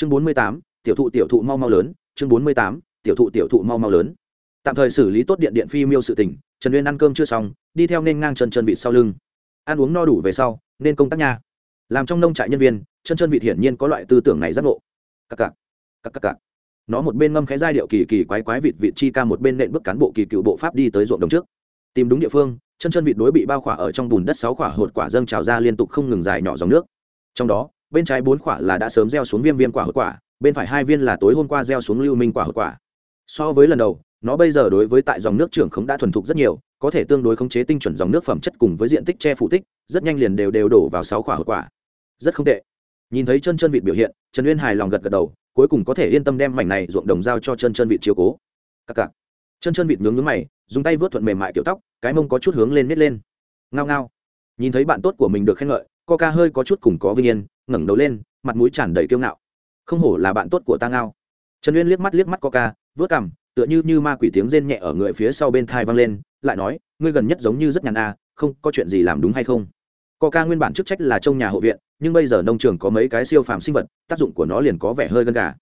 chương bốn mươi tám, tiểu thụ tiểu thụ mau mau lớn. Chương bốn mươi tám, tiểu thụ tiểu thụ mau mau lớn. Tạm thời xử lý tốt điện điện phi miêu sự tỉnh trần uyên ăn cơm chưa xong, đi theo nên ngang chân chân vịt sau lưng. Ăn uống no đủ về sau, nên công tác nha. Làm trong nông trại nhân viên, chân chân vịt hiển nhiên có loại tư tưởng này giác ngộ. Cặc cặc cặc cặc cặc. Nó một bên ngâm khẽ giai điệu kỳ kỳ quái quái vịt vịt chi ca, một bên nện bước cán bộ kỳ cựu bộ pháp đi tới ruộng đồng trước. Tìm đúng địa phương, chân chân vịt đối bị bao khỏa ở trong bùn đất sáu khỏa hột quả dâng trào ra liên tục không ngừng dài nhỏ dòng nước. Trong đó bên trái bốn quả là đã sớm gieo xuống viêm viêm quả hột quả, bên phải hai viên là tối hôm qua gieo xuống lưu minh quả hột quả. So với lần đầu, nó bây giờ đối với tại dòng nước trưởng không đã thuần thục rất nhiều, có thể tương đối khống chế tinh chuẩn dòng nước phẩm chất cùng với diện tích che phủ tích, rất nhanh liền đều đều đổ vào sáu quả hột quả. Rất không tệ. Nhìn thấy chân chân vịt biểu hiện, trần uyên hài lòng gật gật đầu, cuối cùng có thể yên tâm đem mảnh này ruộng đồng giao cho chân chân vịt chiếu cố. Cặc cặc chân chân vịt nhướng nhướng mày, dùng tay vớt thuận mềm mại kiểu tóc, cái mông có chút hướng lên nít lên. Ngao ngao. Nhìn thấy bạn tốt của mình được khen ngợi, coca hơi có chút cùng có vinh yên ngẩng đầu lên, mặt mũi tràn đầy kiêu ngạo. Không hổ là bạn tốt của ta ngao. Trần uyên liếc mắt liếc mắt coca, vớt cằm, tựa như như ma quỷ tiếng rên nhẹ ở người phía sau bên thai vang lên, lại nói, ngươi gần nhất giống như rất nhàn à không, có chuyện gì làm đúng hay không? Coca nguyên bản chức trách là trong nhà hộ viện, nhưng bây giờ nông trường có mấy cái siêu phàm sinh vật, tác dụng của nó liền có vẻ hơi gân gà.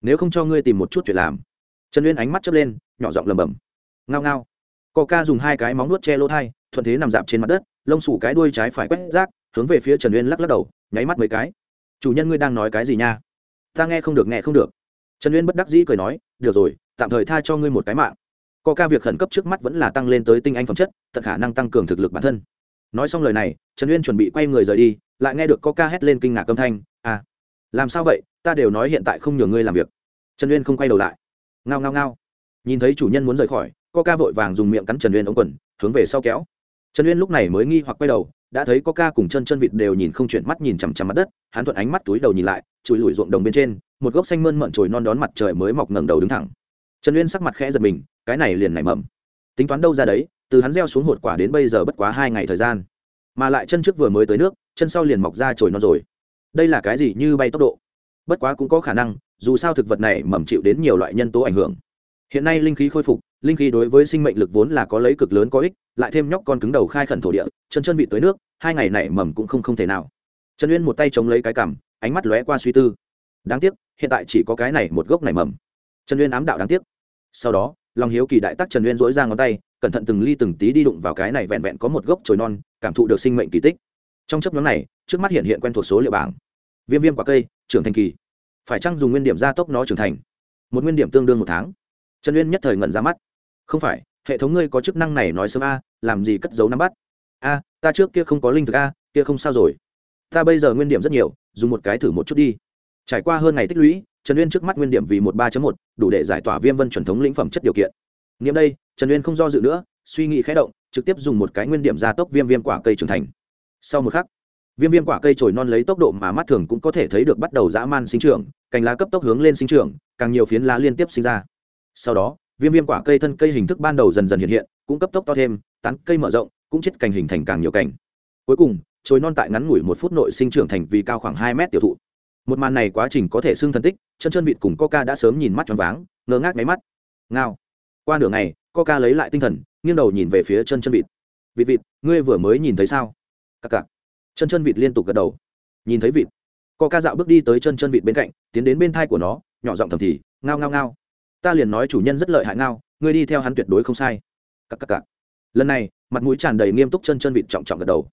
Nếu không cho ngươi tìm một chút chuyện làm. Trần uyên ánh mắt chớp lên, nhỏ giọng lầm bầm ngao ngao. Coca dùng hai cái móng nuốt che lỗ thai, thuận thế nằm dạp trên mặt đất, lông sủ cái đuôi trái phải quét rác hướng về phía trần uyên lắc lắc đầu, nháy mắt mấy cái. Chủ nhân ngươi đang nói cái gì nha? Ta nghe không được, nghe không được. Trần uyên bất đắc dĩ cười nói, được rồi, tạm thời tha cho ngươi một cái mạng. Co ca việc khẩn cấp trước mắt vẫn là tăng lên tới tinh anh phẩm chất, tận khả năng tăng cường thực lực bản thân. Nói xong lời này, trần uyên chuẩn bị quay người rời đi, lại nghe được co ca hét lên kinh ngạc âm thanh à làm sao vậy? Ta đều nói hiện tại không nhờ ngươi làm việc. Trần uyên không quay đầu lại. Ngao ngao ngao. Nhìn thấy chủ nhân muốn rời khỏi, co ca vội vàng dùng miệng cắn trần uyên ống quần, hướng về sau kéo. Trần uyên lúc này mới nghi hoặc quay đầu đã thấy có ca cùng chân chân vịt đều nhìn không chuyển mắt nhìn chằm chằm mặt đất, hắn thuận ánh mắt túi đầu nhìn lại, chùi lùi ruộng đồng bên trên, một gốc xanh mơn mận trồi non đón mặt trời mới mọc ngẩng đầu đứng thẳng. Trần uyên sắc mặt khẽ giật mình, cái này liền nảy mầm. Tính toán đâu ra đấy, từ hắn gieo xuống hột quả đến bây giờ bất quá hai ngày thời gian. Mà lại chân trước vừa mới tới nước, chân sau liền mọc ra trồi non rồi. Đây là cái gì như bay tốc độ? Bất quá cũng có khả năng, dù sao thực vật này mầm chịu đến nhiều loại nhân tố ảnh hưởng. Hiện nay linh khí khôi phục linh khí đối với sinh mệnh lực vốn là có lấy cực lớn có ích, lại thêm nhóc con cứng đầu khai khẩn thổ địa, chân chân vị tới nước, hai ngày này mầm cũng không không thể nào. Trần uyên một tay chống lấy cái cằm, ánh mắt lóe qua suy tư. Đáng tiếc, hiện tại chỉ có cái này một gốc này mầm. Trần uyên ám đạo đáng tiếc. Sau đó, lòng hiếu kỳ đại tắc trần uyên dỗi ra ngón tay, cẩn thận từng ly từng tí đi đụng vào cái này vẹn vẹn có một gốc chồi non, cảm thụ được sinh mệnh kỳ tích. Trong chấp nhóm này, trước mắt hiện hiện quen thuộc số liệu bảng. Viêm viêm quả cây, trưởng thành kỳ. Phải chăng dùng nguyên điểm gia tốc nó trưởng thành? Một nguyên điểm tương đương một tháng. Trần uyên nhất thời ngẩn ra mắt không phải, hệ thống ngươi có chức năng này nói sớm a, làm gì cất giấu nắm bắt? A, ta trước kia không có linh thực a, kia không sao rồi. Ta bây giờ nguyên điểm rất nhiều, dùng một cái thử một chút đi. Trải qua hơn ngày tích lũy, trần uyên trước mắt nguyên điểm vì một ba một, đủ để giải tỏa viêm vân truyền thống lĩnh phẩm chất điều kiện. Nghiệm đây, trần uyên không do dự nữa, suy nghĩ khé động, trực tiếp dùng một cái nguyên điểm gia tốc viêm viêm quả cây trưởng thành. Sau một khắc, viêm viêm quả cây trồi non lấy tốc độ mà mắt thường cũng có thể thấy được bắt đầu dã man sinh trưởng, cành lá cấp tốc hướng lên sinh trưởng, càng nhiều phiến lá liên tiếp sinh ra. Sau đó viêm viêm quả cây thân cây hình thức ban đầu dần dần hiện hiện, cũng cấp tốc to thêm, tán cây mở rộng, cũng chết cành hình thành càng nhiều cành. Cuối cùng, chồi non tại ngắn ngủi một phút nội sinh trưởng thành vì cao khoảng hai mét tiểu thụ. Một màn này quá trình có thể xưng thân tích, chân chân vịt cùng coca đã sớm nhìn mắt tròn váng, ngơ ngác máy mắt. Ngao. Qua nửa ngày, coca lấy lại tinh thần, nghiêng đầu nhìn về phía chân chân vịt. Vịt vịt, ngươi vừa mới nhìn thấy sao? Cặc cặc. Chân chân vịt liên tục gật đầu. Nhìn thấy vịt, coca dạo bước đi tới chân chân vịt bên cạnh, tiến đến bên thai của nó, nhỏ giọng thầm thì, ngao ngao ngao ta liền nói chủ nhân rất lợi hại ngao, ngươi đi theo hắn tuyệt đối không sai. Cắc cắc cắc. lần này, mặt mũi tràn đầy nghiêm túc chân chân vịt trọng trọng gật đầu.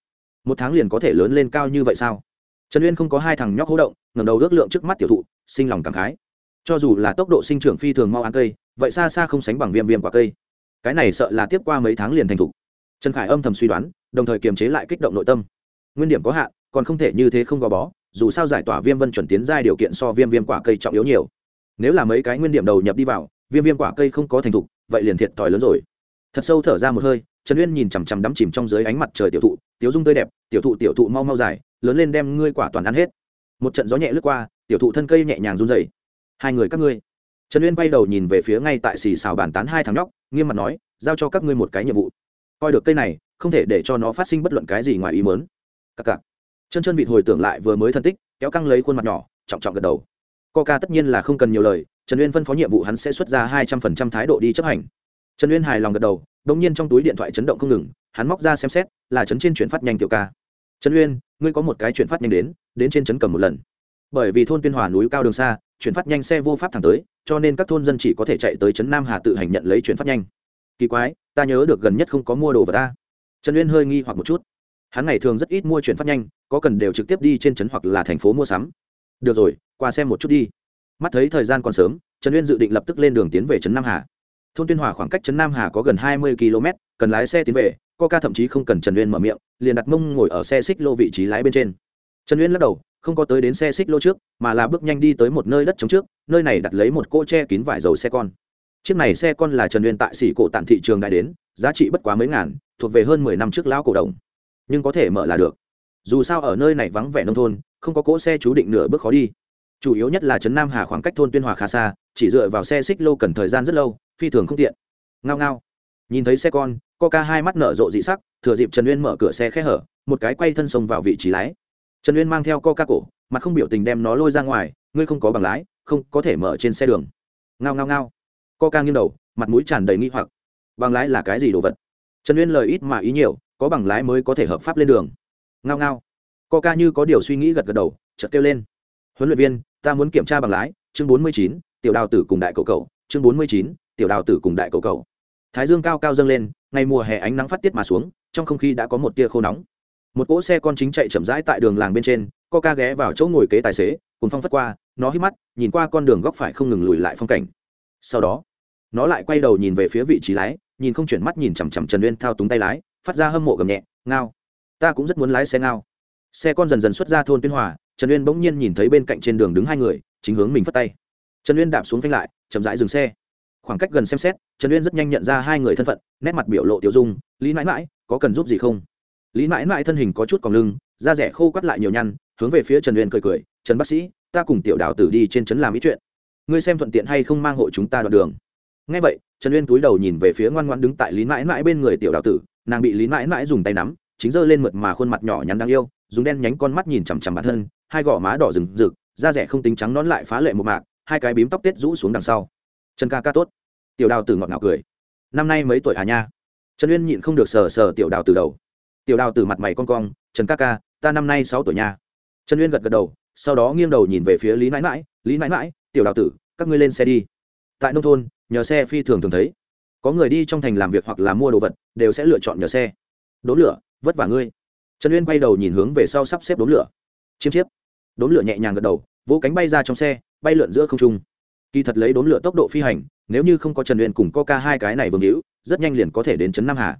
Một tháng liền có thể lớn lên cao như vậy sao? Trần uyên không có hai thằng nhóc hỗ động, ngẩng đầu ước lượng trước mắt tiểu thụ, sinh lòng cảm khái. Cho dù là tốc độ sinh trưởng phi thường mau ăn cây, vậy xa xa không sánh bằng viêm viêm quả cây. Cái này sợ là tiếp qua mấy tháng liền thành thục. Trần khải âm thầm suy đoán, đồng thời kiềm chế lại kích động nội tâm. Nguyên điểm có hạn, còn không thể như thế không gò bó, dù sao giải tỏa viêm vân chuẩn tiến giai điều kiện so viêm viêm quả cây trọng yếu nhiều nếu là mấy cái nguyên điểm đầu nhập đi vào, viêm viêm quả cây không có thành thục, vậy liền thiệt thòi lớn rồi. Thật sâu thở ra một hơi, trần uyên nhìn chằm chằm đắm chìm trong dưới ánh mặt trời tiểu thụ, tiểu dung tươi đẹp, tiểu thụ tiểu thụ mau mau dài, lớn lên đem ngươi quả toàn ăn hết. Một trận gió nhẹ lướt qua, tiểu thụ thân cây nhẹ nhàng run dày hai người các ngươi. Trần uyên bay đầu nhìn về phía ngay tại xì xào bàn tán hai thằng nhóc, nghiêm mặt nói, giao cho các ngươi một cái nhiệm vụ. Coi được cây này, không thể để cho nó phát sinh bất luận cái gì ngoài ý mớn cặc cặc. Chân chân vịt hồi tưởng lại vừa mới thân tích, kéo căng lấy khuôn mặt nhỏ, trọng trọng gật đầu coca tất nhiên là không cần nhiều lời, trần uyên phân phó nhiệm vụ hắn sẽ xuất ra hai trăm phần trăm thái độ đi chấp hành. Trần uyên hài lòng gật đầu đ ỗ n g nhiên trong túi điện thoại chấn động không ngừng, hắn móc ra xem xét, là chấn trên chuyển phát nhanh tiểu ca. Trần uyên, ngươi có một cái chuyển phát nhanh đến đến trên chấn cầm một lần. Bởi vì thôn tuyên hòa núi cao đường xa, chuyển phát nhanh xe vô pháp thẳng tới, cho nên các thôn dân chỉ có thể chạy tới trấn nam hà tự hành nhận lấy chuyển phát nhanh. Kỳ quái, ta nhớ được gần nhất không có mua đồ vật ta. Trần uyên hơi nghi hoặc một chút. Hắn ngày thường rất ít mua chuyển phát nhanh, có cần đều trực tiếp đi trên trấn hoặc là thành phố mua sắm được rồi, qua xem một chút đi. Mắt thấy thời gian còn sớm, trần uyên dự định lập tức lên đường tiến về trấn nam hà. Thôn tuyên hòa khoảng cách trấn nam hà có gần hai mươi km, cần lái xe tiến về coca thậm chí không cần trần uyên mở miệng, liền đặt mông ngồi ở xe xích lô vị trí lái bên trên. Trần uyên lắc đầu, không có tới đến xe xích lô trước, mà là bước nhanh đi tới một nơi đất trống trước, nơi này đặt lấy một cỗ che kín vải dầu xe con. Chiếc này xe con là trần uyên tại xỉ cổ tạm thị trường đại đến, giá trị bất quá mấy ngàn, thuộc về hơn mười năm trước lão cổ đồng. Nhưng có thể mở là được. Dù sao ở nơi này vắng vẻ nông thôn không có cỗ xe chú định nửa bước khó đi. Chủ yếu nhất là trấn nam hà khoảng cách thôn tuyên hòa khá xa, chỉ dựa vào xe xích lô cần thời gian rất lâu, phi thường không tiện. Ngao ngao. Nhìn thấy xe con, coca hai mắt nở rộ dị sắc, thừa dịp trần uyên mở cửa xe khẽ hở, một cái quay thân sông vào vị trí lái. Trần uyên mang theo coca cổ, mặt không biểu tình đem nó lôi ra ngoài, ngươi không có bằng lái, không có thể mở trên xe đường. Ngao ngao ngao. Coca nghiêng đầu, mặt mũi tràn đầy nghi hoặc. Bằng lái là cái gì đồ vật? Trần uyên lời ít mà ý nhiều, có bằng lái mới có thể hợp pháp lên đường. Ngao ngao coca như có điều suy nghĩ gật gật đầu, chợt kêu lên. Huấn luyện viên, ta muốn kiểm tra bằng lái, chương bốn mươi chín, tiểu đào tử cùng đại cầu cầu, chương bốn mươi chín, tiểu đào tử cùng đại cầu cầu. Thái dương cao cao dâng lên, ngày mùa hè ánh nắng phát tiết mà xuống, trong không khí đã có một tia khô nóng. Một cỗ xe con chính chạy chậm rãi tại đường làng bên trên, coca ghé vào chỗ ngồi kế tài xế cùng phong phất qua, nó hít mắt, nhìn qua con đường góc phải không ngừng lùi lại phong cảnh. Sau đó, nó lại quay đầu nhìn về phía vị trí lái, nhìn không chuyển mắt nhìn chằm chằm trần uyên thao túng tay lái, phát ra hâm mộ gầm nhẹ, ngao, ta cũng rất muốn lái xe ngao xe con dần dần xuất ra thôn tuyên hòa, trần uyên bỗng nhiên nhìn thấy bên cạnh trên đường đứng hai người, chính hướng mình phất tay. Trần uyên đạp xuống phanh lại, chậm rãi dừng xe. Khoảng cách gần xem xét, trần uyên rất nhanh nhận ra hai người thân phận, nét mặt biểu lộ tiểu dung, lý mãi mãi, có cần giúp gì không? Lý mãi mãi thân hình có chút còn lưng, da rẻ khô quắt lại nhiều nhăn, hướng về phía trần uyên cười cười, trần bác sĩ, ta cùng tiểu đạo tử đi trên trấn làm ý chuyện. Ngươi xem thuận tiện hay không mang hộ chúng ta đoạn đường. Ngay vậy, trần uyên túi đầu nhìn về phía ngoan ngoan đứng tại lý mãi mãi bên người tiểu đạo tử, nàng bị lý mãi mãi dùng tay nắm, chính giơ lên mượt mà khuôn mặt nhỏ nhắn đáng yêu dùng đen nhánh con mắt nhìn chằm chằm bản thân, hai gò má đỏ rừng rực, da rẻ không tính trắng nón lại phá lệ một mạc, hai cái bím tóc tết rũ xuống đằng sau. Trần ca ca tốt. Tiểu đào tử ngọt ngào cười. Năm nay mấy tuổi à nha? Trần uyên nhịn không được sờ sờ tiểu đào từ đầu. Tiểu đào từ mặt mày con cong, trần ca ca, ta năm nay sáu tuổi nha. Trần uyên gật gật đầu, sau đó nghiêng đầu nhìn về phía lý mãi mãi lý mãi mãi tiểu đào tử, các ngươi lên xe đi. Tại nông thôn, nhờ xe phi thường thường thấy. Có người đi trong thành làm việc hoặc là mua đồ vật, đều sẽ lựa chọn nhờ xe. Đốn lửa, vất vả ngươi trần uyên quay đầu nhìn hướng về sau sắp xếp đốm lửa. Chiêm chiếp. Đốm lửa nhẹ nhàng gật đầu, vỗ cánh bay ra trong xe, bay lượn giữa không trung. Kỳ thật lấy đốn lửa tốc độ phi hành, nếu như không có trần uyên cùng coca hai cái này vương hữu, rất nhanh liền có thể đến trấn nam hà.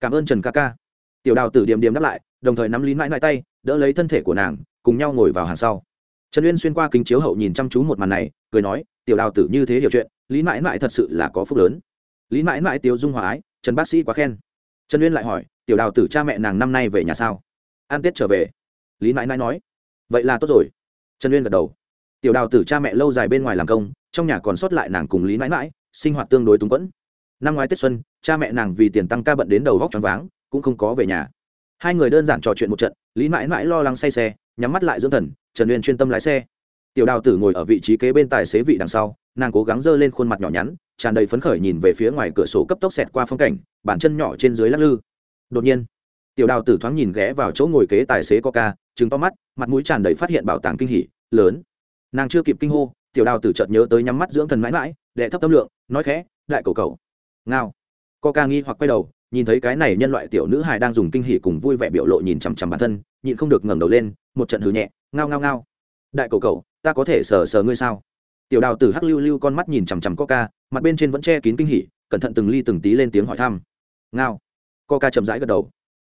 Cảm ơn trần ca ca. Tiểu đào tử điểm điểm đáp lại, đồng thời nắm lý mãi mãi tay, đỡ lấy thân thể của nàng, cùng nhau ngồi vào hàng sau. Trần uyên xuyên qua kính chiếu hậu nhìn chăm chú một màn này, cười nói, tiểu đào tử như thế hiểu chuyện, lý mãi mãi thật sự là có phúc lớn. Lý mãi mãi tiêu dung hòa ái, trần bác sĩ quá khen. Trần uyên lại hỏi tiểu đào tử cha mẹ nàng năm nay về nhà sao? An tết trở về. Lý mãi mãi nói. Vậy là tốt rồi. Trần uyên gật đầu. Tiểu đào tử cha mẹ lâu dài bên ngoài làm công, trong nhà còn sót lại nàng cùng lý mãi mãi, sinh hoạt tương đối túng quẫn. Năm ngoái tết xuân, cha mẹ nàng vì tiền tăng ca bận đến đầu vóc choáng váng, cũng không có về nhà. Hai người đơn giản trò chuyện một trận, lý mãi mãi lo lắng say xe, nhắm mắt lại dưỡng thần, trần uyên chuyên tâm lái xe. Tiểu đào tử ngồi ở vị trí kế bên tài xế vị đằng sau, nàng cố gắng giơ lên khuôn mặt nhỏ nhắn, tràn đầy phấn khởi nhìn về phía ngoài cửa sổ cấp tốc xẹt qua phong cảnh bản chân nhỏ trên dưới lắc lư đột nhiên, tiểu đào tử thoáng nhìn ghé vào chỗ ngồi kế tài xế coca chứng to mắt, mặt mũi tràn đầy phát hiện bảo tàng kinh hỉ, lớn. Nàng chưa kịp kinh hô, tiểu đào tử chợt nhớ tới nhắm mắt dưỡng thần mãi mãi, đệ thấp tâm lượng, nói khẽ, đại cầu cầu. Ngao. Coca nghi hoặc quay đầu, nhìn thấy cái này nhân loại tiểu nữ hài đang dùng kinh hỉ cùng vui vẻ biểu lộ nhìn chằm chằm bản thân, nhịn không được ngẩng đầu lên, một trận hừ nhẹ, ngao ngao ngao. Đại cầu cầu, ta có thể sờ sờ ngươi sao? Tiểu đào tử hắc lưu lưu con mắt nhìn chằm chằm coca, mặt bên trên vẫn che kín kinh hỉ, cẩn thận từng ly từng tí lên tiếng hỏi thăm. Ngao coca chậm rãi gật đầu.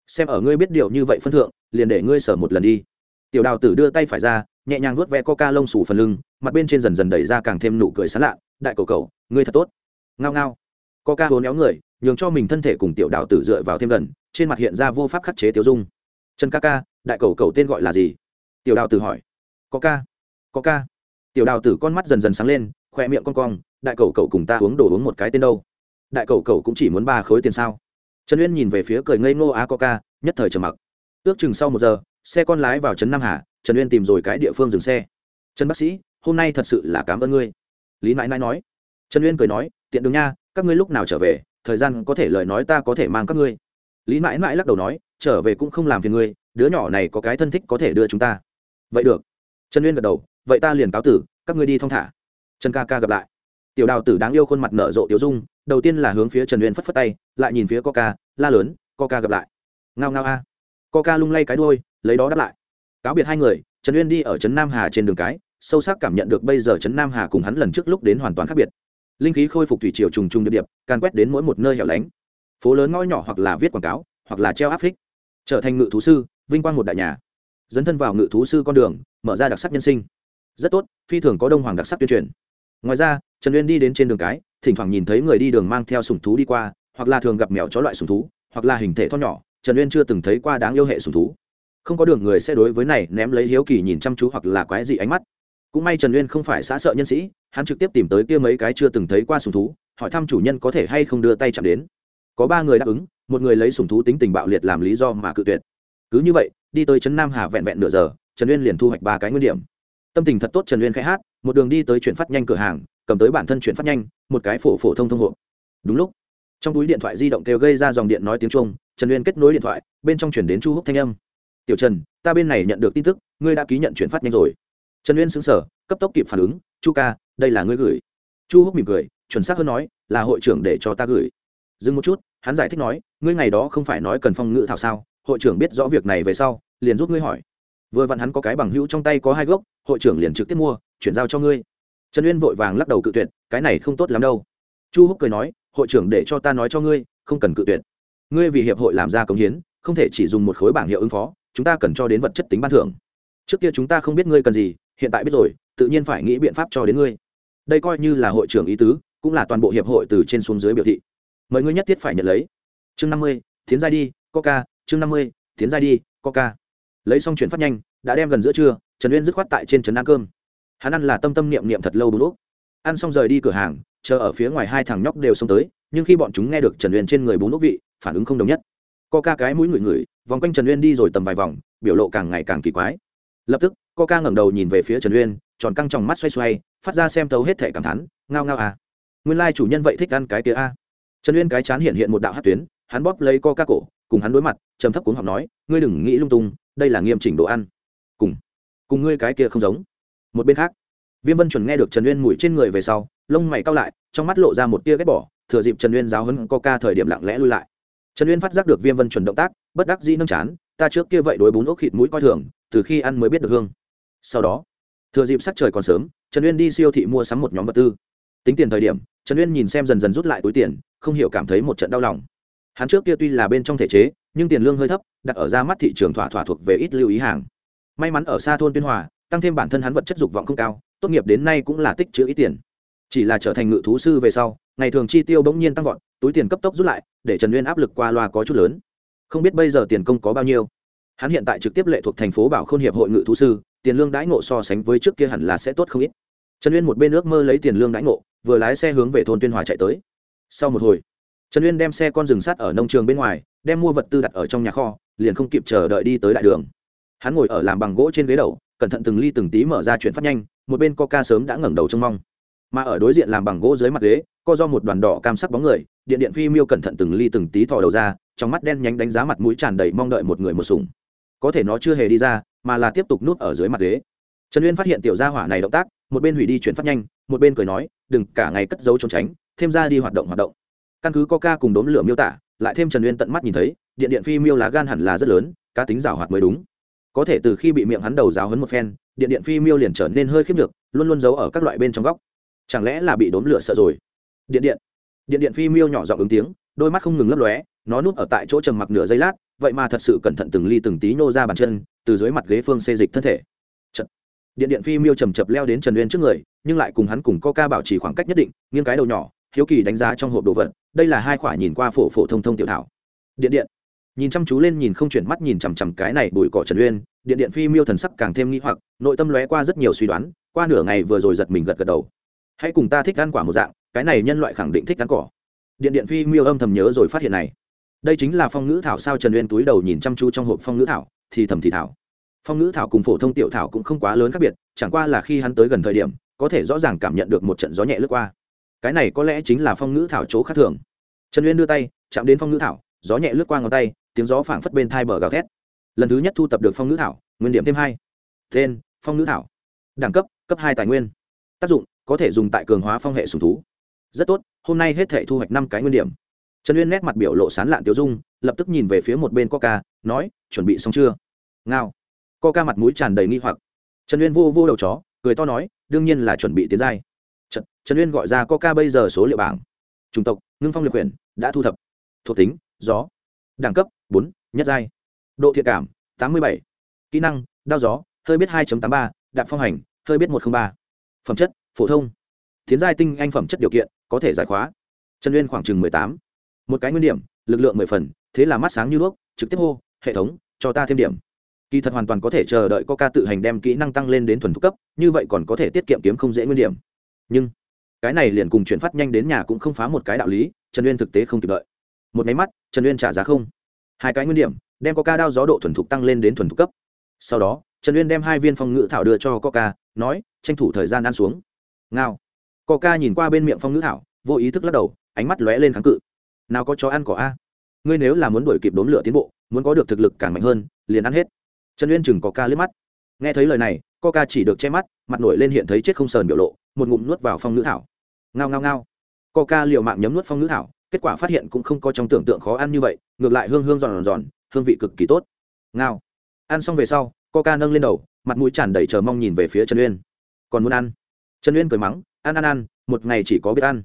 Xem ở ngươi biết điều như vậy phân thượng, liền để ngươi sở một lần đi. Tiểu đào tử đưa tay phải ra, nhẹ nhàng vuốt ve coca lông xù phần lưng, mặt bên trên dần dần đẩy ra càng thêm nụ cười sán lạ, đại cầu cầu ngươi thật tốt. Ngao ngao. Coca hố néo người, nhường cho mình thân thể cùng tiểu đào tử dựa vào thêm gần, trên mặt hiện ra vô pháp khắc chế tiêu dung. Trần ca ca, đại cầu cầu tên gọi là gì? Tiểu đào tử hỏi. Có ca có ca tiểu đào tử con mắt dần dần sáng lên, khoe miệng con cong, đại cầu cầu cùng ta uống đồ uống một cái tên đâu? Đại cầu cầu cũng chỉ muốn ba khối tiền sao? Trần uyên nhìn về phía cười ngây ngô á coca nhất thời trầm mặc. Ước chừng sau một giờ, xe con lái vào trấn nam hà, trần uyên tìm rồi cái địa phương dừng xe. Trần bác sĩ, hôm nay thật sự là cảm ơn ngươi. Lý mãi mãi nói. Trần uyên cười nói, tiện đường nha, các ngươi lúc nào trở về, thời gian có thể lời nói ta có thể mang các ngươi. Lý mãi mãi lắc đầu nói, trở về cũng không làm phiền ngươi, đứa nhỏ này có cái thân thích có thể đưa chúng ta. Vậy được. Trần uyên gật đầu, vậy ta liền cáo tử, các ngươi đi thong thả. Trần ca ca gặp lại tiểu đào tử đáng yêu khuôn mặt nở rộ tiểu dung, đầu tiên là hướng phía trần uyên phất phất tay, lại nhìn phía coca, la lớn, coca gặp lại. Ngao ngao a. Coca lung lay cái đuôi, lấy đó đáp lại. Cáo biệt hai người, trần uyên đi ở trấn nam hà trên đường cái, sâu sắc cảm nhận được bây giờ trấn nam hà cùng hắn lần trước lúc đến hoàn toàn khác biệt. Linh khí khôi phục thủy triều trùng trùng địa điểm can quét đến mỗi một nơi hẻo lánh. Phố lớn ngõ nhỏ hoặc là viết quảng cáo, hoặc là treo áp phích. Trở thành ngự thú sư, vinh quang một đại nhà. Dấn thân vào ngự thú sư con đường, mở ra đặc sắc nhân sinh. Rất tốt, phi thường có đông hoàng đặc sắc tuyên truyền ngoài ra, trần uyên đi đến trên đường cái, thỉnh thoảng nhìn thấy người đi đường mang theo sùng thú đi qua, hoặc là thường gặp mèo chó loại sùng thú, hoặc là hình thể thon nhỏ, trần uyên chưa từng thấy qua đáng yêu hệ sùng thú. Không có đường người sẽ đối với này ném lấy hiếu kỳ nhìn chăm chú hoặc là quái dị ánh mắt. Cũng may trần uyên không phải xã sợ nhân sĩ, hắn trực tiếp tìm tới kia mấy cái chưa từng thấy qua sùng thú, hỏi thăm chủ nhân có thể hay không đưa tay chạm đến. Có ba người đáp ứng, một người lấy sùng thú tính tình bạo liệt làm lý do mà cự tuyệt. Cứ như vậy, đi tới trấn nam hà vẹn vẹn nửa giờ, trần uyên liền thu hoạch ba cái nguyên điểm. Tâm tình thật tốt, trần uyên khai hát một đường đi tới chuyển phát nhanh cửa hàng, cầm tới bản thân chuyển phát nhanh, một cái phổ phổ thông thông hộ đúng lúc, trong túi điện thoại di động kêu gây ra dòng điện nói tiếng trung, trần uyên kết nối điện thoại, bên trong chuyển đến chu húc thanh âm. Tiểu trần, ta bên này nhận được tin tức, ngươi đã ký nhận chuyển phát nhanh rồi. Trần uyên xứng sở cấp tốc kịp phản ứng, chu ca, đây là ngươi gửi. Chu húc mỉm cười, chuẩn xác hơn nói, là hội trưởng để cho ta gửi. Dừng một chút, hắn giải thích nói, ngươi ngày đó không phải nói cần phong ngữ thảo sao, hội trưởng biết rõ việc này về sau, liền giúp ngươi hỏi. Vừa vặn hắn có cái bằng hữu trong tay có hai gốc, hội trưởng liền trực tiếp mua chuyển giao cho ngươi. Trần uyên vội vàng lắc đầu cự tuyệt, cái này không tốt lắm đâu. Chu húc cười nói, hội trưởng để cho ta nói cho ngươi, không cần cự tuyệt. Ngươi vì hiệp hội làm ra công hiến, không thể chỉ dùng một khối bảng hiệu ứng phó, chúng ta cần cho đến vật chất tính ban thưởng. Trước kia chúng ta không biết ngươi cần gì, hiện tại biết rồi, tự nhiên phải nghĩ biện pháp cho đến ngươi. Đây coi như là hội trưởng ý tứ, cũng là toàn bộ hiệp hội từ trên xuống dưới biểu thị. Mời ngươi nhất thiết phải nhận lấy. Chương năm mươi, tiến giai đi, coca, chương năm mươi, tiến giai đi, coca. Lấy xong chuyển phát nhanh, đã đem gần giữa trưa, trần uyên dứt khoát tại trên trấn ăn cơm hắn ăn là tâm tâm niệm niệm thật lâu bún úp ăn xong rời đi cửa hàng, chờ ở phía ngoài hai thằng nhóc đều xông tới, nhưng khi bọn chúng nghe được trần uyên trên người bún úp vị, phản ứng không đồng nhất. Co ca cái mũi ngửi ngửi, vòng quanh trần uyên đi rồi tầm vài vòng, biểu lộ càng ngày càng kỳ quái. Lập tức co ca ngẩng đầu nhìn về phía trần uyên, tròn căng tròng mắt xoay xoay, phát ra xem tấu hết thể cảm thán, ngao ngao à. Nguyên lai chủ nhân vậy thích ăn cái kia a trần uyên cái chán hiện hiện một đạo hát tuyến, hắn bóp lấy co ca cổ, cùng hắn đối mặt, trầm thấp cuốn học nói, ngươi đừng nghĩ lung tung, đây là nghiêm chỉnh đồ ăn. Cùng cùng ngươi cái kia không giống một bên khác. Viêm vân chuẩn nghe được trần uyên mùi trên người về sau, lông mày cao lại, trong mắt lộ ra một tia ghét bỏ, thừa dịp trần uyên giáo hấn coca thời điểm lặng lẽ lui lại. Trần uyên phát giác được viêm vân chuẩn động tác, bất đắc dĩ nâng chán, ta trước kia vậy đối bún ốc khịt mũi coi thường, từ khi ăn mới biết được hương. Sau đó, thừa dịp sắc trời còn sớm, trần uyên đi siêu thị mua sắm một nhóm vật tư. Tính tiền thời điểm, trần uyên nhìn xem dần dần rút lại túi tiền, không hiểu cảm thấy một trận đau lòng. Hắn trước kia tuy là bên trong thể chế, nhưng tiền lương hơi thấp, đặt ở ra mắt thị trường thỏa thỏa thuộc về ít lưu ý hàng. May mắn ở xa thôn tuyên hòa tăng thêm bản thân hắn vật chất dục vọng không cao, tốt nghiệp đến nay cũng là tích chữ ít tiền. Chỉ là trở thành ngự thú sư về sau, ngày thường chi tiêu bỗng nhiên tăng vọt, túi tiền cấp tốc rút lại, để trần Nguyên áp lực qua loa có chút lớn. Không biết bây giờ tiền công có bao nhiêu. Hắn hiện tại trực tiếp lệ thuộc thành phố bảo khôn hiệp hội ngự thú sư, tiền lương đãi ngộ so sánh với trước kia hẳn là sẽ tốt không ít. Trần uyên một bên ước mơ lấy tiền lương đãi ngộ, vừa lái xe hướng về thôn tuyên hòa chạy tới. Sau một hồi, trần uyên đem xe con rừng sắt ở nông trường bên ngoài, đem mua vật tư đặt ở trong nhà kho, liền không kịp chờ đợi đi tới đại đường. Hắn ngồi ở làm bằng gỗ trên ghế đầu cẩn thận từng ly từng tí mở ra chuyện phát nhanh, một bên coca sớm đã ngẩng đầu trông mong. Mà ở đối diện làm bằng gỗ dưới mặt ghế, co do một đoàn đỏ cam sắc bóng người, điện điện phi miêu cẩn thận từng ly từng tí thò đầu ra, trong mắt đen nhánh đánh giá mặt mũi tràn đầy mong đợi một người một sủng. Có thể nó chưa hề đi ra, mà là tiếp tục núp ở dưới mặt ghế. Trần uyên phát hiện tiểu gia hỏa này động tác, một bên hủy đi chuyển phát nhanh, một bên cười nói, đừng, cả ngày cất giấu trốn tránh, thêm ra đi hoạt động hoạt động. Căn cứ coca cùng đốm lửa miêu tả, lại thêm trần uyên tận mắt nhìn thấy, điện điện phi miêu lá gan hẳn là rất lớn, cá tính rào hoạt mới đúng có thể từ khi bị miệng hắn đầu giáo hấn một phen, điện điện phi miêu liền trở nên hơi khiếp được luôn luôn giấu ở các loại bên trong góc. Chẳng lẽ là bị đốm lửa sợ rồi? Điện điện. Điện điện phi miêu nhỏ giọng ứng tiếng, đôi mắt không ngừng lấp lóe, nó núp ở tại chỗ trầm mặc nửa giây lát, vậy mà thật sự cẩn thận từng ly từng tí nhô ra bàn chân, từ dưới mặt ghế phương xê dịch thân thể. Trật. điện điện phi miêu chầm chập leo đến trần uyên trước người, nhưng lại cùng hắn cùng coca bảo trì khoảng cách nhất định, nghiêng cái đầu nhỏ, hiếu kỳ đánh giá trong hộp đồ vật, đây là hai khoả nhìn qua phổ phổ thông thông tiểu thảo. Điện điện nhìn chăm chú lên nhìn không chuyển mắt nhìn chằm chằm cái này bụi cỏ trần uyên, điện điện phi miêu thần sắc càng thêm nghĩ hoặc, nội tâm lóe qua rất nhiều suy đoán, qua nửa ngày vừa rồi giật mình gật gật đầu. Hãy cùng ta thích ăn quả một dạng, cái này nhân loại khẳng định thích ăn cỏ. Điện điện phi miêu âm thầm nhớ rồi phát hiện này. Đây chính là phong ngữ thảo sao trần uyên túi đầu nhìn chăm chú trong hộp phong ngữ thảo, thì thầm thì thảo. Phong ngữ thảo cùng phổ thông tiểu thảo cũng không quá lớn khác biệt, chẳng qua là khi hắn tới gần thời điểm, có thể rõ ràng cảm nhận được một trận gió nhẹ lướt qua. Cái này có lẽ chính là phong ngữ thảo chỗ khác thường. Trần uyên đưa tay, chạm đến phong ngữ thảo, gió nhẹ lướt qua ngón tay tiếng gió phảng phất bên thai bờ gào thét. Lần thứ nhất thu tập được phong nữ thảo nguyên điểm thêm hai. Tên phong nữ thảo. Đẳng cấp cấp hai tài nguyên. Tác dụng có thể dùng tại cường hóa phong hệ sùng thú. Rất tốt hôm nay hết thể thu hoạch năm cái nguyên điểm. Trần uyên nét mặt biểu lộ sán lạn tiêu dung lập tức nhìn về phía một bên coca nói chuẩn bị xong chưa? Ngao. Coca mặt mũi tràn đầy nghi hoặc. Trần uyên vô vô đầu chó cười to nói đương nhiên là chuẩn bị tiến giai. Trần, trần uyên gọi ra coca bây giờ số liệu bảng. Chủng tộc ngưng phong liệt quyển đã thu thập. Thuộc tính gió đẳng cấp, bốn, nhất giai. Độ thiện cảm, tám mươi bảy. Kỹ năng, đao gió, hơi biết hai tám ba, đạp phong hành, hơi biết một trăm ba. Phẩm chất, phổ thông. Tiến giai tinh anh phẩm chất điều kiện, có thể giải khóa. Trần uyên khoảng chừng mười tám. Một cái nguyên điểm, lực lượng mười phần, thế là mắt sáng như đuốc, trực tiếp hô, hệ thống, cho ta thêm điểm. Kỳ thật hoàn toàn có thể chờ đợi coca tự hành đem kỹ năng tăng lên đến thuần thúc cấp, như vậy còn có thể tiết kiệm kiếm không dễ nguyên điểm. Nhưng, cái này liền cùng chuyển phát nhanh đến nhà cũng không phá một cái đạo lý trần uyên thực tế không kịp đợi một máy mắt, trần uyên trả giá không. Hai cái nguyên điểm, đem coca đao gió độ thuần thục tăng lên đến thuần thục cấp. Sau đó, trần uyên đem hai viên phong ngữ thảo đưa cho coca, nói, tranh thủ thời gian ăn xuống. Ngao. Coca nhìn qua bên miệng phong ngữ thảo, vô ý thức lắc đầu, ánh mắt lóe lên kháng cự. Nào có chó ăn cỏ a? Ngươi nếu là muốn đuổi kịp đốn lửa tiến bộ, muốn có được thực lực càng mạnh hơn, liền ăn hết. Trần uyên chừng Coca liếc mắt. Nghe thấy lời này, coca chỉ được che mắt, mặt nổi lên hiện thấy chết không sờn biểu lộ, một ngụm nuốt vào phong ngữ thảo. Ngao ngao ngao. Coca liều mạng nhấm nuốt phong ngữ thảo kết quả phát hiện cũng không có trong tưởng tượng khó ăn như vậy, ngược lại hương hương giòn giòn, hương vị cực kỳ tốt. Ngao. Ăn xong về sau, coca nâng lên đầu, mặt mũi tràn đầy chờ mong nhìn về phía trần uyên. Còn muốn ăn? Trần uyên cười mắng, ăn ăn ăn, một ngày chỉ có biết ăn.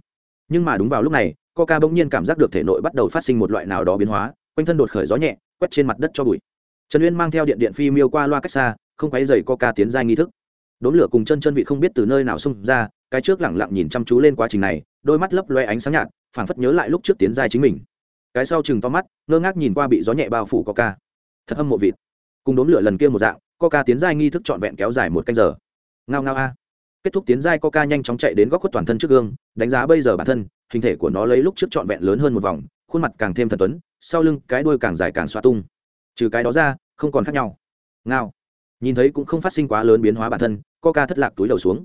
Nhưng mà đúng vào lúc này, coca bỗng nhiên cảm giác được thể nội bắt đầu phát sinh một loại nào đó biến hóa, quanh thân đột khởi gió nhẹ, quét trên mặt đất cho bụi. Trần uyên mang theo điện điện phi miêu qua loa cách xa, không quấy dày coca tiến ra nghi thức. Đốn lửa cùng chân chân vị không biết từ nơi nào xông ra, cái trước lẳng lặng nhìn chăm chú lên quá trình này, đôi mắt lấp loe ánh sáng nhạt phảng phất nhớ lại lúc trước tiến giai chính mình. Cái sau chừng to mắt, ngơ ngác nhìn qua bị gió nhẹ bao phủ coca. Thật âm mộ vịt. Cùng đốn lửa lần kia một dạng, coca tiến giai nghi thức trọn vẹn kéo dài một canh giờ. Ngao ngao a. Kết thúc tiến giai coca nhanh chóng chạy đến góc khuất toàn thân trước gương, đánh giá bây giờ bản thân, hình thể của nó lấy lúc trước trọn vẹn lớn hơn một vòng, khuôn mặt càng thêm thần tuấn, sau lưng cái đuôi càng dài càng xoa tung. Trừ cái đó ra, không còn khác nhau. Ngao. Nhìn thấy cũng không phát sinh quá lớn biến hóa bản thân, coca thất lạc túi đầu xuống.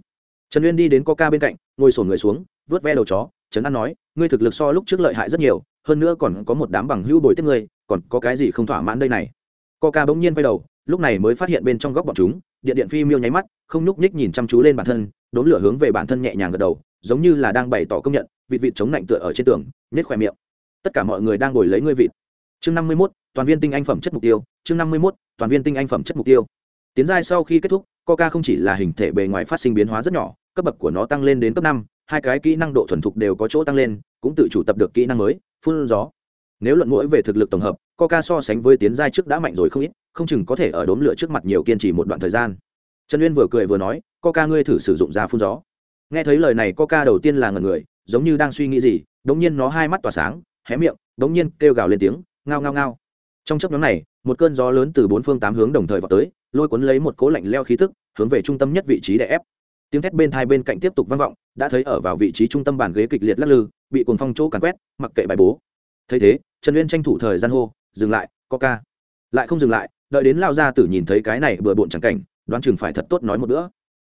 Trần uyên đi đến coca bên cạnh, ngồi sổn người xuống vớt ve đầu chó, trấn an nói ngươi thực lực so lúc trước lợi hại rất nhiều, hơn nữa còn có một đám bằng hữu bồi tiếp ngươi, còn có cái gì không thỏa mãn đây này? Coca bỗng nhiên quay đầu, lúc này mới phát hiện bên trong góc bọn chúng, điện điện phi miêu nháy mắt, không nhúc nhích nhìn chăm chú lên bản thân, đốn lửa hướng về bản thân nhẹ nhàng gật đầu, giống như là đang bày tỏ công nhận, vịt vịt chống lạnh tựa ở trên tường nhét khoe miệng. Tất cả mọi người đang ngồi lấy ngươi vịt. Chương năm mươi mốt, toàn viên tinh anh phẩm chất mục tiêu, chương năm mươi mốt, toàn viên tinh anh phẩm chất mục tiêu. Tiến giai sau khi kết thúc, coca không chỉ là hình thể bề ngoài phát sinh biến hóa rất nhỏ, cấp bậc của nó tăng lên đến cấp năm hai cái kỹ năng độ thuần thục đều có chỗ tăng lên, cũng tự chủ tập được kỹ năng mới, phun gió. Nếu luận mũi về thực lực tổng hợp, coca so sánh với tiến giai trước đã mạnh rồi không ít, không chừng có thể ở đốm lửa trước mặt nhiều kiên trì một đoạn thời gian. Trần uyên vừa cười vừa nói, coca ngươi thử sử dụng ra phun gió. Nghe thấy lời này, coca đầu tiên là ngần người, giống như đang suy nghĩ gì đống nhiên nó hai mắt tỏa sáng, hé miệng đống nhiên kêu gào lên tiếng, ngao ngao ngao. Trong chấp nhóm này, một cơn gió lớn từ bốn phương tám hướng đồng thời vào tới, lôi cuốn lấy một cố lạnh leo khí tức, hướng về trung tâm nhất vị trí để ép tiếng thét bên thai bên cạnh tiếp tục vang vọng, đã thấy ở vào vị trí trung tâm bàn ghế kịch liệt lắc lư, bị cuồng phong chỗ càn quét, mặc kệ bài bố. Thấy thế, trần uyên tranh thủ thời gian hô, dừng lại coca lại không dừng lại, đợi đến lao ra tử nhìn thấy cái này bừa bộn chẳng cảnh, đoán chừng phải thật tốt nói một bữa.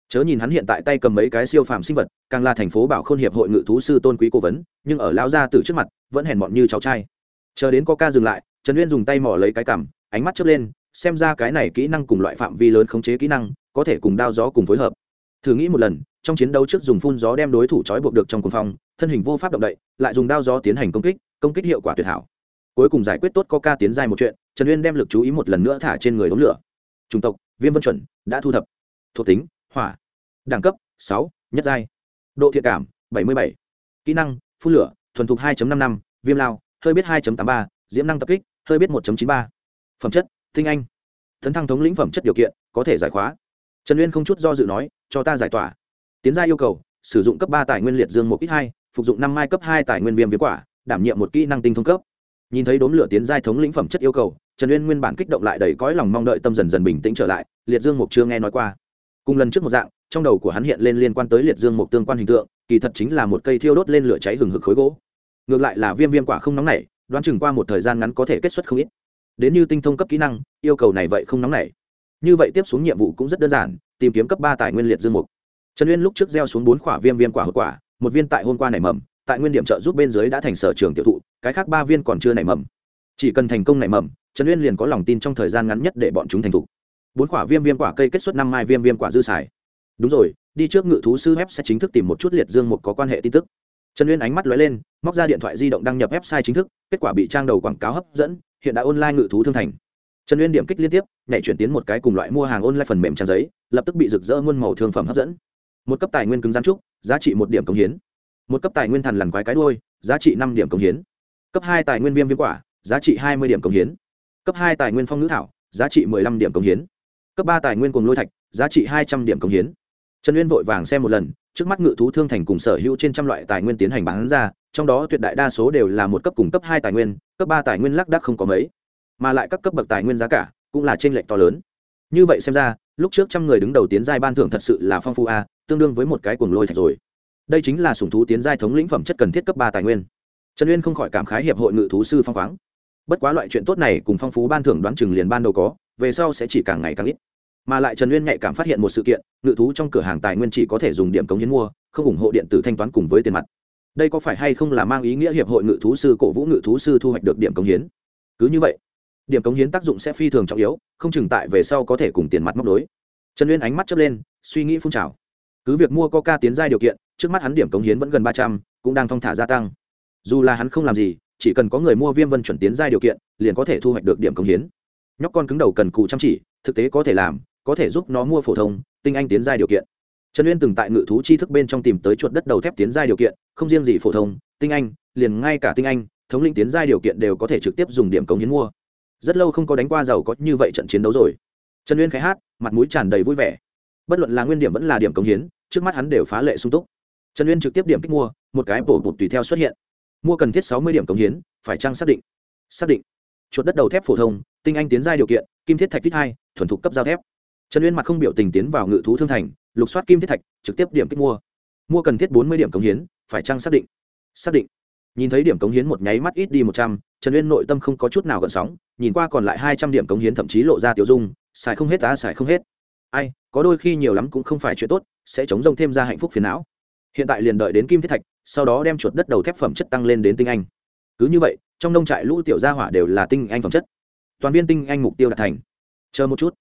Chớ nhìn hắn hiện tại tay cầm mấy cái siêu phàm sinh vật, càng là thành phố bảo khôn hiệp hội ngự thú sư tôn quý cố vấn, nhưng ở lao ra tử trước mặt, vẫn hèn mọn như cháu trai. Chờ đến coca dừng lại, trần uyên dùng tay mỏ lấy cái cằm, ánh mắt chớp lên, xem ra cái này kỹ năng cùng loại phạm vi lớn khống chế kỹ năng, có thể cùng đao gió cùng phối hợp thử nghĩ một lần, trong chiến đấu trước dùng phun gió đem đối thủ trói buộc được trong cuồng phong, thân hình vô pháp động đậy, lại dùng đao gió tiến hành công kích công kích hiệu quả tuyệt hảo. Cuối cùng giải quyết tốt coca tiến dài một chuyện, trần uyên đem lực chú ý một lần nữa thả trên người đống lửa. Chủng tộc, viêm vân chuẩn, đã thu thập. Thuộc tính, hỏa. Đẳng cấp, sáu, nhất giai. Độ thiện cảm, bảy mươi bảy. Kỹ năng, phun lửa, thuần thục hai năm năm, viêm lao, hơi biết hai tám ba, diễm năng tập kích, hơi biết một chín ba. Phẩm chất, tinh anh. Thấn thăng thống lĩnh phẩm chất điều kiện, có thể giải khóa. Trần uyên không chút do dự nói cho ta giải tỏa. Tiến gia yêu cầu, sử dụng cấp ba tài nguyên liệt dương một ít hai, phục dụng năm mai cấp hai tài nguyên viêm viêm quả, đảm nhiệm một kỹ năng tinh thông cấp. Nhìn thấy đốm lửa tiến giai thống lĩnh phẩm chất yêu cầu, trần uyên nguyên bản kích động lại đầy cõi lòng mong đợi tâm dần dần bình tĩnh trở lại, liệt dương mục chưa nghe nói qua. Cùng lần trước một dạng, trong đầu của hắn hiện lên liên quan tới liệt dương mục tương quan hình tượng, kỳ thật chính là một cây thiêu đốt lên lửa cháy hừng hực khối gỗ. Ngược lại là viêm viêm quả không nóng nảy, đoán chừng qua một thời gian ngắn có thể kết xuất không ít. Đến như tinh thông cấp kỹ năng, yêu cầu này vậy không nóng nảy. Như vậy tiếp xuống nhiệm vụ cũng rất đơn giản tìm kiếm cấp ba tài nguyên liệt dương mục. Trần uyên lúc trước gieo xuống bốn quả viêm viêm quả hậu quả, một viên tại hôm qua nảy mầm, tại nguyên điểm trợ giúp bên dưới đã thành sở trường tiểu thụ, cái khác ba viên còn chưa nảy mầm. Chỉ cần thành công nảy mầm, trần uyên liền có lòng tin trong thời gian ngắn nhất để bọn chúng thành thục bốn quả viêm viêm quả cây kết xuất năm mai viêm viêm quả dư xài. Đúng rồi, đi trước ngự thú sư web sẽ chính thức tìm một chút liệt dương một có quan hệ tin tức. Trần uyên ánh mắt lóe lên, móc ra điện thoại di động đăng nhập website chính thức, kết quả bị trang đầu quảng cáo hấp dẫn, hiện đã online ngự thú thương thành trần uyên điểm kích liên tiếp, nhảy chuyển tiến một cái cùng loại mua hàng online phần mềm trang giấy, lập tức bị rực rỡ muôn màu thương phẩm hấp dẫn. Một cấp tài nguyên cứng rắn trúc, giá trị một điểm công hiến. Một cấp tài nguyên thần lằn quái cái đuôi, giá trị năm điểm công hiến. Cấp hai tài nguyên viêm viêm quả, giá trị hai mươi điểm công hiến. Cấp hai tài nguyên phong ngữ thảo, giá trị mười lăm điểm công hiến. Cấp ba tài nguyên cùng lôi thạch, giá trị hai trăm điểm công hiến. Trần uyên vội vàng xem một lần, trước mắt ngự thú thương thành cùng sở hữu trên trăm loại tài nguyên tiến hành bán ra, trong đó tuyệt đại đa số đều là một cấp cùng cấp hai tài nguyên, cấp ba tài nguyên lác đác không có mấy mà lại các cấp bậc tài nguyên giá cả cũng là trên r lệch to lớn. Như vậy xem ra, lúc trước trăm người đứng đầu tiến giai ban thưởng thật sự là phong phu a, tương đương với một cái cuồng lôi thạch rồi. Đây chính là sùng thú tiến giai thống lĩnh phẩm chất cần thiết cấp ba tài nguyên. Trần uyên không khỏi cảm khái hiệp hội ngự thú sư phong khoáng. Bất quá loại chuyện tốt này cùng phong phú ban thưởng đoán chừng liền ban đầu có, về sau sẽ chỉ càng ngày càng ít. Mà lại trần uyên nhạy cảm phát hiện một sự kiện, ngự thú trong cửa hàng tài nguyên chỉ có thể dùng điểm cống hiến mua, không ủng hộ điện tử thanh toán cùng với tiền mặt. Đây có phải hay không là mang ý nghĩa hiệp hội ngự thú sư cổ vũ ngự thú sư thu hoạch được điểm cống hiến? Cứ như vậy điểm cống hiến tác dụng sẽ phi thường trọng yếu, không chừng tại về sau có thể cùng tiền mặt móc đối trần uyên ánh mắt chớp lên, suy nghĩ phun trào. Cứ việc mua coca tiến ra điều kiện, trước mắt hắn điểm cống hiến vẫn gần ba trăm, cũng đang thong thả gia tăng. Dù là hắn không làm gì, chỉ cần có người mua viêm vân chuẩn tiến ra điều kiện, liền có thể thu hoạch được điểm cống hiến. Nhóc con cứng đầu cần cụ chăm chỉ, thực tế có thể làm, có thể giúp nó mua phổ thông, tinh anh tiến giai điều kiện. Trần uyên từng tại ngự thú chi thức bên trong tìm tới chuột đất đầu thép tiến giai điều kiện, không riêng gì phổ thông, tinh anh, liền ngay cả tinh anh, thống lĩnh tiến giai điều kiện đều có thể trực tiếp dùng điểm cống hiến mua rất lâu không có đánh qua giàu có như vậy trận chiến đấu rồi. Trần uyên khẽ hát, mặt mũi tràn đầy vui vẻ. Bất luận là nguyên điểm vẫn là điểm cống hiến, trước mắt hắn đều phá lệ sung túc. Trần uyên trực tiếp điểm kích mua, một cái bổ bụt tùy theo xuất hiện. Mua cần thiết sáu mươi điểm cống hiến, phải trang xác định? Xác định. Chuột đất đầu thép phổ thông, tinh anh tiến giai điều kiện, kim thiết thạch thích hai, thuần thục cấp giao thép. Trần uyên mặt không biểu tình tiến vào ngự thú thương thành, lục soát kim thiết thạch, trực tiếp điểm kích mua. Mua cần thiết bốn mươi điểm cống hiến, phải trang xác định? Xác định nhìn thấy điểm cống hiến một nháy mắt ít đi một trăm, trần uyên nội tâm không có chút nào gợn sóng, nhìn qua còn lại hai trăm điểm cống hiến thậm chí lộ ra tiểu dung, xài không hết ta xài không hết. Ai, có đôi khi nhiều lắm cũng không phải chuyện tốt, sẽ chống rông thêm ra hạnh phúc phiền não. Hiện tại liền đợi đến kim thiết thạch, sau đó đem chuột đất đầu thép phẩm chất tăng lên đến tinh anh. Cứ như vậy, trong nông trại lũ tiểu gia hỏa đều là tinh anh phẩm chất. Toàn viên tinh anh mục tiêu đạt thành. Chờ một chút.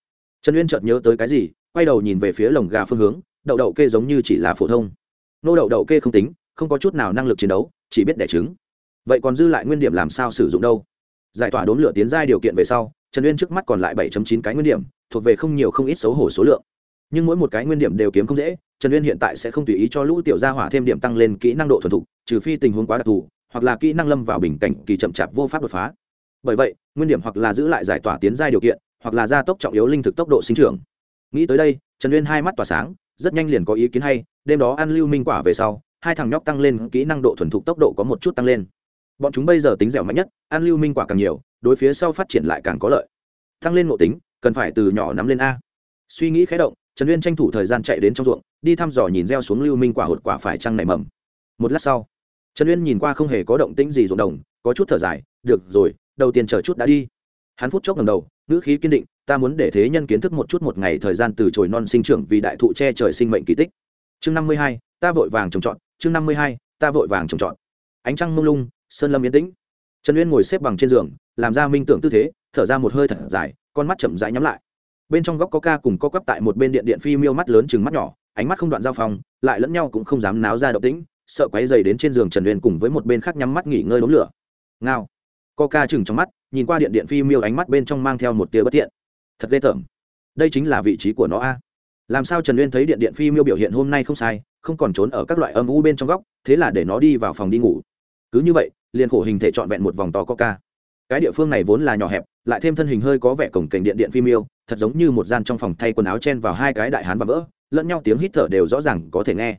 Trần uyên chợt nhớ tới cái gì, quay đầu nhìn về phía lồng gà phương hướng, đậu đậu kê giống như chỉ là phổ thông. Nô đậu đậu kê không tính, không có chút nào năng lực chiến đấu chỉ biết đẻ trứng. Vậy còn dư lại nguyên điểm làm sao sử dụng đâu? Giải tỏa đốn lửa tiến giai điều kiện về sau, trần uyên trước mắt còn lại bảy chín cái nguyên điểm, thuộc về không nhiều không ít xấu hổ số lượng. Nhưng mỗi một cái nguyên điểm đều kiếm không dễ, trần uyên hiện tại sẽ không tùy ý cho lũ tiểu gia hỏa thêm điểm tăng lên kỹ năng độ thuần thục, trừ phi tình huống quá đặc thù, hoặc là kỹ năng lâm vào bình cảnh kỳ chậm chạp vô pháp đột phá. Bởi vậy, nguyên điểm hoặc là giữ lại giải tỏa tiến giai điều kiện, hoặc là gia tốc trọng yếu linh thực tốc độ sinh trưởng. Nghĩ tới đây, trần uyên hai mắt tỏa sáng, rất nhanh liền có ý kiến hay, đêm đó ăn lưu minh quả về sau hai thằng nhóc tăng lên kỹ năng độ thuần thục tốc độ có một chút tăng lên. Bọn chúng bây giờ tính dẻo mạnh nhất, ăn lưu minh quả càng nhiều, đối phía sau phát triển lại càng có lợi. Tăng lên ngộ tính, cần phải từ nhỏ nắm lên a. Suy nghĩ khé động, trần uyên tranh thủ thời gian chạy đến trong ruộng, đi thăm dò nhìn reo xuống lưu minh quả hột quả phải trăng nảy mầm. Một lát sau, trần uyên nhìn qua không hề có động tĩnh gì ruộng đồng, có chút thở dài, được rồi, đầu tiên chờ chút đã đi. Hắn phút chốc ngầm đầu, ngữ khí kiên định, ta muốn để thế nhân kiến thức một chút một ngày thời gian từ trồi non sinh trưởng vì đại thụ che trời sinh mệnh kỳ tích. Chương năm mươi hai, ta vội vàng trồng trọt chương năm mươi hai ta vội vàng trồng trọt. Ánh trăng mông lung sơn lâm yên tĩnh. Trần uyên ngồi xếp bằng trên giường làm ra minh tưởng tư thế thở ra một hơi thật dài con mắt chậm rãi nhắm lại. Bên trong góc có ca cùng có quắp tại một bên điện điện phi miêu mắt lớn chừng mắt nhỏ ánh mắt không đoạn giao phòng, lại lẫn nhau cũng không dám náo ra động tĩnh sợ quấy dày đến trên giường trần uyên cùng với một bên khác nhắm mắt nghỉ ngơi đống lửa. Ngao. Co ca chừng trong mắt nhìn qua điện điện phi miêu ánh mắt bên trong mang theo một tia bất thiện. Thật ghê tởm. Đây chính là vị trí của nó a. Làm sao trần uyên thấy điện điện phi miêu biểu hiện hôm nay không sai không còn trốn ở các loại âm u bên trong góc, thế là để nó đi vào phòng đi ngủ. Cứ như vậy, liền khổ hình thể trọn vẹn một vòng to coca. Cái địa phương này vốn là nhỏ hẹp, lại thêm thân hình hơi có vẻ cổng kềnh điện điện phim yêu, thật giống như một gian trong phòng thay quần áo chen vào hai cái đại hán và vỡ, lẫn nhau tiếng hít thở đều rõ ràng có thể nghe.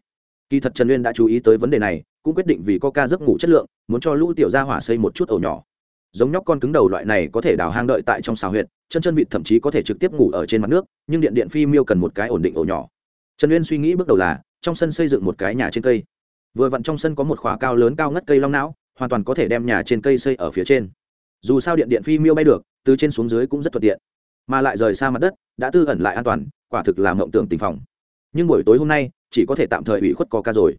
Kỳ thật trần uyên đã chú ý tới vấn đề này, cũng quyết định vì coca giấc ngủ chất lượng, muốn cho lũ tiểu gia hỏa xây một chút ổ nhỏ. Giống nhóc con cứng đầu loại này có thể đào hang đợi tại trong xào huyệt, chân chân vịt thậm chí có thể trực tiếp ngủ ở trên mặt nước, nhưng điện điện phi miêu cần một cái ổn định ổ nhỏ. Trần uyên suy nghĩ bước đầu là trong sân xây dựng một cái nhà trên cây. Vừa vặn trong sân có một khóa cao lớn cao ngất cây long não, hoàn toàn có thể đem nhà trên cây xây ở phía trên. Dù sao điện điện phi miêu bay được, từ trên xuống dưới cũng rất thuận tiện. Mà lại rời xa mặt đất, đã tư ẩn lại an toàn, quả thực là mộng tưởng tình phòng. Nhưng buổi tối hôm nay, chỉ có thể tạm thời ủy khuất có ca rồi.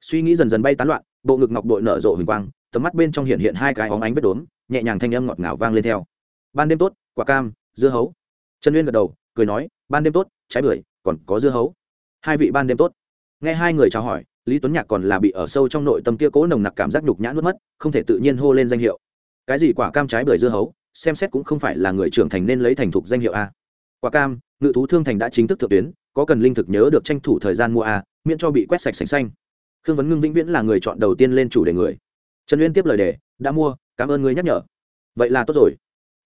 Suy nghĩ dần dần bay tán loạn, bộ ngực ngọc đội nở rộ huỳnh quang, tầm mắt bên trong hiện hiện hai cái óng ánh vết đốm, nhẹ nhàng thanh âm ngọt ngào vang lên theo. Ban đêm tốt, quả cam, dưa hấu. Trần uyên gật đầu, cười nói, ban đêm tốt, trái bưởi, còn có dưa hấu. Hai vị ban đêm tốt nghe hai người chào hỏi, lý tuấn nhạc còn là bị ở sâu trong nội tâm kia cố nồng nặc cảm giác nhục nhã nuốt mất, không thể tự nhiên hô lên danh hiệu. Cái gì quả cam trái bưởi dưa hấu, xem xét cũng không phải là người trưởng thành nên lấy thành thục danh hiệu a. Quả cam, ngự thú thương thành đã chính thức thượng tuyến, có cần linh thực nhớ được tranh thủ thời gian mua a, miễn cho bị quét sạch sành xanh. Khương vấn ngưng vĩnh viễn là người chọn đầu tiên lên chủ đề người. Trần uyên tiếp lời đề, đã mua, cảm ơn người nhắc nhở. Vậy là tốt rồi.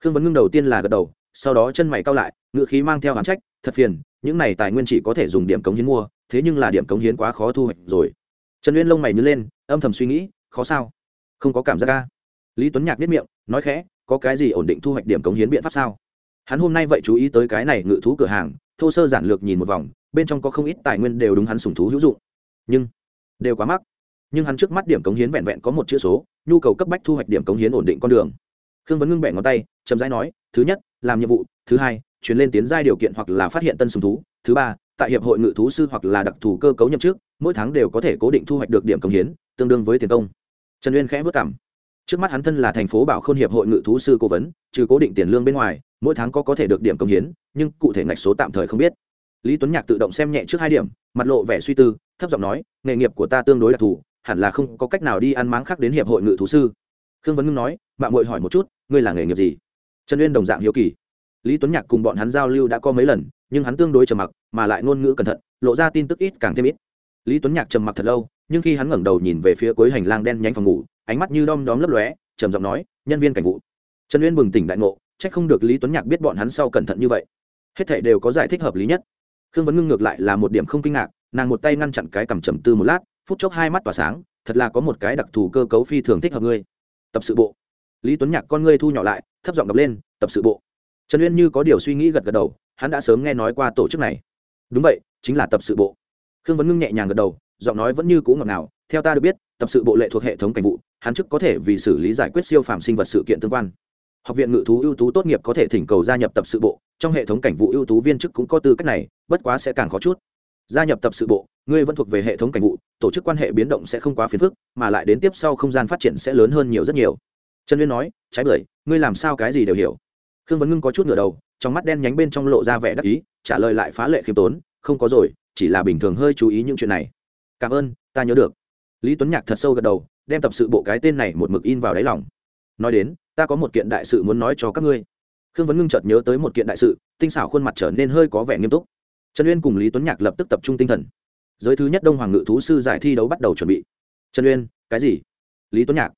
Khương vấn ngưng đầu tiên là gật đầu, sau đó chân mày cao lại ngự khí mang theo hán trách, thật phiền, những này tài nguyên chỉ có thể dùng điểm cống hiến mua thế nhưng là điểm cống hiến quá khó thu hoạch rồi. Trần uyên lông mày nhớ lên, âm thầm suy nghĩ, khó sao? Không có cảm giác ca lý tuấn nhạc biết miệng, nói khẽ, có cái gì ổn định thu hoạch điểm cống hiến biện pháp sao? Hắn hôm nay vậy chú ý tới cái này ngự thú cửa hàng, thô sơ giản lược nhìn một vòng, bên trong có không ít tài nguyên đều đúng hắn sùng thú hữu dụng. Nhưng, đều quá mắc. Nhưng hắn trước mắt điểm cống hiến vẹn vẹn có một chữ số, nhu cầu cấp bách thu hoạch điểm cống hiến ổn định con đường. Khương vấn ngưng bẻ ngón tay, chậm rãi nói, thứ nhất, làm nhiệm vụ, thứ hai, chuyển lên tiến giai điều kiện hoặc là phát hiện tân sùng thú, thứ ba tại hiệp hội ngự thú sư hoặc là đặc thù cơ cấu nhậm chức, mỗi tháng đều có thể cố định thu hoạch được điểm công hiến tương đương với tiền công. Trần uyên khẽ vất cảm. Trước mắt hắn thân là thành phố bảo khôn hiệp hội ngự thú sư cố vấn trừ cố định tiền lương bên ngoài mỗi tháng có có thể được điểm công hiến nhưng cụ thể ngạch số tạm thời không biết. Lý tuấn nhạc tự động xem nhẹ trước hai điểm mặt lộ vẻ suy tư thấp giọng nói nghề nghiệp của ta tương đối đặc thù hẳn là không có cách nào đi ăn máng khác đến hiệp hội ngự thú sư. Khương vấn ngưng nói mạng muội hỏi một chút ngươi là nghề nghiệp gì? Trần uyên đồng dạng hiếu kỳ. Lý tuấn nhạc cùng bọn hắn giao lưu đã có mấy lần nhưng hắn tương đối trầm mặc mà lại ngôn ngữ cẩn thận, lộ ra tin tức ít càng thêm ít. Lý tuấn nhạc trầm mặc thật lâu, nhưng khi hắn ngẩng đầu nhìn về phía cuối hành lang đen nhánh phòng ngủ, ánh mắt như đom đóm lấp lóe, trầm giọng nói, nhân viên cảnh vụ. Trần uyên bừng tỉnh đại ngộ trách không được lý tuấn nhạc biết bọn hắn sau cẩn thận như vậy. Hết thảy đều có giải thích hợp lý nhất. Khương vấn ngưng ngược lại là một điểm không kinh ngạc, nàng một tay ngăn chặn cái cằm trầm tư một lát, phút chốc hai mắt tỏa sáng, thật là có một cái đặc thù cơ cấu phi thường thích hợp ngươi. Tập sự bộ. Lý tuấn nhạc con ngươi thu nhỏ lại, thấp giọng đọc lên, tập sự bộ. Trần uyên như có điều suy nghĩ gật gật đầu, hắn đã sớm nghe nói qua tổ chức này đúng vậy, chính là tập sự bộ. Khương vấn ngưng nhẹ nhàng gật đầu, giọng nói vẫn như cũ ngọt ngào, theo ta được biết, tập sự bộ lệ thuộc hệ thống cảnh vụ, hắn chức có thể vì xử lý giải quyết siêu phàm sinh vật sự kiện tương quan. Học viện ngự thú ưu tú tốt nghiệp có thể thỉnh cầu gia nhập tập sự bộ, trong hệ thống cảnh vụ ưu tú viên chức cũng có tư cách này, bất quá sẽ càng khó chút. Gia nhập tập sự bộ, ngươi vẫn thuộc về hệ thống cảnh vụ, tổ chức quan hệ biến động sẽ không quá phiền phức, mà lại đến tiếp sau không gian phát triển sẽ lớn hơn nhiều rất nhiều. Trần Liên nói, trái bưởi, ngươi làm sao cái gì đều hiểu. Khương vấn ngưng có chút ngửa đầu trong mắt đen nhánh bên trong lộ ra vẻ đắc ý, trả lời lại phá lệ khiêm tốn, không có rồi, chỉ là bình thường hơi chú ý những chuyện này. Cảm ơn, ta nhớ được. Lý tuấn nhạc thật sâu gật đầu, đem tập sự bộ cái tên này một mực in vào đáy lòng. Nói đến, ta có một kiện đại sự muốn nói cho các ngươi. Khương vấn ngưng chợt nhớ tới một kiện đại sự, tinh xảo khuôn mặt trở nên hơi có vẻ nghiêm túc. Trần uyên cùng lý tuấn nhạc lập tức tập trung tinh thần. Giới thứ nhất đông hoàng ngự thú sư giải thi đấu bắt đầu chuẩn bị. Trần uyên, cái gì? Lý tuấn nhạc.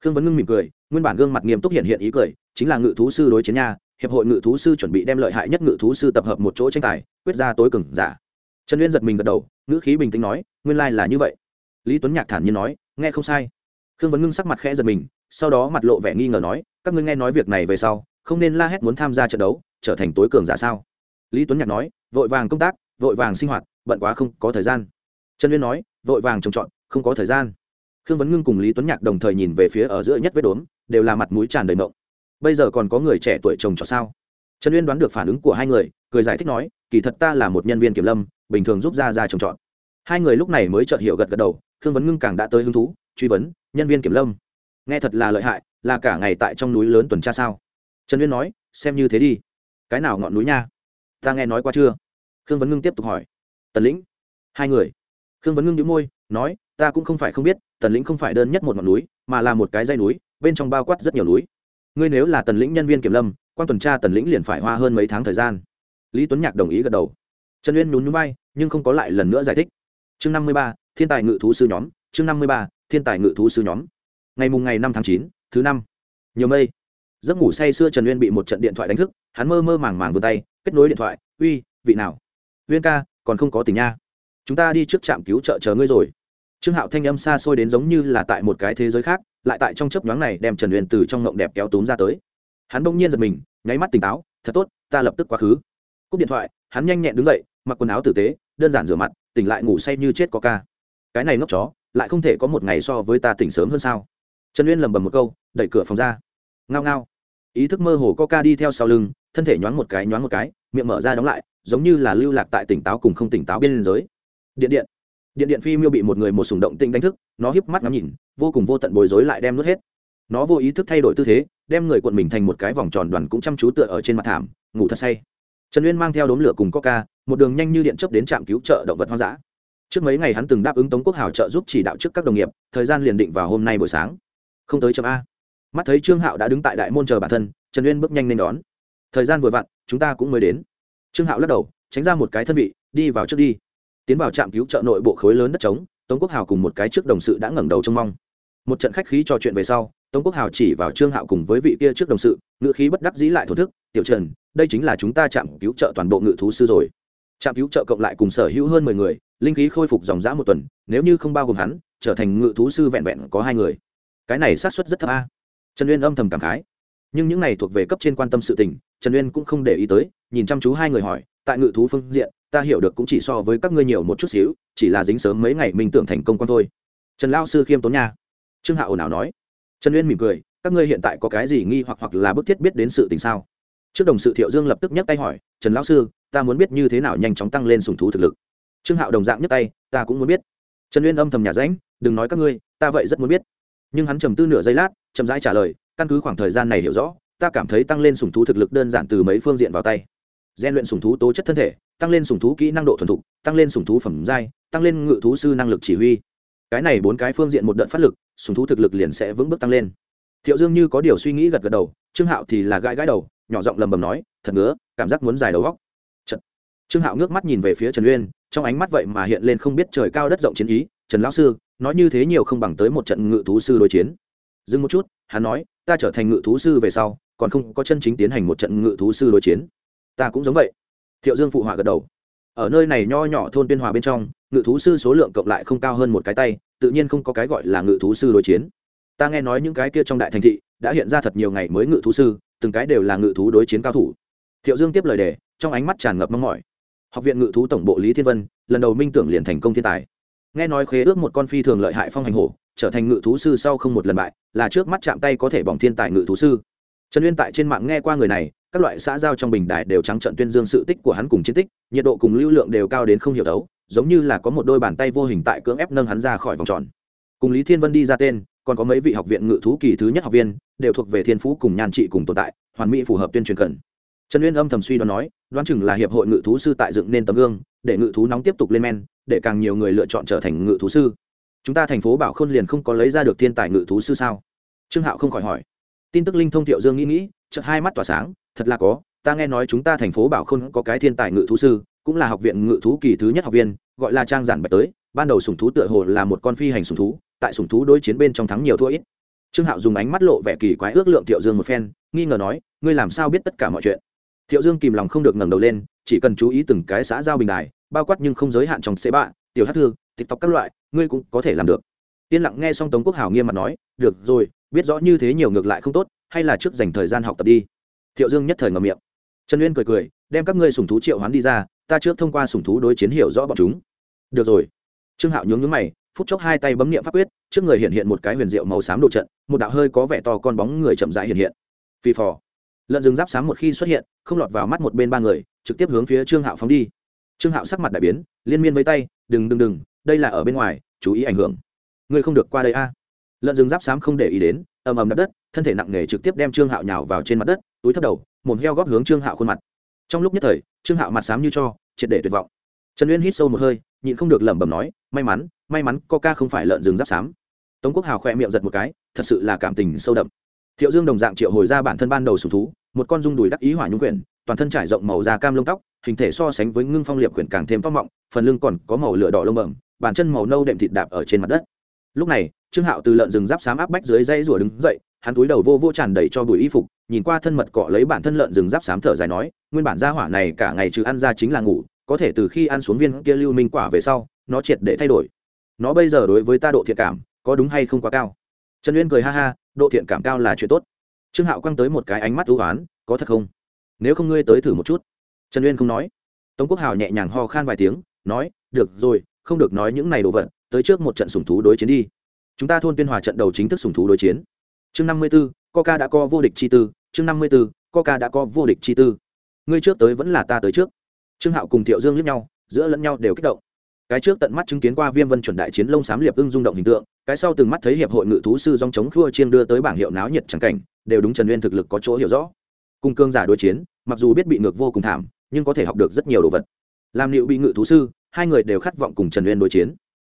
Khương vấn ngưng mỉm cười, nguyên bản gương mặt nghiêm túc hiện hiện ý cười, chính là ngự thú sư đối chiến nha hiệp hội ngự thú sư chuẩn bị đem lợi hại nhất ngự thú sư tập hợp một chỗ tranh tài, quyết ra tối cừng giả. Trần uyên giật mình gật đầu, ngữ khí bình tĩnh nói, nguyên lai là như vậy. Lý tuấn nhạc thản nhiên nói, nghe không sai. Khương vấn ngưng sắc mặt khẽ giật mình, sau đó mặt lộ vẻ nghi ngờ nói, các ngươi nghe nói việc này về sau, không nên la hét muốn tham gia trận đấu, trở thành tối cường giả sao? Lý tuấn nhạc nói, vội vàng công tác, vội vàng sinh hoạt, bận quá không có thời gian. Trần uyên nói, vội vàng trồng trọt, không có thời gian. Khương vấn ngưng cùng lý tuấn nhạc đồng thời nhìn về phía ở giữa nhất vết đốm, đều là mặt mũi tràn đầy mộng bây giờ còn có người trẻ tuổi chồng cho sao? Trần uyên đoán được phản ứng của hai người, cười giải thích nói, kỳ thật ta là một nhân viên kiểm lâm, bình thường giúp ra ra trồng trọt. Hai người lúc này mới chợt hiểu gật gật đầu, khương vấn ngưng càng đã tới hứng thú, truy vấn, nhân viên kiểm lâm. Nghe thật là lợi hại, là cả ngày tại trong núi lớn tuần tra sao? Trần uyên nói, xem như thế đi. Cái nào ngọn núi nha? Ta nghe nói qua chưa? Khương vấn ngưng tiếp tục hỏi. Tần lĩnh. Hai người. Khương vấn ngưng đĩu môi, nói, ta cũng không phải không biết, tần lĩnh không phải đơn nhất một ngọn núi, mà là một cái dây núi, bên trong bao quát rất nhiều núi ngươi nếu là tần lĩnh nhân viên kiểm lâm quan tuần tra tần lĩnh liền phải hoa hơn mấy tháng thời gian. Lý tuấn nhạc đồng ý gật đầu. Trần uyên nhún nhún bay, nhưng không có lại lần nữa giải thích. Chương năm mươi ba thiên tài ngự thú sư nhóm chương năm mươi ba thiên tài ngự thú sư nhóm. Ngày mùng ngày năm tháng chín thứ năm. Nhiều mây. Giấc ngủ say sưa trần uyên bị một trận điện thoại đánh thức hắn mơ mơ màng màng vươn tay kết nối điện thoại uy vị nào? Uyên ca còn không có tình nha. Chúng ta đi trước trạm cứu trợ chờ ngươi rồi. Trương hạo thanh âm xa xôi đến giống như là tại một cái thế giới khác lại tại trong chớp nhoáng này đem trần uyên từ trong ngộng đẹp kéo túm ra tới. Hắn bỗng nhiên giật mình, nháy mắt tỉnh táo, thật tốt, ta lập tức quá khứ. Cúp điện thoại, hắn nhanh nhẹn đứng dậy, mặc quần áo tử tế, đơn giản rửa mặt, tỉnh lại ngủ say như chết có ca. Cái này ngốc chó, lại không thể có một ngày so với ta tỉnh sớm hơn sao? Trần uyên lầm bầm một câu, đẩy cửa phòng ra. Ngao ngao. Ý thức mơ hồ có ca đi theo sau lưng, thân thể nhoáng một cái, nhoáng một cái, miệng mở ra đóng lại, giống như là lưu lạc tại tỉnh táo cùng không tỉnh táo bên liên giới điện điện điện điện phi miêu bị một người một sùng động tinh đánh thức, nó híp mắt ngắm nhìn, vô cùng vô tận bối rối lại đem nuốt hết. Nó vô ý thức thay đổi tư thế, đem người cuộn mình thành một cái vòng tròn đoàn cũng chăm chú tựa ở trên mặt thảm, ngủ thật say. Trần uyên mang theo đốm lửa cùng coca, một đường nhanh như điện chấp đến trạm cứu trợ động vật hoang dã. Trước mấy ngày hắn từng đáp ứng tống quốc hào trợ giúp chỉ đạo trước các đồng nghiệp, thời gian liền định vào hôm nay buổi sáng. Không tới chậm a. Mắt thấy trương hạo đã đứng tại đại môn chờ bản thân, trần uyên bước nhanh lên đón. Thời gian vừa vặn, chúng ta cũng mới đến. Trương hạo lắc đầu, tránh ra một cái thân vị, đi vào trước đi tiến vào trạm cứu trợ nội bộ khối lớn đất trống, tống quốc hào cùng một cái trước đồng sự đã ngẩng đầu trông mong. Một trận khách khí trò chuyện về sau, tống quốc hào chỉ vào trương hạo cùng với vị kia trước đồng sự ngự khí bất đắc dĩ lại thổ thức, tiểu trần, đây chính là chúng ta trạm cứu trợ toàn bộ ngự thú sư rồi. Trạm cứu trợ cộng lại cùng sở hữu hơn mười người, linh khí khôi phục dòng dã một tuần, nếu như không bao gồm hắn, trở thành ngự thú sư vẹn vẹn có hai người. Cái này sát xuất rất thấp a. Trần uyên âm thầm cảm khái. Nhưng những này thuộc về cấp trên quan tâm sự tình, trần uyên cũng không để ý tới, nhìn chăm chú hai người hỏi, tại ngự thú phương diện ta hiểu được cũng chỉ so với các ngươi nhiều một chút xíu, chỉ là dính sớm mấy ngày minh tưởng thành công quan thôi. Trần lao sư khiêm tốn nha. Trương hạ ồn ào nói. Trần uyên mỉm cười, các ngươi hiện tại có cái gì nghi hoặc hoặc là bức thiết biết đến sự tình sao? Trước đồng sự thiệu dương lập tức nhấc tay hỏi, trần lão sư, ta muốn biết như thế nào nhanh chóng tăng lên sùng thú thực lực? Trương hạo đồng dạng nhấc tay, ta cũng muốn biết. Trần uyên âm thầm nhà ránh, đừng nói các ngươi, ta vậy rất muốn biết. Nhưng hắn trầm tư nửa giây lát, chậm rãi trả lời, căn cứ khoảng thời gian này hiểu rõ, ta cảm thấy tăng lên sùng thú thực lực đơn giản từ mấy phương diện vào tay gian luyện sùng thú tố chất thân thể, tăng lên sùng thú kỹ năng độ thuần thục, tăng lên sùng thú phẩm giai, tăng lên ngự thú sư năng lực chỉ huy. Cái này bốn cái phương diện một đợt phát lực sùng thú thực lực liền sẽ vững bước tăng lên. Thiệu dương như có điều suy nghĩ gật gật đầu, trương hạo thì là gãi gãi đầu, nhỏ giọng lầm bầm nói, thật ngứa, cảm giác muốn dài đầu góc. Trật. trương hạo ngước mắt nhìn về phía trần uyên, trong ánh mắt vậy mà hiện lên không biết trời cao đất rộng chiến ý, trần lão sư, nói như thế nhiều không bằng tới một trận ngự thú sư đối chiến. Dừng một chút, hắn nói, ta trở thành ngự thú sư về sau, còn không có chân chính tiến hành một trận ngự thú sư đối chiến ta cũng giống vậy. Thiệu dương phụ họa gật đầu. Ở nơi này nho nhỏ thôn biên hòa bên trong, ngự thú sư số lượng cộng lại không cao hơn một cái tay, tự nhiên không có cái gọi là ngự thú sư đối chiến. Ta nghe nói những cái kia trong đại thành thị, đã hiện ra thật nhiều ngày mới ngự thú sư, từng cái đều là ngự thú đối chiến cao thủ. Thiệu dương tiếp lời đề, trong ánh mắt tràn ngập mong mỏi. Học viện ngự thú tổng bộ lý thiên vân, lần đầu minh tưởng liền thành công thiên tài. Nghe nói khế ước một con phi thường lợi hại phong hành hổ, trở thành ngự thú sư sau không một lần bại, là trước mắt chạm tay có thể bỏng thiên tài ngự thú sư trần uyên tại trên mạng nghe qua người này, các loại xã giao trong bình đại đều trắng trận tuyên dương sự tích của hắn cùng chiến tích, nhiệt độ cùng lưu lượng đều cao đến không hiểu đấu, giống như là có một đôi bàn tay vô hình tại cưỡng ép nâng hắn ra khỏi vòng tròn. Cùng lý thiên vân đi ra tên, còn có mấy vị học viện ngự thú kỳ thứ nhất học viên, đều thuộc về thiên phú cùng nhan trị cùng tồn tại, hoàn mỹ phù hợp tuyên truyền cần trần uyên âm thầm suy đoán nói, đoán chừng là hiệp hội ngự thú sư tại dựng nên tấm gương, để ngự thú nóng tiếp tục lên men, để càng nhiều người lựa chọn trở thành ngự thú sư. Chúng ta thành phố bảo khôn liền không có lấy ra được thiên tài ngự thú sư sao? Trương hạo không khỏi hỏi tin tức linh thông thiệu dương nghĩ nghĩ, chợt hai mắt tỏa sáng, thật là có, ta nghe nói chúng ta thành phố bảo khôn có cái thiên tài ngự thú sư, cũng là học viện ngự thú kỳ thứ nhất học viên, gọi là trang giản bạch tới, ban đầu sùng thú tựa hồ là một con phi hành sùng thú, tại sùng thú đối chiến bên trong thắng nhiều thua ít. Trương hạo dùng ánh mắt lộ vẻ kỳ quái ước lượng thiệu dương một phen, nghi ngờ nói, ngươi làm sao biết tất cả mọi chuyện? Thiệu dương kìm lòng không được ngẩng đầu lên, chỉ cần chú ý từng cái xã giao bình đài, bao quát nhưng không giới hạn trong xế bạ, tiểu hát thư, tiktok các loại, ngươi cũng có thể làm được. Yên lặng nghe xong tống quốc hảo nghiêm mặt nói, được rồi biết rõ như thế nhiều ngược lại không tốt, hay là trước dành thời gian học tập đi. Thiệu dương nhất thời ngầm miệng. Trần uyên cười cười, đem các ngươi sùng thú triệu hoán đi ra, ta trước thông qua sùng thú đối chiến hiểu rõ bọn chúng. Được rồi. Trương hạo nhướng nhướng mày, phút chốc hai tay bấm niệm pháp quyết, trước người hiện hiện một cái huyền diệu màu xám đồ trận, một đạo hơi có vẻ to con bóng người chậm rãi hiện hiện. Phi phò. Lợn rừng giáp sáng một khi xuất hiện, không lọt vào mắt một bên ba người, trực tiếp hướng phía trương hạo phóng đi. Trương hạo sắc mặt đại biến, liên miên với tay, đừng đừng đừng, đây là ở bên ngoài, chú ý ảnh hưởng. Ngươi không được qua đây a lợn rừng giáp xám không để ý đến, ầm ầm đập đất, thân thể nặng nề trực tiếp đem trương hạo nhào vào trên mặt đất, túi thấp đầu, mồm heo góp hướng trương hạo khuôn mặt. Trong lúc nhất thời, trương hạo mặt xám như cho, triệt để tuyệt vọng. Trần uyên hít sâu một hơi, nhịn không được lẩm bẩm nói, may mắn may mắn coca không phải lợn rừng giáp xám. Tống quốc hào khỏe miệng giật một cái, thật sự là cảm tình sâu đậm. Thiệu dương đồng dạng triệu hồi ra bản thân ban đầu sùng thú, một con dung đùi đắc ý hỏa nhung quyển, toàn thân trải rộng màu da cam lông tóc, hình thể so sánh với ngưng phong liệp quyển càng thêm to mọng, phần lưng còn có màu lửa đỏ lông bẩm, bàn chân màu nâu đệm thịt đạp ở trên mặt đất. Lúc này trương hạo từ lợn rừng giáp xám áp bách dưới dây rủa đứng dậy, hắn túi đầu vô vô tràn đầy cho bụi y phục, nhìn qua thân mật cọ lấy bản thân lợn rừng giáp xám thở dài nói, nguyên bản gia hỏa này cả ngày trừ ăn ra chính là ngủ, có thể từ khi ăn xuống viên kia lưu minh quả về sau, nó triệt để thay đổi. Nó bây giờ đối với ta độ thiện cảm, có đúng hay không quá cao? Trần uyên cười ha ha, độ thiện cảm cao là chuyện tốt. Trương hạo quăng tới một cái ánh mắt ưu oán, có thật không? Nếu không ngươi tới thử một chút. Trần uyên không nói. Tống quốc hào nhẹ nhàng ho khan vài tiếng, nói, được rồi, không được nói những này đồ vật, tới trước một trận sùng thú đối chiến đi chúng ta thôn tuyên hòa trận đầu chính thức sùng thú đối chiến. Chương năm mươi b ố coca đã có vô địch chi tư. Chương năm mươi b ố coca đã có vô địch chi tư. Ngươi trước tới vẫn là ta tới trước. Trương hạo cùng thiệu dương lướt nhau, giữa lẫn nhau đều kích động. Cái trước tận mắt chứng kiến qua viêm vân chuẩn đại chiến lông xám liệp ưng rung động hình tượng, cái sau từng mắt thấy hiệp hội ngự thú sư dòng chống khua chiên đưa tới bảng hiệu náo nhiệt trắng cảnh, đều đúng trần uyên thực lực có chỗ hiểu rõ. Cùng cương giả đối chiến, mặc dù biết bị ngược vô cùng thảm, nhưng có thể học được rất nhiều đồ vật. Làm liệu bị ngự thú sư, hai người đều khát vọng cùng trần uyên đối chiến.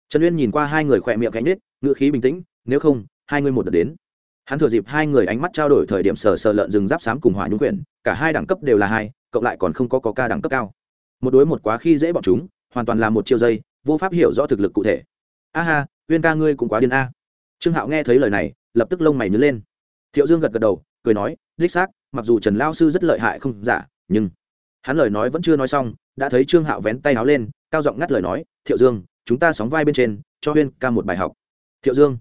Trần uyên nhìn qua hai người khỏe miệng cánh nết ngựa khí bình tĩnh, nếu không, hai người một đợt đến. Hắn thừa dịp hai người ánh mắt trao đổi thời điểm sờ sờ lợn rừng giáp xám cùng hỏa nhung quyển, cả hai đẳng cấp đều là hai, cộng lại còn không có có ca đẳng cấp cao. Một đối một quá khi dễ bọn chúng, hoàn toàn là một chiêu dây, vô pháp hiểu rõ thực lực cụ thể. A ha huyên ca ngươi cũng quá điên a. Trương hạo nghe thấy lời này, lập tức lông mày nhớ lên. Thiệu dương gật gật đầu, cười nói, đích xác, mặc dù trần lao sư rất lợi hại không giả, nhưng hắn lời nói vẫn chưa nói xong, đã thấy trương hạo vén tay áo lên, cao giọng ngắt lời nói, thiệu dương, chúng ta sóng vai bên trên, cho huyên ca một bài học thiệu dương.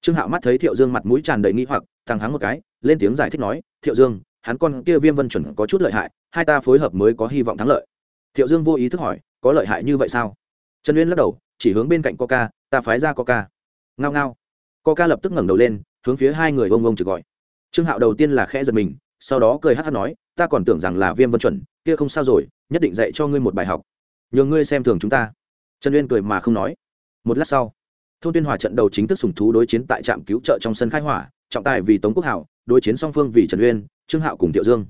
Trương hạo mắt thấy thiệu dương mặt mũi tràn đầy nghi hoặc, thằng hắn một cái, lên tiếng giải thích nói, thiệu dương, hắn con kia viêm vân chuẩn có chút lợi hại, hai ta phối hợp mới có hy vọng thắng lợi. Thiệu dương vô ý thức hỏi, có lợi hại như vậy sao? Trần uyên lắc đầu, chỉ hướng bên cạnh coca, ta phái ra coca. Ngao ngao. Coca lập tức ngẩng đầu lên, hướng phía hai người ông ông trực gọi. Trương hạo đầu tiên là khẽ giật mình, sau đó cười hát hát nói, ta còn tưởng rằng là viêm vân chuẩn, kia không sao rồi, nhất định dạy cho ngươi một bài học. Nhờ ngươi xem thường chúng ta. Trần uyên cười mà không nói. Một lát sau thôn tuyên hòa trận đầu chính thức sùng thú đối chiến tại trạm cứu trợ trong sân khai hỏa, trọng tài vì tống quốc hảo, đối chiến song phương vì trần uyên, trương hạo cùng thiệu dương.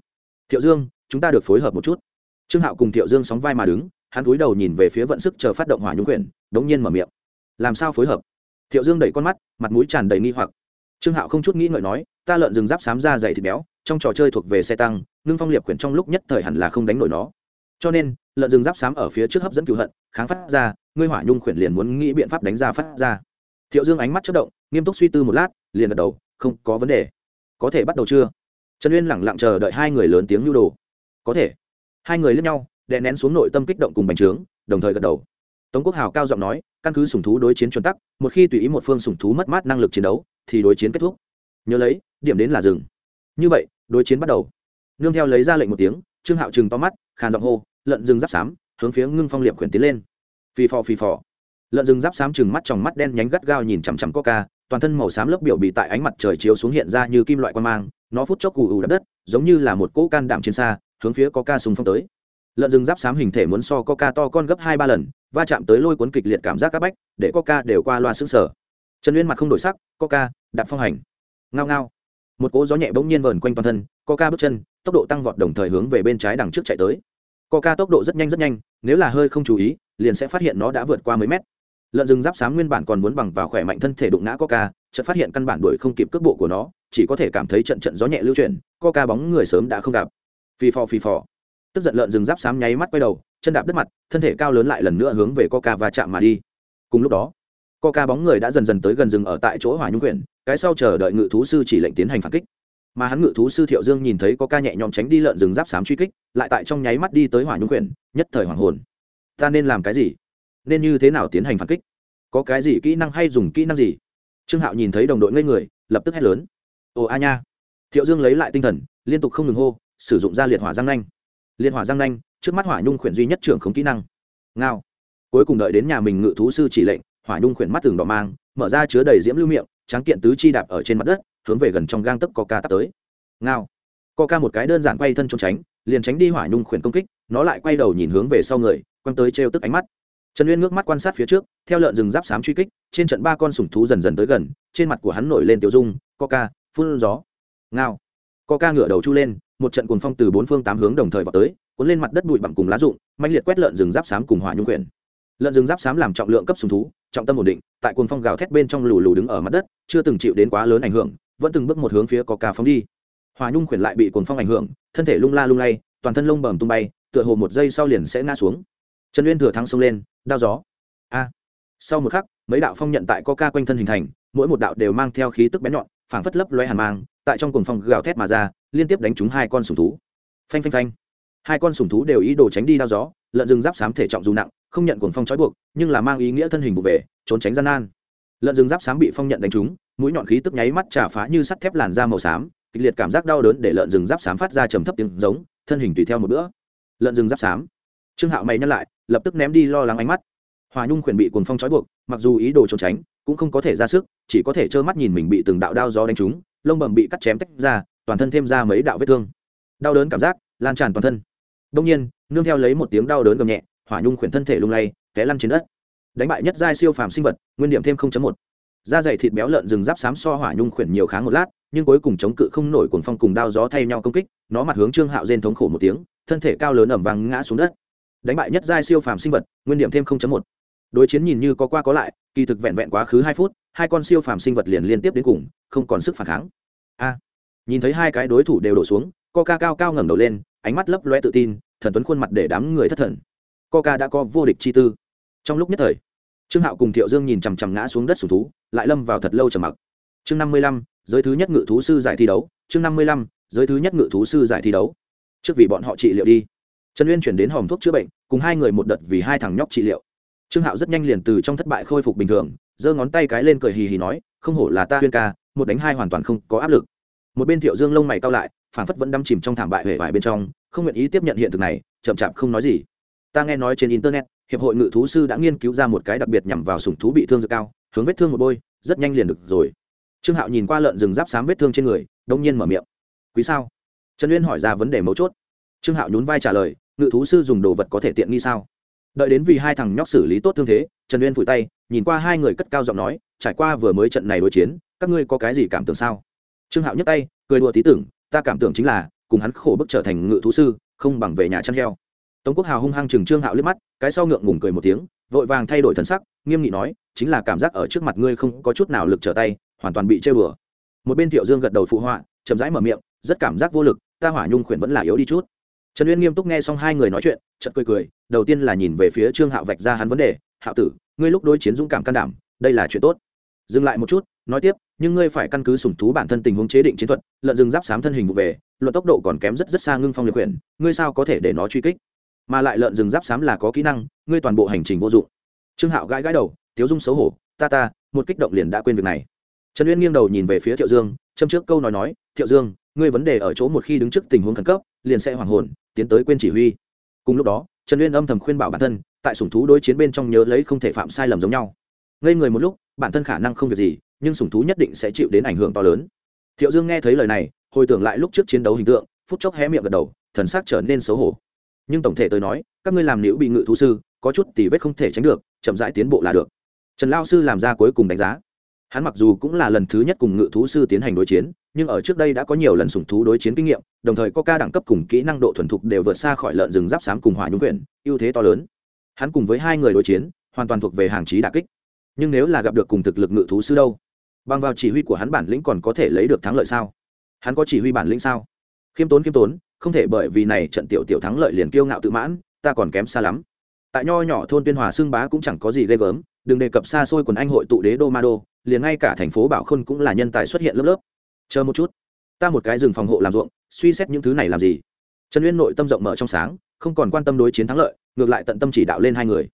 Thiệu dương, chúng ta được phối hợp một chút. Trương hạo cùng thiệu dương sóng vai mà đứng, hắn cúi đầu nhìn về phía vận sức chờ phát động hỏa nhúng quyển, đống nhiên mở miệng. Làm sao phối hợp? Thiệu dương đẩy con mắt, mặt mũi tràn đầy nghi hoặc. Trương hạo không chút nghĩ ngợi nói, ta lợn rừng giáp xám ra dày thịt béo, trong trò chơi thuộc về xe tăng, ngưng phong liệp quyển trong lúc nhất thời hẳn là không đánh nổi nó. Cho nên, lợn rừng giáp xám ở phía trước hấp dẫn cựu hận, kháng phát ra ngươi hỏa nhung khuyển liền muốn nghĩ biện pháp đánh ra phát ra. Thiệu dương ánh mắt chất động, nghiêm túc suy tư một lát, liền gật đầu, không có vấn đề. Có thể bắt đầu chưa? Trần uyên lẳng lặng chờ đợi hai người lớn tiếng nhu đồ. Có thể. Hai người lướt nhau, đè nén xuống nội tâm kích động cùng bành trướng, đồng thời gật đầu. Tống quốc hào cao giọng nói, căn cứ sùng thú đối chiến chuẩn tắc, một khi tùy ý một phương sùng thú mất mát năng lực chiến đấu, thì đối chiến kết thúc. Nhớ lấy, điểm đến là rừng như vậy, đối chiến bắt đầu. Nương theo lấy ra lệnh một tiếng, trương hạo trừng to mắt, khàn giọng hô, lợn rừng giáp xám, hướng phía ngưng phong liệp khuyển tiến lên phì phò phì phò. Lợn rừng giáp xám chừng mắt trong mắt đen nhánh gắt gao nhìn chằm chằm coca, toàn thân màu xám lớp biểu bị tại ánh mặt trời chiếu xuống hiện ra như kim loại quan mang, nó phút chốc cù ù đất, giống như là một cỗ can đảm trên xa, hướng phía coca sùng phong tới. Lợn rừng giáp xám hình thể muốn so coca to con gấp hai ba lần, va chạm tới lôi cuốn kịch liệt cảm giác các bách, để coca đều qua loa xứng sở trần uyên mặt không đổi sắc, coca, đạp phong hành. Ngao ngao. Một cỗ gió nhẹ bỗng nhiên vờn quanh toàn thân, coca bước chân, tốc độ tăng vọt đồng thời hướng về bên trái đằng trước chạy tới coca tốc độ rất nhanh rất nhanh, nếu là hơi không chú ý, liền sẽ phát hiện nó đã vượt qua mấy mét. Lợn rừng giáp xám nguyên bản còn muốn bằng vào khỏe mạnh thân thể đụng ngã coca, chợt phát hiện căn bản đuổi không kịp cước bộ của nó, chỉ có thể cảm thấy trận trận gió nhẹ lưu chuyển, coca bóng người sớm đã không gặp. Phì phò phì phò. Tức giận lợn rừng giáp xám nháy mắt quay đầu, chân đạp đất mặt, thân thể cao lớn lại lần nữa hướng về coca và chạm mà đi. Cùng lúc đó, coca bóng người đã dần dần tới gần rừng ở tại chỗ hỏa nhung quyển, cái sau chờ đợi ngự thú sư chỉ lệnh tiến hành phản kích mà hắn ngự thú sư thiệu dương nhìn thấy có ca nhẹ nhõm tránh đi lợn rừng giáp xám truy kích, lại tại trong nháy mắt đi tới hỏa nhung quyển, nhất thời hoàng hồn. Ta nên làm cái gì? Nên như thế nào tiến hành phản kích? Có cái gì kỹ năng hay dùng kỹ năng gì? Trương hạo nhìn thấy đồng đội ngây người, lập tức hét lớn. Ồ a nha. Thiệu dương lấy lại tinh thần, liên tục không ngừng hô, sử dụng ra liệt hỏa giang nanh. Liệt hỏa giang nanh, trước mắt hỏa nhung khuyển duy nhất trưởng không kỹ năng. Ngao. Cuối cùng đợi đến nhà mình ngự thú sư chỉ lệnh, hỏa nhung khuyển mắt tường đỏ mang, mở ra chứa đầy diễm lưu miệng, tráng kiện tứ chi đạp ở trên mặt đất hướng về gần trong gang tấc coca tắt tới. Ngao. Coca một cái đơn giản quay thân trốn tránh, liền tránh đi hỏa nhung khuyển công kích, nó lại quay đầu nhìn hướng về sau người, quăng tới trêu tức ánh mắt. Trần uyên ngước mắt quan sát phía trước, theo lợn rừng giáp xám truy kích, trên trận ba con sủng thú dần dần tới gần, trên mặt của hắn nổi lên tiểu dung, coca, phun gió. Ngao. Coca ngửa đầu chu lên, một trận cuồng phong từ bốn phương tám hướng đồng thời vào tới, cuốn lên mặt đất bụi bặm cùng lá rụng mạnh liệt quét lợn rừng giáp xám cùng hỏa nhung quyển lợn rừng giáp xám làm trọng lượng cấp sùng thú, trọng tâm ổn định, tại cuồng phong gào thét bên trong lù lù đứng ở mặt đất, chưa từng chịu đến quá lớn ảnh hưởng vẫn từng bước một hướng phía có ca phóng đi. Hòa nhung khuyển lại bị cồn phong ảnh hưởng, thân thể lung la lung lay, toàn thân lông bầm tung bay, tựa hồ một giây sau liền sẽ ngã xuống. Trần uyên thừa thắng xông lên, đao gió. A. Sau một khắc, mấy đạo phong nhận tại có ca quanh thân hình thành, mỗi một đạo đều mang theo khí tức bén nhọn, phảng phất lấp loé hàn mang, tại trong cồn phong gào thét mà ra, liên tiếp đánh trúng hai con sùng thú. Phanh phanh phanh. Hai con sùng thú đều ý đồ tránh đi đao gió, lợn rừng giáp sám thể trọng dù nặng, không nhận cuồng phong trói buộc, nhưng là mang ý nghĩa thân hình vụ về, trốn tránh gian nan. Lợn rừng giáp sám bị phong nhận đánh trúng mũi nhọn khí tức nháy mắt trả phá như sắt thép làn da màu xám, kịch liệt cảm giác đau đớn để lợn rừng giáp xám phát ra trầm thấp tiếng giống, thân hình tùy theo một bữa. Lợn rừng giáp xám. Trương hạo mày nhắc lại, lập tức ném đi lo lắng ánh mắt. Hòa nhung khuyển bị cuồng phong trói buộc, mặc dù ý đồ trốn tránh, cũng không có thể ra sức, chỉ có thể trơ mắt nhìn mình bị từng đạo đao gió đánh trúng, lông bầm bị cắt chém tách ra, toàn thân thêm ra mấy đạo vết thương. Đau đớn cảm giác, lan tràn toàn thân. Đông nhiên, nương theo lấy một tiếng đau đớn gầm nhẹ hỏa nhung khuyển thân thể lung lay, té lăn trên đất. Đánh bại nhất giai siêu phàm sinh vật, nguyên điểm thêm một da dày thịt béo lợn rừng giáp xám so hỏa nhung khuyển nhiều kháng một lát, nhưng cuối cùng chống cự không nổi cuồng phong cùng đao gió thay nhau công kích, nó mặt hướng trương hạo rên thống khổ một tiếng, thân thể cao lớn ẩm vàng ngã xuống đất. Đánh bại nhất giai siêu phàm sinh vật, nguyên điểm thêm một. Đối chiến nhìn như có qua có lại, kỳ thực vẹn vẹn quá khứ hai phút, hai con siêu phàm sinh vật liền liên tiếp đến cùng, không còn sức phản kháng. A! Nhìn thấy hai cái đối thủ đều đổ xuống, coca cao cao ngẩng đầu lên, ánh mắt lấp loe tự tin, thần tuấn khuôn mặt để đám người thất thần. Coca đã có vô địch chi tư. Trong lúc nhất thời trương hạo cùng thiệu dương nhìn chằm chằm ngã xuống đất sùng thú, lại lâm vào thật lâu trầm mặc. Chương năm mươi lăm, giới thứ nhất ngự thú sư giải thi đấu. Chương năm mươi lăm, giới thứ nhất ngự thú sư giải thi đấu. Trước vì bọn họ trị liệu đi. Trần uyên chuyển đến hòm thuốc chữa bệnh, cùng hai người một đợt vì hai thằng nhóc trị liệu. Trương hạo rất nhanh liền từ trong thất bại khôi phục bình thường, giơ ngón tay cái lên cười hì hì nói, không hổ là ta huyên ca, một đánh hai hoàn toàn không có áp lực. Một bên thiệu dương lông mày cao lại phản phất vẫn đâm chìm trong thảm bại huệ vải bên trong, không nguyện ý tiếp nhận hiện thực này, chậm chạp không nói gì. Ta nghe nói trên internet hiệp hội ngự thú sư đã nghiên cứu ra một cái đặc biệt nhằm vào sủng thú bị thương dược cao, hướng vết thương một bôi, rất nhanh liền được rồi. Trương hạo nhìn qua lợn rừng giáp xám vết thương trên người, đông nhiên mở miệng. Quý sao? Trần uyên hỏi ra vấn đề mấu chốt. Trương hạo nhún vai trả lời, ngự thú sư dùng đồ vật có thể tiện nghi sao? Đợi đến vì hai thằng nhóc xử lý tốt thương thế, trần uyên phủi tay, nhìn qua hai người cất cao giọng nói, trải qua vừa mới trận này đối chiến, các ngươi có cái gì cảm tưởng sao? Trương hạo nhấc tay, cười đùa tí tưởng, ta cảm tưởng chính là, cùng hắn khổ bức trở thành ngự thú sư, không bằng về nhà chăn heo tống quốc hào hung hăng chừng trương hạo liếc mắt, cái sau ngượng ngùng cười một tiếng, vội vàng thay đổi thần sắc, nghiêm nghị nói, chính là cảm giác ở trước mặt ngươi không có chút nào lực trở tay, hoàn toàn bị chơi bừa một bên thiệu dương gật đầu phụ họa, chậm rãi mở miệng, rất cảm giác vô lực, ta hỏa nhung khuyển vẫn là yếu đi chút. Trần uyên nghiêm túc nghe xong hai người nói chuyện, chợt cười cười, đầu tiên là nhìn về phía trương hạo vạch ra hắn vấn đề, hạo tử, ngươi lúc đối chiến dũng cảm can đảm, đây là chuyện tốt. Dừng lại một chút, nói tiếp, nhưng ngươi phải căn cứ sủng thú bản thân tình huống chế định chiến thuật, lợn rừng giáp xám thân hình vụ về, luận tốc độ còn kém rất rất xa ngưng phong liệt quyển ngươi sao có thể để nó truy kích? Mà lại lợn rừng giáp xám là có kỹ năng, ngươi toàn bộ hành trình vô dụng. Trương hạo gãi gãi đầu, tiếu dung xấu hổ, ta ta, một kích động liền đã quên việc này. Trần uyên nghiêng đầu nhìn về phía thiệu dương, châm trước câu nói nói, thiệu dương, ngươi vấn đề ở chỗ một khi đứng trước tình huống khẩn cấp, liền sẽ hoảng hồn, tiến tới quên chỉ huy. Cùng lúc đó, trần uyên âm thầm khuyên bảo bản thân, tại sủng thú đối chiến bên trong nhớ lấy không thể phạm sai lầm giống nhau. Ngây người một lúc, bản thân khả năng không việc gì, nhưng sủng thú nhất định sẽ chịu đến ảnh hưởng to lớn. Thiệu dương nghe thấy lời này, hồi tưởng lại lúc trước chiến đấu hình tượng, phút chốc hé miệng gật đầu, thần sắc trở nên xấu hổ nhưng tổng thể tôi nói, các ngươi làm nữ bị ngự thú sư, có chút tỉ vết không thể tránh được, chậm rãi tiến bộ là được. Trần lao sư làm ra cuối cùng đánh giá. Hắn mặc dù cũng là lần thứ nhất cùng ngự thú sư tiến hành đối chiến, nhưng ở trước đây đã có nhiều lần sủng thú đối chiến kinh nghiệm, đồng thời có ca đẳng cấp cùng kỹ năng độ thuần thục đều vượt xa khỏi lợn rừng giáp xám cùng hỏa nhung quyển, ưu thế to lớn. Hắn cùng với hai người đối chiến, hoàn toàn thuộc về hàng trí đà kích. Nhưng nếu là gặp được cùng thực lực ngự thú sư đâu? Bằng vào chỉ huy của hắn bản lĩnh còn có thể lấy được thắng lợi sao? Hắn có chỉ huy bản lĩnh sao? Khiêm tốn khiêm tốn không thể bởi vì này trận tiểu tiểu thắng lợi liền kiêu ngạo tự mãn, ta còn kém xa lắm. Tại nho nhỏ thôn tuyên hòa xưng bá cũng chẳng có gì ghê gớm, đừng đề cập xa xôi quần anh hội tụ đế đô ma đô, liền ngay cả thành phố bảo khôn cũng là nhân tài xuất hiện lớp lớp. Chờ một chút, ta một cái rừng phòng hộ làm ruộng, suy xét những thứ này làm gì. Trần uyên nội tâm rộng mở trong sáng, không còn quan tâm đối chiến thắng lợi, ngược lại tận tâm chỉ đạo lên hai người.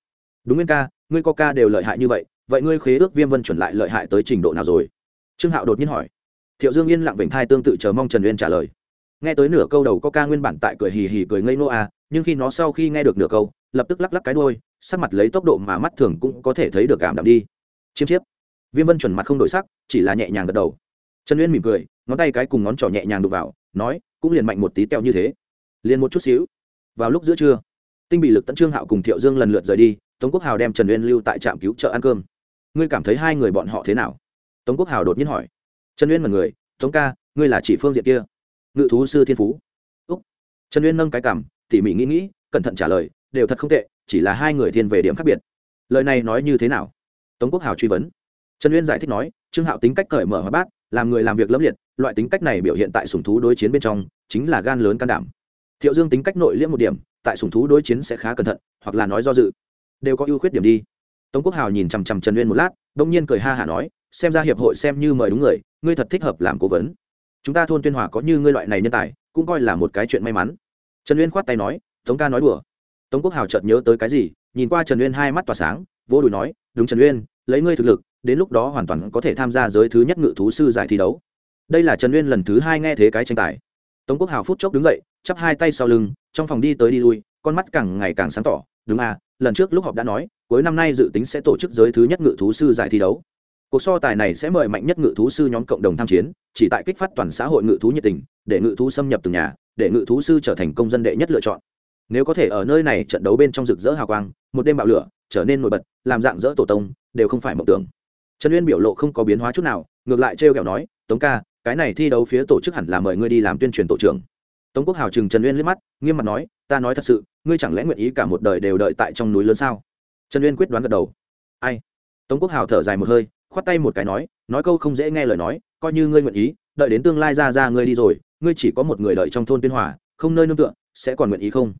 Đúng nguyên ca, ngươi có ca đều lợi hại như vậy vậy ngươi khế ước viêm vân chuẩn lại lợi hại tới trình độ nào rồi? Trương hạo đột nhiên hỏi. Thiệu dương yên lặng vểnh thai tương tự chờ mong trần uyên trả lời nghe tới nửa câu đầu có ca nguyên bản tại cười hì hì cười ngây nô à nhưng khi nó sau khi nghe được nửa câu, lập tức lắc lắc cái đôi sắc mặt lấy tốc độ mà mắt thường cũng có thể thấy được cảm đạm đi. Chiêm chiếp. Viêm vân chuẩn mặt không đổi sắc, chỉ là nhẹ nhàng gật đầu. Trần uyên mỉm cười, ngón tay cái cùng ngón trỏ nhẹ nhàng đục vào, nói, cũng liền mạnh một tí teo như thế. Liền một chút xíu. Vào lúc giữa trưa, tinh bị lực tấn trương hạo cùng thiệu dương lần lượt rời đi, tống quốc hào đem trần uyên lưu tại trạm cứu trợ ăn cơm. Ngươi cảm thấy hai người bọn họ thế nào? Tống quốc hào đột nhiên hỏi. Trần uyên mật người tống ca, ngươi là chỉ phương diện kia ngự thú sư thiên phú. Úc. Trần uyên nâng cái cảm, tỉ mỉ nghĩ nghĩ, cẩn thận trả lời, đều thật không tệ, chỉ là hai người thiên về điểm khác biệt. Lời này nói như thế nào? Tống quốc hào truy vấn. Trần uyên giải thích nói, trương hạo tính cách cởi mở hóa bát, làm người làm việc lẫm liệt, loại tính cách này biểu hiện tại sùng thú đối chiến bên trong, chính là gan lớn can đảm. Thiệu dương tính cách nội liễm một điểm, tại sùng thú đối chiến sẽ khá cẩn thận, hoặc là nói do dự. Đều có ưu khuyết điểm đi. Tống quốc hào nhìn chằm chằm trần uyên một lát, đông nhiên cười ha hả nói, xem ra hiệp hội xem như mời đúng người, ngươi thật thích hợp làm cố vấn chúng ta thôn tuyên hòa có như ngươi loại này nhân tài, cũng coi là một cái chuyện may mắn. Trần uyên khoát tay nói, tống ca nói đùa. Tống quốc hào chợt nhớ tới cái gì, nhìn qua trần uyên hai mắt tỏa sáng vô đùi nói, đúng trần uyên, lấy ngươi thực lực, đến lúc đó hoàn toàn có thể tham gia giới thứ nhất ngự thú sư giải thi đấu. Đây là trần uyên lần thứ hai nghe thế cái tranh tài. Tống quốc hào phút chốc đứng dậy, chắp hai tay sau lưng, trong phòng đi tới đi lui, con mắt càng ngày càng sáng tỏ, đúng à lần trước lúc họp đã nói, cuối năm nay dự tính sẽ tổ chức giới thứ nhất ngự thú sư giải thi đấu cuộc so tài này sẽ mời mạnh nhất ngự thú sư nhóm cộng đồng tham chiến, chỉ tại kích phát toàn xã hội ngự thú nhiệt tình, để ngự thú xâm nhập từng nhà, để ngự thú sư trở thành công dân đệ nhất lựa chọn. Nếu có thể ở nơi này trận đấu bên trong rực rỡ hào quang, một đêm bạo lửa, trở nên nổi bật, làm dạng dỡ tổ tông, đều không phải mộng tưởng. Trần uyên biểu lộ không có biến hóa chút nào, ngược lại trêu ghẹo nói, tống ca, cái này thi đấu phía tổ chức hẳn là mời ngươi đi làm tuyên truyền tổ trưởng. Tống quốc hào chừng trần uyên liếc mắt, nghiêm mặt nói, ta nói thật sự, ngươi chẳng lẽ nguyện ý cả một đời đều đợi tại trong núi lớn sao? Trần uyên quyết đoán gật đầu. Ai? Tống quốc hào thở dài một hơi khoát tay một cái nói nói câu không dễ nghe lời nói, coi như ngươi nguyện ý, đợi đến tương lai ra ra ngươi đi rồi, ngươi chỉ có một người đợi trong thôn tuyên hòa, không nơi nương tựa, sẽ còn nguyện ý không?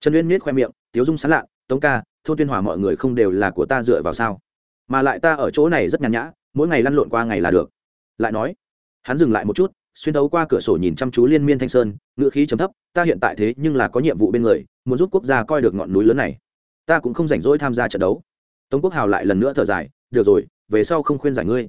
Trần uyên miết khoe miệng, tiếu dung sán lạ, tống ca, thôn tuyên hòa mọi người không đều là của ta dựa vào sao? Mà lại ta ở chỗ này rất nhàn nhã, mỗi ngày lăn lộn qua ngày là được. Lại nói, hắn dừng lại một chút, xuyên thấu qua cửa sổ nhìn chăm chú liên miên thanh sơn, ngữ khí chấm thấp, ta hiện tại thế nhưng là có nhiệm vụ bên người, muốn giúp quốc gia coi được ngọn núi lớn này. Ta cũng không rảnh rỗi tham gia trận đấu. Tống quốc hào lại lần nữa thở dài, được rồi về sau không khuyên giải ngươi.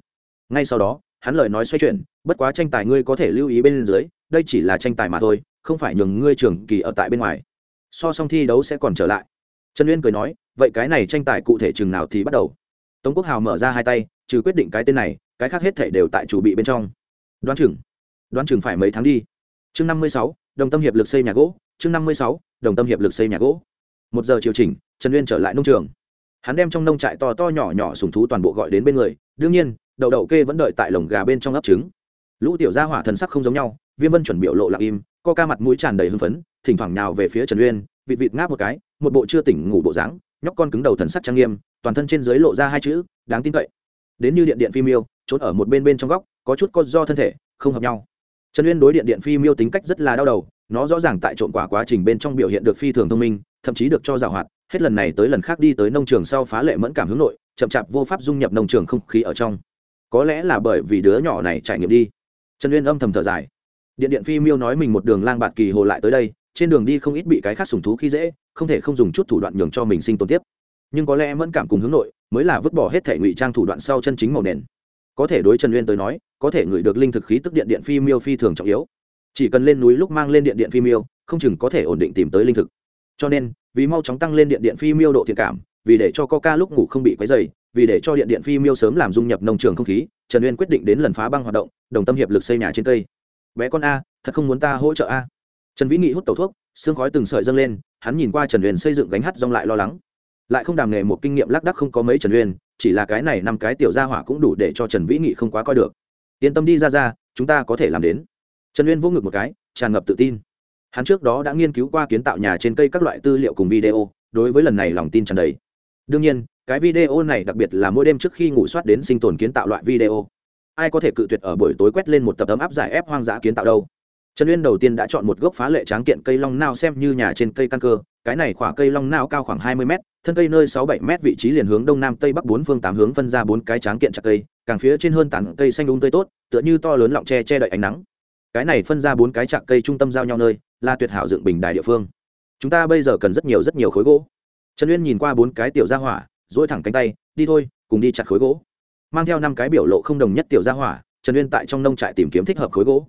Ngay sau đó, hắn lời nói xoay chuyển, bất quá tranh tài ngươi có thể lưu ý bên dưới, đây chỉ là tranh tài mà thôi, không phải nhường ngươi trường kỳ ở tại bên ngoài. So xong thi đấu sẽ còn trở lại. Trần uyên cười nói, vậy cái này tranh tài cụ thể chừng nào thì bắt đầu? Tống quốc hào mở ra hai tay, trừ quyết định cái tên này, cái khác hết thể đều tại chủ bị bên trong. Đoán chừng. Đoán chừng phải mấy tháng đi. Chương năm mươi sáu, đồng tâm hiệp lực xây nhà gỗ. Chương năm mươi sáu, đồng tâm hiệp lực xây nhà gỗ. Một giờ chiều chỉnh, trần uyên trở lại nông trường hắn đem trong nông trại to to nhỏ nhỏ sùng thú toàn bộ gọi đến bên người, đương nhiên đậu đậu kê vẫn đợi tại lồng gà bên trong ấp trứng. Lũ tiểu gia hỏa thần sắc không giống nhau, viêm vân chuẩn biểu lộ lặng im, co ca mặt mũi tràn đầy hưng phấn, thỉnh thoảng nào về phía trần uyên, vịt vịt ngáp một cái, một bộ chưa tỉnh ngủ bộ dáng, nhóc con cứng đầu thần sắc trang nghiêm, toàn thân trên dưới lộ ra hai chữ, đáng tin cậy. Đến như điện điện phi miêu, trốn ở một bên bên trong góc, có chút con do thân thể, không hợp nhau. Trần uyên đối điện điện phi miêu tính cách rất là đau đầu, nó rõ ràng tại trộn quả quá trình bên trong biểu hiện được phi thường thông minh, thậm chí được cho giảo hoạt hết lần này tới lần khác đi tới nông trường sau phá lệ mẫn cảm hướng nội, chậm chạp vô pháp dung nhập nông trường không khí ở trong. Có lẽ là bởi vì đứa nhỏ này trải nghiệm đi. Trần uyên âm thầm thở dài. Điện điện phi miêu nói mình một đường lang bạt kỳ hồ lại tới đây, trên đường đi không ít bị cái khác sùng thú khi dễ, không thể không dùng chút thủ đoạn nhường cho mình sinh tồn tiếp. Nhưng có lẽ mẫn cảm cùng hướng nội, mới là vứt bỏ hết thể ngụy trang thủ đoạn sau chân chính màu nền. Có thể đối trần uyên tới nói, có thể ngửi được linh thực khí tức điện điện phi miêu phi thường trọng yếu. Chỉ cần lên núi lúc mang lên điện điện phi miêu, không chừng có thể ổn định tìm tới linh thực. Cho nên vì mau chóng tăng lên điện điện phi miêu độ thiện cảm, vì để cho coca lúc ngủ không bị quấy dày vì để cho điện điện phi miêu sớm làm dung nhập nông trường không khí, trần uyên quyết định đến lần phá băng hoạt động, đồng tâm hiệp lực xây nhà trên cây. Bé con a, thật không muốn ta hỗ trợ a. Trần vĩ nghị hút tẩu thuốc, xương khói từng sợi dâng lên, hắn nhìn qua trần uyên xây dựng gánh hắt rong lại lo lắng. Lại không đàm nghề một kinh nghiệm lác đắc không có mấy trần uyên, chỉ là cái này năm cái tiểu gia hỏa cũng đủ để cho trần vĩ nghị không quá coi được. Yên tâm đi ra ra chúng ta có thể làm đến. Trần uyên vô ngực một cái, tràn ngập tự tin hắn trước đó đã nghiên cứu qua kiến tạo nhà trên cây các loại tư liệu cùng video, đối với lần này lòng tin tràn đầy. Đương nhiên, cái video này đặc biệt là mỗi đêm trước khi ngủ soát đến sinh tồn kiến tạo loại video. Ai có thể cự tuyệt ở buổi tối quét lên một tập tấm áp giải ép hoang dã kiến tạo đâu? Trần uyên đầu tiên đã chọn một gốc phá lệ tráng kiện cây long nao xem như nhà trên cây căn cơ, cái này khỏa cây long nao cao khoảng hai mươi m thân cây nơi sáu bảy m vị trí liền hướng đông nam tây bắc bốn phương tám hướng phân ra bốn cái tráng kiện chặt cây, càng phía trên hơn tảng cây xanh đúng tươi tốt, tựa như to lớn lọng tre che đậy ánh nắng. Cái này phân ra bốn cái chặt cây trung tâm giao nhau nơi là tuyệt hảo dựng bình đài địa phương. Chúng ta bây giờ cần rất nhiều rất nhiều khối gỗ. Trần uyên nhìn qua bốn cái tiểu gia hỏa dỗi thẳng cánh tay, đi thôi, cùng đi chặt khối gỗ. Mang theo năm cái biểu lộ không đồng nhất tiểu gia hỏa, trần uyên tại trong nông trại tìm kiếm thích hợp khối gỗ.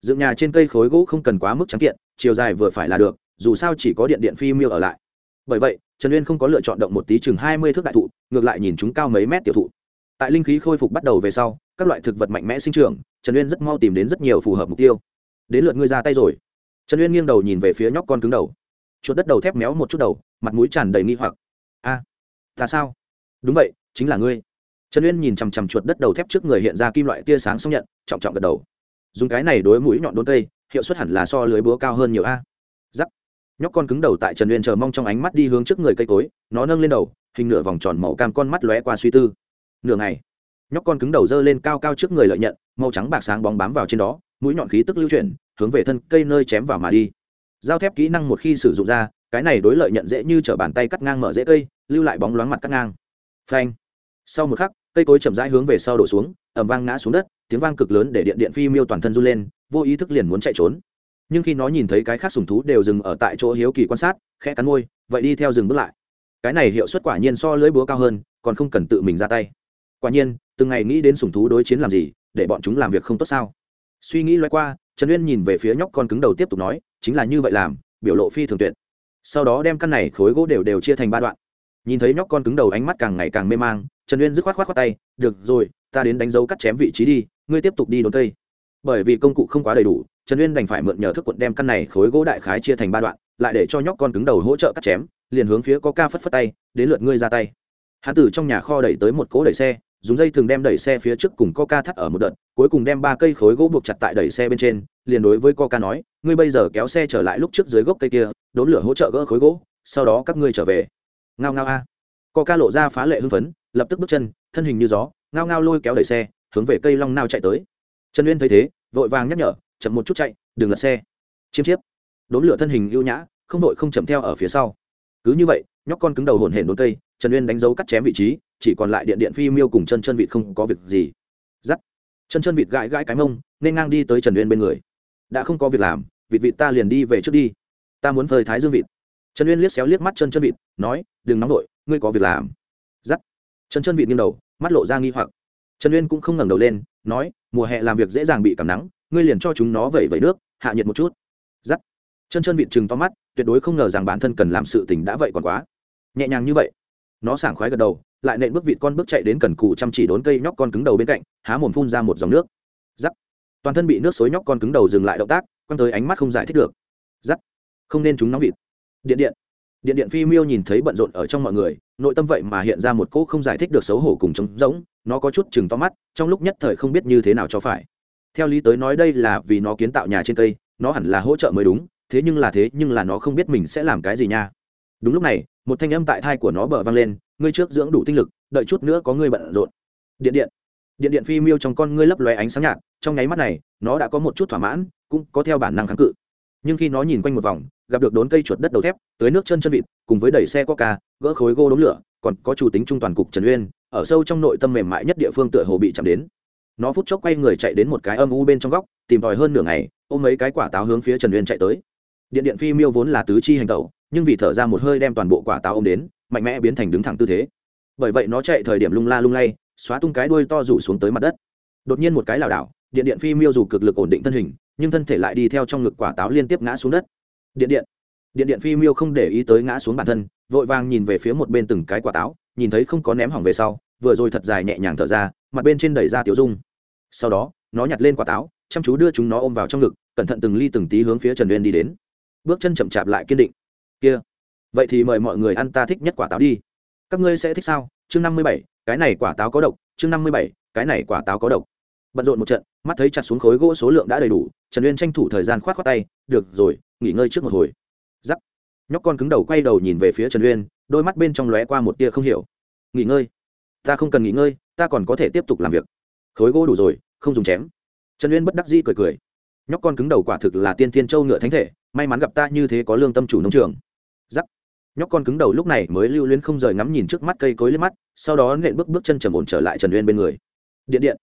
Dựng nhà trên cây khối gỗ không cần quá mức trắng kiện, chiều dài vừa phải là được, dù sao chỉ có điện điện phi miêu ở lại. Bởi vậy, trần uyên không có lựa chọn động một tí chừng hai mươi thước đại thụ, ngược lại nhìn chúng cao mấy mét tiểu thụ. Tại linh khí khôi phục bắt đầu về sau, các loại thực vật mạnh mẽ sinh trưởng, trần uyên rất mau tìm đến rất nhiều phù hợp mục tiêu. Đến lượt ngươi ra tay rồi trần uyên nghiêng đầu nhìn về phía nhóc con cứng đầu. Chuột đất đầu thép méo một chút đầu mặt mũi tràn đầy nghi hoặc. A à, ta sao? Đúng vậy chính là ngươi. Trần uyên nhìn chằm chằm chuột đất đầu thép trước người hiện ra kim loại tia sáng xong nhận trọng trọng gật đầu. Dùng cái này đối mũi nhọn đốn cây hiệu suất hẳn là so lưới búa cao hơn nhiều a. Giắc. Nhóc con cứng đầu tại trần uyên chờ mong trong ánh mắt đi hướng trước người cây cối nó nâng lên đầu hình nửa vòng tròn màu cam con mắt lóe qua suy tư. Nửa ngày. Nhóc con cứng đầu dơ lên cao cao trước người lợi nhận màu trắng bạc sáng bóng bám vào trên đó mũi nhọn khí tức lưu chuyển hướng về thân cây nơi chém vào mà đi. Giao thép kỹ năng một khi sử dụng ra, cái này đối lợi nhận dễ như t r ở bàn tay cắt ngang mở dễ cây, lưu lại bóng loáng mặt cắt ngang. Phanh. Sau một khắc, cây cối chậm rãi hướng về sau đổ xuống ẩm vang ngã xuống đất, tiếng vang cực lớn để điện điện phi miêu toàn thân run lên, vô ý thức liền muốn chạy trốn. Nhưng khi nó nhìn thấy cái khác sùng thú đều dừng ở tại chỗ hiếu kỳ quan sát, khẽ cắn môi, vậy đi theo dừng bước lại. Cái này hiệu suất quả nhiên so lưỡi búa cao hơn, còn không cần tự mình ra tay. Quả nhiên, từng ngày nghĩ đến sùng thú đối chiến làm gì, để bọn chúng làm việc không tốt sao? Suy nghĩ loay qua trần uyên nhìn về phía nhóc con cứng đầu tiếp tục nói, chính là như vậy làm, biểu lộ phi thường tuyệt. Sau đó đem căn này khối gỗ đều đều chia thành ba đoạn. Nhìn thấy nhóc con cứng đầu ánh mắt càng ngày càng mê mang, trần uyên dứt khoát khoát khoát tay, được rồi, ta đến đánh dấu cắt chém vị trí đi, ngươi tiếp tục đi đốn cây. Bởi vì công cụ không quá đầy đủ, trần uyên đành phải mượn nhờ thức quận đem căn này khối gỗ đại khái chia thành ba đoạn, lại để cho nhóc con cứng đầu hỗ trợ cắt chém, liền hướng phía có ca phất phất tay, đến lượt ngươi ra tay. Hán tử trong nhà kho đẩy tới một cỗ đẩy xe dùng dây thường đem đẩy xe phía trước cùng coca thắt ở một đợt, cuối cùng đem ba cây khối gỗ buộc chặt tại đẩy xe bên trên, liền đối với coca nói, ngươi bây giờ kéo xe trở lại lúc trước dưới gốc cây kia, đốn lửa hỗ trợ gỡ khối gỗ, sau đó các ngươi trở về. Ngao ngao a. Coca lộ ra phá lệ hưng phấn, lập tức bước chân, thân hình như gió, ngao ngao lôi kéo đẩy xe, hướng về cây long nao chạy tới. Trần uyên thấy thế, vội vàng nhắc nhở, chậm một chút chạy, đừng lật xe. Chiêm chiếp. Đốn lửa thân hình ưu nhã, không đội không chậm theo ở phía sau. Cứ như vậy, nhóc con cứng đầu hồn hển đốn cây, trần uyên đánh dấu cắt chém vị trí chỉ còn lại điện điện phi miêu cùng chân chân vịt không có việc gì. Giắt. Chân chân vịt gãi gãi cái mông, nên ngang đi tới trần uyên bên người. Đã không có việc làm, vịt vịt ta liền đi về trước đi. Ta muốn phơi thái dương vịt. Trần uyên liếc xéo liếc mắt chân chân vịt, nói, đừng nóng vội, ngươi có việc làm. Giắt. Chân chân vịt nghiêng đầu, mắt lộ ra nghi hoặc. Trần uyên cũng không ngẩng đầu lên, nói, mùa hè làm việc dễ dàng bị cảm nắng, ngươi liền cho chúng nó vẩy vẩy nước, hạ nhiệt một chút. Giắt. Chân chân vịt chừng to mắt, tuyệt đối không ngờ rằng bản thân cần làm sự tình đã vậy còn quá. Nhẹ nhàng như vậy nó sảng khoái gật đầu, lại nện bước vịt con bước chạy đến cần cù chăm chỉ đốn cây nhóc con cứng đầu bên cạnh, há mồm phun ra một dòng nước. Giắc toàn thân bị nước xối nhóc con cứng đầu dừng lại động tác, quăng tới ánh mắt không giải thích được. Giắc không nên chúng nóng vịt. Điện điện. Điện điện phi miêu nhìn thấy bận rộn ở trong mọi người, nội tâm vậy mà hiện ra một cỗ không giải thích được xấu hổ cùng trống rỗng, nó có chút chừng to mắt, trong lúc nhất thời không biết như thế nào cho phải. Theo lý tới nói đây là vì nó kiến tạo nhà trên cây, nó hẳn là hỗ trợ mới đúng, thế nhưng là thế nhưng là nó không biết mình sẽ làm cái gì nha. Đúng lúc này một thanh âm tại thai của nó bờ vang lên, ngươi trước dưỡng đủ tinh lực, đợi chút nữa có ngươi bận rộn. Điện điện. Điện điện phi miêu trong con ngươi lấp lóe ánh sáng nhạt, trong nháy mắt này, nó đã có một chút thỏa mãn, cũng có theo bản năng kháng cự. Nhưng khi nó nhìn quanh một vòng, gặp được đốn cây chuột đất đầu thép tới nước chân chân vịt, cùng với đẩy xe coca gỡ khối gô đống lửa, còn có chủ tính trung toàn cục trần uyên, ở sâu trong nội tâm mềm mại nhất địa phương tựa hồ bị chạm đến. Nó phút chốc quay người chạy đến một cái âm u bên trong góc, tìm tòi hơn nửa ngày, ôm mấy cái quả táo hướng phía trần uyên chạy tới. Điện điện phi miêu vốn là tứ chi hành tẩu nhưng vì thở ra một hơi đem toàn bộ quả táo ôm đến, mạnh mẽ biến thành đứng thẳng tư thế. Bởi vậy nó chạy thời điểm lung la lung lay, xóa tung cái đuôi to rủ xuống tới mặt đất. Đột nhiên một cái lảo đảo, điện điện phi miêu dù cực lực ổn định thân hình, nhưng thân thể lại đi theo trong ngực quả táo liên tiếp ngã xuống đất. Điện điện điện điện phi miêu không để ý tới ngã xuống bản thân, vội vàng nhìn về phía một bên từng cái quả táo, nhìn thấy không có ném hỏng về sau, vừa rồi thật dài nhẹ nhàng thở ra, mặt bên trên đẩy ra tiểu dung. Sau đó, nó nhặt lên quả táo, chăm chú đưa chúng nó ôm vào trong ngực, cẩn thận từng ly từng tí hướng phía trần uyên đi đến. Bước chân chậm chạp lại kiên định kia. Vậy thì mời mọi người ăn ta thích nhất quả táo đi. Các ngươi sẽ thích sao? Chương năm mươi bảy, cái này quả táo có độc. Chương năm mươi bảy, cái này quả táo có độc. Bận rộn một trận, mắt thấy chặt xuống khối gỗ số lượng đã đầy đủ, trần uyên tranh thủ thời gian k h o á t khoác tay, được rồi, nghỉ ngơi trước một hồi. Giắc. Nhóc con cứng đầu quay đầu nhìn về phía trần uyên, đôi mắt bên trong lóe qua một tia không hiểu. Nghỉ ngơi? Ta không cần nghỉ ngơi, ta còn có thể tiếp tục làm việc. Khối gỗ đủ rồi, không dùng chém. Trần uyên bất đắc dĩ cười cười. Nhóc con cứng đầu quả thực là tiên thiên châu ngựa thánh thể, may mắn gặp ta như thế có lương tâm chủ nông trường giắc. Nhóc con cứng đầu lúc này mới lưu luyến không rời ngắm nhìn trước mắt cây cối lên mắt, sau đó nện bước bước chân trầm ổn trở lại trần uyên bên người. Điện điện.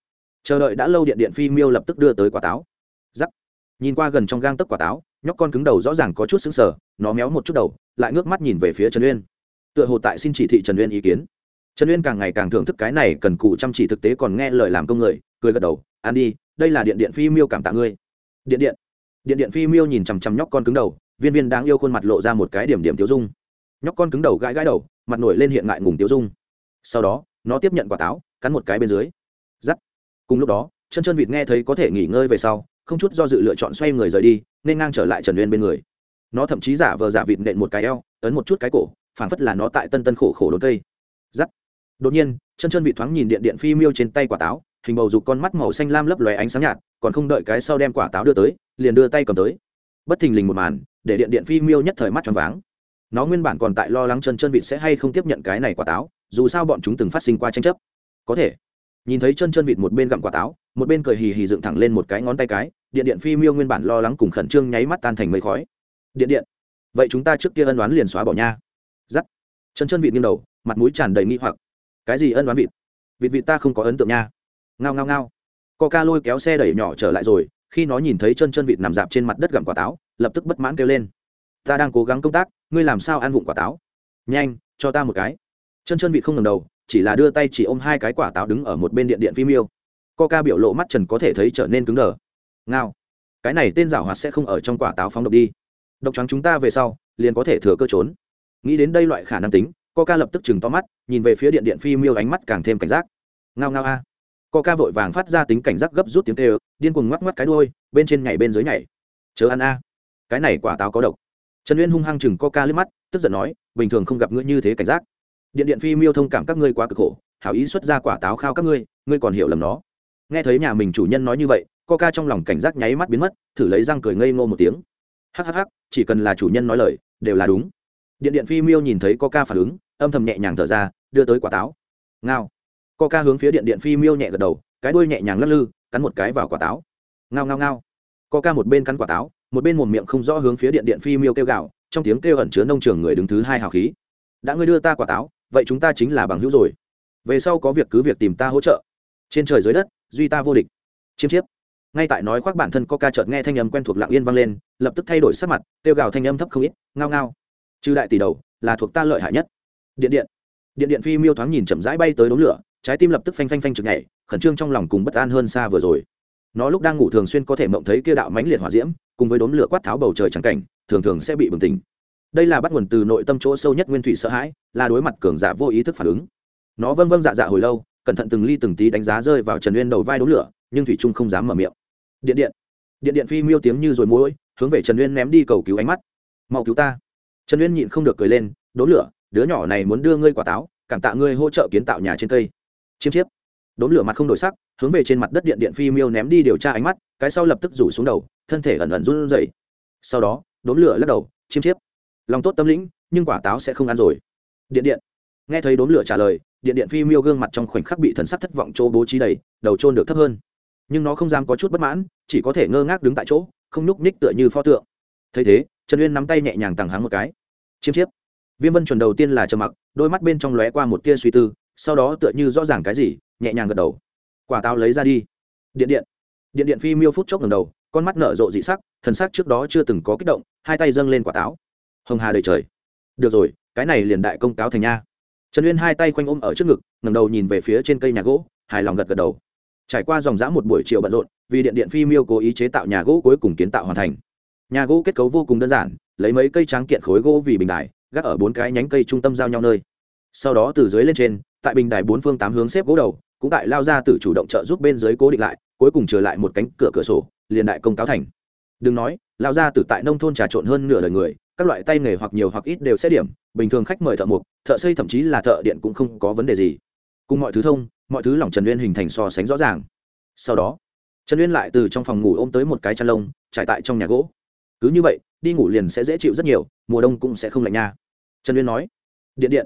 Chờ đợi đã lâu điện điện phi miêu lập tức đưa tới quả táo. Giắc. Nhìn qua gần trong gang tấc quả táo, nhóc con cứng đầu rõ ràng có chút xứng sở nó méo một chút đầu, lại ngước mắt nhìn về phía trần uyên. Tựa hồ tại xin chỉ thị trần uyên ý kiến. Trần uyên càng ngày càng thưởng thức cái này cần cù chăm chỉ thực tế còn nghe lời làm công người, cười gật đầu ăn đi, đây là điện điện phi miêu cảm tạ ngươi. Điện điện. Điện điện phi miêu nhìn chằm chằm nhóc con cứng đầu viên viên đáng yêu khuôn mặt lộ ra một cái điểm điểm tiêu dung. Nhóc con cứng đầu gãi gãi đầu, mặt nổi lên hiện ngại ngùng tiêu dung. Sau đó, nó tiếp nhận quả táo, cắn một cái bên dưới. Giắt cùng lúc đó chân chân vịt nghe thấy có thể nghỉ ngơi về sau, không chút do dự lựa chọn xoay người rời đi, nên ngang trở lại trần uyên bên người. Nó thậm chí giả vờ giả vịt nện một cái eo, ấn một chút cái cổ, phảng phất là nó tại tân tân khổ khổ đốn cây. Giắt đột nhiên chân chân vịt thoáng nhìn điện điện phi miêu trên tay quả táo, hình bầu dục con mắt màu xanh lam lấp lóe ánh sáng nhạt, còn không đợi cái sau đem quả táo đưa tới, liền đưa tay cầm tới. Bất thình lình một màn để điện điện phi miêu nhất thời mắt tròn váng. Nó nguyên bản còn tại lo lắng chân chân vịt sẽ hay không tiếp nhận cái này quả táo, dù sao bọn chúng từng phát sinh qua tranh chấp. Có thể. Nhìn thấy chân chân vịt một bên gặm quả táo, một bên cười hì hì dựng thẳng lên một cái ngón tay cái, điện điện phi miêu nguyên bản lo lắng cùng khẩn trương nháy mắt tan thành mây khói. Điện điện, vậy chúng ta trước kia ân đoán liền xóa bỏ nha. Giắt. Chân chân vịt nghiêng đầu, mặt mũi tràn đầy nghi hoặc. Cái gì ân đoán vịt vịt vịt ta không có ấn tượng nha. Ngao ngao ngao. Ca lôi kéo xe đẩy nhỏ trở lại rồi khi nó nhìn thấy chân chân vịt nằm dạp trên mặt đất gặm quả táo, lập tức bất mãn kêu lên. Ta đang cố gắng công tác, ngươi làm sao ăn vụng quả táo? Nhanh, cho ta một cái. Chân chân vịt không ngầm đầu, chỉ là đưa tay chỉ ôm hai cái quả táo đứng ở một bên điện điện phim yêu ca biểu lộ mắt trần có thể thấy trở nên cứng đờ. Ngao. Cái này tên giảo hoạt sẽ không ở trong quả táo phóng độc đi. Độc trắng chúng ta về sau, liền có thể thừa cơ trốn. Nghĩ đến đây loại khả năng tính ca lập tức chừng to mắt, nhìn về phía điện điện phi miêu ánh mắt càng thêm cảnh giác. Ngao ngao a. Ca vội vàng phát ra tính cảnh giác gấp rút tiếng tê điên cuồng ngoắc ngoắc cái đuôi, bên trên nhảy bên dưới nhảy. Chớ ăn a. Cái này quả táo có độc. Trần uyên hung hăng chừng ca liếc mắt, tức giận nói, bình thường không gặp ngươi như thế cảnh giác. Điện điện phi miêu thông cảm các ngươi quá cực khổ, hảo ý xuất ra quả táo khao các ngươi ngươi còn hiểu lầm nó. Nghe thấy nhà mình chủ nhân nói như vậy coca trong lòng cảnh giác nháy mắt biến mất, thử lấy răng cười ngây ngô một tiếng. Hhh chỉ cần là chủ nhân nói lời, đều là đúng. Điện điện phi miêu nhìn thấy coca phản ứng, âm thầm nhẹ nhàng thở ra, đưa tới quả táo. Ngao. Coca hướng phía điện điện phi miêu nhẹ gật đầu, cái đuôi nhẹ nhàng lắc lư cắn một cái vào quả táo. Ngao ngao ngao. Coca một bên cắn quả táo, một bên mồm miệng không rõ hướng phía điện điện phi miêu kêu gạo trong tiếng kêu ẩn chứa nông trường người đứng thứ hai hào khí. Đã ngươi đưa ta quả táo, vậy chúng ta chính là bằng hữu rồi. Về sau có việc cứ việc tìm ta hỗ trợ. Trên trời dưới đất, duy ta vô địch. Chiêm chiếp. Ngay tại nói khoác bản thân co ca chợt nghe thanh âm quen thuộc lạng yên vang lên, lập tức thay đổi sắc mặt, kêu gào thanh âm thấp không ít, ngao ngao. Trừ đại tỷ đầu, là thuộc ta lợi hại nhất. Điện điện. Điện điện phi miêu thoáng nhìn chậm rãi bay tới đống lửa trái tim lập tức phanh phanh phanh chực nhảy, khẩn trương trong lòng cùng bất an hơn xa vừa rồi. Nó lúc đang ngủ thường xuyên có thể mộng thấy kia đạo mãnh liệt hỏa diễm, cùng với đốm lửa quát tháo bầu trời trắng cảnh, thường thường sẽ bị bừng tỉnh. Đây là bắt nguồn từ nội tâm chỗ sâu nhất nguyên thủy sợ hãi, là đối mặt cường giả vô ý thức phản ứng. Nó vâng vâng dạ dạ hồi lâu, cẩn thận từng ly từng tí đánh giá rơi vào trần uyên đầu vai đốm lửa, nhưng thủy trung không dám mở miệng. Điện điện điện điện phi miêu tiếng như rồi mũi hướng về trần uyên ném đi cầu cứu ánh mắt. Mau cứu ta. Trần uyên nhịn không được cười lên, đốm lửa, đứa nhỏ này muốn đưa ngươi quả táo, cảm tạ ngươi hỗ trợ kiến tạo nhà trên cây chiêm chiếp. Đốm lửa mặt không đổi sắc, hướng về trên mặt đất điện điện phi miêu ném đi điều tra ánh mắt, cái sau lập tức rủ xuống đầu, thân thể ẩn ẩn run rẩy. Sau đó, đốm lửa lắc đầu, chiêm chiếp. Lòng tốt tâm lĩnh, nhưng quả táo sẽ không ăn rồi. Điện điện. Nghe thấy đốm lửa trả lời, điện điện phi miêu gương mặt trong khoảnh khắc bị thần sắc thất vọng chỗ bố trí đầy, đầu trôn được thấp hơn. Nhưng nó không dám có chút bất mãn, chỉ có thể ngơ ngác đứng tại chỗ, không nhúc ních tựa như pho tượng. Thấy thế, trần uyên nắm tay nhẹ nhàng tàng háng một cái. Chiêm chiếp. Viêm vân chuẩn đầu tiên là trầm mặc, đôi mắt bên trong lóe qua một tia suy tư sau đó tựa như rõ ràng cái gì, nhẹ nhàng gật đầu. Quả táo lấy ra đi. Điện điện. Điện điện phi miêu phút chốc ngầm đầu, con mắt nở rộ dị sắc, thần sắc trước đó chưa từng có kích động, hai tay dâng lên quả táo. Hồng hà đầy trời. Được rồi, cái này liền đại công cáo thành nha. Trần uyên hai tay khoanh ôm ở trước ngực ngầm đầu nhìn về phía trên cây nhà gỗ, hài lòng gật gật đầu. Trải qua dòng dã một buổi chiều bận rộn, vì điện điện phi miêu cố ý chế tạo nhà gỗ cuối cùng kiến tạo hoàn thành. Nhà gỗ kết cấu vô cùng đơn giản, lấy mấy cây tráng kiện khối gỗ vì bình đài, gác ở bốn cái nhánh cây trung tâm giao nhau nơi. Sau đó từ dưới lên trên tại bình đài bốn phương tám hướng xếp gỗ đầu, cũng tại lao ra từ chủ động trợ giúp bên dưới cố định lại, cuối cùng trở lại một cánh cửa cửa sổ, liền đại công cáo thành. Đừng nói, lao ra từ tại nông thôn trà trộn hơn nửa đời người, các loại tay nghề hoặc nhiều hoặc ít đều sẽ điểm, bình thường khách mời thợ mộc, thợ xây thậm chí là thợ điện cũng không có vấn đề gì. Cùng mọi thứ thông, mọi thứ lỏng trần uyên hình thành so sánh rõ ràng. Sau đó, trần uyên lại từ trong phòng ngủ ôm tới một cái chăn lông, trải tại trong nhà gỗ. Cứ như vậy, đi ngủ liền sẽ dễ chịu rất nhiều, mùa đông cũng sẽ không lạnh nha. Trần uyên nói, điện điện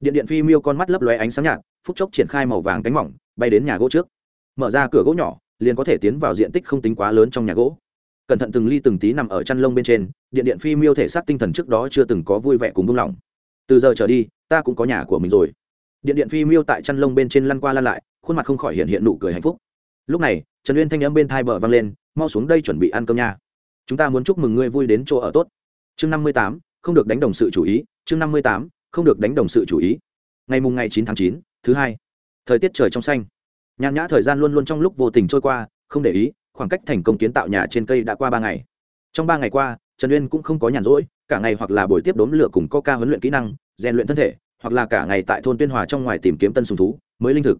điện điện phi miêu con mắt lấp lóe ánh sáng nhạt, phút chốc triển khai màu vàng cánh mỏng, bay đến nhà gỗ trước. Mở ra cửa gỗ nhỏ, liền có thể tiến vào diện tích không tính quá lớn trong nhà gỗ. Cẩn thận từng ly từng tí nằm ở chăn lông bên trên, điện điện phi miêu thể xác tinh thần trước đó chưa từng có vui vẻ cùng buông lỏng. Từ giờ trở đi, ta cũng có nhà của mình rồi. Điện điện phi miêu tại chăn lông bên trên lăn qua lăn lại, khuôn mặt không khỏi hiện hiện nụ cười hạnh phúc. Lúc này, trần uyên thanh n m bên thai bờ vang lên, mau xuống đây chuẩn bị ăn cơm nha. Chúng ta muốn chúc mừng ngươi vui đến chỗ ở tốt. Chương năm mươi tám, không được đánh đồng sự chủ ý, chương năm mươi tám không được đánh đồng sự chủ ý. Ngày mùng ngày chín tháng chín, thứ hai. Thời tiết trời trong xanh. Nhàn nhã thời gian luôn luôn trong lúc vô tình trôi qua, không để ý, khoảng cách thành công kiến tạo nhà trên cây đã qua ba ngày. Trong ba ngày qua, trần uyên cũng không có nhàn rỗi, cả ngày hoặc là buổi tiếp đốm lửa cùng coca huấn luyện kỹ năng, rèn luyện thân thể, hoặc là cả ngày tại thôn tuyên hòa trong ngoài tìm kiếm tân sùng thú, mới linh thực.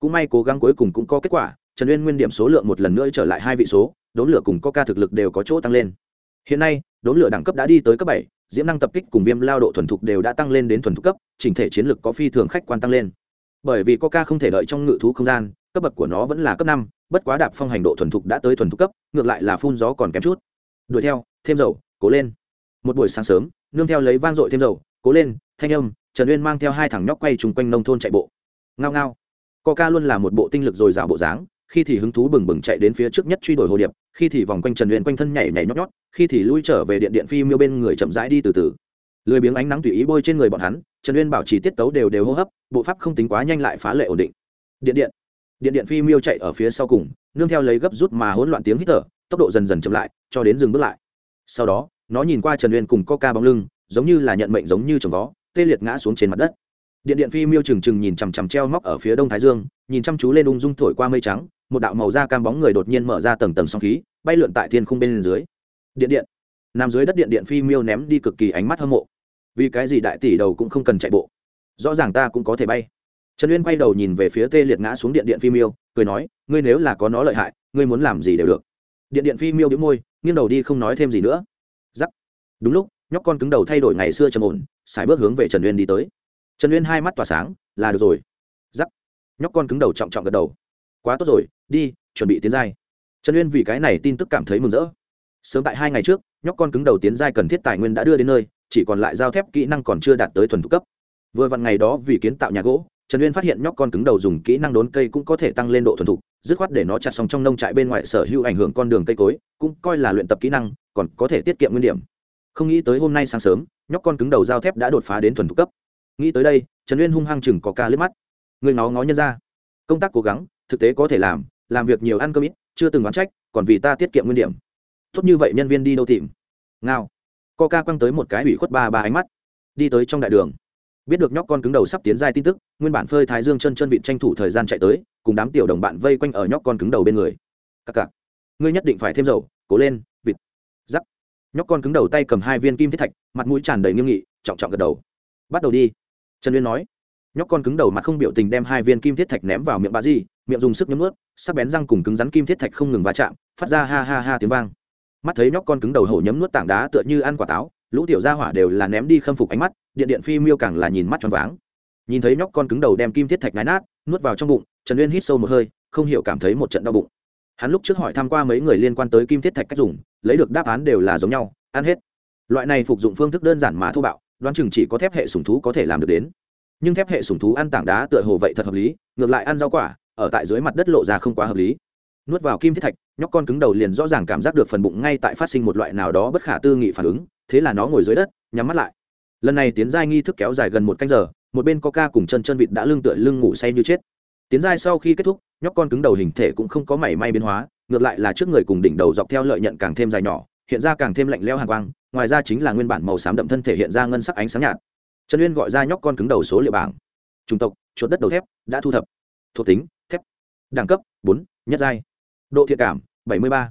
Cũng may cố gắng cuối cùng cũng có kết quả, trần uyên nguyên điểm số lượng một lần nữa trở lại hai vị số, đốm lửa cùng coca thực lực đều có chỗ tăng lên hiện nay, đốn lửa đẳng cấp đã đi tới cấp bảy, diễm năng tập kích cùng viêm lao độ thuần thục đều đã tăng lên đến thuần thục cấp, chỉnh thể chiến lược có phi thường khách quan tăng lên. Bởi vì coca không thể đợi trong ngự thú không gian, cấp bậc của nó vẫn là cấp năm, bất quá đạp phong hành độ thuần thục đã tới thuần thục cấp, ngược lại là phun gió còn kém chút. Đuổi theo, thêm dầu, cố lên. Một buổi sáng sớm, nương theo lấy vang dội thêm dầu, cố lên, thanh âm, trần uyên mang theo hai thằng nhóc quay chung quanh nông thôn chạy bộ. Ngao ngao. Coca luôn là một bộ tinh lực dồi dào bộ dáng khi thì hứng thú bừng bừng chạy đến phía trước nhất truy đuổi hồ điệp, khi thì vòng quanh trần uyên quanh thân nhảy nhảy nhót nhót, khi thì lui trở về điện điện phi miêu bên người chậm rãi đi từ từ. Lười biếng ánh nắng tùy ý bôi trên người bọn hắn, trần uyên bảo trì tiết tấu đều đều hô hấp, bộ pháp không tính quá nhanh lại phá lệ ổn định. Điện điện điện điện phi miêu chạy ở phía sau cùng, nương theo lấy gấp rút mà hỗn loạn tiếng hít thở, tốc độ dần dần chậm lại, cho đến dừng bước lại. Sau đó, nó nhìn qua trần uyên cùng coca bóng lưng, giống như là nhận mệnh giống như trồng vó tê liệt ngã xuống trên mặt đất. Điện điện phi miêu trừng trừng nhìn chằm chằm treo móc ở phía đông thái dương, nhìn chăm chú lên ung dung thổi qua mây trắng một đạo màu da cam bóng người đột nhiên mở ra tầng tầng sóng khí, bay lượn tại thiên khung bên dưới. Điện điện. Nằm dưới đất điện điện phi miêu ném đi cực kỳ ánh mắt hâm mộ. Vì cái gì đại tỷ đầu cũng không cần chạy bộ? Rõ ràng ta cũng có thể bay. Trần uyên quay đầu nhìn về phía tê liệt ngã xuống điện điện phi miêu, cười nói, ngươi nếu là có nó lợi hại, ngươi muốn làm gì đều được. Điện điện phi miêu đĩu môi, nghiêng đầu đi không nói thêm gì nữa. Giắc. Đúng lúc, nhóc con cứng đầu thay đổi ngày xưa trầm ổn xài bước hướng về trần uyên đi tới. Trần uyên hai mắt tỏa sáng, là được rồi. Giắc. Nhóc con cứng đầu trọng trọng gật đầu quá tốt rồi, đi, chuẩn bị tiến giai. Trần uyên vì cái này tin tức cảm thấy mừng rỡ. Sớm tại hai ngày trước, nhóc con cứng đầu tiến giai cần thiết tài nguyên đã đưa đến nơi, chỉ còn lại giao thép kỹ năng còn chưa đạt tới thuần thục cấp. Vừa vặn ngày đó vì kiến tạo nhà gỗ, trần uyên phát hiện nhóc con cứng đầu dùng kỹ năng đốn cây cũng có thể tăng lên độ thuần thục, dứt khoát để nó chặt xong trong nông trại bên ngoài sở hữu ảnh hưởng con đường cây cối, cũng coi là luyện tập kỹ năng, còn có thể tiết kiệm nguyên điểm. Không nghĩ tới hôm nay sáng sớm, nhóc con cứng đầu giao thép đã đột phá đến thuần thục cấp. Nghĩ tới đây, trần uyên hung hăng chừng có ca liếc mắt. Người nó ngó nhân ra. Công tác cố gắng thực tế có thể làm làm việc nhiều ăn cơm ít, chưa từng đoán trách, còn vì ta tiết kiệm nguyên điểm. Tốt như vậy nhân viên đi đâu tìm? Ngao. Co ca quăng tới một cái ủy khuất ba ba ánh mắt. Đi tới trong đại đường. Biết được nhóc con cứng đầu sắp tiến giai tin tức, nguyên bản phơi thái dương chân chân vịn tranh thủ thời gian chạy tới, cùng đám tiểu đồng bạn vây quanh ở nhóc con cứng đầu bên người. Cặc cặc. Ngươi nhất định phải thêm dầu, cố lên, vịt. Giắc nhóc con cứng đầu tay cầm hai viên kim thiết thạch, mặt mũi tràn đầy nghiêm nghị, trọng trọng gật đầu. Bắt đầu đi. Trần uyên nói. Nhóc con cứng đầu mặt không biểu tình đem hai viên kim thiết thạch ném vào miệng bà di miệng dùng sức nhấm ướt sắc bén răng cùng cứng rắn kim thiết thạch không ngừng va chạm, phát ra ha ha ha tiếng vang. Mắt thấy nhóc con cứng đầu hổ nhấm nuốt tảng đá tựa như ăn quả táo, lũ tiểu gia hỏa đều là ném đi khâm phục ánh mắt, điện điện phi miêu càng là nhìn mắt tròn váng. Nhìn thấy nhóc con cứng đầu đem kim thiết thạch nái nát, nuốt vào trong bụng, trần uyên hít sâu một hơi, không hiểu cảm thấy một trận đau bụng. Hắn lúc trước hỏi tham q u a mấy người liên quan tới kim thiết thạch cách dùng, lấy được đáp án đều là giống nhau, ăn hết. Loại này phục dụng phương thức đơn giản mà thô bạo, đoán chừng chỉ có thép hệ sùng thú có thể làm được đến. Nhưng thép hệ sùng thú ăn tảng đá tựa hồ vậy thật hợp lý, ngược lại ăn rau quả ở tại dưới mặt đất lộ ra không quá hợp lý. Nuốt vào kim thiết thạch, nhóc con cứng đầu liền rõ ràng cảm giác được phần bụng ngay tại phát sinh một loại nào đó bất khả tư nghị phản ứng, thế là nó ngồi dưới đất, nhắm mắt lại. Lần này tiến giai nghi thức kéo dài gần một canh giờ, một bên coca cùng chân chân vịt đã lưng tựa lưng ngủ say như chết. Tiến giai sau khi kết thúc, nhóc con cứng đầu hình thể cũng không có mảy may biến hóa, ngược lại là trước người cùng đỉnh đầu dọc theo lợi nhận càng thêm dài nhỏ, hiện ra càng thêm lạnh leo hàng quang, ngoài ra chính là nguyên bản màu xám đậm thân thể hiện ra ngân sắc ánh sáng nhạt. Trần uyên gọi ra nhóc con cứng đầu số liệu bảng. Chủng tộc, chuột đất đầu thép, đã thu thập. Thuộc tính đẳng cấp, bốn, nhất giai. Độ thiện cảm, bảy mươi ba.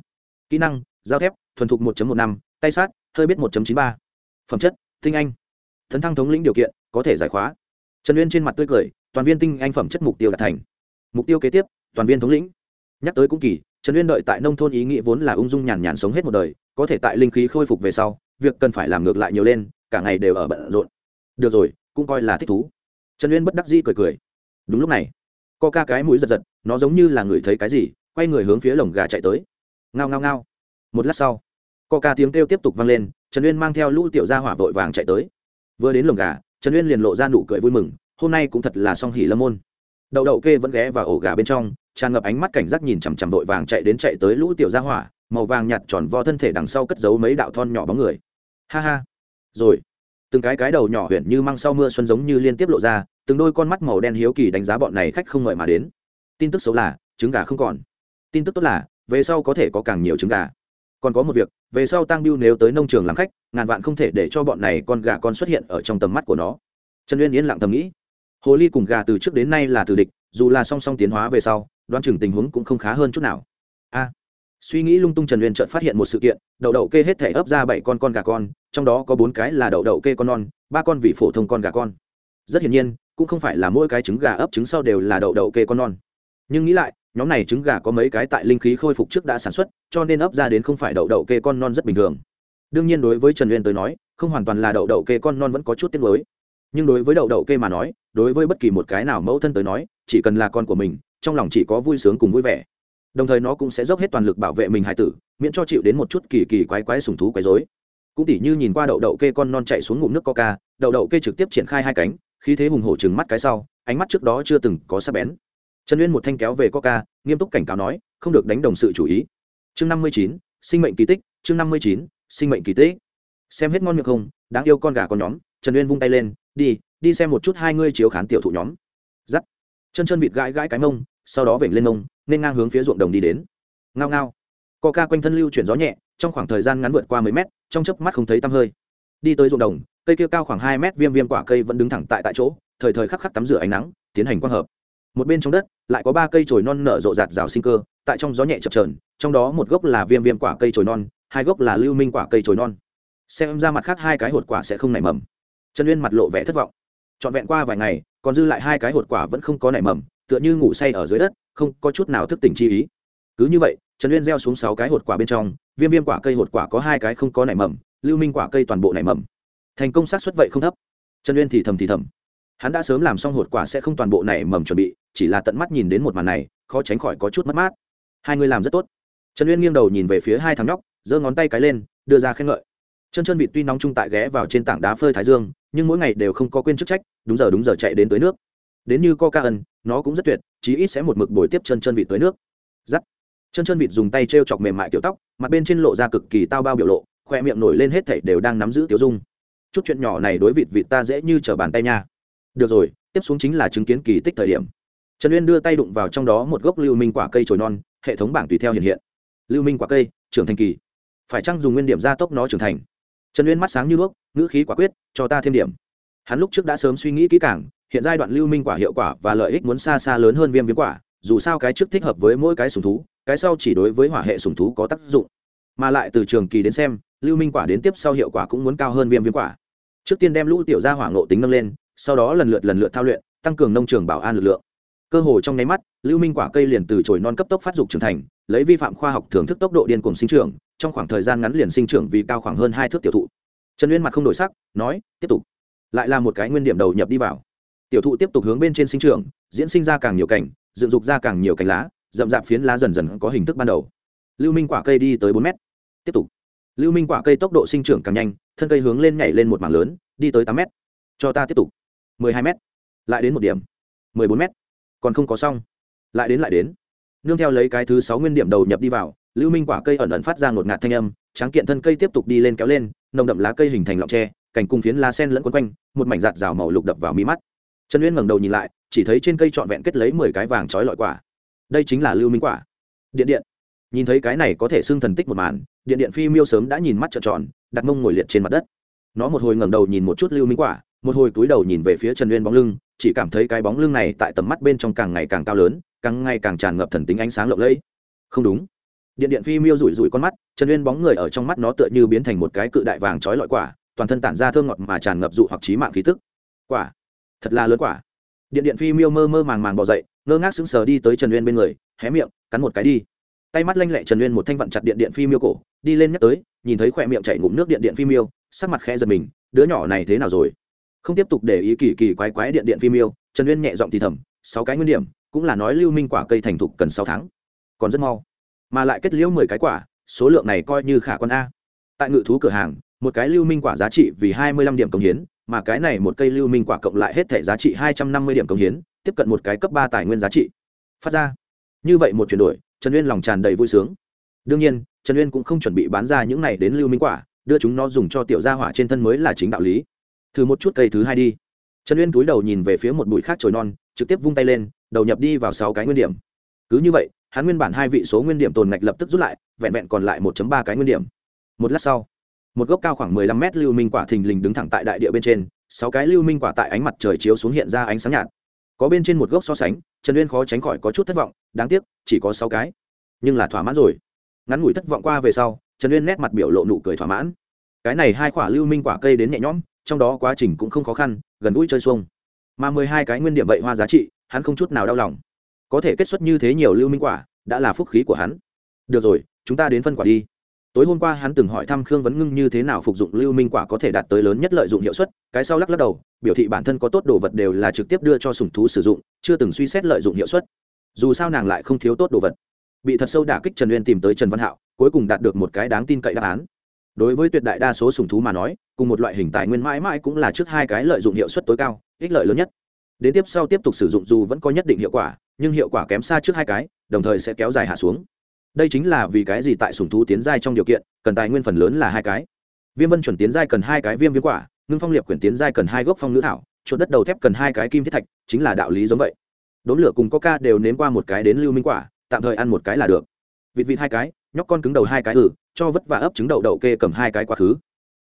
Kỹ năng, giao thép, thuần thục một một năm. Tay sát, hơi biết một chín ba. Phẩm chất, tinh anh. Thấn thăng thống lĩnh điều kiện, có thể giải khóa. Trần uyên trên mặt tươi cười, toàn viên tinh anh phẩm chất mục tiêu đạt thành. Mục tiêu kế tiếp, toàn viên thống lĩnh. Nhắc tới cũng kỳ, trần uyên đợi tại nông thôn ý nghĩa vốn là ung dung nhàn nhàn sống hết một đời, có thể tại linh khí khôi phục về sau, việc cần phải làm ngược lại nhiều lên, cả ngày đều ở bận rộn. Được rồi, cũng coi là thích thú. Trần uyên bất đắc dĩ cười cười. Đúng lúc này co ca cái mũi giật giật nó giống như là người thấy cái gì, quay người hướng phía lồng gà chạy tới. Ngao ngao ngao. Một lát sau co ca tiếng kêu tiếp tục vang lên, trần uyên mang theo lũ tiểu gia hỏa vội vàng chạy tới. Vừa đến lồng gà, trần uyên liền lộ ra nụ cười vui mừng, hôm nay cũng thật là song hỉ lâm môn. Đậu đậu kê vẫn ghé vào ổ gà bên trong, tràn ngập ánh mắt cảnh giác nhìn chằm chằm vội vàng chạy đến chạy tới lũ tiểu gia hỏa, màu vàng nhạt tròn vo thân thể đằng sau cất giấu mấy đạo thon nhỏ bóng người. Ha ha. Rồi, từng cái cái đầu nhỏ huyện như măng sau mưa xuân giống như liên tiếp lộ ra, từng đôi con mắt màu đen hiếu kỳ đánh giá bọn này khách không ngợi mà đến tin tức xấu là, trứng gà không còn. Tin tức tốt là, về sau có thể có càng nhiều trứng gà. Còn có một việc, về sau tăng biêu nếu tới nông trường làm khách, ngàn vạn không thể để cho bọn này con gà con xuất hiện ở trong tầm mắt của nó. Trần uyên yên lặng thầm nghĩ. Hồ ly cùng gà từ trước đến nay là từ địch, dù là song song tiến hóa về sau, đoán chừng tình huống cũng không khá hơn chút nào. A. Suy nghĩ lung tung trần uyên chợt phát hiện một sự kiện, đậu đậu kê hết thể ấp ra bảy con con gà con, trong đó có bốn cái là đậu đậu kê con non, ba con vị phổ thông con gà con. Rất hiển nhiên, cũng không phải là mỗi cái trứng gà ấp trứng sau đều là đậu đậu kê con non nhưng nghĩ lại, nhóm này trứng gà có mấy cái tại linh khí khôi phục trước đã sản xuất, cho nên ấp ra đến không phải đậu đậu kê con non rất bình thường. Đương nhiên đối với trần uyên tới nói, không hoàn toàn là đậu đậu kê con non vẫn có chút tiết mới nhưng đối với đậu đậu kê mà nói, đối với bất kỳ một cái nào mẫu thân tới nói, chỉ cần là con của mình, trong lòng chỉ có vui sướng cùng vui vẻ. Đồng thời nó cũng sẽ dốc hết toàn lực bảo vệ mình hải tử, miễn cho chịu đến một chút kỳ kỳ quái quái sùng thú quái dối cũng tỉ như nhìn qua đậu đậu kê con non chạy xuống ngụm nước coca, đậu đậu kê trực tiếp triển khai hai cánh, khí thế hùng hổ trừng mắt cái sau, ánh mắt trước đó chưa từng có sắc bén trần uyên một thanh kéo về coca, nghiêm túc cảnh cáo nói, không được đánh đồng sự chủ ý. Chương năm mươi chín, sinh mệnh kỳ tích, chương năm mươi chín, sinh mệnh kỳ tích. Xem hết ngon miệng không, đáng yêu con gà con nhóm, trần uyên vung tay lên, đi đi xem một chút hai ngươi chiếu khán tiểu thụ nhóm. Giắt. Chân chân vịt gãi gãi cái mông, sau đó vểnh lên mông, nên ngang hướng phía ruộng đồng đi đến. Ngao ngao. Co ca quanh thân lưu chuyển gió nhẹ, trong khoảng thời gian ngắn vượt qua mấy mét, trong chớp mắt không thấy tăm hơi. Đi tới ruộng đồng, cây kia cao khoảng hai mét viêm viêm quả cây vẫn đứng thẳng tại tại chỗ, thời thời khắc khắc tắm rửa ánh nắng, tiến hành quang hợp một bên trong đất, lại có ba cây chồi non nở rộ rạt rào sinh cơ, tại trong gió nhẹ chập trờn trong đó một gốc là viêm viêm quả cây chồi non, hai gốc là lưu minh quả cây chồi non. Xem ra mặt khác hai cái hột quả sẽ không nảy mầm. Trần uyên mặt lộ vẻ thất vọng. Trọn vẹn qua vài ngày, còn dư lại hai cái hột quả vẫn không có nảy mầm, tựa như ngủ say ở dưới đất, không có chút nào thức tỉnh chi ý. Cứ như vậy, trần uyên gieo xuống sáu cái hột quả bên trong, viêm viêm quả cây hột quả có hai cái không có nảy mầm, lưu minh quả cây toàn bộ nảy mầm. Thành công xác suất vậy không thấp. Trần uyên thì thầm thì thầm hắn đã sớm làm xong hột quả sẽ không toàn bộ nảy mầm chuẩn bị, chỉ là tận mắt nhìn đến một màn này, khó tránh khỏi có chút mất mát. Hai người làm rất tốt. Trần uyên nghiêng đầu nhìn về phía hai thằng nhóc, giơ ngón tay cái lên, đưa ra khen ngợi. Chân chân vịt tuy nóng chung tại ghé vào trên tảng đá phơi thái dương, nhưng mỗi ngày đều không có quên chức trách, đúng giờ đúng giờ chạy đến tới nước. Đến như coca ân, nó cũng rất tuyệt, chí ít sẽ một mực bồi tiếp chân chân vịt tới nước. Giắt. Chân chân vịt dùng tay t r e o chọc mềm mại kiểu tóc, mặt bên trên lộ ra cực kỳ tao bao biểu lộ, khoe miệng nổi lên hết thảy đều đang nắm giữ tiểu dung. Chút chuyện nhỏ này đối vịt vịt ta dễ như chở bàn tay nha được rồi, tiếp xuống chính là chứng kiến kỳ tích thời điểm. Trần uyên đưa tay đụng vào trong đó một gốc lưu minh quả cây trồi non, hệ thống bảng tùy theo hiện hiện. Lưu minh quả cây, trưởng thành kỳ. Phải chăng dùng nguyên điểm gia tốc nó trưởng thành? Trần uyên mắt sáng như đuốc, ngữ khí quả quyết, cho ta thêm điểm. Hắn lúc trước đã sớm suy nghĩ kỹ càng, hiện giai đoạn lưu minh quả hiệu quả và lợi ích muốn xa xa lớn hơn viêm viêm quả, dù sao cái trước thích hợp với mỗi cái sùng thú, cái sau chỉ đối với hỏa hệ sùng thú có tác dụng. Mà lại từ trường kỳ đến xem, lưu minh quả đến tiếp sau hiệu quả cũng muốn cao hơn viêm viêm quả. Trước tiên đem lũ tiểu ra hỏa ngộ tính nâng lên sau đó lần lượt lần lượt thao luyện, tăng cường nông trường bảo an lực lượng. Cơ hồ trong nháy mắt, lưu minh quả cây liền từ chồi non cấp tốc phát dục trưởng thành, lấy vi phạm khoa học thưởng thức tốc độ điên cuồng sinh trưởng, trong khoảng thời gian ngắn liền sinh trưởng vì cao khoảng hơn hai thước tiểu thụ. Trần uyên mặt không đổi sắc, nói, tiếp tục. Lại là một cái nguyên điểm đầu nhập đi vào. Tiểu thụ tiếp tục hướng bên trên sinh trưởng, diễn sinh ra càng nhiều cảnh, dựng dục ra càng nhiều cành lá, rậm rạp phiến lá dần dần có hình thức ban đầu. Lưu minh quả cây đi tới bốn mét. Tiếp tục. Lưu minh quả cây tốc độ sinh trưởng càng nhanh, thân cây hướng lên nhảy lên một mảng lớn, đi tới tám mét. Cho ta tiếp tục mười hai mét, lại đến một điểm, mười bốn mét, còn không có xong. Lại đến lại đến. Nương theo lấy cái thứ sáu nguyên điểm đầu nhập đi vào, lưu minh quả cây ẩn ẩn phát ra một ngạt thanh âm, tráng kiện thân cây tiếp tục đi lên kéo lên, nồng đậm lá cây hình thành lọng tre, cành cung phiến lá sen lẫn quấn quanh, một mảnh giạt rào màu lục đập vào mi mắt. Trần uyên ngẩng đầu nhìn lại, chỉ thấy trên cây trọn vẹn kết lấy mười cái vàng trói lọi quả. Đây chính là lưu minh quả. Điện điện. Nhìn thấy cái này có thể xưng thần tích một màn, điện điện phi miêu sớm đã nhìn mắt trợn tròn, đặt mông ngồi liệt trên mặt đất. Nó một hồi ngẩng đầu nhìn một chút lưu minh quả một hồi túi đầu nhìn về phía trần uyên bóng lưng, chỉ cảm thấy cái bóng lưng này tại tầm mắt bên trong càng ngày càng cao lớn, càng ngày càng tràn ngập thần tính ánh sáng lộng lẫy. Không đúng. Điện điện phi miêu rủi rủi con mắt, trần uyên bóng người ở trong mắt nó tựa như biến thành một cái cự đại vàng trói lọi quả, toàn thân tản ra thơm ngọt mà tràn ngập dụ hoặc trí mạng khí tức. Quả. Thật là lớn quả. Điện điện phi miêu mơ mơ màng màng bỏ dậy, ngơ ngác sững sờ đi tới trần uyên bên người, hé miệng, cắn một cái đi. Tay mắt lanh lẹ trần uyên một thanh vặn chặt điện điện phi miêu cổ, đi lên nhắc tới, nhìn thấy khỏe miệng chạy ngụm nước điện điện phi miêu, sắc mặt khẽ giật mình, đứa nhỏ này thế nào rồi? Không tiếp tục để ý kỳ kỳ quái quái điện điện phim yêu, trần uyên nhẹ giọng thì thầm, sáu cái nguyên điểm, cũng là nói lưu minh quả cây thành thục cần sáu tháng. Còn rất mau, mà lại kết liễu mười cái quả, số lượng này coi như khả quan a. Tại ngự thú cửa hàng, một cái lưu minh quả giá trị vì hai mươi lăm điểm công hiến, mà cái này một cây lưu minh quả cộng lại hết thể giá trị hai trăm năm mươi điểm công hiến, tiếp cận một cái cấp ba tài nguyên giá trị. Phát ra. Như vậy một chuyển đổi, trần uyên lòng tràn đầy vui sướng. Đương nhiên, trần uyên cũng không chuẩn bị bán ra những này đến lưu minh quả, đưa chúng nó dùng cho tiểu gia hỏa trên thân mới là chính đạo lý thử một chút cây thứ hai đi. Trần uyên túi đầu nhìn về phía một bụi khác trồi non, trực tiếp vung tay lên, đầu nhập đi vào sáu cái nguyên điểm. Cứ như vậy, hắn nguyên bản hai vị số nguyên điểm tồn ngạch lập tức rút lại, vẹn vẹn còn lại 1 ba cái nguyên điểm. Một lát sau, một gốc cao khoảng 15 mét lưu minh quả thình lình đứng thẳng tại đại địa bên trên, sáu cái lưu minh quả tại ánh mặt trời chiếu xuống hiện ra ánh sáng nhạt. Có bên trên một gốc so sánh, trần uyên khó tránh khỏi có chút thất vọng, đáng tiếc, chỉ có sáu cái. Nhưng là thỏa mãn rồi. Ngắn ngủi thất vọng qua về sau, trần uyên nét mặt biểu lộ nụ cười thỏa mãn. Cái này hai quả lưu minh quả cây đến nhẹ nhõm trong đó quá trình cũng không khó khăn, gần gũi chơi xuông. Mà mười hai cái nguyên điểm vậy hoa giá trị, hắn không chút nào đau lòng. Có thể kết xuất như thế nhiều lưu minh quả, đã là phúc khí của hắn. Được rồi, chúng ta đến phân quả đi. Tối hôm qua hắn từng hỏi thăm khương vấn ngưng như thế nào phục dụng lưu minh quả có thể đạt tới lớn nhất lợi dụng hiệu suất, cái sau lắc lắc đầu, biểu thị bản thân có tốt đồ vật đều là trực tiếp đưa cho sùng thú sử dụng, chưa từng suy xét lợi dụng hiệu suất. Dù sao nàng lại không thiếu tốt đồ vật. Bị thật sâu đả kích trần uyên tìm tới trần văn hạo, cuối cùng đạt được một cái đáng tin cậy đáp án đối với tuyệt đại đa số sùng thú mà nói, cùng một loại hình tài nguyên mãi mãi cũng là trước hai cái lợi dụng hiệu suất tối cao, ích lợi lớn nhất. Đến tiếp sau tiếp tục sử dụng dù vẫn có nhất định hiệu quả, nhưng hiệu quả kém xa trước hai cái, đồng thời sẽ kéo dài hạ xuống. Đây chính là vì cái gì tại sùng thú tiến giai trong điều kiện, cần tài nguyên phần lớn là hai cái. Viêm vân chuẩn tiến giai cần hai cái viêm viêm quả, ngưng phong liệp quyển tiến giai cần hai gốc phong nữ thảo, chuột đất đầu thép cần hai cái kim thiết thạch, chính là đạo lý giống vậy. Đốn lửa cùng coca đều nếm qua một cái đến lưu minh quả, tạm thời ăn một cái là được. Vịt vịt hai cái nhóc con cứng đầu hai cái ừ cho vất vả ấp trứng đậu đậu kê cầm hai cái quá khứ.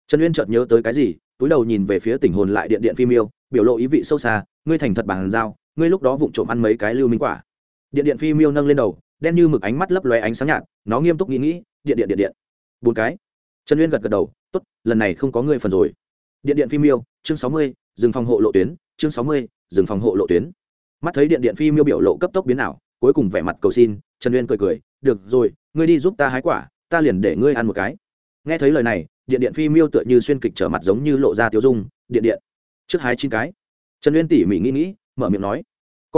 Trần uyên chợt nhớ tới cái gì, túi đầu nhìn về phía tình hồn lại điện điện phim yêu, biểu lộ ý vị sâu xa, ngươi thành thật bàn giao ngươi lúc đó vụng trộm ăn mấy cái lưu minh quả. Điện điện phi miêu nâng lên đầu, đen như mực ánh mắt lấp lóe ánh sáng nhạt, nó nghiêm túc nghĩ nghĩ, điện điện điện điện. Bốn cái. Trần uyên gật gật đầu, tốt, lần này không có ngươi phần rồi. Điện điện phi miêu chương sáu mươi, dừng phòng hộ lộ tuyến, chương sáu mươi, dừng phòng hộ lộ tuyến. Mắt thấy điện điện phi miêu biểu lộ cấp tốc biến ảo, cuối cùng vẻ mặt cầu xin, trần uyên cười cười được rồi, ngươi đi giúp ta hái quả, ta liền để ngươi ăn một cái. Nghe thấy lời này, điện điện phi miêu tựa như xuyên kịch trở mặt giống như lộ ra tiêu dung, điện điện, trước hái chín cái. Trần uyên tỉ mỉ nghĩ nghĩ, mở miệng nói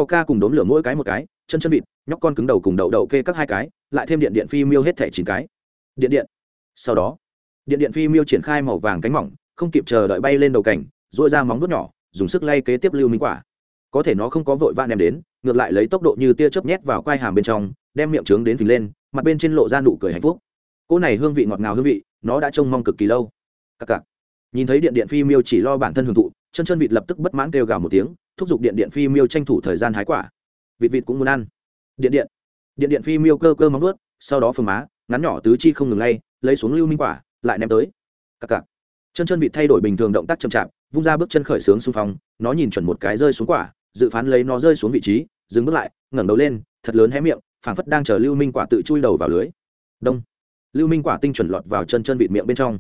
ca cùng đốm lửa mỗi cái một cái, chân chân vịt, nhóc con cứng đầu cùng đậu đậu kê các hai cái, lại thêm điện điện phi miêu hết thẻ chín cái. Điện điện. Sau đó, điện điện phi miêu triển khai màu vàng cánh mỏng, không kịp chờ đợi bay lên đầu cảnh dội ra móng vuốt nhỏ, dùng sức lay kế tiếp lưu minh quả. Có thể nó không có vội vã ném đến, ngược lại lấy tốc độ như tia chớp nhét vào quai hàm bên trong đem miệng trướng đến phình lên, mặt bên trên lộ ra nụ cười hạnh phúc. Cỗ này hương vị ngọt ngào hương vị, nó đã trông mong cực kỳ lâu. Cặc cặc. Nhìn thấy điện điện phi miêu chỉ lo bản thân hưởng thụ, chân chân vịt lập tức bất mãn kêu gào một tiếng, thúc giục điện điện phi miêu tranh thủ thời gian hái quả. Vịt vịt cũng muốn ăn. Điện điện. Điện điện phi miêu cơ cơ móng ướt sau đó phừng má, ngắn nhỏ tứ chi không ngừng lay, lấy xuống lưu minh quả, lại ném tới. Cặc cặc. Chân chân vịt thay đổi bình thường động tác chậm chạp, vung ra bước chân khởi sướng xung phong, nó nhìn chuẩn một cái rơi xuống quả, dự phán lấy nó rơi xuống vị trí, dừng bước lại, ngẩng đầu lên, thật lớn hé miệng phảng phất đang chờ lưu minh quả tự chui đầu vào lưới. Đông. Lưu minh quả tinh chuẩn lọt vào chân chân vịt miệng bên trong.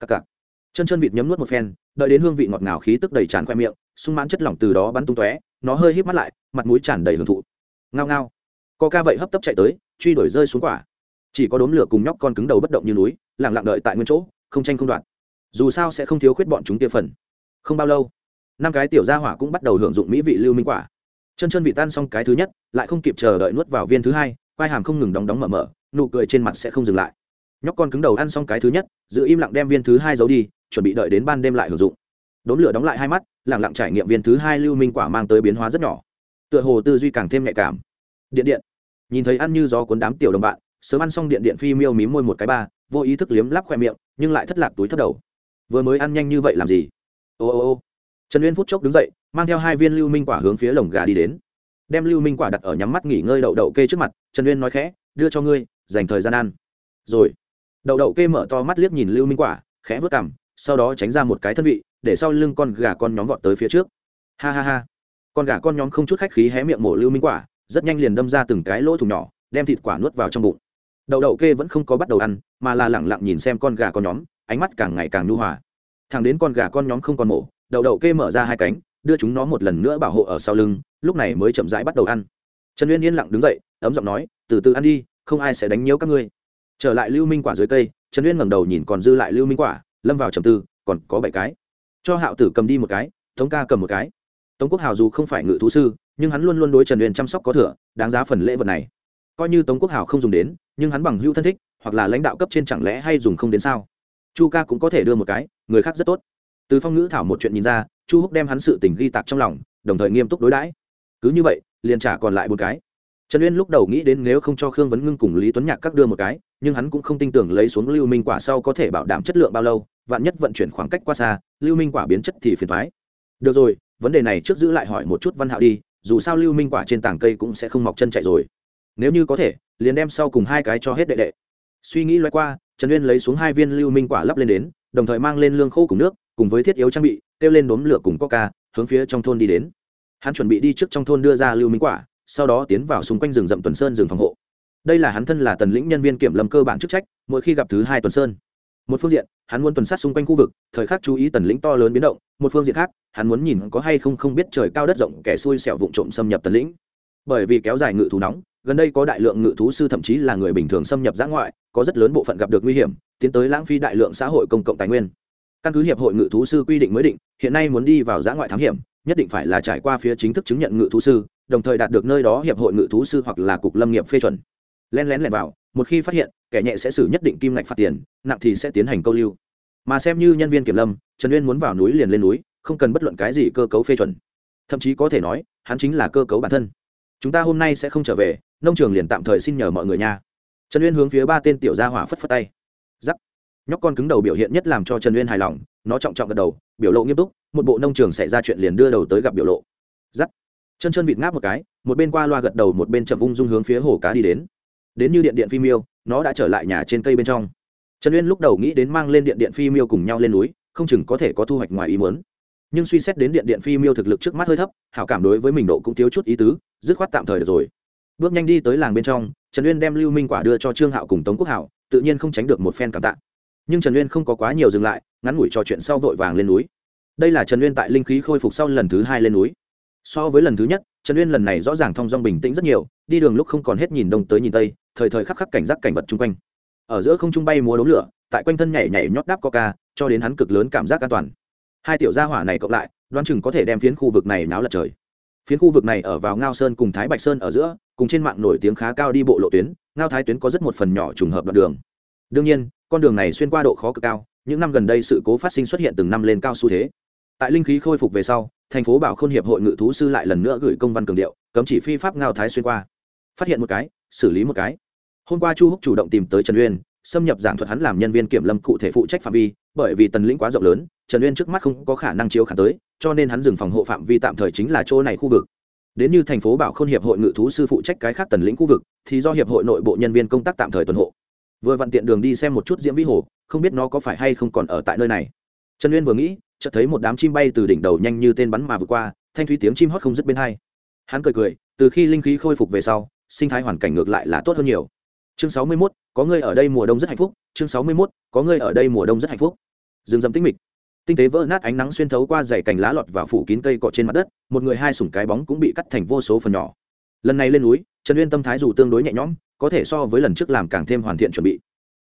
Cặc cặc. Chân chân vịt nhấm nuốt một phen, đợi đến hương vị ngọt ngào khí tức đầy tràn khoe miệng, sung mãn chất lỏng từ đó bắn tung tóe, nó hơi híp mắt lại, mặt mũi tràn đầy hưởng thụ. Ngao ngao. Co ca vậy hấp tấp chạy tới, truy đuổi rơi xuống quả. Chỉ có đốm lửa cùng nhóc con cứng đầu bất động như núi lẳng lặng đợi tại nguyên chỗ, không tranh không đoạt. Dù sao sẽ không thiếu khuyết bọn chúng tia phần. Không bao lâu, năm cái tiểu gia hỏa cũng bắt đầu hưởng dụng mỹ vị lưu minh quả chân chân vị tan xong cái thứ nhất, lại không kịp chờ đợi nuốt vào viên thứ hai, quai hàm không ngừng đóng đóng mở mở, nụ cười trên mặt sẽ không dừng lại. Nhóc con cứng đầu ăn xong cái thứ nhất, giữ im lặng đem viên thứ hai giấu đi, chuẩn bị đợi đến ban đêm lại hưởng dụng. Đốm lửa đóng lại hai mắt lẳng lặng trải nghiệm viên thứ hai lưu minh quả mang tới biến hóa rất nhỏ. Tựa hồ tư duy càng thêm nhạy cảm. Điện điện. Nhìn thấy ăn như gió cuốn đám tiểu đồng bạn, sớm ăn xong điện điện phi miêu mím môi một cái ba, vô ý thức liếm lắp khoe miệng, nhưng lại thất lạc túi thất đầu. Vừa mới ăn nhanh như vậy làm gì? Ô ô ô trần uyên phút chốc đứng dậy, mang theo hai viên lưu minh quả hướng phía lồng gà đi đến. Đem lưu minh quả đặt ở nhắm mắt nghỉ ngơi đậu đậu kê trước mặt, trần uyên nói khẽ, đưa cho ngươi, dành thời gian ăn. Rồi, đậu đậu kê mở to mắt liếc nhìn lưu minh quả, khẽ vớt cằm, sau đó tránh ra một cái thân vị, để sau lưng con gà con nhóm vọt tới phía trước. Ha ha ha. Con gà con nhóm không chút khách khí hé miệng mổ lưu minh quả, rất nhanh liền đâm ra từng cái lỗ thủng nhỏ, đem thịt quả nuốt vào trong bụng. Đậu đậu kê vẫn không có bắt đầu ăn, mà là lẳng lặng nhìn xem con gà con nhóm, ánh mắt càng ngày càng nhu hòa. Thằng đến con gà con nhóm không còn mổ đậu đậu kê mở ra hai cánh, đưa chúng nó một lần nữa bảo hộ ở sau lưng, lúc này mới chậm rãi bắt đầu ăn. Trần uyên yên lặng đứng dậy, ấm giọng nói, từ từ ăn đi, không ai sẽ đánh nhiễu các ngươi. Trở lại lưu minh quả dưới cây, trần uyên ngẩng đầu nhìn còn dư lại lưu minh quả, lâm vào trầm tư, còn có bảy cái. Cho hạo tử cầm đi một cái, tống ca cầm một cái. Tống quốc hào dù không phải ngự thú sư, nhưng hắn luôn luôn đối trần uyên chăm sóc có thừa, đáng giá phần lễ vật này. Coi như tống quốc hào không dùng đến, nhưng hắn bằng hữu thân thích, hoặc là lãnh đạo cấp trên chẳng lẽ hay dùng không đến sao? Chu ca cũng có thể đưa một cái, người khác rất tốt từ phong ngữ thảo một chuyện nhìn ra, chu húc đem hắn sự tình ghi tạc trong lòng, đồng thời nghiêm túc đối đãi. Cứ như vậy, liền trả còn lại một cái. Trần uyên lúc đầu nghĩ đến nếu không cho khương vấn ngưng cùng lý tuấn nhạc các đưa một cái, nhưng hắn cũng không tin tưởng lấy xuống lưu minh quả sau có thể bảo đảm chất lượng bao lâu, vạn nhất vận chuyển khoảng cách qua xa, lưu minh quả biến chất thì phiền thoái được rồi, vấn đề này trước giữ lại hỏi một chút văn hạo đi, dù sao lưu minh quả trên tảng cây cũng sẽ không mọc chân chạy rồi. Nếu như có thể, liền đem sau cùng hai cái cho hết đệ đệ. Suy nghĩ loay qua, trần uyên lấy xuống hai viên lưu minh quả lắp lên đến, đồng thời mang lên lương khô cùng nước cùng với thiết yếu trang bị, kêu lên đốm lửa cùng coca, hướng phía trong thôn đi đến. Hắn chuẩn bị đi trước trong thôn đưa ra lưu minh quả, sau đó tiến vào xung quanh rừng rậm tuần sơn rừng phòng hộ. Đây là hắn thân là tần lĩnh nhân viên kiểm lâm cơ bản chức trách, mỗi khi gặp thứ hai tuần sơn. Một phương diện, hắn muốn tuần sát xung quanh khu vực, thời khắc chú ý tần lĩnh to lớn biến động, một phương diện khác, hắn muốn nhìn có hay không không biết trời cao đất rộng kẻ xui xẻo vụng trộm xâm nhập tần lĩnh. Bởi vì kéo dài ngự thú nóng, gần đây có đại lượng ngự thú sư thậm chí là người bình thường xâm nhập giã ngoại, có rất lớn bộ phận gặp được nguy hiểm, tiến tới lãng phí đại lượng xã hội công cộng tài nguyên căn cứ hiệp hội ngự thú sư quy định mới định, hiện nay muốn đi vào giã ngoại thám hiểm, nhất định phải là trải qua phía chính thức chứng nhận ngự thú sư, đồng thời đạt được nơi đó hiệp hội ngự thú sư hoặc là cục lâm nghiệp phê chuẩn. Len lén lẻn vào, một khi phát hiện, kẻ nhẹ sẽ xử nhất định kim ngạch phạt tiền, nặng thì sẽ tiến hành câu lưu. Mà xem như nhân viên kiểm lâm, trần uyên muốn vào núi liền lên núi, không cần bất luận cái gì cơ cấu phê chuẩn. Thậm chí có thể nói, hắn chính là cơ cấu bản thân. Chúng ta hôm nay sẽ không trở về, nông trường liền tạm thời xin nhờ mọi người nha. Trần uyên hướng phía ba tên tiểu gia hỏa phất phất tay. Giắc nhóc con cứng đầu biểu hiện nhất làm cho trần uyên hài lòng, nó trọng trọng gật đầu, biểu lộ nghiêm túc, một bộ nông trường xảy ra chuyện liền đưa đầu tới gặp biểu lộ. Giắt chân chân vịt ngáp một cái, một bên qua loa gật đầu, một bên chậm ung dung hướng phía hồ cá đi đến. Đến như điện điện phi miêu, nó đã trở lại nhà trên cây bên trong. Trần uyên lúc đầu nghĩ đến mang lên điện điện phi miêu cùng nhau lên núi, không chừng có thể có thu hoạch ngoài ý muốn. Nhưng suy xét đến điện điện phi miêu thực lực trước mắt hơi thấp, hảo cảm đối với mình độ cũng thiếu chút ý tứ, dứt khoát tạm thời được rồi. Bước nhanh đi tới làng bên trong, trần uyên đem lưu minh quả đưa cho trương hạo cùng tống quốc hảo tự nhiên không tránh được một phen cảm tạ nhưng trần uyên không có quá nhiều dừng lại ngắn ngủi trò chuyện sau vội vàng lên núi đây là trần uyên tại linh khí khôi phục sau lần thứ hai lên núi so với lần thứ nhất trần uyên lần này rõ ràng thong dong bình tĩnh rất nhiều đi đường lúc không còn hết nhìn đông tới nhìn tây thời thời khắc khắc cảnh giác cảnh vật chung quanh ở giữa không trung bay múa đống lửa tại quanh thân nhảy nhảy nhót đáp coca cho đến hắn cực lớn cảm giác an toàn hai tiểu gia hỏa này cộng lại đoán chừng có thể đem phiến khu vực này náo lật trời phiến khu vực này ở vào ngao sơn cùng thái bạch sơn ở giữa cùng trên mạng nổi tiếng khá cao đi bộ lộ tuyến ngao thái tuyến có rất một phần nhỏ trùng hợp đoạn đường đương nhiên con đường này xuyên qua độ khó cực cao, những năm gần đây sự cố phát sinh xuất hiện từng năm lên cao xu thế. Tại linh khí khôi phục về sau, thành phố bảo khôn hiệp hội ngự thú sư lại lần nữa gửi công văn cường điệu, cấm chỉ phi pháp ngao thái xuyên qua. Phát hiện một cái, xử lý một cái. Hôm qua chu húc chủ động tìm tới trần uyên, xâm nhập giảng thuật hắn làm nhân viên kiểm lâm cụ thể phụ trách phạm vi, bởi vì tần lĩnh quá rộng lớn, trần uyên trước mắt không có khả năng chiếu khả tới, cho nên hắn dừng phòng hộ phạm vi tạm thời chính là chỗ này khu vực. Đến như thành phố bảo khôn hiệp hội ngự thú sư phụ trách cái khác tần lĩnh khu vực, thì do hiệp hội nội bộ nhân viên công tác tạm thời tuần hộ vừa vặn tiện đường đi xem một chút diễm vĩ hồ không biết nó có phải hay không còn ở tại nơi này. Trần uyên vừa nghĩ chợt thấy một đám chim bay từ đỉnh đầu nhanh như tên bắn mà vượt qua thanh thúy tiếng chim hót không dứt bên hai. Hắn cười cười từ khi linh khí khôi phục về sau sinh thái hoàn cảnh ngược lại là tốt hơn nhiều. Chương sáu mươi 61, có người ở đây mùa đông rất hạnh phúc. Chương sáu mươi 61, có người ở đây mùa đông rất hạnh phúc. Rừng rậm tĩnh mịch. Tinh tế vỡ nát ánh nắng xuyên thấu qua dày cành lá lọt và phủ kín cây cọ trên mặt đất một người hai sủng cái bóng cũng bị cắt thành vô số phần nhỏ. Lần này lên núi trần uyên tâm thái dù tương đối nhẹ nhõm có thể so với lần trước làm càng thêm hoàn thiện chuẩn bị.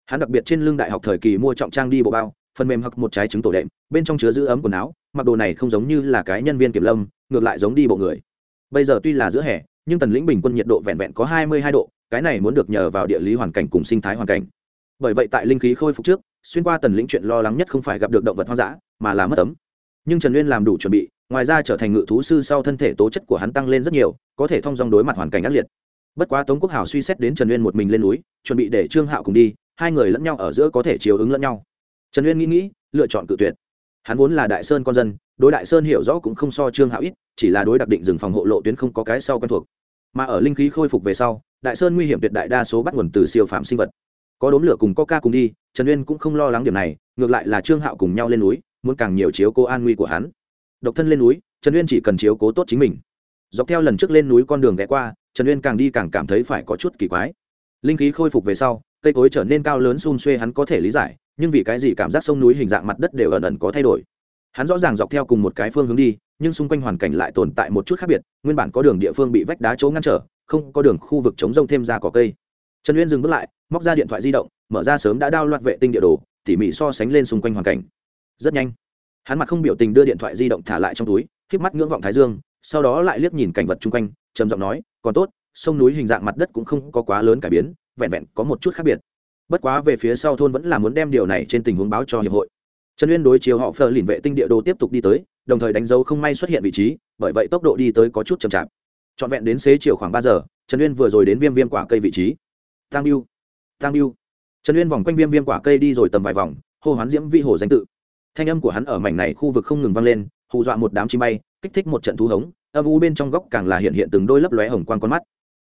Hắn đặc biệt trên lưng đại học thời kỳ mua trọng trang đi bộ bao, phần mềm hoặc một trái trứng tổ đệm, bên trong chứa giữ ấm quần áo, mặc đồ này không giống như là cái nhân viên kiểm lâm, ngược lại giống đi bộ người. Bây giờ tuy là giữa hè, nhưng tần lĩnh bình quân nhiệt độ vẹn vẹn có hai mươi hai độ, cái này muốn được nhờ vào địa lý hoàn cảnh cùng sinh thái hoàn cảnh. Bởi vậy tại linh khí khôi phục trước, xuyên qua tần lĩnh chuyện lo lắng nhất không phải gặp được động vật hoang dã, mà là mất ấm. Nhưng trần uyên làm đủ chuẩn bị, ngoài ra trở thành ngự thú sư sau thân thể tố chất của hắn tăng lên rất nhiều, có thể thông dong đối mặt hoàn cảnh ác liệt bất quá tống quốc hào suy xét đến trần uyên một mình lên núi, chuẩn bị để trương hạo cùng đi, hai người lẫn nhau ở giữa có thể chiều ứng lẫn nhau. Trần uyên nghĩ nghĩ, lựa chọn cự tuyệt. Hắn vốn là đại sơn con dân, đối đại sơn hiểu rõ cũng không so trương hạo ít, chỉ là đối đặc định rừng phòng hộ lộ tuyến không có cái sau quen thuộc. Mà ở linh khí khôi phục về sau, đại sơn nguy hiểm tuyệt đại đa số bắt nguồn từ siêu phạm sinh vật. Có đốm lửa cùng có ca cùng đi, trần uyên cũng không lo lắng điểm này, ngược lại là trương hạo cùng nhau lên núi, muốn càng nhiều chiếu cố an nguy của hắn. Độc thân lên núi, trần uyên chỉ cần chiếu cố tốt chính mình. Dọc theo lần trước lên núi con đường ghé qua trần uyên càng đi càng cảm thấy phải có chút kỳ quái. Linh khí khôi phục về sau, cây cối trở nên cao lớn xun xuê hắn có thể lý giải, nhưng vì cái gì cảm giác sông núi hình dạng mặt đất đều ẩn ẩn có thay đổi. Hắn rõ ràng dọc theo cùng một cái phương hướng đi, nhưng xung quanh hoàn cảnh lại tồn tại một chút khác biệt, nguyên bản có đường địa phương bị vách đá chỗ ngăn trở, không có đường khu vực chống rông thêm ra cỏ cây. Trần uyên dừng bước lại, móc ra điện thoại di động, mở ra sớm đã đao loạt vệ tinh địa đồ, tỉ mỉ so sánh lên xung quanh hoàn cảnh. Rất nhanh, hắn mặt không biểu tình đưa điện thoại di động thả lại trong túi k mắt ngưỡng vọng thái dương, sau đó lại liếc nhìn cảnh vật chung quanh, trầm giọng nói còn tốt, sông núi hình dạng mặt đất cũng không có quá lớn cải biến, vẹn vẹn có một chút khác biệt. Bất quá về phía sau thôn vẫn là muốn đem điều này trên tình huống báo cho hiệp hội. Trần uyên đối chiếu họ phờ lìn vệ tinh địa đồ tiếp tục đi tới, đồng thời đánh dấu không may xuất hiện vị trí, bởi vậy tốc độ đi tới có chút chậm chạp. Trọn vẹn đến xế chiều khoảng ba giờ, trần uyên vừa rồi đến viêm viêm quả cây vị trí. Tăng biêu tăng biêu trần uyên vòng quanh viêm viêm quả cây đi rồi tầm vài vòng, hô hoán diễm vi hồ danh tự. Thanh âm của hắn ở mảnh này khu vực không ngừng vang lên, hù dọa một đám chim bay, kích thích một trận thú hống âm u bên trong góc càng là hiện hiện từng đôi lấp lóe hồng quang con mắt.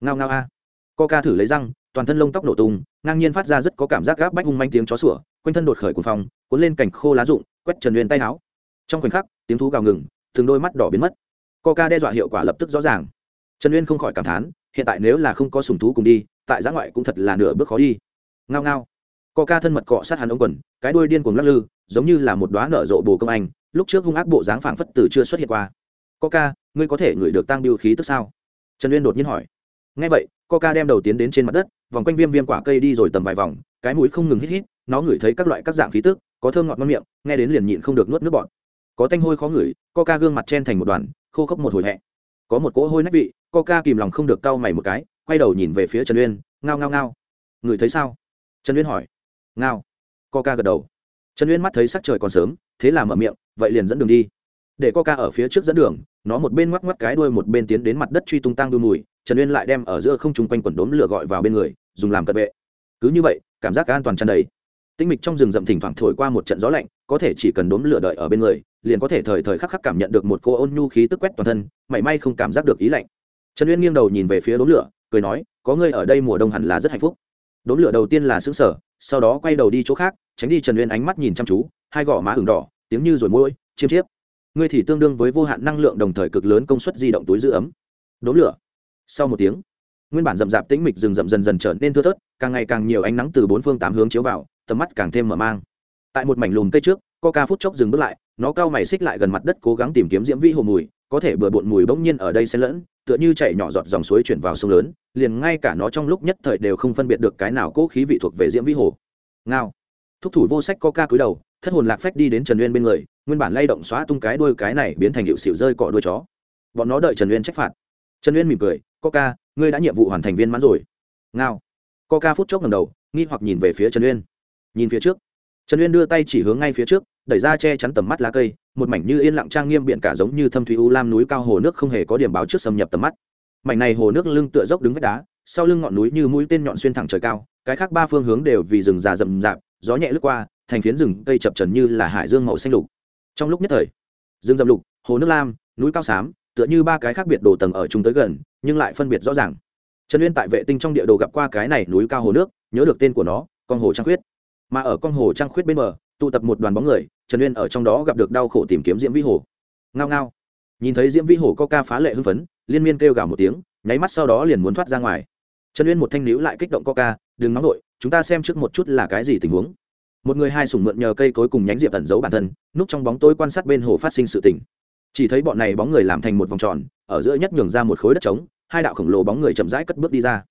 Ngao ngao a. Coca thử lấy răng, toàn thân lông tóc nổ tung, ngang nhiên phát ra rất có cảm giác gáp bách hung manh tiếng chó sủa, quanh thân đột khởi cuồng phong, cuốn lên cảnh khô lá rụng, quét trần Nguyên tay áo. Trong khoảnh khắc, tiếng thú gào ngừng, từng đôi mắt đỏ biến mất. Coca đe dọa hiệu quả lập tức rõ ràng. Trần uyên không khỏi cảm thán, hiện tại nếu là không có sùng thú cùng đi, tại giã ngoại cũng thật là nửa bước khó đi. Ngao ngao. Coca thân mật cọ sát hắn ống quần, cái đuôi điên cuồng lắc lư, giống như là một đoá nở rộ bồ công anh, lúc trước hung ác bộ dáng phảng phất từ chưa xuất hiện qua coca ngươi có thể ngửi được tăng biêu khí tức sao? Trần uyên đột nhiên hỏi. Ngay vậy coca đem đầu tiến đến trên mặt đất, vòng quanh viêm viêm quả cây đi rồi tầm vài vòng, cái mũi không ngừng hít hít, nó ngửi thấy các loại các dạng khí tức, có thơm ngọt ngon miệng, nghe đến liền nhịn không được nuốt nước bọt. Có tanh hôi khó ngửi coca gương mặt chen thành một đoàn, khô khốc một hồi hẹ. Có một cỗ hôi nách vị coca kìm lòng không được cau mày một cái, quay đầu nhìn về phía trần uyên, ngao ngao ngao. Ngửi thấy sao? Trần uyên hỏi. Ngao. Coca gật đầu. Trần uyên mắt thấy sắc trời còn sớm, thế là mở miệng, vậy liền dẫn đường đi để coca ở phía trước dẫn đường, nó một bên ngoắc ngoắc cái đuôi một bên tiến đến mặt đất truy tung tăng đu mùi, trần uyên lại đem ở giữa không trung quanh quần đốm lửa gọi vào bên người, dùng làm cận vệ. Cứ như vậy, cảm giác an toàn tràn đầy. Tinh mịch trong rừng rậm thỉnh thoảng thổi qua một trận gió lạnh, có thể chỉ cần đốm lửa đợi ở bên người, liền có thể thời thời khắc khắc cảm nhận được một cô ôn nhu khí tức quét toàn thân, mảy may không cảm giác được ý lạnh. Trần uyên nghiêng đầu nhìn về phía đốm lửa, cười nói, có ngươi ở đây mùa đông hẳn là rất hạnh phúc. Đốm lửa đầu tiên là xứng sở sau đó quay đầu đi chỗ khác, tránh đi trần uyên ánh mắt nhìn chăm chú, hai gò má ửng đỏ, tiếng như rồi môi chiêm chiếp ngươi thì tương đương với vô hạn năng lượng đồng thời cực lớn công suất di động túi giữ ấm. Đốm lửa. Sau một tiếng, nguyên bản rậm rạp tĩnh mịch rừng rậm dần dần trở nên thưa thớt, càng ngày càng nhiều ánh nắng từ bốn phương tám hướng chiếu vào, tầm mắt càng thêm mở mang. Tại một mảnh lùm cây trước ca phút chốc dừng bước lại, nó cao mày xích lại gần mặt đất cố gắng tìm kiếm diễm vĩ hồ mùi, có thể bừa bộn mùi bỗng nhiên ở đây xen lẫn, tựa như chạy nhỏ giọt dòng suối chuyển vào sông lớn, liền ngay cả nó trong lúc nhất thời đều không phân biệt được cái nào cố khí vị thuộc về diễm vĩ hồ. Ngao. Thúc thủ vô sách ca cúi đầu thất hồn lạc phách đi đến trần uyên bên người, nguyên bản lay động xóa tung cái đuôi cái này biến thành hiệu xịu rơi cọ đuôi chó. Bọn nó đợi trần uyên trách phạt. Trần uyên mỉm cười, coca, ngươi đã nhiệm vụ hoàn thành viên mãn rồi. Ngao. Coca phút chốc ngầm đầu, nghi hoặc nhìn về phía trần uyên. Nhìn phía trước. Trần uyên đưa tay chỉ hướng ngay phía trước, đẩy ra che chắn tầm mắt lá cây, một mảnh như yên lặng trang nghiêm biển cả giống như thâm thủy u lam núi cao hồ nước không hề có điểm báo trước xâm nhập tầm mắt. Mảnh này hồ nước lưng tựa dốc đứng vách đá, sau lưng ngọn núi như mũi tên nhọn xuyên thẳng trời cao, cái khác ba phương hướng đều vì rừng già rậm rạp, gió nhẹ lướt qua thành phiến rừng cây chập trần như là hải dương màu xanh lục. Trong lúc nhất thời, rừng rậm lục, hồ nước lam, núi cao xám, tựa như ba cái khác biệt đồ tầng ở chung tới gần, nhưng lại phân biệt rõ ràng. Trần uyên tại vệ tinh trong địa đồ gặp qua cái này núi cao hồ nước, nhớ được tên của nó con hồ trăng khuyết. Mà ở con hồ trăng khuyết bên bờ, tụ tập một đoàn bóng người, trần uyên ở trong đó gặp được đau khổ tìm kiếm diễm vĩ hồ. Ngao ngao. Nhìn thấy diễm vĩ hồ có ca phá lệ hưng phấn, liên miên kêu gào một tiếng, nháy mắt sau đó liền muốn thoát ra ngoài. Trần uyên một thanh níu lại kích động coca đừng nóng nổi chúng ta xem trước một chút là cái gì tình huống một người hai sủng mượn nhờ cây cối cùng nhánh diệp ẩn giấu bản thân, núp trong bóng tối quan sát bên hồ phát sinh sự tình. Chỉ thấy bọn này bóng người làm thành một vòng tròn, ở giữa nhất nhường ra một khối đất trống, hai đạo khổng lồ bóng người chậm rãi cất bước đi ra.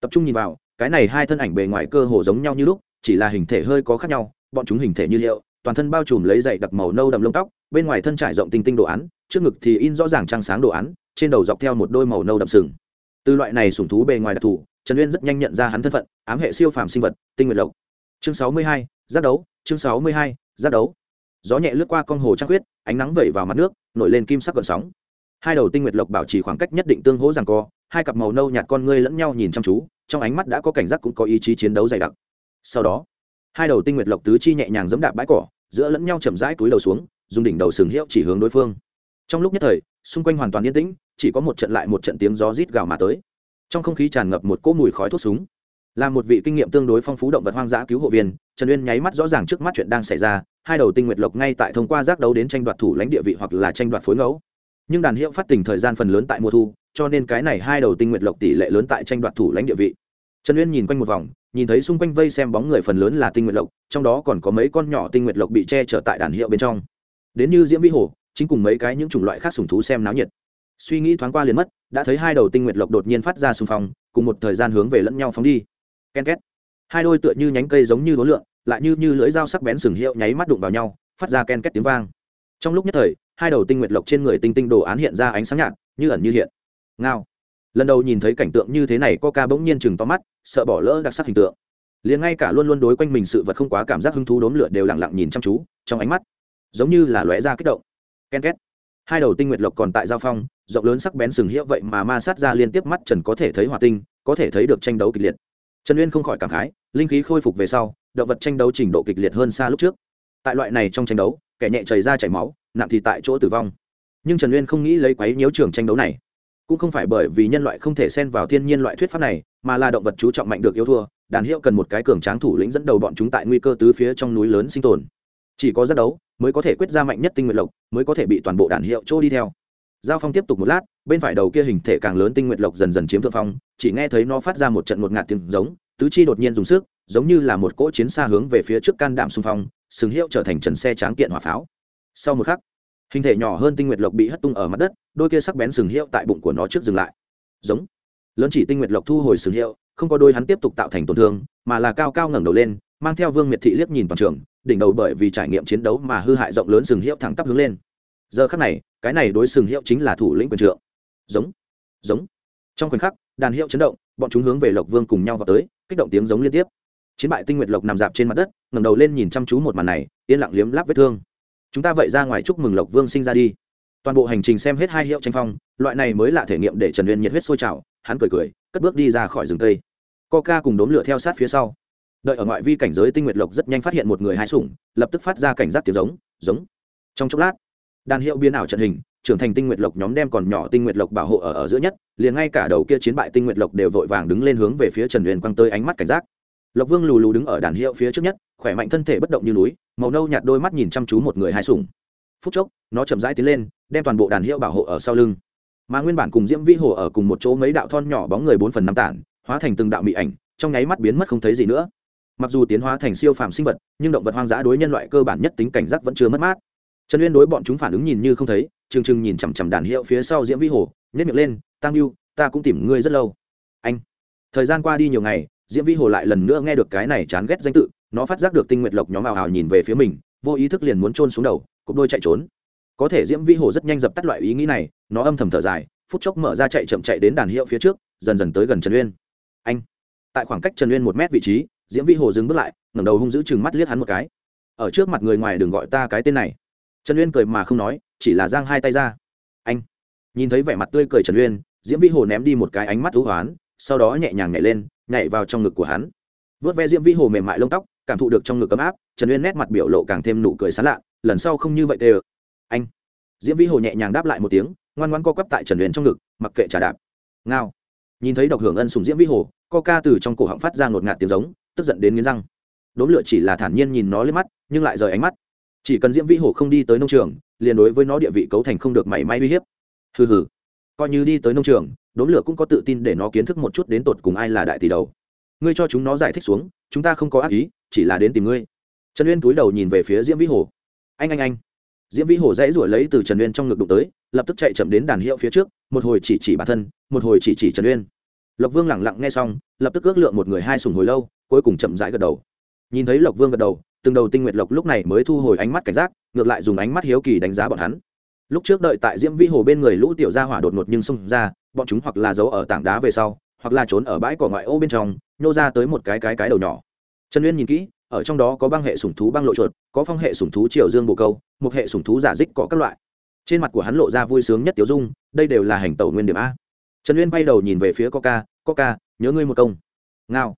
Tập trung nhìn vào, cái này hai thân ảnh bề ngoài cơ hồ giống nhau như lúc, chỉ là hình thể hơi có khác nhau, bọn chúng hình thể như liệu, toàn thân bao trùm lấy dày đặc màu nâu đậm lông tóc, bên ngoài thân trải rộng tinh tinh đồ án, trước ngực thì in rõ ràng trăng sáng đồ án, trên đầu dọc theo một đôi màu nâu đậm sừng. Từ loại này sủng thú bề ngoài đặc thù, trần uyên rất nhanh nhận ra hắn thân phận, ám hệ siêu phàm sinh vật, tinh nguyệt lộc. Chương sáu mươi hai giác đấu, chương sáu mươi hai, giác đấu. Gió nhẹ lướt qua con hồ trăng khuyết, ánh nắng vẩy vào mặt nước, nổi lên kim sắc cơn sóng. Hai đầu tinh nguyệt lộc bảo trì khoảng cách nhất định tương hỗ rằng co, hai cặp màu nâu nhạt con ngươi lẫn nhau nhìn chăm chú, trong ánh mắt đã có cảnh giác cũng có ý chí chiến đấu dày đặc. Sau đó, hai đầu tinh nguyệt lộc tứ chi nhẹ nhàng giẫm đạp bãi cỏ, giữa lẫn nhau chậm rãi túi đầu xuống, dùng đỉnh đầu sừng hiệu chỉ hướng đối phương. Trong lúc nhất thời, xung quanh hoàn toàn yên tĩnh, chỉ có một trận lại một trận tiếng gió rít gào mà tới. Trong không khí tràn ngập một cỗ mùi khói thuốc súng là một vị kinh nghiệm tương đối phong phú động vật hoang dã cứu hộ viên trần uyên nháy mắt rõ ràng trước mắt chuyện đang xảy ra hai đầu tinh nguyệt lộc ngay tại thông qua giác đấu đến tranh đoạt thủ lãnh địa vị hoặc là tranh đoạt phối ngẫu. Nhưng đàn hiệu phát tình thời gian phần lớn tại mùa thu cho nên cái này hai đầu tinh nguyệt lộc tỷ lệ lớn tại tranh đoạt thủ lãnh địa vị. Trần uyên nhìn quanh một vòng nhìn thấy xung quanh vây xem bóng người phần lớn là tinh nguyệt lộc trong đó còn có mấy con nhỏ tinh nguyệt lộc bị che chở tại đàn hiệu bên trong. Đến như diễm vĩ Hồ, chính cùng mấy cái những chủng loại khác sùng thú xem náo nhiệt. Suy nghĩ thoáng qua liền mất đã thấy hai đầu tinh nguyệt lộc đột nhiên phát ra xung phong cùng một thời gian hướng về lẫn nhau phóng đi ken két. Hai đôi tựa như nhánh cây giống như đối lượng lại như như lưỡi dao sắc bén sừng hiệu nháy mắt đụng vào nhau, phát ra ken két tiếng vang. Trong lúc nhất thời, hai đầu tinh nguyệt lộc trên người tinh tinh đồ án hiện ra ánh sáng nhạt, như ẩn như hiện. Ngao. Lần đầu nhìn thấy cảnh tượng như thế này, coca bỗng nhiên chừng to mắt, sợ bỏ lỡ đặc sắc hình tượng. Liền ngay cả luôn luôn đối quanh mình sự vật không quá cảm giác hứng thú đốm lửa đều lặng lặng nhìn chăm chú, trong ánh mắt, giống như là lóe ra kích động. Ken két. Hai đầu tinh nguyệt lộc còn tại giao phong, rộng lớn sắc bén sừng hiệu vậy mà ma sát ra liên tiếp mắt trần có thể thấy hòa tinh, có thể thấy được tranh đấu kịch liệt trần uyên không khỏi cảm khái, linh khí khôi phục về sau, động vật tranh đấu trình độ kịch liệt hơn xa lúc trước. Tại loại này trong tranh đấu, kẻ nhẹ chảy ra chảy máu, nặng thì tại chỗ tử vong. Nhưng trần uyên không nghĩ lấy quấy nhiễu trường tranh đấu này. Cũng không phải bởi vì nhân loại không thể xen vào thiên nhiên loại thuyết pháp này, mà là động vật chú trọng mạnh được yêu thua, đàn hiệu cần một cái cường tráng thủ lĩnh dẫn đầu bọn chúng tại nguy cơ tứ phía trong núi lớn sinh tồn. Chỉ có giác đấu mới có thể quyết ra mạnh nhất tinh nguyện lộc, mới có thể bị toàn bộ đàn hiệu chỗ đi theo. Giao phong tiếp tục một lát bên phải đầu kia hình thể càng lớn tinh nguyệt lộc dần dần chiếm thượng phong, chỉ nghe thấy nó phát ra một trận một ngạt tiếng giống, tứ chi đột nhiên dùng sức, giống như là một cỗ chiến xa hướng về phía trước can đảm xung phong, sừng hiệu trở thành trần xe tráng kiện hỏa pháo. Sau một khắc, hình thể nhỏ hơn tinh nguyệt lộc bị hất tung ở mặt đất, đôi kia sắc bén sừng hiệu tại bụng của nó trước dừng lại. Giống. Lớn chỉ tinh nguyệt lộc thu hồi sừng hiệu, không có đôi hắn tiếp tục tạo thành tổn thương, mà là cao cao ngẩng đầu lên, mang theo vương miệt thị liếc nhìn toàn trường, đỉnh đầu bởi vì trải nghiệm chiến đấu mà hư hại rộng lớn sừng hiệu thẳng tắp hướng lên. Giờ khắc này, cái này đối sừng hiệu chính là thủ lĩnh quyền trượng giống giống. Trong khoảnh khắc, đàn hiệu chấn động, bọn chúng hướng về lộc vương cùng nhau vào tới, kích động tiếng giống liên tiếp. Chiến bại tinh nguyệt lộc nằm dạp trên mặt đất, ngẩng đầu lên nhìn chăm chú một màn này, yên lặng liếm láp vết thương. Chúng ta vậy ra ngoài chúc mừng lộc vương sinh ra đi. Toàn bộ hành trình xem hết hai hiệu tranh phong, loại này mới là thể nghiệm để trần uyên nhiệt huyết sôi trào, hắn cười cười, cất bước đi ra khỏi rừng tây coca cùng đốm lửa theo sát phía sau. Đợi ở ngoại vi cảnh giới tinh nguyệt lộc rất nhanh phát hiện một người hai sủng, lập tức phát ra cảnh giác tiếng giống giống. Trong chốc lát, đàn hiệu biến ảo trận hình trưởng thành tinh nguyệt lộc nhóm đem còn nhỏ tinh nguyệt lộc bảo hộ ở ở giữa nhất, liền ngay cả đầu kia chiến bại tinh nguyệt lộc đều vội vàng đứng lên hướng về phía trần huyền quăng tới ánh mắt cảnh giác. Lộc vương lù lù đứng ở đàn hiệu phía trước nhất, khỏe mạnh thân thể bất động như núi, màu nâu nhạt đôi mắt nhìn chăm chú một người hai sủng. Phút chốc, nó chậm rãi tiến lên, đem toàn bộ đàn hiệu bảo hộ ở sau lưng. Mà nguyên bản cùng diễm vĩ hồ ở cùng một chỗ mấy đạo thon nhỏ bóng người bốn phần năm tản, hóa thành từng đạo mị ảnh, trong nháy mắt biến mất không thấy gì nữa. Mặc dù tiến hóa thành siêu phàm sinh vật, nhưng động vật hoang dã đối nhân loại cơ bản nhất tính cảnh giác vẫn chưa mất mát. Trần uyên đối bọn chúng phản ứng nhìn như không thấy trừng trừng nhìn chằm chằm đàn hiệu phía sau diễm vĩ hồ nhét miệng lên tăng yêu ta cũng tìm ngươi rất lâu. Anh. Thời gian qua đi nhiều ngày, diễm vĩ hồ lại lần nữa nghe được cái này chán ghét danh tự, nó phát giác được tinh nguyệt lộc nhóm ảo hào nhìn về phía mình, vô ý thức liền muốn trôn xuống đầu, cục đôi chạy trốn. Có thể diễm vĩ hồ rất nhanh dập tắt loại ý nghĩ này, nó âm thầm thở dài, phút chốc mở ra chạy chậm chạy đến đàn hiệu phía trước, dần dần tới gần trần uyên. Anh. Tại khoảng cách trần uyên một mét vị trí, diễm vĩ hồ dừng bước lại, ngẩng đầu hung giữ chừng mắt liếc hắn một cái. Ở trước mặt người ngoài đừng gọi ta cái tên này. Trần uyên cười mà không nói chỉ là giang hai tay ra. Anh, nhìn thấy vẻ mặt tươi cười trần uyên, diễm vĩ hồ ném đi một cái ánh mắt thú hoán, sau đó nhẹ nhàng nhảy lên, nhảy vào trong ngực của hắn. Vớt ve diễm vĩ hồ mềm mại lông tóc, cảm thụ được trong ngực ấm áp, trần uyên nét mặt biểu lộ càng thêm nụ cười sán lạ, lần sau không như vậy tê anh, diễm vĩ hồ nhẹ nhàng đáp lại một tiếng, ngoan ngoan co quắp tại trần uyên trong ngực, mặc kệ trà đạp. Ngao. Nhìn thấy độc hưởng ân sùng diễm vĩ hồ co ca từ trong cổ họng phát ra ngột ngạt tiếng giống, tức giận đến nghiến răng. Đốm lửa chỉ là thản nhiên nhìn nó lên mắt, nhưng lại rời ánh mắt chỉ cần diễm vĩ Hổ không đi tới nông trường, liền đối với nó địa vị cấu thành không được mảy may uy hiếp. Hừ hừ. Coi như đi tới nông trường, đốn lửa cũng có tự tin để nó kiến thức một chút đến tột cùng ai là đại tỷ đầu. Ngươi cho chúng nó giải thích xuống, chúng ta không có ác ý, chỉ là đến tìm ngươi. Trần uyên túi đầu nhìn về phía diễm vĩ hồ anh anh anh. Diễm vĩ hồ dãy ruổi lấy từ trần uyên trong ngực đụng tới, lập tức chạy chậm đến đàn hiệu phía trước, một hồi chỉ chỉ bản thân, một hồi chỉ chỉ trần uyên. Lộc vương lẳng lặng nghe xong, lập tức ước lượng một người hai sùng hồi lâu, cuối cùng chậm rãi gật đầu. Nhìn thấy lộc vương gật đầu từng đầu tinh nguyệt lộc lúc này mới thu hồi ánh mắt cảnh giác, ngược lại dùng ánh mắt hiếu kỳ đánh giá bọn hắn. Lúc trước đợi tại diễm vĩ hồ bên người lũ tiểu gia hỏa đột ngột nhưng xông ra, bọn chúng hoặc là giấu ở tảng đá về sau, hoặc là trốn ở bãi cỏ ngoại ô bên trong, nhô ra tới một cái cái cái đầu nhỏ. Trần uyên nhìn kỹ, ở trong đó có băng hệ sủng thú băng lộ chuột, có phong hệ sủng thú triều dương bồ câu, một hệ sủng thú giả dích có các loại. Trên mặt của hắn lộ ra vui sướng nhất tiểu dung, đây đều là hành tẩu nguyên điểm a. Trần uyên bay đầu nhìn về phía coca coca, nhớ ngươi một công. Ngao.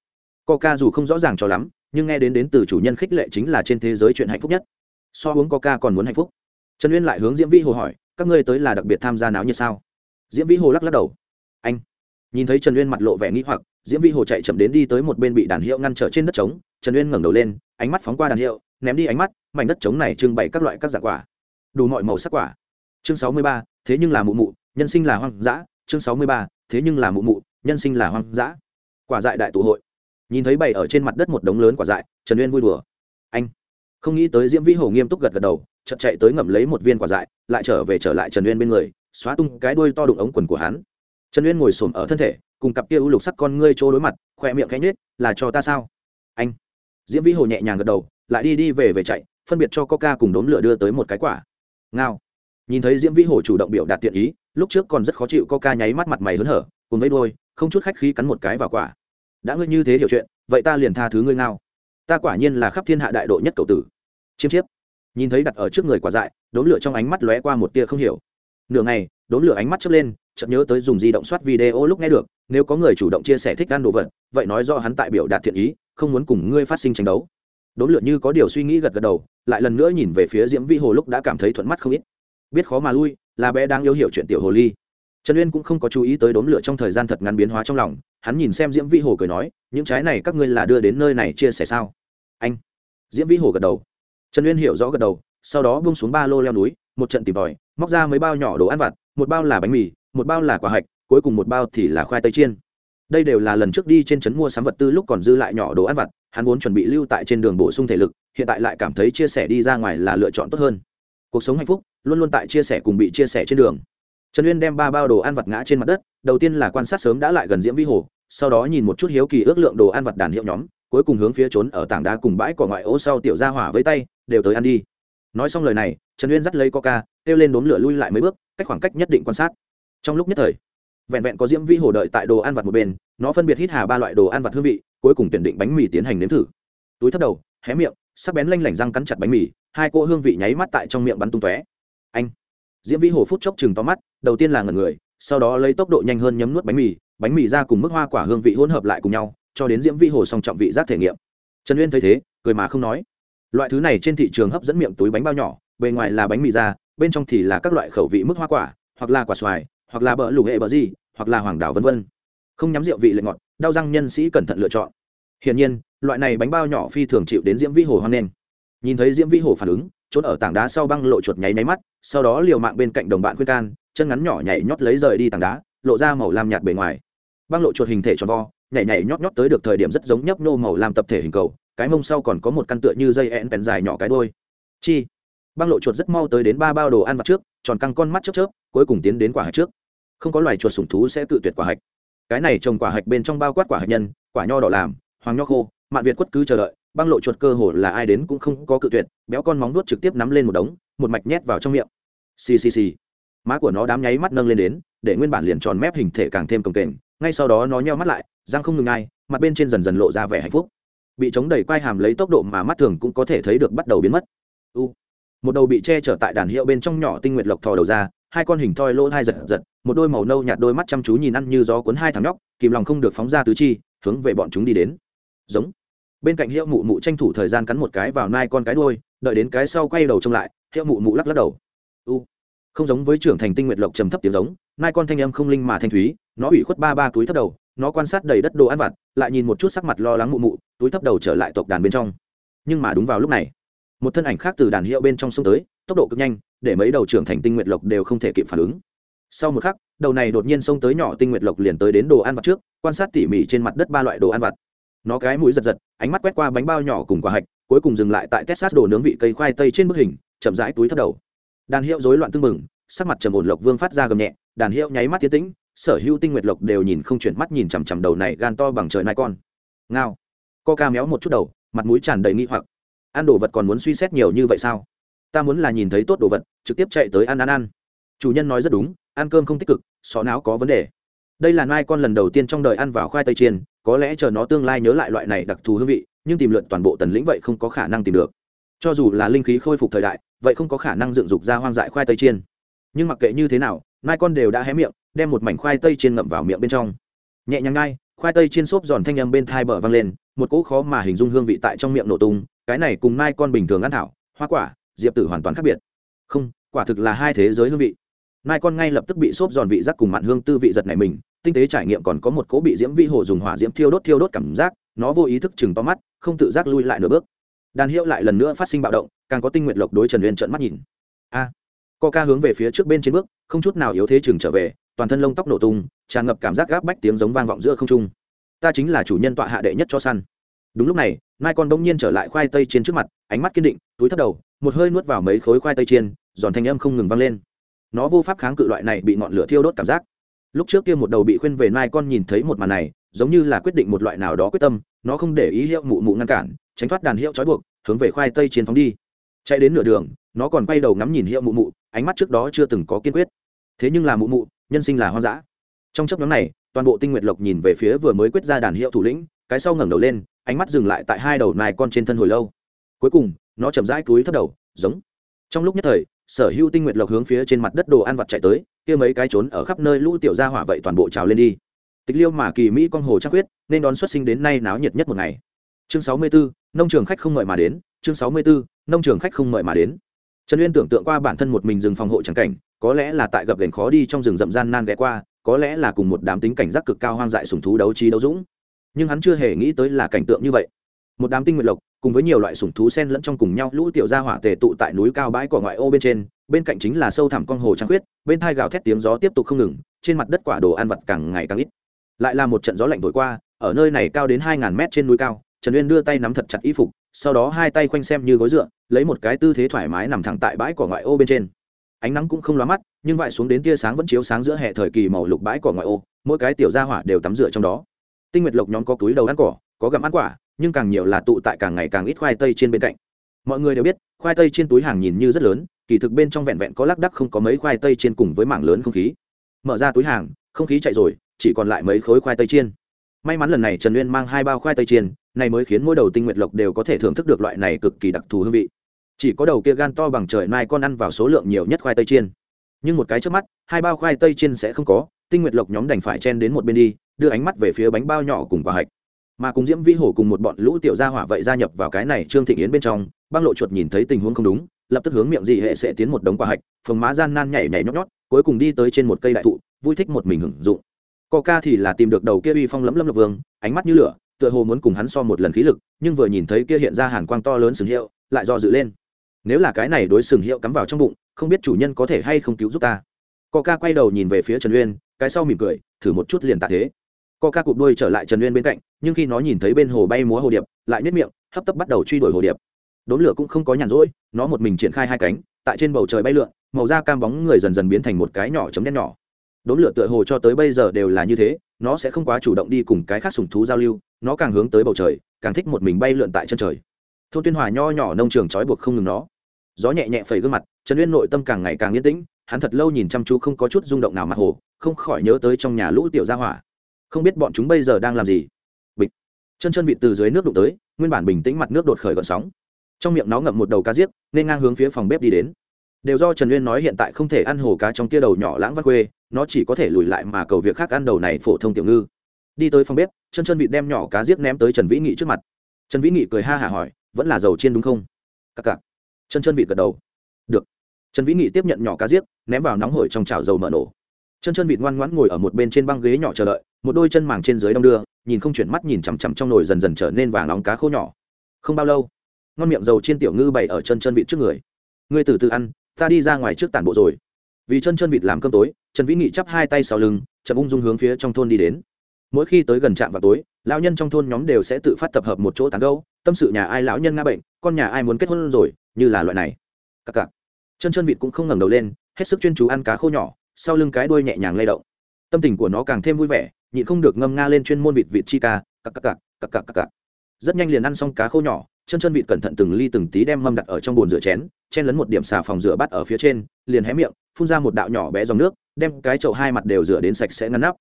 Coca dù không rõ ràng cho lắm nhưng nghe đến đến từ chủ nhân khích lệ chính là trên thế giới chuyện hạnh phúc nhất. So uống coca còn muốn hạnh phúc. Trần uyên lại hướng diễm vĩ hồ hỏi, các ngươi tới là đặc biệt tham gia náo như sao? Diễm vĩ hồ lắc lắc đầu, anh. Nhìn thấy trần uyên mặt lộ vẻ nghĩ hoặc, diễm vĩ hồ chạy chậm đến đi tới một bên bị đàn hiệu ngăn trở trên đất trống. Trần uyên ngẩng đầu lên, ánh mắt phóng qua đàn hiệu, ném đi ánh mắt, mảnh đất trống này trưng bày các loại các dạng quả. Đủ mọi màu sắc quả. Chương sáu mươi ba, thế nhưng là mụ mụ, nhân sinh là hoang dã. Chương sáu mươi ba, thế nhưng là mụ mụ, nhân sinh là hoang dã. Quả dại đại tụ hội nhìn thấy bày ở trên mặt đất một đống lớn quả dại, trần uyên vui đùa. Anh, không nghĩ tới diễm vĩ hồ nghiêm túc gật gật đầu chậm chạy tới ngậm lấy một viên quả dại, lại trở về trở lại trần uyên bên người, xóa tung cái đuôi to đụng ống quần của hắn. Trần uyên ngồi xổm ở thân thể, cùng cặp kia u lục sắc con ngươi trô đối mặt khoe miệng cánh nết là cho ta sao? Anh, diễm vĩ hồ nhẹ nhàng gật đầu, lại đi đi về về chạy, phân biệt cho coca cùng đốm lửa đưa tới một cái quả. Ngao. Nhìn thấy diễm vĩ hồ chủ động biểu đạt tiện ý, lúc trước còn rất khó chịu coca nháy mắt mặt mày hớn hở, cùng với đôi, không chút khách khí cắn một cái vào quả đã ngươi như thế hiểu chuyện, vậy ta liền tha thứ ngươi ngao. Ta quả nhiên là khắp thiên hạ đại độ nhất cậu tử. Chiêm chiếp. Nhìn thấy đặt ở trước người quả dại đốn lửa trong ánh mắt lóe qua một tia không hiểu. Nửa ngày đốn lửa ánh mắt chớp lên, chợt nhớ tới dùng di động soát video lúc nghe được, nếu có người chủ động chia sẻ thích ăn đồ vật, vậy nói do hắn tại biểu đạt thiện ý, không muốn cùng ngươi phát sinh tranh đấu. Đốn lửa như có điều suy nghĩ gật gật đầu, lại lần nữa nhìn về phía diễm vi hồ lúc đã cảm thấy thuận mắt không ít. Biết khó mà lui, là bé đang yêu hiểu chuyện tiểu hồ ly trần uyên cũng không có chú ý tới đốn lửa trong thời gian thật ngắn biến hóa trong lòng, hắn nhìn xem diễm vi hồ cười nói, những trái này các ngươi là đưa đến nơi này chia sẻ sao? Anh. Diễm vi hồ gật đầu. Trần uyên hiểu rõ gật đầu, sau đó bung xuống ba lô leo núi, một trận tìm tòi, móc ra mấy bao nhỏ đồ ăn vặt, một bao là bánh mì, một bao là quả hạch, cuối cùng một bao thì là khoai tây chiên. Đây đều là lần trước đi trên trấn mua sắm vật tư lúc còn dư lại nhỏ đồ ăn vặt, hắn vốn chuẩn bị lưu tại trên đường bổ sung thể lực, hiện tại lại cảm thấy chia sẻ đi ra ngoài là lựa chọn tốt hơn. Cuộc sống hạnh phúc luôn luôn tại chia sẻ cùng bị chia sẻ trên đường trần uyên đem ba bao đồ ăn vặt ngã trên mặt đất, đầu tiên là quan sát sớm đã lại gần diễm vi hồ, sau đó nhìn một chút hiếu kỳ ước lượng đồ ăn vặt đàn hiệu nhóm, cuối cùng hướng phía trốn ở tảng đá cùng bãi cỏ ngoại ô sau tiểu ra hỏa với tay, đều tới ăn đi. Nói xong lời này, trần uyên dắt lấy coca kêu lên đốn lửa lui lại mấy bước, cách khoảng cách nhất định quan sát. Trong lúc nhất thời, vẹn vẹn có diễm vi hồ đợi tại đồ ăn vặt một bên, nó phân biệt hít hà ba loại đồ ăn vặt hương vị, cuối cùng tuyển định bánh mì tiến hành nếm thử. Túi thấp đầu, hé miệng, sắc bén lanh lảnh răng cắn chặt bánh mì, hai cỗ hương vị nháy mắt tại trong miệng bắn tung tóe. Anh, diễm vi hồ phút chốc chừng to mắt đầu tiên là ngẩn người, sau đó lấy tốc độ nhanh hơn nhấm nuốt bánh mì bánh mì ra cùng mức hoa quả hương vị hỗn hợp lại cùng nhau, cho đến diễm vi hồ song trọng vị giác thể nghiệm. Trần uyên thấy thế, cười mà không nói. Loại thứ này trên thị trường hấp dẫn miệng túi bánh bao nhỏ, bề ngoài là bánh mì ra, bên trong thì là các loại khẩu vị mức hoa quả, hoặc là quả xoài, hoặc là bờ lục hệ bờ gì, hoặc là hoàng đảo vân vân. Không nhắm rượu vị lệ ngọt, đau răng nhân sĩ cẩn thận lựa chọn. Hiển nhiên, loại này bánh bao nhỏ phi thường chịu đến diễm vi hồ hoang nên nhìn thấy diễm vi hồ phản ứng trốn ở tảng đá sau băng lộ chuột nháy máy mắt, sau đó liều mạng bên cạnh đồng bạn khuyên can chân ngắn nhỏ nhảy nhót lấy rời đi tảng đá, lộ ra màu lam nhạt bề ngoài. Băng lộ chuột hình thể tròn vo, nhảy nhảy nhót nhót tới được thời điểm rất giống nhấp nô màu lam tập thể hình cầu, cái mông sau còn có một căn tựa như dây ẹn bèn dài nhỏ cái đôi chi. Băng lộ chuột rất mau tới đến ba bao đồ ăn vặt trước, tròn căng con mắt chớp chớp, cuối cùng tiến đến quả hạch trước. Không có loài chuột sủng thú sẽ tự tuyệt quả hạch. Cái này trồng quả hạch bên trong bao quát quả hạch nhân, quả nho đỏ làm, hoàng nho khô, mạn việt quất cứ chờ đợi, băng lộ chuột cơ hồ là ai đến cũng không có cự tuyệt, béo con móng nuốt trực tiếp nắm lên một đống, một mạch nhét vào trong miệng. Xì xì xì má của nó đám nháy mắt nâng lên đến để nguyên bản liền tròn mép hình thể càng thêm cồng kềnh ngay sau đó nó nheo mắt lại răng không ngừng ngay, mặt bên trên dần dần lộ ra vẻ hạnh phúc. Bị chống đẩy quai hàm lấy tốc độ mà mắt thường cũng có thể thấy được bắt đầu biến mất. U. Một đầu bị che chở tại đàn hiệu bên trong nhỏ tinh nguyệt lộc thò đầu ra hai con hình thoi lỗ hai giật giật một đôi màu nâu nhạt đôi mắt chăm chú nhìn ăn như gió cuốn hai thằng nhóc kìm lòng không được phóng ra tứ chi hướng về bọn chúng đi đến. Giống. Bên cạnh hiệu mụ mụ tranh thủ thời gian cắn một cái vào nai con cái đôi đợi đến cái sau quay đầu trông lại hiệu mụ mụ lắc lắc đầu. U không giống với trưởng thành tinh nguyệt lộc trầm thấp tiếng giống nai con thanh âm không linh mà thanh thúy, nó ủy khuất ba ba túi thấp đầu, nó quan sát đầy đất đồ ăn vặt, lại nhìn một chút sắc mặt lo lắng mụ mụ, túi thấp đầu trở lại tộc đàn bên trong. Nhưng mà đúng vào lúc này, một thân ảnh khác từ đàn hiệu bên trong sông tới, tốc độ cực nhanh, để mấy đầu trưởng thành tinh nguyệt lộc đều không thể kịp phản ứng. Sau một khắc, đầu này đột nhiên xông tới nhỏ tinh nguyệt lộc liền tới đến đồ ăn vặt trước, quan sát tỉ mỉ trên mặt đất ba loại đồ ăn vặt. Nó cái mũi giật giật, ánh mắt quét qua bánh bao nhỏ cùng quả hạch, cuối cùng dừng lại tại texas đồ nướng vị cây khoai tây trên bức hình, chậm rãi túi thấp đầu đàn hiệu rối loạn tưng mừng sắc mặt trầm ổn lộc vương phát ra gầm nhẹ, đàn hiệu nháy mắt tiến tĩnh, sở hữu tinh nguyệt lộc đều nhìn không chuyển mắt nhìn chằm chằm đầu này gan to bằng trời nai con. Ngao. Co ca méo một chút đầu, mặt mũi tràn đầy nghi hoặc. Ăn đồ vật còn muốn suy xét nhiều như vậy sao? Ta muốn là nhìn thấy tốt đồ vật, trực tiếp chạy tới ăn ăn ăn. Chủ nhân nói rất đúng, ăn cơm không tích cực sọ não có vấn đề. Đây là nai con lần đầu tiên trong đời ăn vào khoai tây chiên, có lẽ chờ nó tương lai nhớ lại loại này đặc thù hương vị, nhưng tìm lượn toàn bộ tần lĩnh vậy không có khả năng tìm được cho dù là linh khí khôi phục thời đại, vậy không có khả năng dựng dục ra hoang dại khoai tây chiên. Nhưng mặc kệ như thế nào, nai con đều đã hé miệng, đem một mảnh khoai tây chiên ngậm vào miệng bên trong. Nhẹ nhàng ngay khoai tây chiên xốp giòn thanh âm bên thai bờ vang lên, một cỗ khó mà hình dung hương vị tại trong miệng nổ tung, cái này cùng nai con bình thường ăn thảo, hoa quả, diệp tử hoàn toàn khác biệt. Không, quả thực là hai thế giới hương vị. Nai con ngay lập tức bị xốp giòn vị giác cùng mặn hương tư vị giật này mình, tinh tế trải nghiệm còn có một cỗ bị diễm vi hồ dùng hỏa diễm thiêu đốt thiêu đốt cảm giác, nó vô ý thức chừng to mắt, không tự giác lui lại nửa bước đàn hiệu lại lần nữa phát sinh bạo động, càng có tinh nguyện lộc đối trần uyên trợn mắt nhìn. A! Co ca hướng về phía trước bên trên bước, không chút nào yếu thế chừng trở về, toàn thân lông tóc nổ tung, tràn ngập cảm giác gáp bách tiếng giống vang vọng giữa không trung. Ta chính là chủ nhân tọa hạ đệ nhất cho săn. Đúng lúc này, mai con bỗng nhiên trở lại khoai tây trên trước mặt, ánh mắt kiên định, túi thấp đầu, một hơi nuốt vào mấy khối khoai tây chiên, giòn thanh âm không ngừng vang lên. Nó vô pháp kháng cự loại này bị ngọn lửa thiêu đốt cảm giác. Lúc trước kia một đầu bị khuyên về mai con nhìn thấy một màn này, giống như là quyết định một loại nào đó quyết tâm, nó không để ý hiệu mụ mụ ngăn cản tránh thoát đàn hiệu trói buộc hướng về khoai tây chiến phóng đi. Chạy đến nửa đường nó còn quay đầu ngắm nhìn hiệu mụ mụ ánh mắt trước đó chưa từng có kiên quyết. Thế nhưng là mụ mụ nhân sinh là hoang dã. Trong chấp nhóm này toàn bộ tinh nguyệt lộc nhìn về phía vừa mới quyết ra đàn hiệu thủ lĩnh cái sau ngẩng đầu lên ánh mắt dừng lại tại hai đầu nai con trên thân hồi lâu. Cuối cùng nó chậm rãi túi thấp đầu giống. Trong lúc nhất thời sở hữu tinh nguyệt lộc hướng phía trên mặt đất đồ ăn vặt chạy tới kia mấy cái trốn ở khắp nơi lũ tiểu gia hỏa vậy toàn bộ trào lên đi. Tịch liêu mà kỳ mỹ con hồ trắc quyết nên đón xuất sinh đến nay náo nhiệt nhất một ngày. Chương sáu mươi 64, nông trường khách không mời mà đến chương sáu mươi 64, nông trường khách không mời mà đến. Trần uyên tưởng tượng qua bản thân một mình rừng phòng hộ trắng cảnh có lẽ là tại gặp gành khó đi trong rừng rậm gian nan ghé qua có lẽ là cùng một đám tính cảnh giác cực cao hoang dại sùng thú đấu trí đấu dũng. Nhưng hắn chưa hề nghĩ tới là cảnh tượng như vậy. Một đám tinh nguyện lộc cùng với nhiều loại sùng thú sen lẫn trong cùng nhau lũ tiểu gia hỏa tề tụ tại núi cao bãi cỏ ngoại ô bên trên bên cạnh chính là sâu thẳm con hồ trăng khuyết bên thai gào thét tiếng gió tiếp tục không ngừng trên mặt đất quả đồ ăn vật càng ngày càng ít. Lại là một trận gió lạnh thổi qua ở nơi này cao đến hai ngàn mét trên núi cao trần uyên đưa tay nắm thật chặt y phục, sau đó hai tay khoanh xem như gối dựa, lấy một cái tư thế thoải mái nằm thẳng tại bãi cỏ ngoại ô bên trên. Ánh nắng cũng không lóa mắt, nhưng vại xuống đến tia sáng vẫn chiếu sáng giữa hệ thời kỳ màu lục bãi cỏ ngoại ô, mỗi cái tiểu gia hỏa đều tắm rửa trong đó. Tinh nguyệt lộc nhóm có túi đầu ăn cỏ, có gặm ăn quả, nhưng càng nhiều là tụ tại càng ngày càng ít khoai tây trên bên cạnh. Mọi người đều biết, khoai tây trên túi hàng nhìn như rất lớn, kỳ thực bên trong vẹn vẹn có lác đắc không có mấy khoai tây trên cùng với mảng lớn không khí. Mở ra túi hàng, không khí chạy rồi, chỉ còn lại mấy khối khoai tây chiên. May mắn lần này trần uyên mang hai bao khoai tây chiên này mới khiến mỗi đầu tinh nguyệt lộc đều có thể thưởng thức được loại này cực kỳ đặc thù hương vị. Chỉ có đầu kia gan to bằng trời mai con ăn vào số lượng nhiều nhất khoai tây chiên. Nhưng một cái trước mắt, hai bao khoai tây chiên sẽ không có, tinh nguyệt lộc nhóm đành phải chen đến một bên đi, đưa ánh mắt về phía bánh bao nhỏ cùng quả hạch. Mà cùng diễm vĩ hổ cùng một bọn lũ tiểu gia hỏa vậy gia nhập vào cái này trương thị yến bên trong, băng lộ chuột nhìn thấy tình huống không đúng, lập tức hướng miệng dị hệ sẽ tiến một đống quả hạch, phồng má gian nan nhảy nhảy nhót nhót, cuối cùng đi tới trên một cây đại thụ, vui thích một mình hưởng dụng. Ca thì là tìm được đầu kia uy phong lẫm lâm lộc vương, ánh mắt như lửa tựa hồ muốn cùng hắn so một lần khí lực, nhưng vừa nhìn thấy kia hiện ra hàn quang to lớn sừng hiệu, lại do dự lên. Nếu là cái này đối sừng hiệu cắm vào trong bụng, không biết chủ nhân có thể hay không cứu giúp ta. Ca quay đầu nhìn về phía trần uyên, cái sau mỉm cười, thử một chút liền tạ thế. Ca cụp đuôi trở lại trần uyên bên cạnh, nhưng khi nó nhìn thấy bên hồ bay múa hồ điệp, lại nhất miệng, hấp tấp bắt đầu truy đuổi hồ điệp. Đốn lửa cũng không có nhàn rỗi, nó một mình triển khai hai cánh, tại trên bầu trời bay lượn, màu da cam bóng người dần dần biến thành một cái nhỏ chấm đen nhỏ. Đốn lửa tựa hồ cho tới bây giờ đều là như thế, nó sẽ không quá chủ động đi cùng cái khác sùng thú giao lưu nó càng hướng tới bầu trời, càng thích một mình bay lượn tại chân trời. Thôn tuyên hòa nho nhỏ nông trường trói buộc không ngừng nó. Gió nhẹ nhẹ phẩy gương mặt, trần uyên nội tâm càng ngày càng yên tĩnh, hắn thật lâu nhìn chăm chú không có chút rung động nào mặt hồ, không khỏi nhớ tới trong nhà lũ tiểu gia hỏa. Không biết bọn chúng bây giờ đang làm gì. Bịch. Chân chân vịt từ dưới nước đụng tới, nguyên bản bình tĩnh mặt nước đột khởi gọn sóng. Trong miệng nó ngậm một đầu cá giết, nên ngang hướng phía phòng bếp đi đến. Đều do trần uyên nói hiện tại không thể ăn hồ cá trong kia đầu nhỏ lãng văn khuê nó chỉ có thể lùi lại mà cầu việc khác ăn đầu này phổ thông tiểu ngư đi tới phòng bếp chân chân vịt đem nhỏ cá giết ném tới trần vĩ nghị trước mặt. Trần vĩ nghị cười ha hả hỏi, vẫn là dầu chiên đúng không? Cặc cặc. Chân chân vịt gật đầu. Được. Trần vĩ nghị tiếp nhận nhỏ cá giết ném vào nóng hổi trong chảo dầu mở nổ. Chân chân vịt ngoan ngoãn ngồi ở một bên trên băng ghế nhỏ chờ đợi, một đôi chân màng trên dưới đong đưa, nhìn không chuyển mắt nhìn chằm chằm trong nồi dần dần trở nên vàng nóng cá khô nhỏ. Không bao lâu, ngon miệng dầu chiên tiểu ngư bày ở chân chân vịt trước người. Ngươi từ từ ăn, ta đi ra ngoài trước tản bộ rồi. Vì chân chân vịt làm cơm tối, trần vĩ nghị chắp hai tay sau lưng, chậm ung dung hướng phía trong thôn đi đến mỗi khi tới gần trạm vào tối, lão nhân trong thôn nhóm đều sẽ tự phát tập hợp một chỗ tán gâu tâm sự nhà ai lão nhân nga bệnh, con nhà ai muốn kết hôn rồi, như là loại này. Cặc cặc. Chân chân vịt cũng không ngẩng đầu lên, hết sức chuyên chú ăn cá khô nhỏ, sau lưng cái đuôi nhẹ nhàng lay động. Tâm tình của nó càng thêm vui vẻ, nhịn không được ngâm nga lên chuyên môn vịt vịt chi ca, cặc cặc cặc cặc cặc cặc cặc. Rất nhanh liền ăn xong cá khô nhỏ, chân chân vịt cẩn thận từng ly từng tí đem mâm đặt ở trong bồn rửa chén, chen lấn một điểm xà phòng rửa bắt ở phía trên, liền hé miệng, phun ra một đạo nhỏ bé dòng nước, đem cái chậu hai mặt đều rửa đến sạch sẽ ngăn nắp.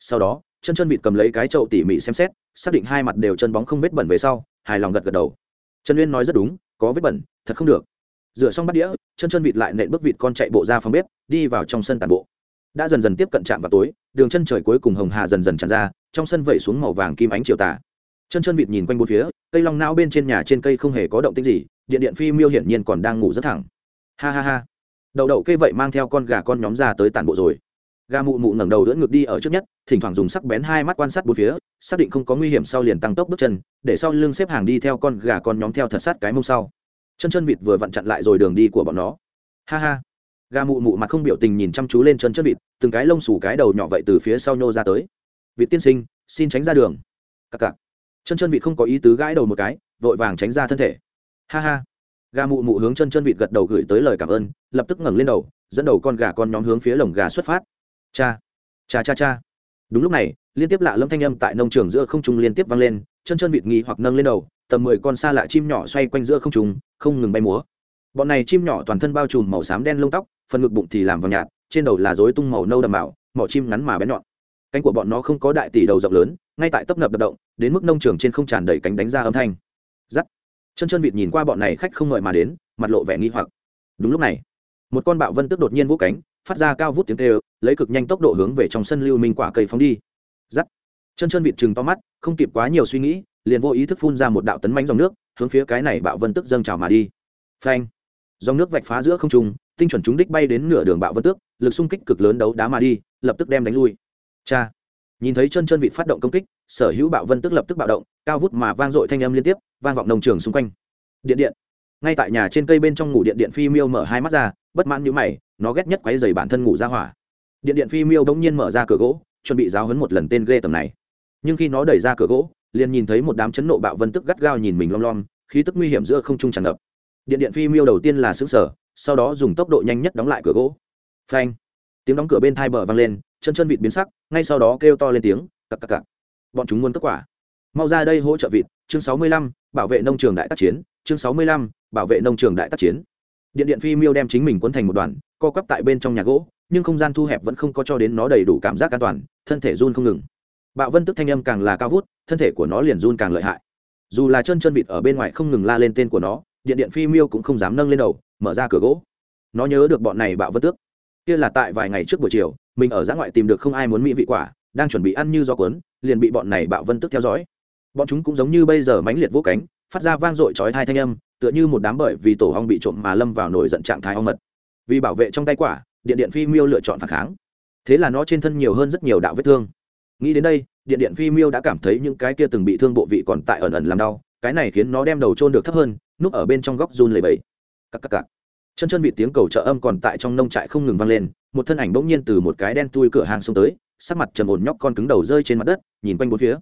Sau đó chân chân vịt cầm lấy cái chậu tỉ mỉ xem xét, xác định hai mặt đều chân bóng không vết bẩn về sau, hài lòng gật gật đầu. Trần uyên nói rất đúng, có vết bẩn, thật không được. Rửa xong bát đĩa, chân chân vịt lại nện bước vịt con chạy bộ ra phòng bếp, đi vào trong sân tàn bộ. Đã dần dần tiếp cận trạm vào tối, đường chân trời cuối cùng hồng hà dần dần tràn ra, trong sân vẩy xuống màu vàng kim ánh chiều tà. Chân chân vịt nhìn quanh bốn phía, cây long não bên trên nhà trên cây không hề có động tích gì, điện điện phi miêu hiển nhiên còn đang ngủ rất thẳng. Ha ha ha. Đậu đậu cây vậy mang theo con gà con nhóm ra tới tàn bộ rồi gà mụ mụ ngẩng đầu đỡ ngược đi ở trước nhất, thỉnh thoảng dùng sắc bén hai mắt quan sát bốn phía, xác định không có nguy hiểm sau liền tăng tốc bước chân, để sau lưng xếp hàng đi theo con gà con nhóm theo thật sát cái mông sau. Chân chân vịt vừa vặn chặn lại rồi đường đi của bọn nó. Ha ha. Gà mụ mụ mặt không biểu tình nhìn chăm chú lên chân chân vịt, từng cái lông xù cái đầu nhỏ vậy từ phía sau nhô ra tới. Vịt tiên sinh, xin tránh ra đường. Cặc cặc. Chân chân vịt không có ý tứ gãi đầu một cái, vội vàng tránh ra thân thể. Ha ha. Gà mụ mụ hướng chân chân vịt gật đầu gửi tới lời cảm ơn, lập tức ngẩng lên đầu, dẫn đầu con gà con nhóm hướng phía lồng gà xuất phát cha cha cha cha. Đúng lúc này, liên tiếp lạ lâm thanh âm tại nông trường giữa không trung liên tiếp vang lên, chân chân vịt nghi hoặc nâng lên đầu, tầm mười con xa lạ chim nhỏ xoay quanh giữa không trung, không ngừng bay múa. Bọn này chim nhỏ toàn thân bao trùm màu xám đen lông tóc, phần ngực bụng thì làm vàng nhạt, trên đầu là dối tung màu nâu đầm mạo mỏ chim ngắn mà bén nhọn. Cánh của bọn nó không có đại tỷ đầu rộng lớn, ngay tại tấp nập đập động, đến mức nông trường trên không tràn đầy cánh đánh ra âm thanh. Giắt chân chân vịt nhìn qua bọn này khách không ngợi mà đến, mặt lộ vẻ nghi hoặc. Đúng lúc này, một con bạo vân tức đột nhiên vỗ cánh phát ra cao vút tiếng kêu, lấy cực nhanh tốc độ hướng về trong sân lưu minh quả cây phóng đi. Giắt. Chân chân vịt chừng to mắt, không kịp quá nhiều suy nghĩ, liền vô ý thức phun ra một đạo tấn mãnh dòng nước, hướng phía cái này bạo vân tức dâng trào mà đi. Phanh. Dòng nước vạch phá giữa không trung, tinh chuẩn chúng đích bay đến nửa đường bạo vân tước, lực xung kích cực lớn đấu đá mà đi, lập tức đem đánh lui. Cha. Nhìn thấy chân chân vịt phát động công kích, sở hữu bạo vân tức lập tức bạo động, cao vút mà vang dội thanh âm liên tiếp, vang vọng nông trường xung quanh. Điện điện ngay tại nhà trên cây bên trong ngủ điện điện phi miêu mở hai mắt ra, bất mãn như mày, nó ghét nhất quấy dày bản thân ngủ ra hỏa. Điện điện phi miêu bỗng nhiên mở ra cửa gỗ, chuẩn bị giáo hấn một lần tên ghê tầm này. Nhưng khi nó đẩy ra cửa gỗ, liền nhìn thấy một đám chấn nộ bạo vân tức gắt gao nhìn mình lom lom, khí tức nguy hiểm giữa không trung tràn ngập. Điện điện phi miêu đầu tiên là xứng sở sau đó dùng tốc độ nhanh nhất đóng lại cửa gỗ. Phanh! Tiếng đóng cửa bên thai bờ vang lên, chân chân vịt biến sắc, ngay sau đó kêu to lên tiếng, cặc cặc cặc. Bọn chúng muốn kết quả. Mau ra đây hỗ trợ vịt. Chương sáu mươi lăm, bảo vệ nông trường đại tác chiến chương sáu mươi lăm, bảo vệ nông trường đại tác chiến. Điện điện phi miêu đem chính mình quấn thành một đoàn, co quắp tại bên trong nhà gỗ, nhưng không gian thu hẹp vẫn không có cho đến nó đầy đủ cảm giác an toàn, thân thể run không ngừng. Bạo vân tức thanh âm càng là cao vút, thân thể của nó liền run càng lợi hại. Dù là chân chân vịt ở bên ngoài không ngừng la lên tên của nó, điện điện phi miêu cũng không dám nâng lên đầu, mở ra cửa gỗ. Nó nhớ được bọn này bạo vân tước. Kia là tại vài ngày trước buổi chiều, mình ở giã ngoại tìm được không ai muốn mỹ vị quả, đang chuẩn bị ăn như gió cuốn, liền bị bọn này bạo vân tức theo dõi. Bọn chúng cũng giống như bây giờ mãnh liệt vô cánh phát ra vang dội chói thai thanh âm, tựa như một đám bởi vì tổ hong bị trộm mà lâm vào nổi giận trạng thái ong mật. Vì bảo vệ trong tay quả, điện điện phi miêu lựa chọn phản kháng. Thế là nó trên thân nhiều hơn rất nhiều đạo vết thương. Nghĩ đến đây, điện điện phi miêu đã cảm thấy những cái kia từng bị thương bộ vị còn tại ẩn ẩn làm đau, cái này khiến nó đem đầu trôn được thấp hơn, núp ở bên trong góc run lầy bẫy cắc cắc cắc chân chân vị tiếng cầu trợ âm còn tại trong nông trại không ngừng vang lên, một thân ảnh bỗng nhiên từ một cái đen tui cửa hàng xông tới, sắc mặt trầm ổn nhóc con cứng đầu rơi trên mặt đất, nhìn quanh bốn phía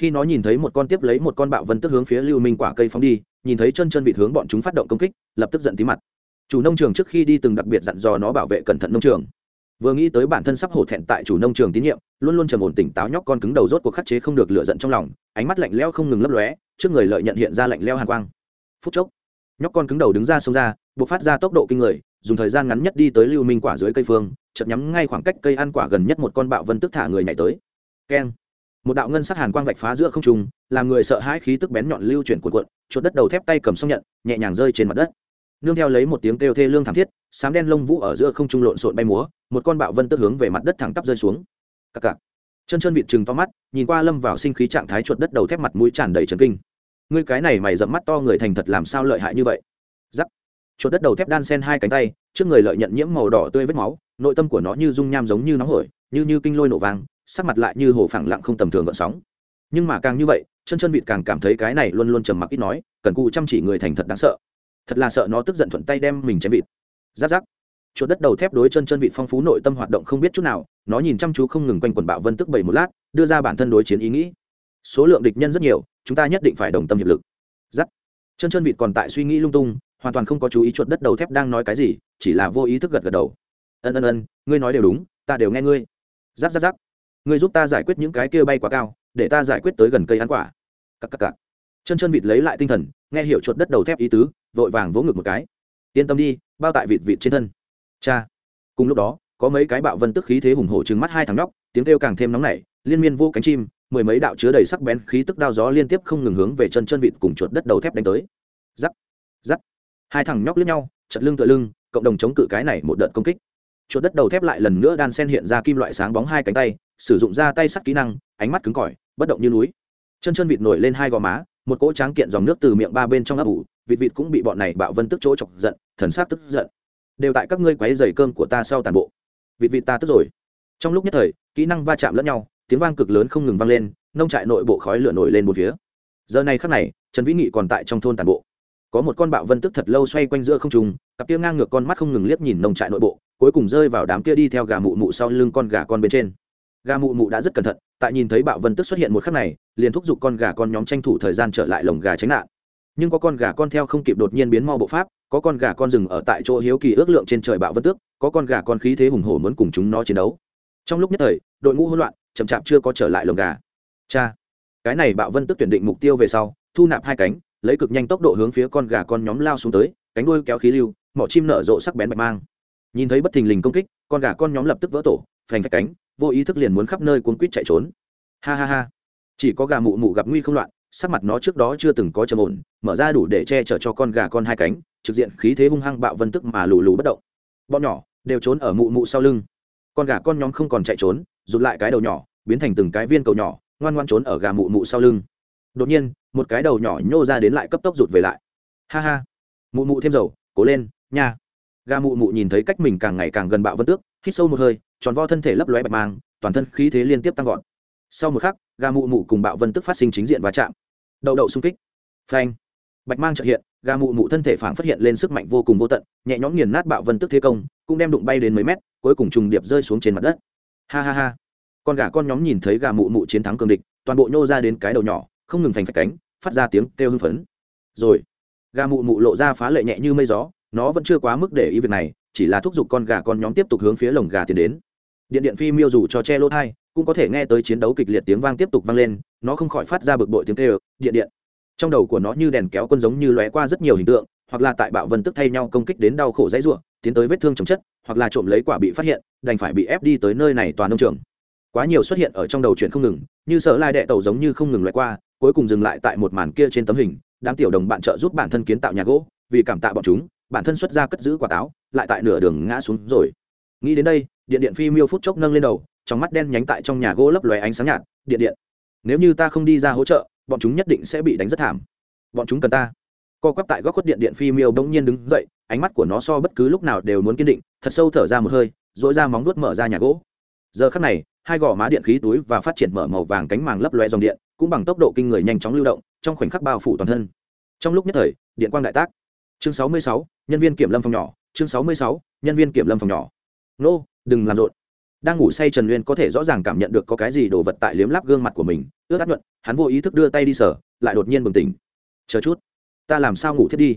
khi nó nhìn thấy một con tiếp lấy một con bạo vân tức hướng phía lưu minh quả cây phóng đi, nhìn thấy chân chân vịt hướng bọn chúng phát động công kích, lập tức giận tí mặt. Chủ nông trường trước khi đi từng đặc biệt dặn dò nó bảo vệ cẩn thận nông trường. Vừa nghĩ tới bản thân sắp hổ thẹn tại chủ nông trường tín nhiệm, luôn luôn trầm ổn tỉnh táo nhóc con cứng đầu rốt cuộc khắc chế không được lựa giận trong lòng, ánh mắt lạnh leo không ngừng lấp lóe, trước người lợi nhận hiện ra lạnh leo hàn quang. Phút chốc, nhóc con cứng đầu đứng ra xông ra, buộc phát ra tốc độ kinh người, dùng thời gian ngắn nhất đi tới lưu minh quả dưới cây phương, chợt nhắm ngay khoảng cách cây ăn quả gần nhất một con bạo vân tức thả người nhảy tới. Keng một đạo ngân sắc hàn quang vạch phá giữa không trung, làm người sợ hãi khí tức bén nhọn lưu chuyển cuộn cuộn, chuột đất đầu thép tay cầm xong nhận, nhẹ nhàng rơi trên mặt đất. Nương theo lấy một tiếng kêu thê lương thảm thiết, sám đen lông vũ ở giữa không trung lộn xộn bay múa, một con bạo vân tức hướng về mặt đất thẳng tắp rơi xuống. Cặc cặc. Chân chân vịt chừng to mắt, nhìn qua lâm vào sinh khí trạng thái chuột đất đầu thép mặt mũi tràn đầy trần kinh. Ngươi cái này mày dẫm mắt to người thành thật làm sao lợi hại như vậy? Giắc chuột đất đầu thép đan sen hai cánh tay, trước người lợi nhận nhiễm màu đỏ tươi vết máu, nội tâm của nó như dung nham giống như nóng hổi, như như kinh lôi nổ vang sắc mặt lại như hồ phẳng lặng không tầm thường gợn sóng. Nhưng mà càng như vậy chân chân vịt càng cảm thấy cái này luôn luôn trầm mặc ít nói, cần cụ chăm chỉ người thành thật đáng sợ. Thật là sợ nó tức giận thuận tay đem mình chém vịt. Giáp giáp. Chuột đất đầu thép đối chân chân vịt phong phú nội tâm hoạt động không biết chút nào, nó nhìn chăm chú không ngừng quanh quần bạo vân tức bảy một lát, đưa ra bản thân đối chiến ý nghĩ. Số lượng địch nhân rất nhiều, chúng ta nhất định phải đồng tâm hiệp lực. Giắt chân chân vịt còn tại suy nghĩ lung tung, hoàn toàn không có chú ý chuột đất đầu thép đang nói cái gì, chỉ là vô ý thức gật gật đầu. Ân ân ân, ngươi nói đều đúng, ta đều nghe ngươi. Giáp giáp giáp ngươi giúp ta giải quyết những cái kia bay quá cao, để ta giải quyết tới gần cây ăn quả. Cắc cắc cắc chân chân vịt lấy lại tinh thần, nghe hiểu chuột đất đầu thép ý tứ, vội vàng vỗ ngực một cái. Yên tâm đi, bao tại vịt vịt trên thân. Cha. Cùng lúc đó, có mấy cái bạo vân tức khí thế hùng hổ trừng mắt hai thằng nhóc, tiếng kêu càng thêm nóng nảy, liên miên vô cánh chim, mười mấy đạo chứa đầy sắc bén khí tức đao gió liên tiếp không ngừng hướng về chân chân vịt cùng chuột đất đầu thép đánh tới. Giắc. Giắc. Hai thằng nhóc lướt nhau, chật lưng tựa lưng, cộng đồng chống cự cái này một đợt công kích chuột đất đầu thép lại lần nữa đan sen hiện ra kim loại sáng bóng hai cánh tay, sử dụng ra tay sắt kỹ năng, ánh mắt cứng cỏi, bất động như núi. Chân chân vịt nổi lên hai gò má, một cỗ tráng kiện dòng nước từ miệng ba bên trong ấp ủ, vịt vịt cũng bị bọn này bạo vân tức chỗ chọc giận, thần sắc tức giận. Đều tại các ngươi quấy dày cơm của ta sau tàn bộ. Vịt vịt ta tức rồi. Trong lúc nhất thời, kỹ năng va chạm lẫn nhau, tiếng vang cực lớn không ngừng vang lên, nông trại nội bộ khói lửa nổi lên một phía. Giờ này khắc này, trần vĩ nghị còn tại trong thôn tàn bộ. Có một con bạo vân tức thật lâu xoay quanh giữa không trung, cặp kia ngang ngược con mắt không ngừng liếc nhìn nông trại nội bộ cuối cùng rơi vào đám kia đi theo gà mụ mụ sau lưng con gà con bên trên. Gà mụ mụ đã rất cẩn thận, tại nhìn thấy bạo vân tức xuất hiện một khắc này, liền thúc giục con gà con nhóm tranh thủ thời gian trở lại lồng gà tránh nạn. Nhưng có con gà con theo không kịp đột nhiên biến mau bộ pháp, có con gà con rừng ở tại chỗ hiếu kỳ ước lượng trên trời bạo vân tước, có con gà con khí thế hùng hổ muốn cùng chúng nó chiến đấu. Trong lúc nhất thời, đội ngũ hỗn loạn, chậm chạp chưa có trở lại lồng gà. Cha! Cái này bạo vân tức tuyển định mục tiêu về sau, thu nạp hai cánh, lấy cực nhanh tốc độ hướng phía con gà con nhóm lao xuống tới, cánh đuôi kéo khí lưu, mỏ chim nở rộ sắc bén bạch mang nhìn thấy bất thình lình công kích, con gà con nhóm lập tức vỡ tổ, phành phạch cánh, vô ý thức liền muốn khắp nơi cuốn quýt chạy trốn. Ha ha ha. Chỉ có gà mụ mụ gặp nguy không loạn, sắc mặt nó trước đó chưa từng có trầm ổn, mở ra đủ để che chở cho con gà con hai cánh, trực diện khí thế hung hăng bạo vân tức mà lù lù bất động. Bọn nhỏ đều trốn ở mụ mụ sau lưng. Con gà con nhóm không còn chạy trốn, rụt lại cái đầu nhỏ, biến thành từng cái viên cầu nhỏ, ngoan ngoan trốn ở gà mụ mụ sau lưng. Đột nhiên, một cái đầu nhỏ nhô ra đến lại cấp tốc rụt về lại. Ha ha. Mụ mụ thêm dầu, cố lên, nha gà mụ mụ nhìn thấy cách mình càng ngày càng gần bạo vân tước, hít sâu một hơi, tròn vo thân thể lấp lóe bạch mang, toàn thân khí thế liên tiếp tăng vọt. Sau một khắc, gà mụ mụ cùng bạo vân tức phát sinh chính diện va chạm. Đậu đậu xung kích. Phanh. Bạch mang trợ hiện, gà mụ mụ thân thể phản phát hiện lên sức mạnh vô cùng vô tận, nhẹ nhõm nghiền nát bạo vân tức thế công, cũng đem đụng bay đến mấy mét, cuối cùng trùng điệp rơi xuống trên mặt đất. Ha ha ha. Con gà con nhóm nhìn thấy gà mụ mụ chiến thắng cường địch, toàn bộ nhô ra đến cái đầu nhỏ, không ngừng phành phạch cánh, phát ra tiếng kêu hưng phấn. Rồi, gà mụ mụ lộ ra phá lệ nhẹ như mây gió nó vẫn chưa quá mức để ý việc này, chỉ là thúc giục con gà con nhóm tiếp tục hướng phía lồng gà tiến đến. Điện điện phi miêu dù cho che lỗ thai, cũng có thể nghe tới chiến đấu kịch liệt tiếng vang tiếp tục vang lên, nó không khỏi phát ra bực bội tiếng kêu, điện điện. Trong đầu của nó như đèn kéo quân giống như lóe qua rất nhiều hình tượng, hoặc là tại bạo vân tức thay nhau công kích đến đau khổ dãy ruộng tiến tới vết thương chồng chất, hoặc là trộm lấy quả bị phát hiện, đành phải bị ép đi tới nơi này toàn nông trường. Quá nhiều xuất hiện ở trong đầu chuyện không ngừng, như sợ lai đệ tàu giống như không ngừng loại qua, cuối cùng dừng lại tại một màn kia trên tấm hình, đám tiểu đồng bạn trợ giúp bản thân kiến tạo nhà gỗ, vì cảm tạ bọn chúng bản thân xuất ra cất giữ quả táo lại tại nửa đường ngã xuống rồi. Nghĩ đến đây điện điện phi miêu phút chốc nâng lên đầu trong mắt đen nhánh tại trong nhà gỗ lấp lóe ánh sáng nhạt điện điện nếu như ta không đi ra hỗ trợ bọn chúng nhất định sẽ bị đánh rất thảm. Bọn chúng cần ta. Co quắp tại góc khuất điện điện phi miêu bỗng nhiên đứng dậy ánh mắt của nó so bất cứ lúc nào đều muốn kiên định thật sâu thở ra một hơi dỗi ra móng vuốt mở ra nhà gỗ. Giờ khắc này hai gò má điện khí túi và phát triển mở màu vàng cánh màng lấp loe dòng điện cũng bằng tốc độ kinh người nhanh chóng lưu động trong khoảnh khắc bao phủ toàn thân. Trong lúc nhất thời điện quang đại tác. Chương 66, nhân viên kiểm lâm phòng nhỏ chương 66, nhân viên kiểm lâm phòng nhỏ. Nô đừng làm rộn. Đang ngủ say trần nguyên có thể rõ ràng cảm nhận được có cái gì đồ vật tại liếm láp gương mặt của mình ướt át nhuận hắn vô ý thức đưa tay đi sở lại đột nhiên bừng tỉnh. Chờ chút ta làm sao ngủ thiết đi?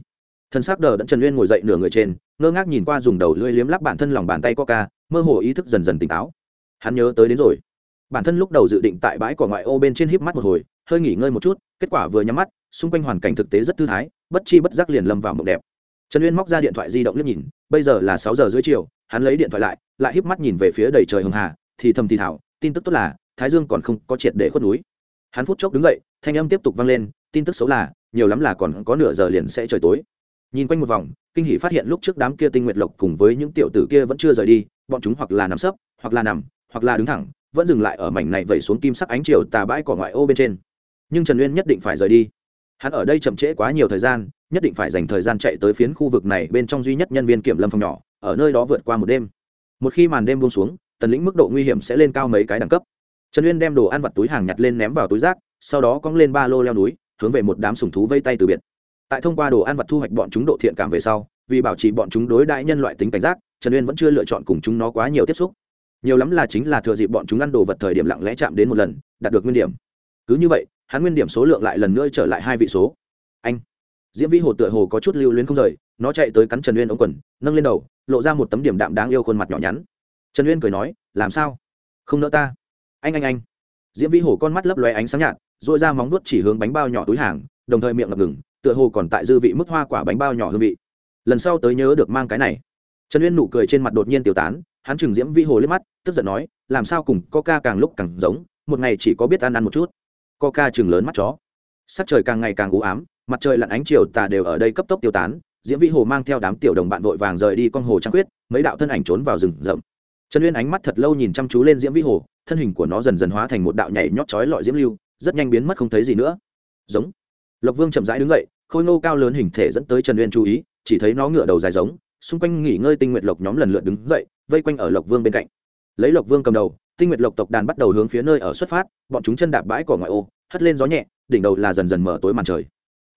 Thân xác đờ đẫn trần nguyên ngồi dậy nửa người trên ngơ ngác nhìn qua dùng đầu lưỡi liếm láp bản thân lòng bàn tay coca mơ hồ ý thức dần dần tỉnh táo. Hắn nhớ tới đến rồi. Bản thân lúc đầu dự định tại bãi cỏ ngoại ô bên trên híp mắt một hồi hơi nghỉ ngơi một chút kết quả vừa nhắm mắt xung quanh hoàn cảnh thực tế rất thư thái bất chi bất giác liền lâm vào mộng đẹp trần uyên móc ra điện thoại di động liếc nhìn, bây giờ là sáu giờ dưới chiều, hắn lấy điện thoại lại lại híp mắt nhìn về phía đầy trời hường hà, thì thầm thì thảo, tin tức tốt là, thái dương còn không có triệt để khuất núi. Hắn phút chốc đứng dậy, thanh âm tiếp tục vang lên, tin tức xấu là, nhiều lắm là còn có nửa giờ liền sẽ trời tối. Nhìn quanh một vòng, kinh hỷ phát hiện lúc trước đám kia tinh nguyệt lộc cùng với những tiểu tử kia vẫn chưa rời đi, bọn chúng hoặc là nằm sấp, hoặc là nằm, hoặc là đứng thẳng, vẫn dừng lại ở mảnh này vẩy xuống kim sắc ánh chiều tà bãi cỏ ngoại ô bên trên. Nhưng trần uyên nhất định phải rời đi. Hắn ở đây chậm trễ quá nhiều thời gian nhất định phải dành thời gian chạy tới phiến khu vực này bên trong duy nhất nhân viên kiểm lâm phòng nhỏ, ở nơi đó vượt qua một đêm. Một khi màn đêm buông xuống, tần lĩnh mức độ nguy hiểm sẽ lên cao mấy cái đẳng cấp. Trần uyên đem đồ ăn vặt túi hàng nhặt lên ném vào túi rác, sau đó cong lên ba lô leo núi, hướng về một đám sùng thú vây tay từ biệt. Tại thông qua đồ ăn vặt thu hoạch bọn chúng độ thiện cảm về sau, vì bảo trì bọn chúng đối đãi nhân loại tính cảnh giác, trần uyên vẫn chưa lựa chọn cùng chúng nó quá nhiều tiếp xúc. Nhiều lắm là chính là thừa dịp bọn chúng ăn đồ vật thời điểm lặng lẽ chạm đến một lần, đạt được nguyên điểm. Cứ như vậy, hắn nguyên điểm số lượng lại lần nữa trở lại hai vị số diễm vĩ hồ tựa hồ có chút lưu luyến không rời, nó chạy tới cắn trần uyên ống quần, nâng lên đầu, lộ ra một tấm điểm đạm đáng yêu khuôn mặt nhỏ nhắn. Trần uyên cười nói, làm sao? Không nỡ ta? Anh anh anh. Diễm vĩ hồ con mắt lấp lóe ánh sáng nhạt dội ra móng nuốt chỉ hướng bánh bao nhỏ túi hàng, đồng thời miệng ngập ngừng, tựa hồ còn tại dư vị mức hoa quả bánh bao nhỏ hương vị. Lần sau tới nhớ được mang cái này. Trần uyên nụ cười trên mặt đột nhiên tiêu tán, hắn chừng diễm vĩ hồ liếc mắt, tức giận nói, làm sao cùng coca càng lúc càng giống, một ngày chỉ có biết ăn ăn một chút. Coca chừng lớn mắt chó. Sắc trời càng ngày càng u ám mặt trời lặn ánh chiều tà đều ở đây cấp tốc tiêu tán, diễm vĩ hồ mang theo đám tiểu đồng bạn vội vàng rời đi con hồ trăng khuyết, mấy đạo thân ảnh trốn vào rừng rậm. Trần uyên ánh mắt thật lâu nhìn chăm chú lên diễm vĩ hồ, thân hình của nó dần dần hóa thành một đạo nhảy nhót chói lọi diễm lưu, rất nhanh biến mất không thấy gì nữa. Giống. Lộc vương chậm rãi đứng dậy, khôi ngô cao lớn hình thể dẫn tới trần uyên chú ý, chỉ thấy nó ngửa đầu dài giống, xung quanh nghỉ ngơi tinh nguyệt lộc nhóm lần lượt đứng dậy, vây quanh ở lộc vương bên cạnh. Lấy lộc vương cầm đầu, tinh nguyệt lộc tộc đàn bắt đầu hướng phía nơi ở xuất phát, bọn chúng chân đạp bãi cỏ ngoại ô, hất lên gió nhẹ, đỉnh đầu là dần dần mở tối màn trời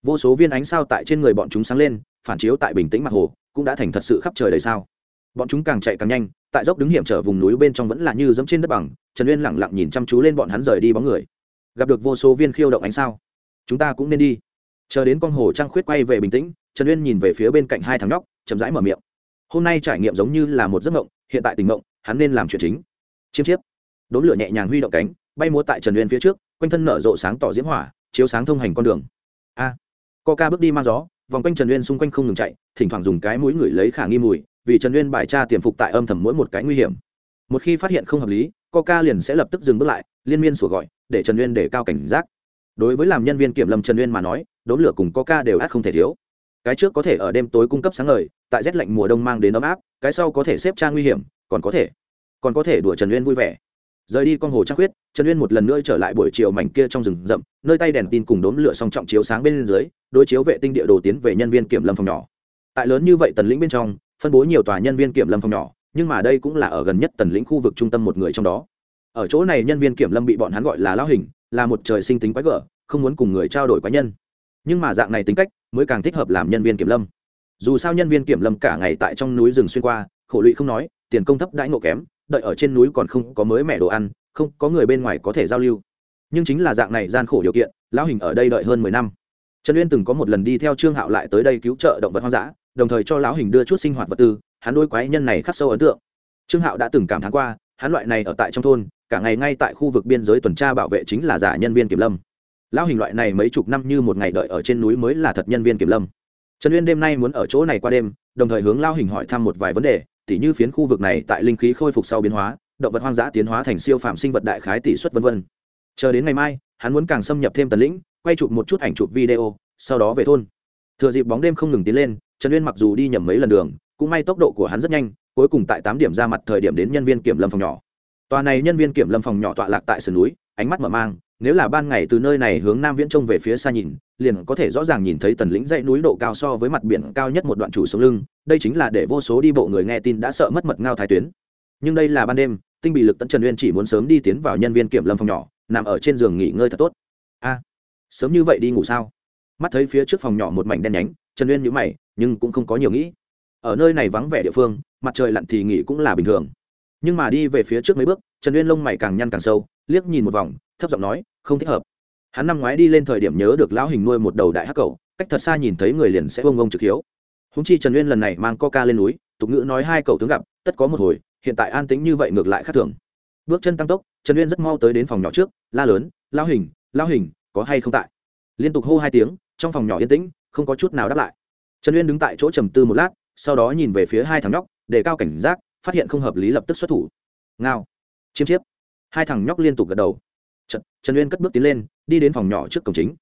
vô số viên ánh sao tại trên người bọn chúng sáng lên phản chiếu tại bình tĩnh mặt hồ cũng đã thành thật sự khắp trời đầy sao. Bọn chúng càng chạy càng nhanh tại dốc đứng hiểm trở vùng núi bên trong vẫn là như dẫm trên đất bằng trần uyên lẳng lặng nhìn chăm chú lên bọn hắn rời đi bóng người. Gặp được vô số viên khiêu động ánh sao chúng ta cũng nên đi. Chờ đến con hồ trăng khuyết quay về bình tĩnh trần uyên nhìn về phía bên cạnh hai thằng nhóc chậm rãi mở miệng. Hôm nay trải nghiệm giống như là một giấc mộng hiện tại tình mộng hắn nên làm chuyện chính. Chiêm chiếp. Đốn lửa nhẹ nhàng huy động cánh bay múa tại trần uyên phía trước quanh thân nở rộ sáng tỏ diễm hỏa chiếu sáng thông hành con đường. A. à, ca bước đi mang gió, vòng quanh trần uyên xung quanh không ngừng chạy, thỉnh thoảng dùng cái mũi ngửi lấy khả nghi mùi, vì trần uyên bài tra tiềm phục tại âm thầm mỗi một cái nguy hiểm. Một khi phát hiện không hợp lý coca liền sẽ lập tức dừng bước lại, liên miên sủa gọi, để trần uyên để cao cảnh giác. Đối với làm nhân viên kiểm lâm trần uyên mà nói, đốm lửa cùng coca đều át không thể thiếu. Cái trước có thể ở đêm tối cung cấp sáng ngời, tại rét lạnh mùa đông mang đến ấm áp, cái sau có thể xếp trang nguy hiểm, còn có thể, còn có thể đùa trần uyên vui vẻ rời đi con hồ trăng khuyết, trần uyên một lần nữa trở lại buổi chiều mảnh kia trong rừng rậm, nơi tay đèn tin cùng đốn lửa song trọng chiếu sáng bên dưới, đối chiếu vệ tinh địa đồ tiến về nhân viên kiểm lâm phòng nhỏ. Tại lớn như vậy tần lĩnh bên trong, phân bố nhiều tòa nhân viên kiểm lâm phòng nhỏ, nhưng mà đây cũng là ở gần nhất tần lĩnh khu vực trung tâm một người trong đó. Ở chỗ này nhân viên kiểm lâm bị bọn hắn gọi là lão hình, là một trời sinh tính quái gở, không muốn cùng người trao đổi quái nhân. Nhưng mà dạng này tính cách, mới càng thích hợp làm nhân viên kiểm lâm. Dù sao nhân viên kiểm lâm cả ngày tại trong núi rừng xuyên qua, khổ lụy không nói, tiền công thấp đãi ngộ kém đợi ở trên núi còn không có mới mẻ đồ ăn, không có người bên ngoài có thể giao lưu. Nhưng chính là dạng này gian khổ điều kiện, lão hình ở đây đợi hơn mười năm. Trần uyên từng có một lần đi theo trương hạo lại tới đây cứu trợ động vật hoang dã, đồng thời cho lão hình đưa chút sinh hoạt vật tư, hắn đôi quái nhân này khắc sâu ấn tượng. Trương hạo đã từng cảm thán qua, hắn loại này ở tại trong thôn, cả ngày ngay tại khu vực biên giới tuần tra bảo vệ chính là giả nhân viên kiểm lâm. Lão hình loại này mấy chục năm như một ngày đợi ở trên núi mới là thật nhân viên kiểm lâm. Trần uyên đêm nay muốn ở chỗ này qua đêm, đồng thời hướng lao hình hỏi thăm một vài vấn đề tỉ như phiến khu vực này tại linh khí khôi phục sau biến hóa, động vật hoang dã tiến hóa thành siêu phạm sinh vật đại khái tỷ suất v v chờ đến ngày mai, hắn muốn càng xâm nhập thêm tần lĩnh, quay chụp một chút ảnh chụp video, sau đó về thôn. Thừa dịp bóng đêm không ngừng tiến lên, trần uyên mặc dù đi nhầm mấy lần đường, cũng may tốc độ của hắn rất nhanh, cuối cùng tại tám điểm ra mặt thời điểm đến nhân viên kiểm lâm phòng nhỏ. Tòa này nhân viên kiểm lâm phòng nhỏ tọa lạc tại sườn núi, ánh mắt mở mang nếu là ban ngày từ nơi này hướng nam viễn trông về phía xa nhìn, liền có thể rõ ràng nhìn thấy tần lĩnh dãy núi độ cao so với mặt biển cao nhất một đoạn chủ sống lưng, đây chính là để vô số đi bộ người nghe tin đã sợ mất mật ngao thái tuyến. Nhưng đây là ban đêm, tinh bị lực tận trần uyên chỉ muốn sớm đi tiến vào nhân viên kiểm lâm phòng nhỏ, nằm ở trên giường nghỉ ngơi thật tốt. A, sớm như vậy đi ngủ sao? Mắt thấy phía trước phòng nhỏ một mảnh đen nhánh, trần uyên nhữ mày, nhưng cũng không có nhiều nghĩ. Ở nơi này vắng vẻ địa phương, mặt trời lặn thì nghỉ cũng là bình thường. Nhưng mà đi về phía trước mấy bước, trần uyên lông mày càng nhăn càng sâu, liếc nhìn một vòng thấp giọng nói, không thích hợp. Hắn năm ngoái đi lên thời điểm nhớ được lão hình nuôi một đầu đại hắc cầu cách thật xa nhìn thấy người liền sẽ bông bông trực hiếu. Húng chi trần uyên lần này mang coca lên núi, tục ngữ nói hai cầu tướng gặp, tất có một hồi, hiện tại an tính như vậy ngược lại khác thường. Bước chân tăng tốc, trần uyên rất mau tới đến phòng nhỏ trước, la lớn lao hình lao hình, có hay không tại? Liên tục hô hai tiếng, trong phòng nhỏ yên tĩnh, không có chút nào đáp lại. Trần uyên đứng tại chỗ trầm tư một lát, sau đó nhìn về phía hai thằng nhóc, để cao cảnh giác, phát hiện không hợp lý lập tức xuất thủ. Ngao, chiêm chiếp. Hai thằng nhóc liên tục gật đầu trần, uyên cất bước tiến lên đi đến phòng nhỏ trước cổng chính.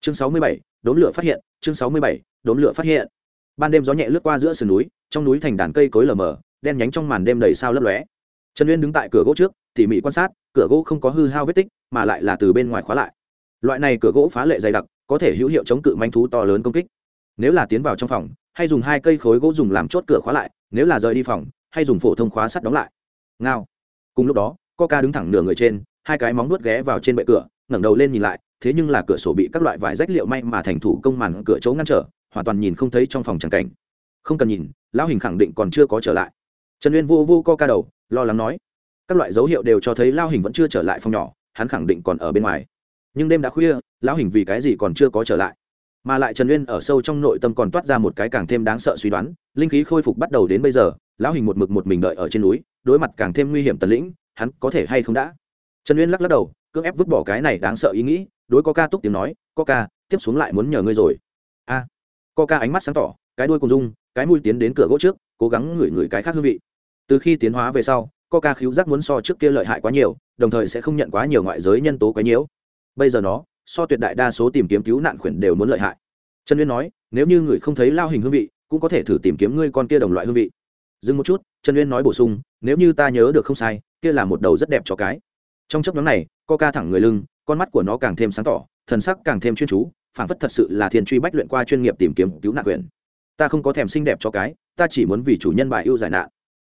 Chương sáu mươi bảy đốn lửa phát hiện chương sáu mươi bảy đốn lửa phát hiện. Ban đêm gió nhẹ lướt qua giữa sườn núi trong núi thành đàn cây cối lờ mờ đen nhánh trong màn đêm đầy sao lấp lóe. Trần uyên đứng tại cửa gỗ trước tỉ mỉ quan sát cửa gỗ không có hư hao vết tích mà lại là từ bên ngoài khóa lại. Loại này cửa gỗ phá lệ dày đặc có thể hữu hiệu chống cự manh thú to lớn công kích. Nếu là tiến vào trong phòng hay dùng hai cây khối gỗ dùng làm chốt cửa khóa lại nếu là rời đi phòng hay dùng phổ thông khóa sắt đóng lại. Ngao. Cùng lúc đó coca đứng thẳng nửa người trên hai cái móng nuốt ghé vào trên bệ cửa, ngẩng đầu lên nhìn lại, thế nhưng là cửa sổ bị các loại vải rách liệu may mà thành thủ công màn cửa chỗ ngăn trở, hoàn toàn nhìn không thấy trong phòng tràng cảnh. Không cần nhìn, lão hình khẳng định còn chưa có trở lại. Trần uyên vô vô co ca đầu, lo lắng nói, các loại dấu hiệu đều cho thấy lao hình vẫn chưa trở lại phòng nhỏ, hắn khẳng định còn ở bên ngoài. Nhưng đêm đã khuya, lão hình vì cái gì còn chưa có trở lại? Mà lại trần uyên ở sâu trong nội tâm còn toát ra một cái càng thêm đáng sợ suy đoán, linh khí khôi phục bắt đầu đến bây giờ, lão hình một mực một mình đợi ở trên núi, đối mặt càng thêm nguy hiểm tần lĩnh, hắn có thể hay không đã? Trần uyên lắc lắc đầu cưỡng ép vứt bỏ cái này đáng sợ ý nghĩ đối có ca túc tiếng nói có ca tiếp xuống lại muốn nhờ ngươi rồi. A. À, có ca ánh mắt sáng tỏ cái đuôi cùng dung cái mũi tiến đến cửa gỗ trước cố gắng ngửi ngửi cái khác hương vị. Từ khi tiến hóa về sau có ca khíu giác muốn so trước kia lợi hại quá nhiều đồng thời sẽ không nhận quá nhiều ngoại giới nhân tố quấy nhiễu. Bây giờ nó so tuyệt đại đa số tìm kiếm cứu nạn khuyển đều muốn lợi hại. Trần uyên nói nếu như người không thấy lao hình hương vị cũng có thể thử tìm kiếm ngươi con kia đồng loại hương vị. Dừng một chút trần uyên nói bổ sung nếu như ta nhớ được không sai kia là một đầu rất đẹp cho cái trong chấp nhóm này, co ca thẳng người lưng, con mắt của nó càng thêm sáng tỏ, thần sắc càng thêm chuyên chú phản phất thật sự là thiên truy bách luyện qua chuyên nghiệp tìm kiếm cứu nạn quyền. Ta không có thèm xinh đẹp cho cái, ta chỉ muốn vì chủ nhân bài ưu giải nạn.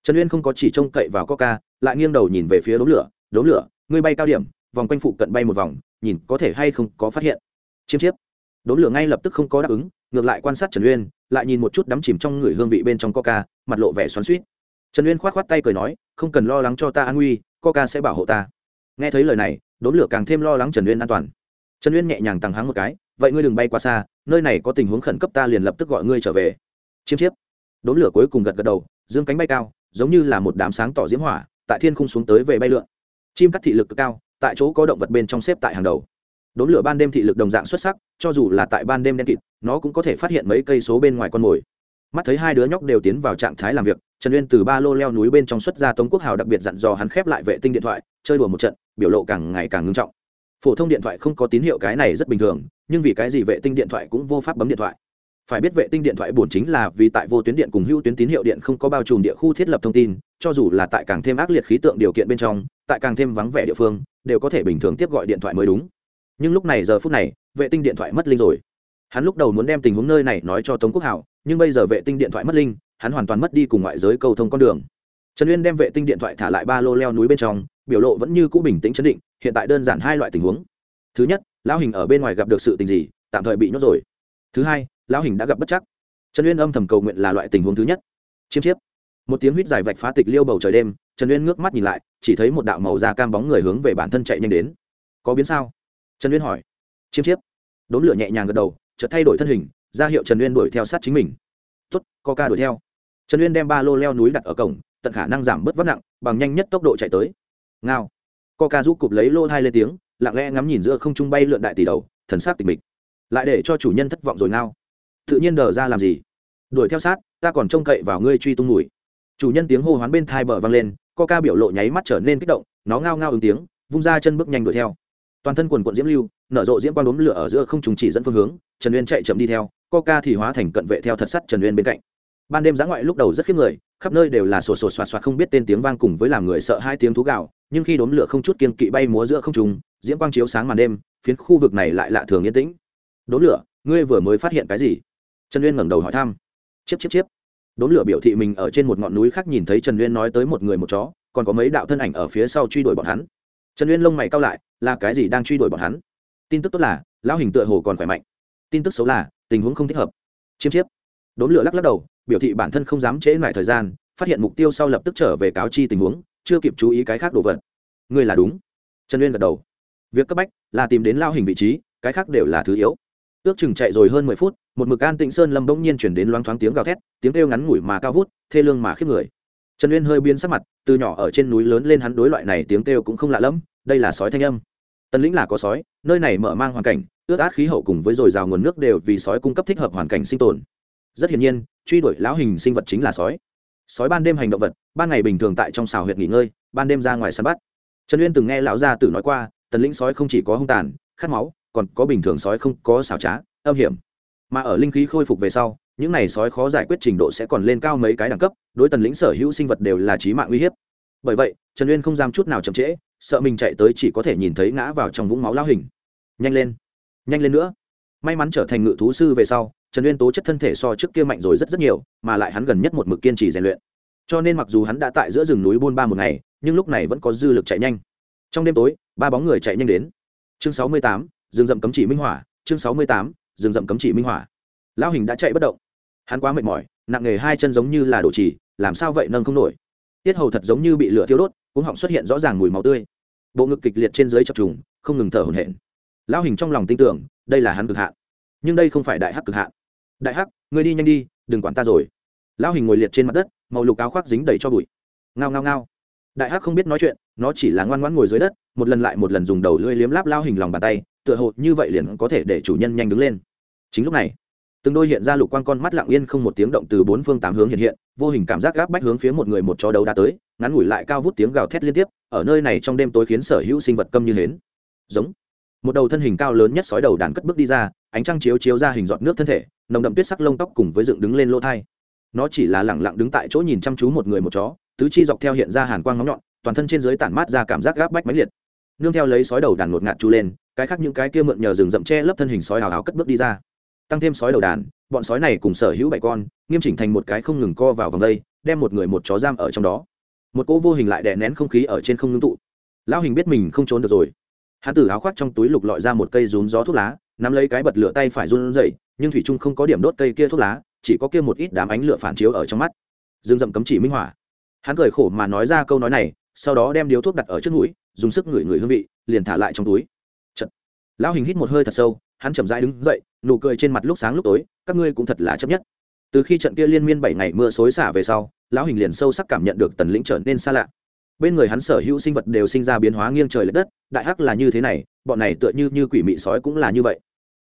Trần uyên không có chỉ trông cậy vào coca lại nghiêng đầu nhìn về phía đốm lửa đốm lửa, ngươi bay cao điểm, vòng quanh phụ cận bay một vòng, nhìn có thể hay không có phát hiện. Chiêm chiếp. Đốm lửa ngay lập tức không có đáp ứng, ngược lại quan sát trần uyên, lại nhìn một chút đắm chìm trong người hương vị bên trong coca mặt lộ vẻ xoắn suýt trần uyên k h o á t k h o á t tay cười nói, không cần lo lắng cho ta an nguy coca sẽ bảo hộ ta nghe thấy lời này, đốn lửa càng thêm lo lắng trần uyên an toàn. Trần uyên nhẹ nhàng tăng háng một cái, vậy ngươi đừng bay qua xa, nơi này có tình huống khẩn cấp ta liền lập tức gọi ngươi trở về. Chiêm chiếp. Đốn lửa cuối cùng gật gật đầu, dương cánh bay cao, giống như là một đám sáng tỏ diễm hỏa, tại thiên khung xuống tới về bay lượn. Chim cắt thị lực cực cao, tại chỗ có động vật bên trong xếp tại hàng đầu. Đốn lửa ban đêm thị lực đồng dạng xuất sắc, cho dù là tại ban đêm đen kịt, nó cũng có thể phát hiện mấy cây số bên ngoài con mồi. Mắt thấy hai đứa nhóc đều tiến vào trạng thái làm việc, trần uyên từ ba lô leo núi bên trong xuất ra tống quốc hào đặc biệt dặn dò hắn khép lại vệ tinh điện thoại, chơi đùa một trận biểu lộ càng ngày càng ngưng trọng. Phổ thông điện thoại không có tín hiệu cái này rất bình thường, nhưng vì cái gì vệ tinh điện thoại cũng vô pháp bấm điện thoại? Phải biết vệ tinh điện thoại bổn chính là vì tại vô tuyến điện cùng hữu tuyến tín hiệu điện không có bao trùm địa khu thiết lập thông tin, cho dù là tại càng thêm ác liệt khí tượng điều kiện bên trong, tại càng thêm vắng vẻ địa phương, đều có thể bình thường tiếp gọi điện thoại mới đúng. Nhưng lúc này giờ phút này, vệ tinh điện thoại mất linh rồi. Hắn lúc đầu muốn đem tình huống nơi này nói cho tống quốc hảo, nhưng bây giờ vệ tinh điện thoại mất linh, hắn hoàn toàn mất đi cùng ngoại giới cầu thông con đường trần uyên đem vệ tinh điện thoại thả lại ba lô leo núi bên trong, biểu lộ vẫn như cũ bình tĩnh chấn định, hiện tại đơn giản hai loại tình huống. Thứ nhất, lão hình ở bên ngoài gặp được sự tình gì, tạm thời bị nhốt rồi. Thứ hai, lão hình đã gặp bất chắc. Trần uyên âm thầm cầu nguyện là loại tình huống thứ nhất. Chiêm chiếp. Một tiếng huýt dài vạch phá tịch liêu bầu trời đêm, trần uyên ngước mắt nhìn lại, chỉ thấy một đạo màu da cam bóng người hướng về bản thân chạy nhanh đến. Có biến sao? Trần uyên hỏi. Chiêm chiếp. Đốn lửa nhẹ nhàng gật đầu, chợt thay đổi thân hình, ra hiệu trần uyên đuổi theo sát chính mình. Tuất co ca đuổi theo. Trần uyên đem ba lô leo núi đặt ở cổng tận khả năng giảm bớt vất nặng, bằng nhanh nhất tốc độ chạy tới. Ngao. Co ca giúp cụp lấy lô thai lên tiếng, lặng lẽ ngắm nhìn giữa không trung bay lượn đại tỷ đầu, thần sát tịch mịch. Lại để cho chủ nhân thất vọng rồi ngao. Tự nhiên đờ ra làm gì? Đuổi theo sát, ta còn trông cậy vào ngươi truy tung mùi. Chủ nhân tiếng hô hoán bên thai bờ vang lên co ca biểu lộ nháy mắt trở nên kích động, nó ngao ngao ứng tiếng, vung ra chân bước nhanh đuổi theo. Toàn thân quần quận diễm lưu, nở rộ diễm quang đốm lửa ở giữa không trùng chỉ dẫn phương hướng, trần uyên chạy chậm đi theo co ca thì hóa thành cận vệ theo thật sắt trần uyên bên cạnh ban đêm giã ngoại lúc đầu rất khiếp người, khắp nơi đều là sổ sổ soạt soạt không biết tên tiếng vang cùng với làm người sợ hai tiếng thú gạo, nhưng khi đốm lửa không chút kiên kỵ bay múa giữa không trùng diễm quang chiếu sáng màn đêm, phiến khu vực này lại lạ thường yên tĩnh. Đốm lửa, ngươi vừa mới phát hiện cái gì? Trần uyên ngẩng đầu hỏi thăm. Chiếp chiếp chiếp. Đốn lửa biểu thị mình ở trên một ngọn núi khác nhìn thấy trần uyên nói tới một người một chó, còn có mấy đạo thân ảnh ở phía sau truy đuổi bọn hắn. Trần uyên lông mày cao lại, là cái gì đang truy đuổi bọn hắn? Tin tức tốt là, lão hình tựa hồ còn khỏe mạnh. Tin tức xấu là, tình huống không thích hợp. Chiêm chiếp. Đốn lửa lắc lắc đầu biểu thị bản thân không dám trễ lại thời gian, phát hiện mục tiêu sau lập tức trở về cáo chi tình huống, chưa kịp chú ý cái khác đồ vật. Ngươi là đúng. Trần uyên gật đầu. Việc cấp bách là tìm đến lao hình vị trí, cái khác đều là thứ yếu. Ước chừng chạy rồi hơn mười phút, một mực an tịnh sơn lâm bỗng nhiên chuyển đến loáng thoáng tiếng gào thét, tiếng kêu ngắn ngủi mà cao vút, thê lương mà khiếp người. Trần uyên hơi biến sắc mặt, từ nhỏ ở trên núi lớn lên hắn đối loại này tiếng kêu cũng không lạ lẫm, đây là sói thanh âm. Tân lĩnh là có sói, nơi này mở mang hoàn cảnh, ướt át khí hậu cùng với dồi dào nguồn nước đều vì sói cung cấp thích hợp hoàn cảnh sinh tồn. Rất hiển nhiên truy đuổi lão hình sinh vật chính là sói. Sói ban đêm hành động vật, ban ngày bình thường tại trong xào huyệt nghỉ ngơi, ban đêm ra ngoài săn bắt. Trần uyên từng nghe lão gia tử nói qua, tần lĩnh sói không chỉ có hung tàn, khát máu, còn có bình thường sói không có xảo trá, âm hiểm. Mà ở linh khí khôi phục về sau, những này sói khó giải quyết trình độ sẽ còn lên cao mấy cái đẳng cấp, đối tần lĩnh sở hữu sinh vật đều là trí mạng uy hiếp. Bởi vậy, trần uyên không dám chút nào chậm trễ, sợ mình chạy tới chỉ có thể nhìn thấy ngã vào trong vũng máu lao hình. Nhanh lên nhanh lên nữa. May mắn trở thành ngự thú sư về sau trần uyên tố chất thân thể so trước kia mạnh rồi rất rất nhiều, mà lại hắn gần nhất một mực kiên trì rèn luyện. Cho nên mặc dù hắn đã tại giữa rừng núi buôn ba một ngày, nhưng lúc này vẫn có dư lực chạy nhanh. Trong đêm tối, ba bóng người chạy nhanh đến. Chương sáu mươi tám, rừng rậm cấm chỉ minh hỏa, chương sáu mươi tám, rừng rậm cấm chỉ minh hỏa. Lao hình đã chạy bất động. Hắn quá mệt mỏi, nặng nghề hai chân giống như là đổ trì làm sao vậy nâng không nổi. Tiết hầu thật giống như bị lửa thiêu đốt cũng họng xuất hiện rõ ràng mùi máu tươi. Bộ ngực kịch liệt trên dưới chập trùng, không ngừng thở hổn hển. Lão hình trong lòng tin tưởng, đây là hắn cực hạn. Nhưng đây không phải đại hắc cực hạn đại hắc người đi nhanh đi, đừng quản ta rồi. Lão hình ngồi liệt trên mặt đất, màu lục áo khoác dính đầy cho bụi. Ngao ngao ngao. Đại hắc không biết nói chuyện, nó chỉ là ngoan ngoãn ngồi dưới đất, một lần lại một lần dùng đầu lưỡi liếm láp lao hình lòng bàn tay, tựa hồ như vậy liền có thể để chủ nhân nhanh đứng lên. Chính lúc này, từng đôi hiện ra lục quang con mắt lặng yên không một tiếng động từ bốn phương tám hướng hiện hiện, vô hình cảm giác gáp bách hướng phía một người một chó đấu đã tới, ngắn ngủi lại cao vút tiếng gào thét liên tiếp, ở nơi này trong đêm tối khiến sở hữu sinh vật câm như hến. Giống một đầu thân hình cao lớn nhất sói đầu đàn cất bước đi ra, ánh trăng chiếu chiếu ra hình giọt nước thân thể, nồng đậm tuyết sắc lông tóc cùng với dựng đứng lên lỗ thai. Nó chỉ là lẳng lặng đứng tại chỗ nhìn chăm chú một người một chó, tứ chi dọc theo hiện ra hàn quang nóng nhọn, toàn thân trên dưới tản mát ra cảm giác gáp bách máy liệt. Nương theo lấy sói đầu đàn ngột ngạt chu lên, cái khác những cái kia mượn nhờ rừng rậm che lấp thân hình sói hào hào cất bước đi ra. Tăng thêm sói đầu đàn, bọn sói này cùng sở hữu bảy con, nghiêm chỉnh thành một cái không ngừng co vào vòng đây, đem một người một chó giam ở trong đó. Một cỗ vô hình lại đè nén không khí ở trên không ngưng tụ. Lão hình biết mình không trốn được rồi hắn từ áo khoác trong túi lục lọi ra một cây rún gió thuốc lá, nắm lấy cái bật lửa tay phải run rẩy, nhưng thủy trung không có điểm đốt cây kia thuốc lá, chỉ có kia một ít đám ánh lửa phản chiếu ở trong mắt. Dương dậm cấm chỉ minh hỏa hắn cười khổ mà nói ra câu nói này, sau đó đem điếu thuốc đặt ở trước mũi, dùng sức ngửi ngửi hương vị, liền thả lại trong túi. Chật. lão hình hít một hơi thật sâu, hắn chậm rãi đứng dậy, nụ cười trên mặt lúc sáng lúc tối, các ngươi cũng thật là chấp nhất. Từ khi trận kia liên miên bảy ngày mưa xối xả về sau, lão hình liền sâu sắc cảm nhận được tần lĩnh trở nên xa lạ bên người hắn sở hữu sinh vật đều sinh ra biến hóa nghiêng trời l ệ đất, đại hắc là như thế này, bọn này tựa như như quỷ mị sói cũng là như vậy.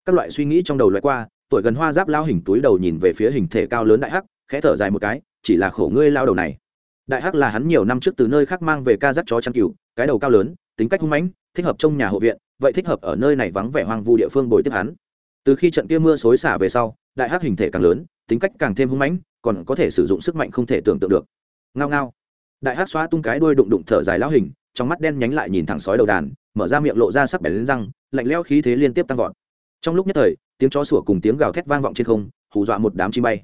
Các loại suy nghĩ trong đầu loại qua, tuổi gần hoa giáp lao hình túi đầu nhìn về phía hình thể cao lớn đại hắc, khẽ thở dài một cái, chỉ là khổ ngươi lao đầu này. Đại hắc là hắn nhiều năm trước từ nơi khác mang về ca dắt chó trăng cừu, cái đầu cao lớn, tính cách hung mãnh, thích hợp trong nhà hộ viện, vậy thích hợp ở nơi này vắng vẻ hoang vu địa phương bồi tiếp hắn. Từ khi trận kia mưa xối xả về sau, đại hắc hình thể càng lớn, tính cách càng thêm hung mãnh, còn có thể sử dụng sức mạnh không thể tưởng tượng được. Ngao ngao đại hắc xóa tung cái đuôi đụng đụng thở dài lão hình, trong mắt đen nhánh lại nhìn thẳng sói đầu đàn, mở ra miệng lộ ra sắc bén lên răng, lạnh lẽo khí thế liên tiếp tăng vọt. Trong lúc nhất thời, tiếng chó sủa cùng tiếng gào thét vang vọng trên không, hù dọa một đám chim bay.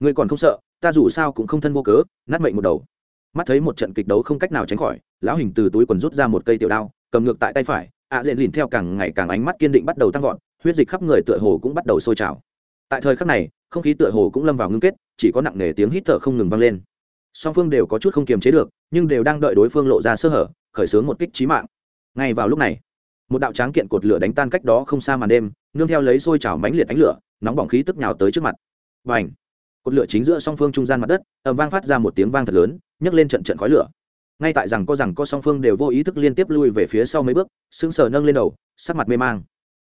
Ngươi còn không sợ, ta dù sao cũng không thân vô cớ, nát mệnh một đầu. Mắt thấy một trận kịch đấu không cách nào tránh khỏi, lão hình từ túi quần rút ra một cây tiểu đao, cầm ngược tại tay phải, ạ à dện lìn theo càng ngày càng ánh mắt kiên định bắt đầu tăng vọt, huyết dịch khắp người tựa hồ cũng bắt đầu sôi trào. Tại thời khắc này, không khí tựa hồ cũng lâm vào ngưng kết, chỉ có nặng nề tiếng hít thở không ngừng vang lên song phương đều có chút không kiềm chế được, nhưng đều đang đợi đối phương lộ ra sơ hở, khởi xướng một kích trí mạng. Ngay vào lúc này, một đạo tráng kiện cột lửa đánh tan cách đó không xa màn đêm, nương theo lấy xôi trào mánh liệt ánh lửa, nóng bỏng khí tức nhào tới trước mặt. Và ảnh cột lửa chính giữa song phương trung gian mặt đất ẩm vang phát ra một tiếng vang thật lớn, nhấc lên trận trận khói lửa. Ngay tại rằng có rằng có song phương đều vô ý thức liên tiếp lui về phía sau mấy bước, sững sờ nâng lên đầu, sắc mặt mê mang.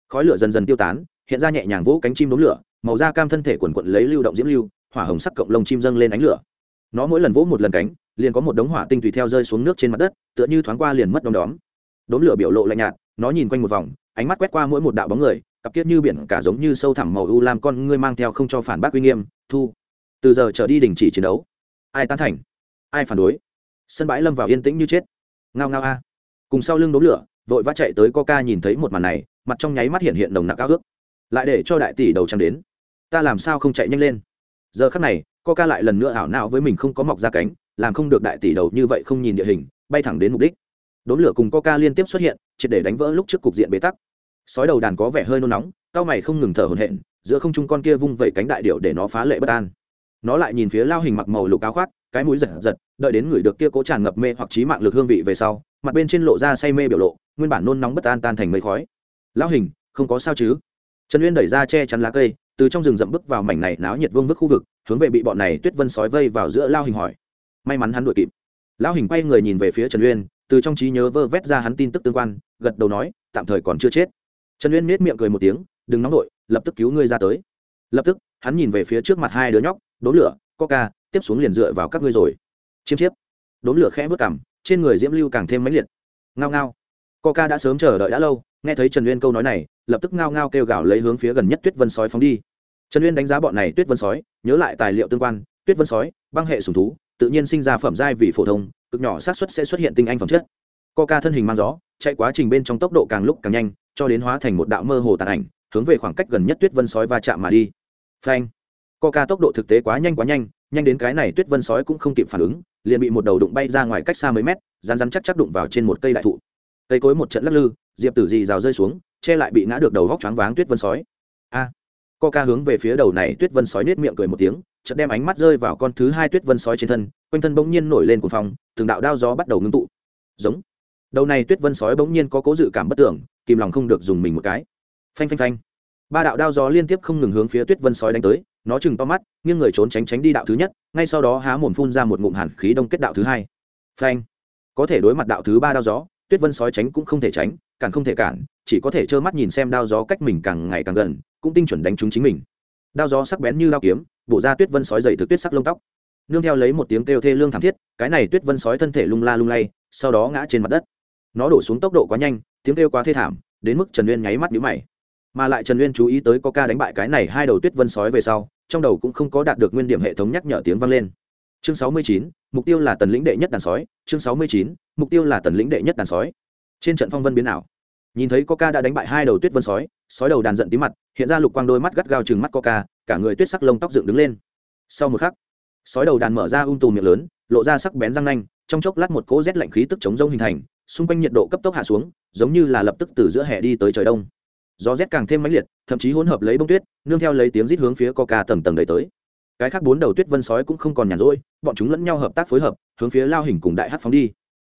Khói lửa dần dần tiêu tán, hiện ra nhẹ nhàng vỗ cánh chim đốm lửa, màu da cam thân thể quần quận lấy lưu động diễm lưu, hỏa hồng sắc cộng lông chim dâng lên ánh lửa nó mỗi lần vỗ một lần cánh, liền có một đống hỏa tinh tùy theo rơi xuống nước trên mặt đất, tựa như thoáng qua liền mất đom đóm. Đốm lửa biểu lộ lạnh nhạt, nó nhìn quanh một vòng, ánh mắt quét qua mỗi một đạo bóng người, cặp kiết như biển cả giống như sâu thẳm màu u lam con ngươi mang theo không cho phản bác uy nghiêm, thu. Từ giờ trở đi đình chỉ chiến đấu. Ai tán thành? Ai phản đối? Sân bãi lâm vào yên tĩnh như chết. Ngao ngao a. Cùng sau lưng đốm lửa, vội vã chạy tới coca nhìn thấy một màn này, mặt trong nháy mắt hiện hiện nồng nặc ao ước. Lại để cho đại tỷ đầu trăng đến. Ta làm sao không chạy nhanh lên? Giờ khắc này coca lại lần nữa ảo não với mình không có mọc ra cánh, làm không được đại tỷ đầu như vậy không nhìn địa hình, bay thẳng đến mục đích. Đốn lửa cùng coca liên tiếp xuất hiện, triệt để đánh vỡ lúc trước cục diện bế tắc. Sói đầu đàn có vẻ hơi nôn nóng, cao mày không ngừng thở hổn hển, giữa không trung con kia vung vẩy cánh đại điệu để nó phá lệ bất an. Nó lại nhìn phía lao hình mặc màu lục áo khoác, cái mũi giật giật, đợi đến người được kia cố tràn ngập mê hoặc trí mạng lực hương vị về sau, mặt bên trên lộ ra say mê biểu lộ, nguyên bản nôn nóng bất an tan thành mây khói. Lao hình, không có sao chứ? Trần uyên đẩy ra che chắn lá cây từ trong rừng rậm bước vào mảnh này náo nhiệt vương vức khu vực, hướng về bị bọn này tuyết vân sói vây vào giữa lao hình hỏi. May mắn hắn đuổi kịp. Lao hình quay người nhìn về phía trần uyên, từ trong trí nhớ vơ vét ra hắn tin tức tương quan, gật đầu nói, tạm thời còn chưa chết. Trần uyên nết miệng cười một tiếng, đừng nóng nổi lập tức cứu ngươi ra tới. Lập tức, hắn nhìn về phía trước mặt hai đứa nhóc đốn lửa, coca, tiếp xuống liền dựa vào các ngươi rồi. Chiêm chiếp. Đốn lửa khẽ vớt cảm trên người diễm lưu càng thêm mãnh liệt. Ngao ngao. Coca đã sớm chờ đợi đã lâu nghe thấy trần uyên câu nói này, lập tức ngao ngao kêu gào lấy hướng phía gần nhất tuyết vân sói phóng đi. Trần uyên đánh giá bọn này tuyết vân sói, nhớ lại tài liệu tương quan, tuyết vân sói, băng hệ sùng thú, tự nhiên sinh ra phẩm giai vì phổ thông, cực nhỏ xác suất sẽ xuất hiện tinh anh phẩm chất. Coca thân hình mang gió, chạy quá trình bên trong tốc độ càng lúc càng nhanh, cho đến hóa thành một đạo mơ hồ tàn ảnh, hướng về khoảng cách gần nhất tuyết vân sói va chạm mà đi. Phanh! Coca tốc độ thực tế quá nhanh quá nhanh nhanh đến cái này tuyết vân sói cũng không kịp phản ứng, liền bị một đầu đụng bay ra ngoài cách xa mấy mét rán rán chắc chắc đụng vào trên một cây đại thụ. Cây cối một trận lắc lư diệp tử dì rào rơi xuống che lại bị ngã được đầu góc choáng váng tuyết vân sói. A. À, coca hướng về phía đầu này tuyết vân sói nết miệng cười một tiếng chợt đem ánh mắt rơi vào con thứ hai tuyết vân sói trên thân quanh thân bỗng nhiên nổi lên cuồng phong từng đạo đao gió bắt đầu ngưng tụ. Giống. Đầu này tuyết vân sói bỗng nhiên có cố dự cảm bất tưởng kìm lòng không được dùng mình một cái. Phanh phanh phanh. Ba đạo đao gió liên tiếp không ngừng hướng phía tuyết vân sói đánh tới nó chừng to mắt nghiêng người trốn tránh tránh đi đạo thứ nhất ngay sau đó há mồm phun ra một ngụm hàn khí đông kết đạo thứ hai. Phanh. Có thể đối mặt đạo thứ ba đao gió tuyết vân sói tránh cũng không thể tránh, càng không thể cản, chỉ có thể trơ mắt nhìn xem đao gió cách mình càng ngày càng gần, cũng tinh chuẩn đánh trúng chính mình. Đao gió sắc bén như đao kiếm, bổ ra tuyết vân sói dày thực tuyết sắc lông tóc. Nương theo lấy một tiếng kêu thê lương thảm thiết, cái này tuyết vân sói thân thể lung la lung lay, sau đó ngã trên mặt đất. Nó đổ xuống tốc độ quá nhanh, tiếng kêu quá thê thảm, đến mức trần uyên nháy mắt nhíu mày. Mà lại trần uyên chú ý tới có ca đánh bại cái này hai đầu tuyết vân sói về sau, trong đầu cũng không có đạt được nguyên điểm hệ thống nhắc nhở tiếng vang lên chương sáu mươi chín, mục tiêu là tần lĩnh đệ nhất đàn sói. Chương sáu mươi chín, mục tiêu là tần lĩnh đệ nhất đàn sói. Trên trận phong vân biến ảo. Nhìn thấy coca đã đánh bại hai đầu tuyết vân sói sói đầu đàn giận tí mặt, hiện ra lục quang đôi mắt gắt gao chừng mắt coca, cả người tuyết sắc lông tóc dựng đứng lên. Sau một khắc, sói đầu đàn mở ra um ung tù miệng lớn, lộ ra sắc bén răng nanh, trong chốc lát một cỗ rét lạnh khí tức chống rông hình thành, xung quanh nhiệt độ cấp tốc hạ xuống, giống như là lập tức từ giữa hè đi tới trời đông. Gió rét càng thêm mãnh liệt, thậm chí hỗn hợp lấy bông tuyết, nương theo lấy tiếng rít hướng phía coca tầng tầng đầy tới cái khác bốn đầu tuyết vân sói cũng không còn nhàn rỗi, bọn chúng lẫn nhau hợp tác phối hợp, hướng phía lao hình cùng đại hát phóng đi.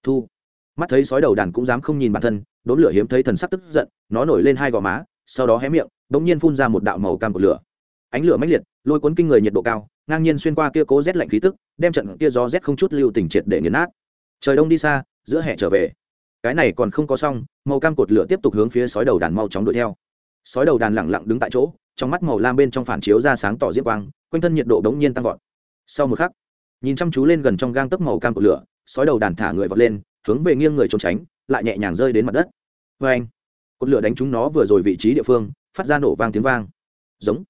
Thu. Mắt thấy sói đầu đàn cũng dám không nhìn bản thân, đốn lửa hiếm thấy thần sắc tức giận, nó nổi lên hai gò má, sau đó hé miệng đ ỗ n g nhiên phun ra một đạo màu cam của lửa. Ánh lửa mãnh liệt, lôi cuốn kinh người nhiệt độ cao, ngang nhiên xuyên qua kia cố rét lạnh khí tức, đem trận kia gió rét không chút lưu tình triệt để nghiền nát. Trời đông đi xa, giữa hè trở về. Cái này còn không có xong, màu cam cột lửa tiếp tục hướng phía sói đầu đàn mau chóng đuổi theo sói đầu đàn lẳng lặng đứng tại chỗ, trong mắt màu lam bên trong phản chiếu ra sáng tỏ diễm quang, quanh thân nhiệt độ đống nhiên tăng vọt. Sau một khắc, nhìn chăm chú lên gần trong gang tấc màu cam cột lửa, sói đầu đàn thả người vọt lên, hướng về nghiêng người trốn tránh, lại nhẹ nhàng rơi đến mặt đất. Vê anh, cột lửa đánh trúng nó vừa rồi vị trí địa phương, phát ra nổ vang tiếng vang. Giống.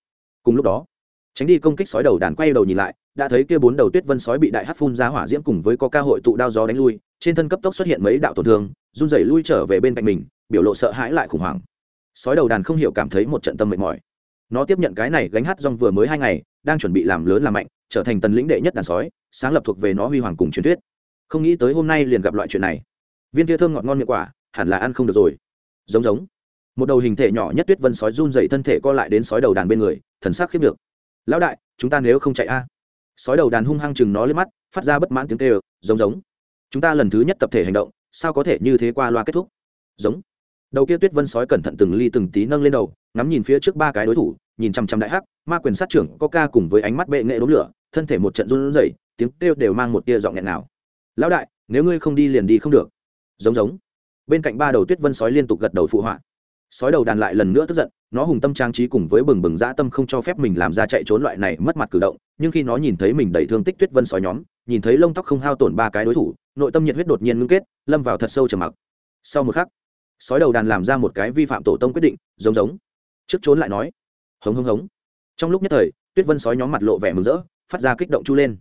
Cùng lúc đó, tránh đi công kích sói đầu đàn quay đầu nhìn lại, đã thấy kia bốn đầu tuyết vân sói bị đại hát phun ra hỏa diễm cùng với có ca hội tụ đao gió đánh lui, trên thân cấp tốc xuất hiện mấy đạo tổn thương, run rẩy lui trở về bên cạnh mình, biểu lộ sợ hãi lại khủng hoảng sói đầu đàn không hiểu cảm thấy một trận tâm mệt mỏi. Nó tiếp nhận cái này gánh hát rong vừa mới hai ngày, đang chuẩn bị làm lớn làm mạnh, trở thành tần lĩnh đệ nhất đàn sói, sáng lập thuộc về nó huy hoàng cùng truyền thuyết. Không nghĩ tới hôm nay liền gặp loại chuyện này. Viên kia thơm ngọt ngon miệng quả, hẳn là ăn không được rồi. Giống giống. Một đầu hình thể nhỏ nhất tuyết vân sói run dậy thân thể co lại đến sói đầu đàn bên người, thần sắc khiếp được. Lão đại, chúng ta nếu không chạy a? Sói đầu đàn hung hăng chừng nó lên mắt, phát ra bất mãn tiếng kêu, giống giống. Chúng ta lần thứ nhất tập thể hành động, sao có thể như thế qua loa kết thúc? Giống đầu kia tuyết vân sói cẩn thận từng ly từng tí nâng lên đầu, ngắm nhìn phía trước ba cái đối thủ, nhìn chằm chằm đại hắc, ma quyền sát trưởng có ca cùng với ánh mắt bệ nghệ đốm lửa, thân thể một trận run rẩy, tiếng kêu đều mang một tia giọng nghẹn nào lão đại, nếu ngươi không đi liền đi không được. Giống giống. Bên cạnh ba đầu tuyết vân sói liên tục gật đầu phụ họa. Sói đầu đàn lại lần nữa tức giận, nó hùng tâm trang trí cùng với bừng bừng dã tâm không cho phép mình làm ra chạy trốn loại này mất mặt cử động, nhưng khi nó nhìn thấy mình đầy thương tích tuyết vân sói nhóm, nhìn thấy lông tóc không hao tổn ba cái đối thủ, nội tâm nhiệt huyết đột nhiên ngưng kết, lâm vào thật sâu trầm mặc. Sau một khắc sói đầu đàn làm ra một cái vi phạm tổ tông quyết định, giống giống. Trước trốn lại nói, hống hống hống. Trong lúc nhất thời, tuyết vân sói nhóm mặt lộ vẻ mừng rỡ, phát ra kích động chu lên.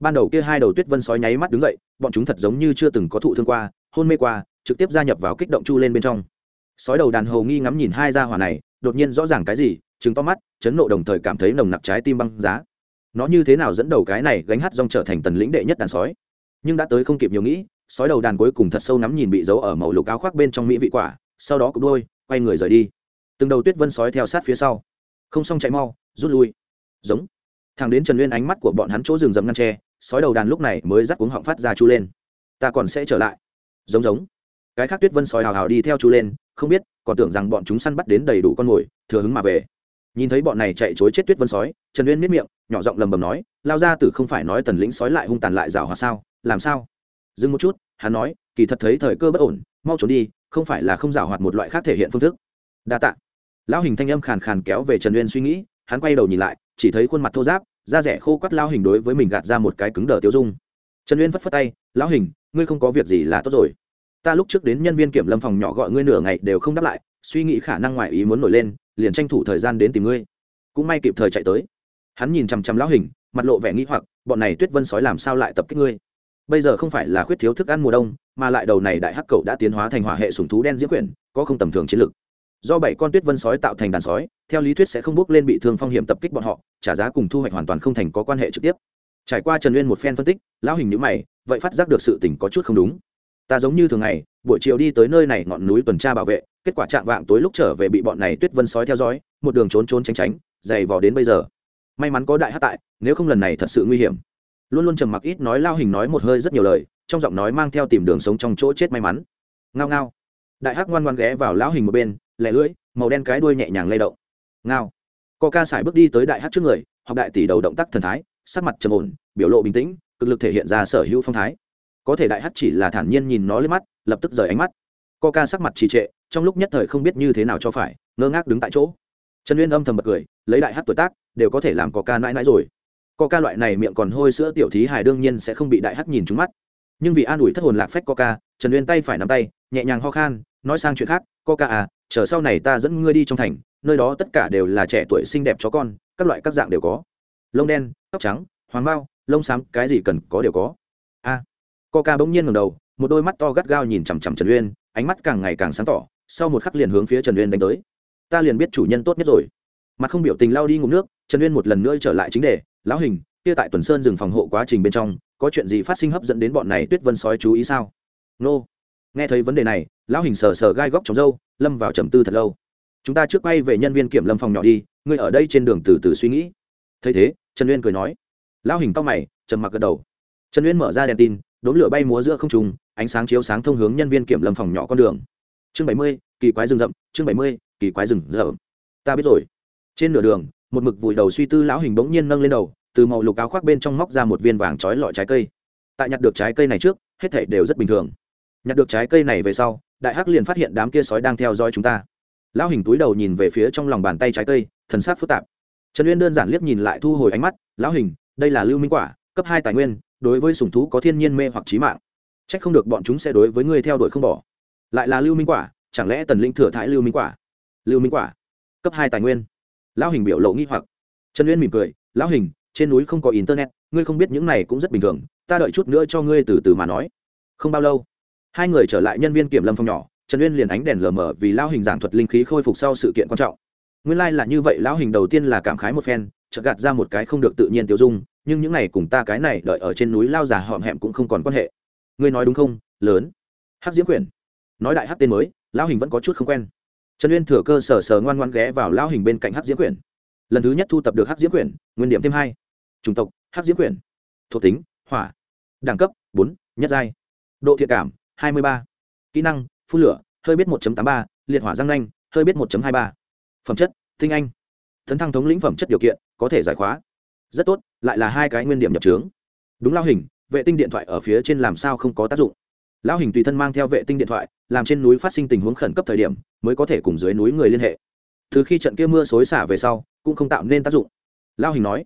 Ban đầu kia hai đầu tuyết vân sói nháy mắt đứng dậy, bọn chúng thật giống như chưa từng có thụ thương qua, hôn mê qua, trực tiếp gia nhập vào kích động chu lên bên trong. Sói đầu đàn hầu nghi ngắm nhìn hai gia hỏa này, đột nhiên rõ ràng cái gì chứng to mắt, chấn nộ đồng thời cảm thấy nồng nặc trái tim băng giá. Nó như thế nào dẫn đầu cái này gánh hát rong trở thành tần lĩnh đệ nhất đàn sói? Nhưng đã tới không kịp nhiều nghĩ sói đầu đàn cuối cùng thật sâu nắm nhìn bị giấu ở màu lục áo khoác bên trong mỹ vị quả, sau đó cụp đôi, quay người rời đi. Từng đầu tuyết vân sói theo sát phía sau. Không xong chạy mau, rút lui. Giống. Thằng đến trần nguyên ánh mắt của bọn hắn chỗ rừng rầm ngăn tre, sói đầu đàn lúc này mới dắt uống họng phát ra chu lên. Ta còn sẽ trở lại. Giống giống. Cái khác tuyết vân sói hào hào đi theo chu lên, không biết, còn tưởng rằng bọn chúng săn bắt đến đầy đủ con mồi, thừa hứng mà về. Nhìn thấy bọn này chạy chối chết tuyết vân sói, trần uyên miết miệng, nhỏ giọng lầm bầm nói, lao ra từ không phải nói tần lĩnh sói lại hung tàn lại rào hòa sao? Làm sao? Dừng một chút, hắn nói, kỳ thật thấy thời cơ bất ổn, mau trốn đi, không phải là không giảo hoạt một loại khác thể hiện phương thức. Đa tạ. Lão hình thanh âm khàn khàn kéo về trần uyên suy nghĩ, hắn quay đầu nhìn lại, chỉ thấy khuôn mặt thô giáp da rẻ khô quắt lao hình đối với mình gạt ra một cái cứng đờ tiêu dung. Trần uyên phất phất tay, lão hình, ngươi không có việc gì là tốt rồi. Ta lúc trước đến nhân viên kiểm lâm phòng nhỏ gọi ngươi nửa ngày đều không đáp lại, suy nghĩ khả năng ngoại ý muốn nổi lên, liền tranh thủ thời gian đến tìm ngươi. Cũng may kịp thời chạy tới. Hắn nhìn chằm chằm lão hình, mặt lộ vẻ nghĩ hoặc, bọn này tuyết vân sói làm sao lại tập kích ngươi? Bây giờ không phải là khuyết thiếu thức ăn mùa đông, mà lại đầu này đại hắc cậu đã tiến hóa thành hỏa hệ sùng thú đen diễm quyển, có không tầm thường chiến lực do bảy con tuyết vân sói tạo thành đàn sói, theo lý thuyết sẽ không bước lên bị thương phong hiểm tập kích bọn họ, trả giá cùng thu hoạch hoàn toàn không thành có quan hệ trực tiếp. Trải qua trần nguyên một phen phân tích, lão hình nhữ mày, vậy phát giác được sự tình có chút không đúng. Ta giống như thường ngày, buổi chiều đi tới nơi này ngọn núi tuần tra bảo vệ, kết quả chạm vạng tối lúc trở về bị bọn này tuyết vân sói theo dõi, một đường trốn trốn tránh tránh, dày vò đến bây giờ. May mắn có đại hát tại, nếu không lần này thật sự nguy hiểm luôn luôn trầm mặc ít nói lao hình nói một hơi rất nhiều lời, trong giọng nói mang theo tìm đường sống trong chỗ chết may mắn. Ngao ngao. Đại hắc ngoan ngoan ghé vào lão hình một bên, lẻ lưỡi, màu đen cái đuôi nhẹ nhàng lay động. Ngao. Co ca sải bước đi tới đại hắc trước người, học đại tỷ đầu động tác thần thái, sắc mặt trầm ổn, biểu lộ bình tĩnh, cực lực thể hiện ra sở hữu phong thái. Có thể đại hắc chỉ là thản nhiên nhìn nó lên mắt, lập tức rời ánh mắt. Co ca sắc mặt trì trệ, trong lúc nhất thời không biết như thế nào cho phải, ngơ ngác đứng tại chỗ. Trần uyên âm thầm bật cười, lấy đại hắc tuổi tác, đều có thể làm co ca mãi mãi rồi co ca loại này miệng còn hôi sữa tiểu thí hài đương nhiên sẽ không bị đại hắc nhìn trúng mắt. Nhưng vì an ủi thất hồn lạc phách co ca trần uyên tay phải nắm tay nhẹ nhàng ho khan nói sang chuyện khác co ca à chờ sau này ta dẫn ngươi đi trong thành nơi đó tất cả đều là trẻ tuổi xinh đẹp chó con các loại các dạng đều có. Lông đen tóc trắng hoàng bao lông xám cái gì cần có đều có. A à, co ca bỗng nhiên ngầm đầu một đôi mắt to gắt gao nhìn chằm chằm trần uyên ánh mắt càng ngày càng sáng tỏ sau một khắc liền hướng phía trần uyên đánh tới. Ta liền biết chủ nhân tốt nhất rồi. Mặt không biểu tình lao đi ngụm nước trần uyên một lần nữa trở lại chính đề lão hình, kia tại tuần sơn dừng phòng hộ quá trình bên trong, có chuyện gì phát sinh hấp dẫn đến bọn này tuyết vân sói chú ý sao? Nô. Nghe thấy vấn đề này, lão hình sờ sờ gai góc trong râu, lâm vào trầm tư thật lâu. Chúng ta trước quay về nhân viên kiểm lâm phòng nhỏ đi, ngươi ở đây trên đường từ từ suy nghĩ. Thấy thế, trần uyên cười nói. Lão hình to mày, trầm mặc gật đầu. Trần uyên mở ra đèn tin, đốm lửa bay múa giữa không trùng ánh sáng chiếu sáng thông hướng nhân viên kiểm lâm phòng nhỏ con đường. Chương bảy mươi, kỳ quái rừng rậm, chương bảy mươi, kỳ quái rừng rậm. Ta biết rồi. Trên nửa đường, một mực vùi đầu suy tư lão hình bỗng nhiên nâng lên đầu từ màu lục áo khoác bên trong móc ra một viên vàng trói lọi trái cây. Tại nhặt được trái cây này trước, hết thể đều rất bình thường. Nhặt được trái cây này về sau, đại hắc liền phát hiện đám kia sói đang theo dõi chúng ta. Lão hình túi đầu nhìn về phía trong lòng bàn tay trái cây, thần sắc phức tạp. Trần uyên đơn giản liếc nhìn lại thu hồi ánh mắt, lão hình, đây là lưu minh quả, cấp hai tài nguyên, đối với sủng thú có thiên nhiên mê hoặc trí mạng. C h ắ c không được bọn chúng sẽ đối với người theo đuổi không bỏ. Lại là lưu minh quả, chẳng lẽ tần linh thừa thái lưu minh quả? Lưu minh quả, cấp hai tài nguyên. Lão hình biểu lộ nghi hoặc. Trần uyên mỉm cười, lão hình trên núi không có internet, ngươi không biết những này cũng rất bình thường, ta đợi chút nữa cho ngươi từ từ mà nói. Không bao lâu, hai người trở lại nhân viên kiểm lâm phòng nhỏ, trần uyên liền ánh đèn lờ mờ vì lao hình giảng thuật linh khí khôi phục sau sự kiện quan trọng. Nguyên lai、like、là như vậy, lão hình đầu tiên là cảm khái một phen, chợt gạt ra một cái không được tự nhiên tiêu dung, nhưng những này cùng ta cái này đợi ở trên núi lao già họm hẹm cũng không còn quan hệ. Ngươi nói đúng không? Lớn. Hắc diễm quyển. Nói đại hắc tên mới, lão hình vẫn có chút không quen. Trần uyên thừa cơ sở sờ ngoan ngoan ghé vào lão hình bên cạnh hắc diễm quyển. Lần thứ nhất thu tập được hắc diễm quyển, nguyên điểm thêm hai chủng tộc hắc diễm quyển, thuộc tính, hỏa, đẳng cấp, bốn, nhất giai, độ thiện cảm, hai mươi ba, kỹ năng, phun lửa, hơi biết một tám ba, liệt hỏa răng nanh, hơi biết một hai ba, phẩm chất, tinh anh thấn thăng thống lĩnh phẩm chất điều kiện, có thể giải khóa. Rất tốt, lại là hai cái nguyên điểm nhập trướng. Đúng lao hình, vệ tinh điện thoại ở phía trên làm sao không có tác dụng? Lão hình tùy thân mang theo vệ tinh điện thoại, làm trên núi phát sinh tình huống khẩn cấp thời điểm, mới có thể cùng dưới núi người liên hệ. Từ khi trận kia mưa xối xả về sau, cũng không tạo nên tác dụng. Lao hình nói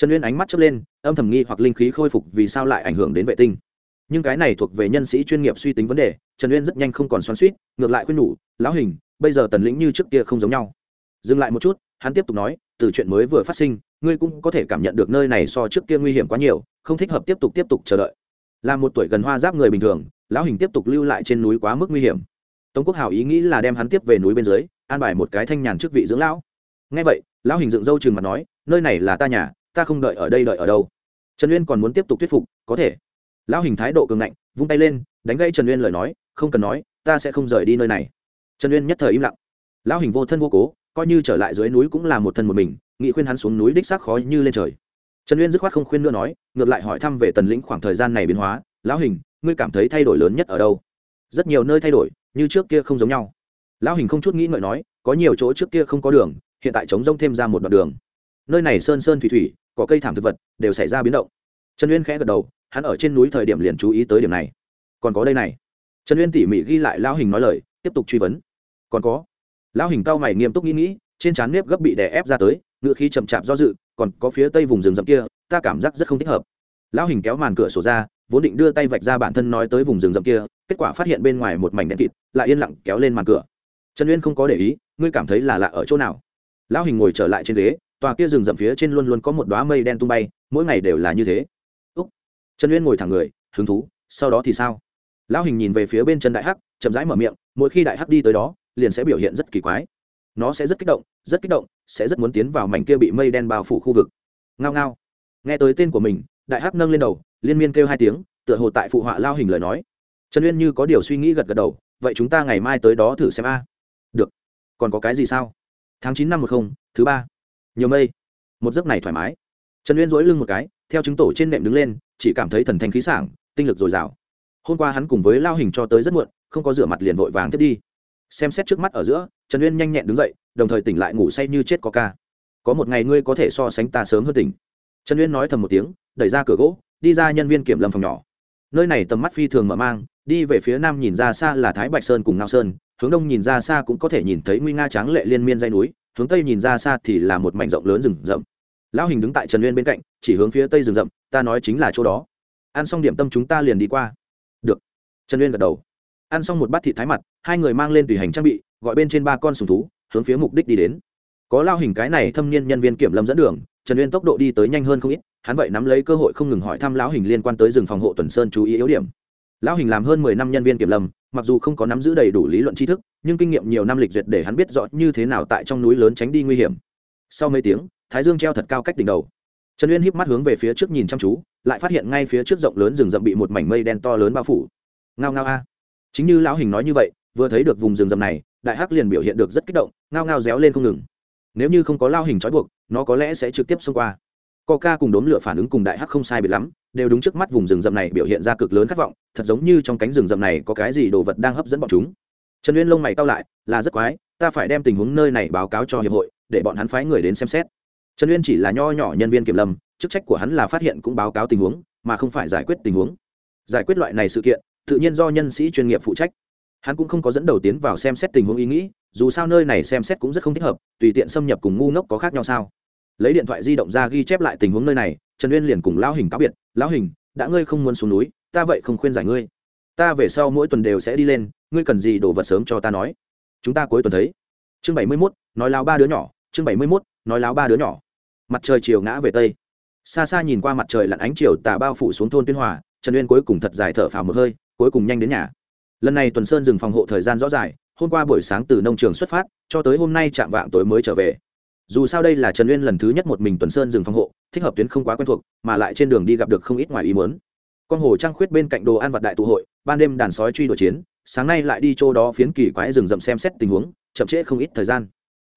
trần uyên ánh mắt chớp lên, âm thầm nghi hoặc linh khí khôi phục vì sao lại ảnh hưởng đến vệ tinh. Nhưng cái này thuộc về nhân sĩ chuyên nghiệp suy tính vấn đề, trần uyên rất nhanh không còn xoắn suýt ngược lại khuyên nhủ, lão hình, bây giờ tần lĩnh như trước kia không giống nhau. Dừng lại một chút, hắn tiếp tục nói, từ chuyện mới vừa phát sinh, ngươi cũng có thể cảm nhận được nơi này so trước kia nguy hiểm quá nhiều, không thích hợp tiếp tục tiếp tục chờ đợi. Là một tuổi gần hoa giáp người bình thường, lão hình tiếp tục lưu lại trên núi quá mức nguy hiểm. Tống quốc Hảo ý nghĩ là đem hắn tiếp về núi bên dưới, an bài một cái thanh nhàn chức vị dưỡng lão. Ngay vậy, lão hình dựng râu chừng mặt nói, nơi này là ta nhà ta không đợi ở đây đợi ở đâu. Trần uyên còn muốn tiếp tục thuyết phục, có thể. Lão hình thái độ cường ngạnh, vung tay lên, đánh gây trần uyên lời nói, không cần nói, ta sẽ không rời đi nơi này. Trần uyên nhất thời im lặng. Lão hình vô thân vô cố, coi như trở lại dưới núi cũng là một thân một mình, nghị khuyên hắn xuống núi đích xác khó như lên trời. Trần uyên dứt khoát không khuyên nữa nói, ngược lại hỏi thăm về tần lĩnh khoảng thời gian này biến hóa. Lão hình, ngươi cảm thấy thay đổi lớn nhất ở đâu? Rất nhiều nơi thay đổi, như trước kia không giống nhau. Lão hình không chút nghĩ ngợi nói, có nhiều chỗ trước kia không có đường, hiện tại chống rông thêm ra một đoạn đường. Nơi này sơn sơn thủy thủy có cây thảm thực vật, đều xảy ra biến động. Trần uyên khẽ gật đầu, hắn ở trên núi thời điểm liền chú ý tới điểm này. Còn có đây này. Trần uyên tỉ mỉ ghi lại lão hình nói lời, tiếp tục truy vấn. Còn có. Lão hình cao mày nghiêm túc nghĩ nghĩ, trên trán nếp gấp bị đè ép ra tới, ngựa khí chậm chạp do dự, còn có phía tây vùng rừng rậm kia, ta cảm giác rất không thích hợp. Lão hình kéo màn cửa sổ ra, vốn định đưa tay vạch ra bản thân nói tới vùng rừng rậm kia, kết quả phát hiện bên ngoài một mảnh đen kịt, lại yên lặng kéo lên màn cửa. Trần uyên không có để ý, ngươi cảm thấy là lạ ở chỗ nào? Lão hình ngồi trở lại trên ghế tòa kia rừng rậm phía trên luôn luôn có một đoá mây đen tung bay, mỗi ngày đều là như thế. Úc. Trần uyên ngồi thẳng người, hứng thú, sau đó thì sao? Lão hình nhìn về phía bên chân đại hắc, chậm rãi mở miệng, mỗi khi đại hắc đi tới đó, liền sẽ biểu hiện rất kỳ quái. Nó sẽ rất kích động, rất kích động, sẽ rất muốn tiến vào mảnh kia bị mây đen bao phủ khu vực. Ngao ngao. Nghe tới tên của mình, đại hắc nâng lên đầu, liên miên kêu hai tiếng, tựa hồ tại phụ họa lao hình lời nói. Trần uyên như có điều suy nghĩ gật gật đầu, vậy chúng ta ngày mai tới đó thử xem a. Được. Còn có cái gì sao? Tháng chín năm một không, thứ ba nhiều mây. Một giấc này thoải mái. Trần uyên dỗi lưng một cái, theo chứng tổ trên nệm đứng lên, chỉ cảm thấy thần thanh khí sảng, tinh lực dồi dào. Hôm qua hắn cùng với lao hình cho tới rất muộn, không có rửa mặt liền vội vàng tiếp đi. Xem xét trước mắt ở giữa, trần uyên nhanh nhẹn đứng dậy, đồng thời tỉnh lại ngủ say như chết có ca. Có một ngày ngươi có thể so sánh ta sớm hơn tỉnh. Trần uyên nói thầm một tiếng, đẩy ra cửa gỗ, đi ra nhân viên kiểm lâm phòng nhỏ. Nơi này tầm mắt phi thường mở mang, đi về phía nam nhìn ra xa là thái bạch sơn cùng ngao sơn, hướng đông nhìn ra xa cũng có thể nhìn thấy nguy nga tráng lệ liên miên dây núi hướng tây nhìn ra xa thì là một mảnh rộng lớn rừng rậm. Lão hình đứng tại trần nguyên bên cạnh, chỉ hướng phía tây rừng rậm, ta nói chính là chỗ đó. Ăn xong điểm tâm chúng ta liền đi qua. Được. Trần nguyên gật đầu. Ăn xong một bát thịt thái mặt, hai người mang lên tùy hành trang bị, gọi bên trên ba con sùng thú, hướng phía mục đích đi đến. Có lao hình cái này thâm niên nhân viên kiểm lâm dẫn đường, trần uyên tốc độ đi tới nhanh hơn không ít, hắn vậy nắm lấy cơ hội không ngừng hỏi thăm lão hình liên quan tới rừng phòng hộ tuần sơn chú ý yếu điểm. Lão hình làm hơn mười năm nhân viên kiểm lâm, mặc dù không có nắm giữ đầy đủ lý luận tri thức nhưng kinh nghiệm nhiều năm lịch duyệt để hắn biết rõ như thế nào tại trong núi lớn tránh đi nguy hiểm. Sau mấy tiếng, thái dương treo thật cao cách đỉnh đầu. Trần uyên híp mắt hướng về phía trước nhìn chăm chú, lại phát hiện ngay phía trước rộng lớn rừng rậm bị một mảnh mây đen to lớn bao phủ. Ngao ngao a. Chính như lão hình nói như vậy, vừa thấy được vùng rừng rậm này, đại hắc liền biểu hiện được rất kích động, ngao ngao réo lên không ngừng. Nếu như không có lao hình trói buộc, nó có lẽ sẽ trực tiếp xông qua. Coca cùng đốm lửa phản ứng cùng đại hắc không sai biệt lắm, đều đúng trước mắt vùng rừng rậm này biểu hiện ra cực lớn khát vọng, thật giống như trong cánh rừng rậm này có cái gì đồ vật đang hấp dẫn bọn chúng trần uyên lông mày cao lại, là rất quái, ta phải đem tình huống nơi này báo cáo cho hiệp hội, để bọn hắn phái người đến xem xét. Trần uyên chỉ là nho nhỏ nhân viên kiểm lâm, chức trách của hắn là phát hiện cũng báo cáo tình huống, mà không phải giải quyết tình huống. Giải quyết loại này sự kiện, tự nhiên do nhân sĩ chuyên nghiệp phụ trách. Hắn cũng không có dẫn đầu tiến vào xem xét tình huống ý nghĩ, dù sao nơi này xem xét cũng rất không thích hợp, tùy tiện xâm nhập cùng ngu ngốc có khác nhau sao. Lấy điện thoại di động ra ghi chép lại tình huống nơi này, trần uyên liền cùng lão hình cáo biệt, lão hình, đã ngươi không muốn xuống núi, ta vậy không khuyên giải ngươi ta về sau mỗi tuần đều sẽ đi lên, ngươi cần gì đồ vật sớm cho ta nói. Chúng ta cuối tuần thấy. Chương bảy mươi mốt, nói láo ba đứa nhỏ. Chương bảy mươi mốt, nói láo ba đứa nhỏ. Mặt trời chiều ngã về tây. Xa xa nhìn qua mặt trời lặn ánh chiều tà bao phủ xuống thôn tuyên hòa, trần uyên cuối cùng thật dài thở phào một hơi, cuối cùng nhanh đến nhà. Lần này tuần sơn dừng phòng hộ thời gian rõ dài, hôm qua buổi sáng từ nông trường xuất phát, cho tới hôm nay chạm vạng tối mới trở về. Dù sao đây là trần uyên lần thứ nhất một mình tuần sơn dừng phòng hộ, thích hợp tuyến không quá quen thuộc, mà lại trên đường đi gặp được không ít ngoài ý muốn. Con hồ trăng khuyết bên cạnh đồ ăn vật đại tụ hội ban đêm đàn sói truy đuổi chiến, sáng nay lại đi chỗ đó phiến kỳ quái rừng rậm xem xét tình huống, chậm trễ không ít thời gian.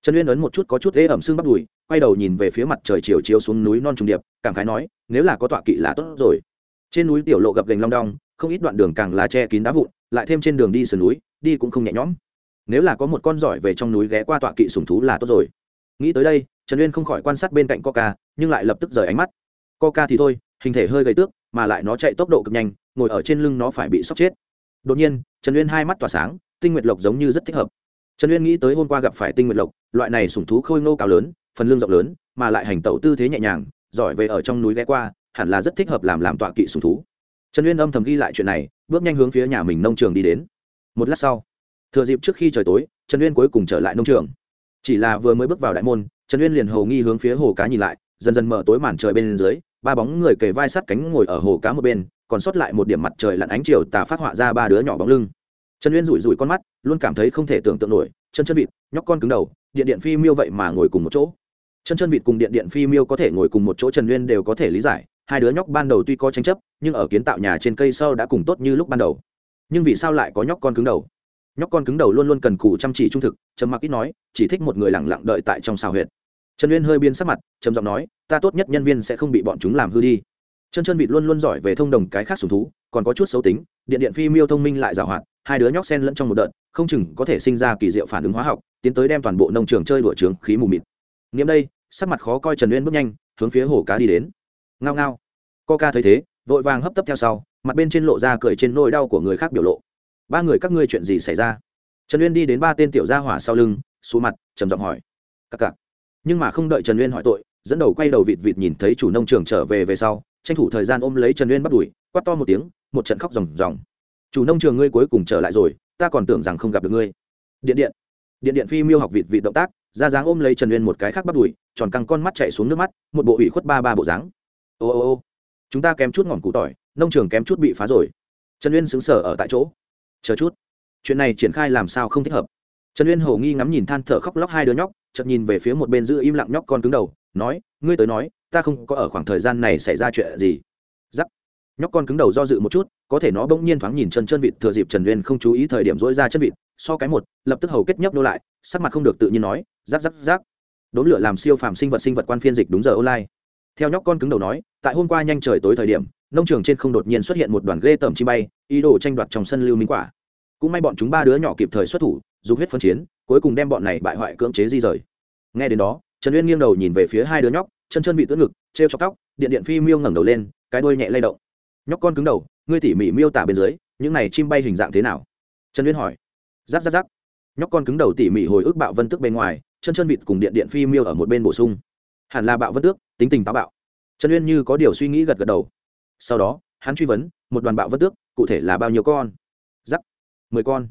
Trần uyên ấn một chút có chút dễ ẩm xương bắt đùi, quay đầu nhìn về phía mặt trời chiều chiếu xuống núi non trùng điệp, cảm khái nói, nếu là có tọa kỵ là tốt rồi. Trên núi tiểu lộ gập gành long đong, không ít đoạn đường càng là che kín đá vụn, lại thêm trên đường đi sườn núi, đi cũng không nhẹ nhõm. Nếu là có một con giỏi về trong núi ghé qua tọa kỵ sùng thú là tốt rồi. Nghĩ tới đây, trần uyên không khỏi quan sát bên cạnh coca, nhưng lại lập tức rời ánh mắt. Coca thì thôi, hình thể hơi gầy tước, mà lại nó chạy tốc độ cực nhanh ngồi ở trên lưng nó phải bị sốc chết. Đột nhiên, trần uyên hai mắt tỏa sáng, tinh nguyệt lộc giống như rất thích hợp. Trần uyên nghĩ tới hôm qua gặp phải tinh nguyệt lộc, loại này sùng thú khôi ngô cao lớn, phần lưng rộng lớn, mà lại hành tẩu tư thế nhẹ nhàng, giỏi về ở trong núi ghé qua, hẳn là rất thích hợp làm làm tọa kỵ sùng thú. Trần uyên âm thầm ghi lại chuyện này, bước nhanh hướng phía nhà mình nông trường đi đến. Một lát sau, thừa dịp trước khi trời tối, trần uyên cuối cùng trở lại nông trường. Chỉ là vừa mới bước vào đại môn, trần uyên liền hầu nghi hướng phía hồ cá nhìn lại, dần dần mở tối màn trời bên dưới, ba bóng người kề vai sát cánh ngồi ở hồ cá một bên còn sót lại một điểm mặt trời lặn ánh chiều tà phát họa ra ba đứa nhỏ bóng lưng. Trần uyên rủi rủi con mắt, luôn cảm thấy không thể tưởng tượng nổi, chân chân vịt, nhóc con cứng đầu, điện điện phi miêu vậy mà ngồi cùng một chỗ. Chân chân vịt cùng điện điện phi miêu có thể ngồi cùng một chỗ trần uyên đều có thể lý giải, hai đứa nhóc ban đầu tuy có tranh chấp, nhưng ở kiến tạo nhà trên cây sau đã cùng tốt như lúc ban đầu. Nhưng vì sao lại có nhóc con cứng đầu? Nhóc con cứng đầu luôn luôn cần cù chăm chỉ trung thực, trầm mặc ít nói, chỉ thích một người lẳng lặng đợi tại trong xào huyệt. Trần uyên hơi biên sắc mặt, trầm giọng nói, ta tốt nhất nhân viên sẽ không bị bọn chúng làm hư đi chân chân vịt luôn luôn giỏi về thông đồng cái khác sùng thú, còn có chút xấu tính, điện điện phi miêu thông minh lại giảo hoạt, hai đứa nhóc sen lẫn trong một đợt, không chừng có thể sinh ra kỳ diệu phản ứng hóa học, tiến tới đem toàn bộ nông trường chơi đùa trướng khí mù mịt. Nghiệm đây, sắc mặt khó coi trần uyên bước nhanh, hướng phía hồ cá đi đến. Ngao ngao. Ca thấy thế, vội vàng hấp tấp theo sau, mặt bên trên lộ ra cười trên nỗi đau của người khác biểu lộ. Ba người các ngươi chuyện gì xảy ra? Trần uyên đi đến ba tên tiểu gia hỏa sau lưng xù mặt, trầm giọng hỏi. Cặc cặc nhưng mà không đợi trần uyên hỏi tội, dẫn đầu quay đầu vịt vịt nhìn thấy chủ nông trường trở về về sau tranh thủ thời gian ôm lấy trần uyên bắt đuổi quát to một tiếng, một trận khóc ròng ròng. Chủ nông trường ngươi cuối cùng trở lại rồi, ta còn tưởng rằng không gặp được ngươi. Điện điện. Điện điện phi miêu học vịt vịt động tác, ra dáng ôm lấy trần uyên một cái khác bắt đuổi tròn căng con mắt chạy xuống nước mắt, một bộ ủy khuất ba ba bộ dáng. Ô ô ô, chúng ta kém chút ngọn củ tỏi, nông trường kém chút bị phá rồi. Trần uyên xứng sở ở tại chỗ. Chờ chút, chuyện này triển khai làm sao không thích hợp? Trần uyên hầu nghi ngắm nhìn than thở khóc lóc hai đứa nhóc, chợt nhìn về phía một bên giữ im lặng nhóc con cứng đầu, nói, ngươi tới nói ta không có ở khoảng thời gian này xảy ra chuyện gì. Giắc. Nhóc con cứng đầu do dự một chút, có thể nó bỗng nhiên thoáng nhìn chân chân vịt thừa dịp trần uyên không chú ý thời điểm dỗi ra chân vịt, so cái một, lập tức hầu kết nhấp nô lại, sắc mặt không được tự nhiên nói giáp giáp giáp đốn lửa làm siêu phàm sinh vật sinh vật quan phiên dịch đúng giờ online. Theo nhóc con cứng đầu nói, tại hôm qua nhanh trời tối thời điểm, nông trường trên không đột nhiên xuất hiện một đoàn ghê tởm chim bay, ý đồ tranh đoạt trong sân lưu minh quả. Cũng may bọn chúng ba đứa nhỏ kịp thời xuất thủ, dùng huyết phân chiến, cuối cùng đem bọn này bại hoại cưỡng chế di rời. Nghe đến đó, trần uyên nghiêng đầu nhìn về phía hai đứa nhóc chân chân bị tuấn ngực t r e o chọc tóc, điện điện phi miêu ngẩng đầu lên, cái đuôi nhẹ lay động. Nhóc con cứng đầu, ngươi tỉ mỉ miêu tả bên dưới, những này chim bay hình dạng thế nào? Trần liên hỏi. Giáp giáp giáp nhóc con cứng đầu tỉ mỉ hồi ức bạo vân tức bên ngoài, chân chân vịt cùng điện điện phi miêu ở một bên bổ sung. Hẳn là bạo vân tước, tính tình táo bạo. Trần uyên như có điều suy nghĩ gật gật đầu. Sau đó, hắn truy vấn, một đoàn bạo vân tước, cụ thể là bao nhiêu con? Giắc mười con.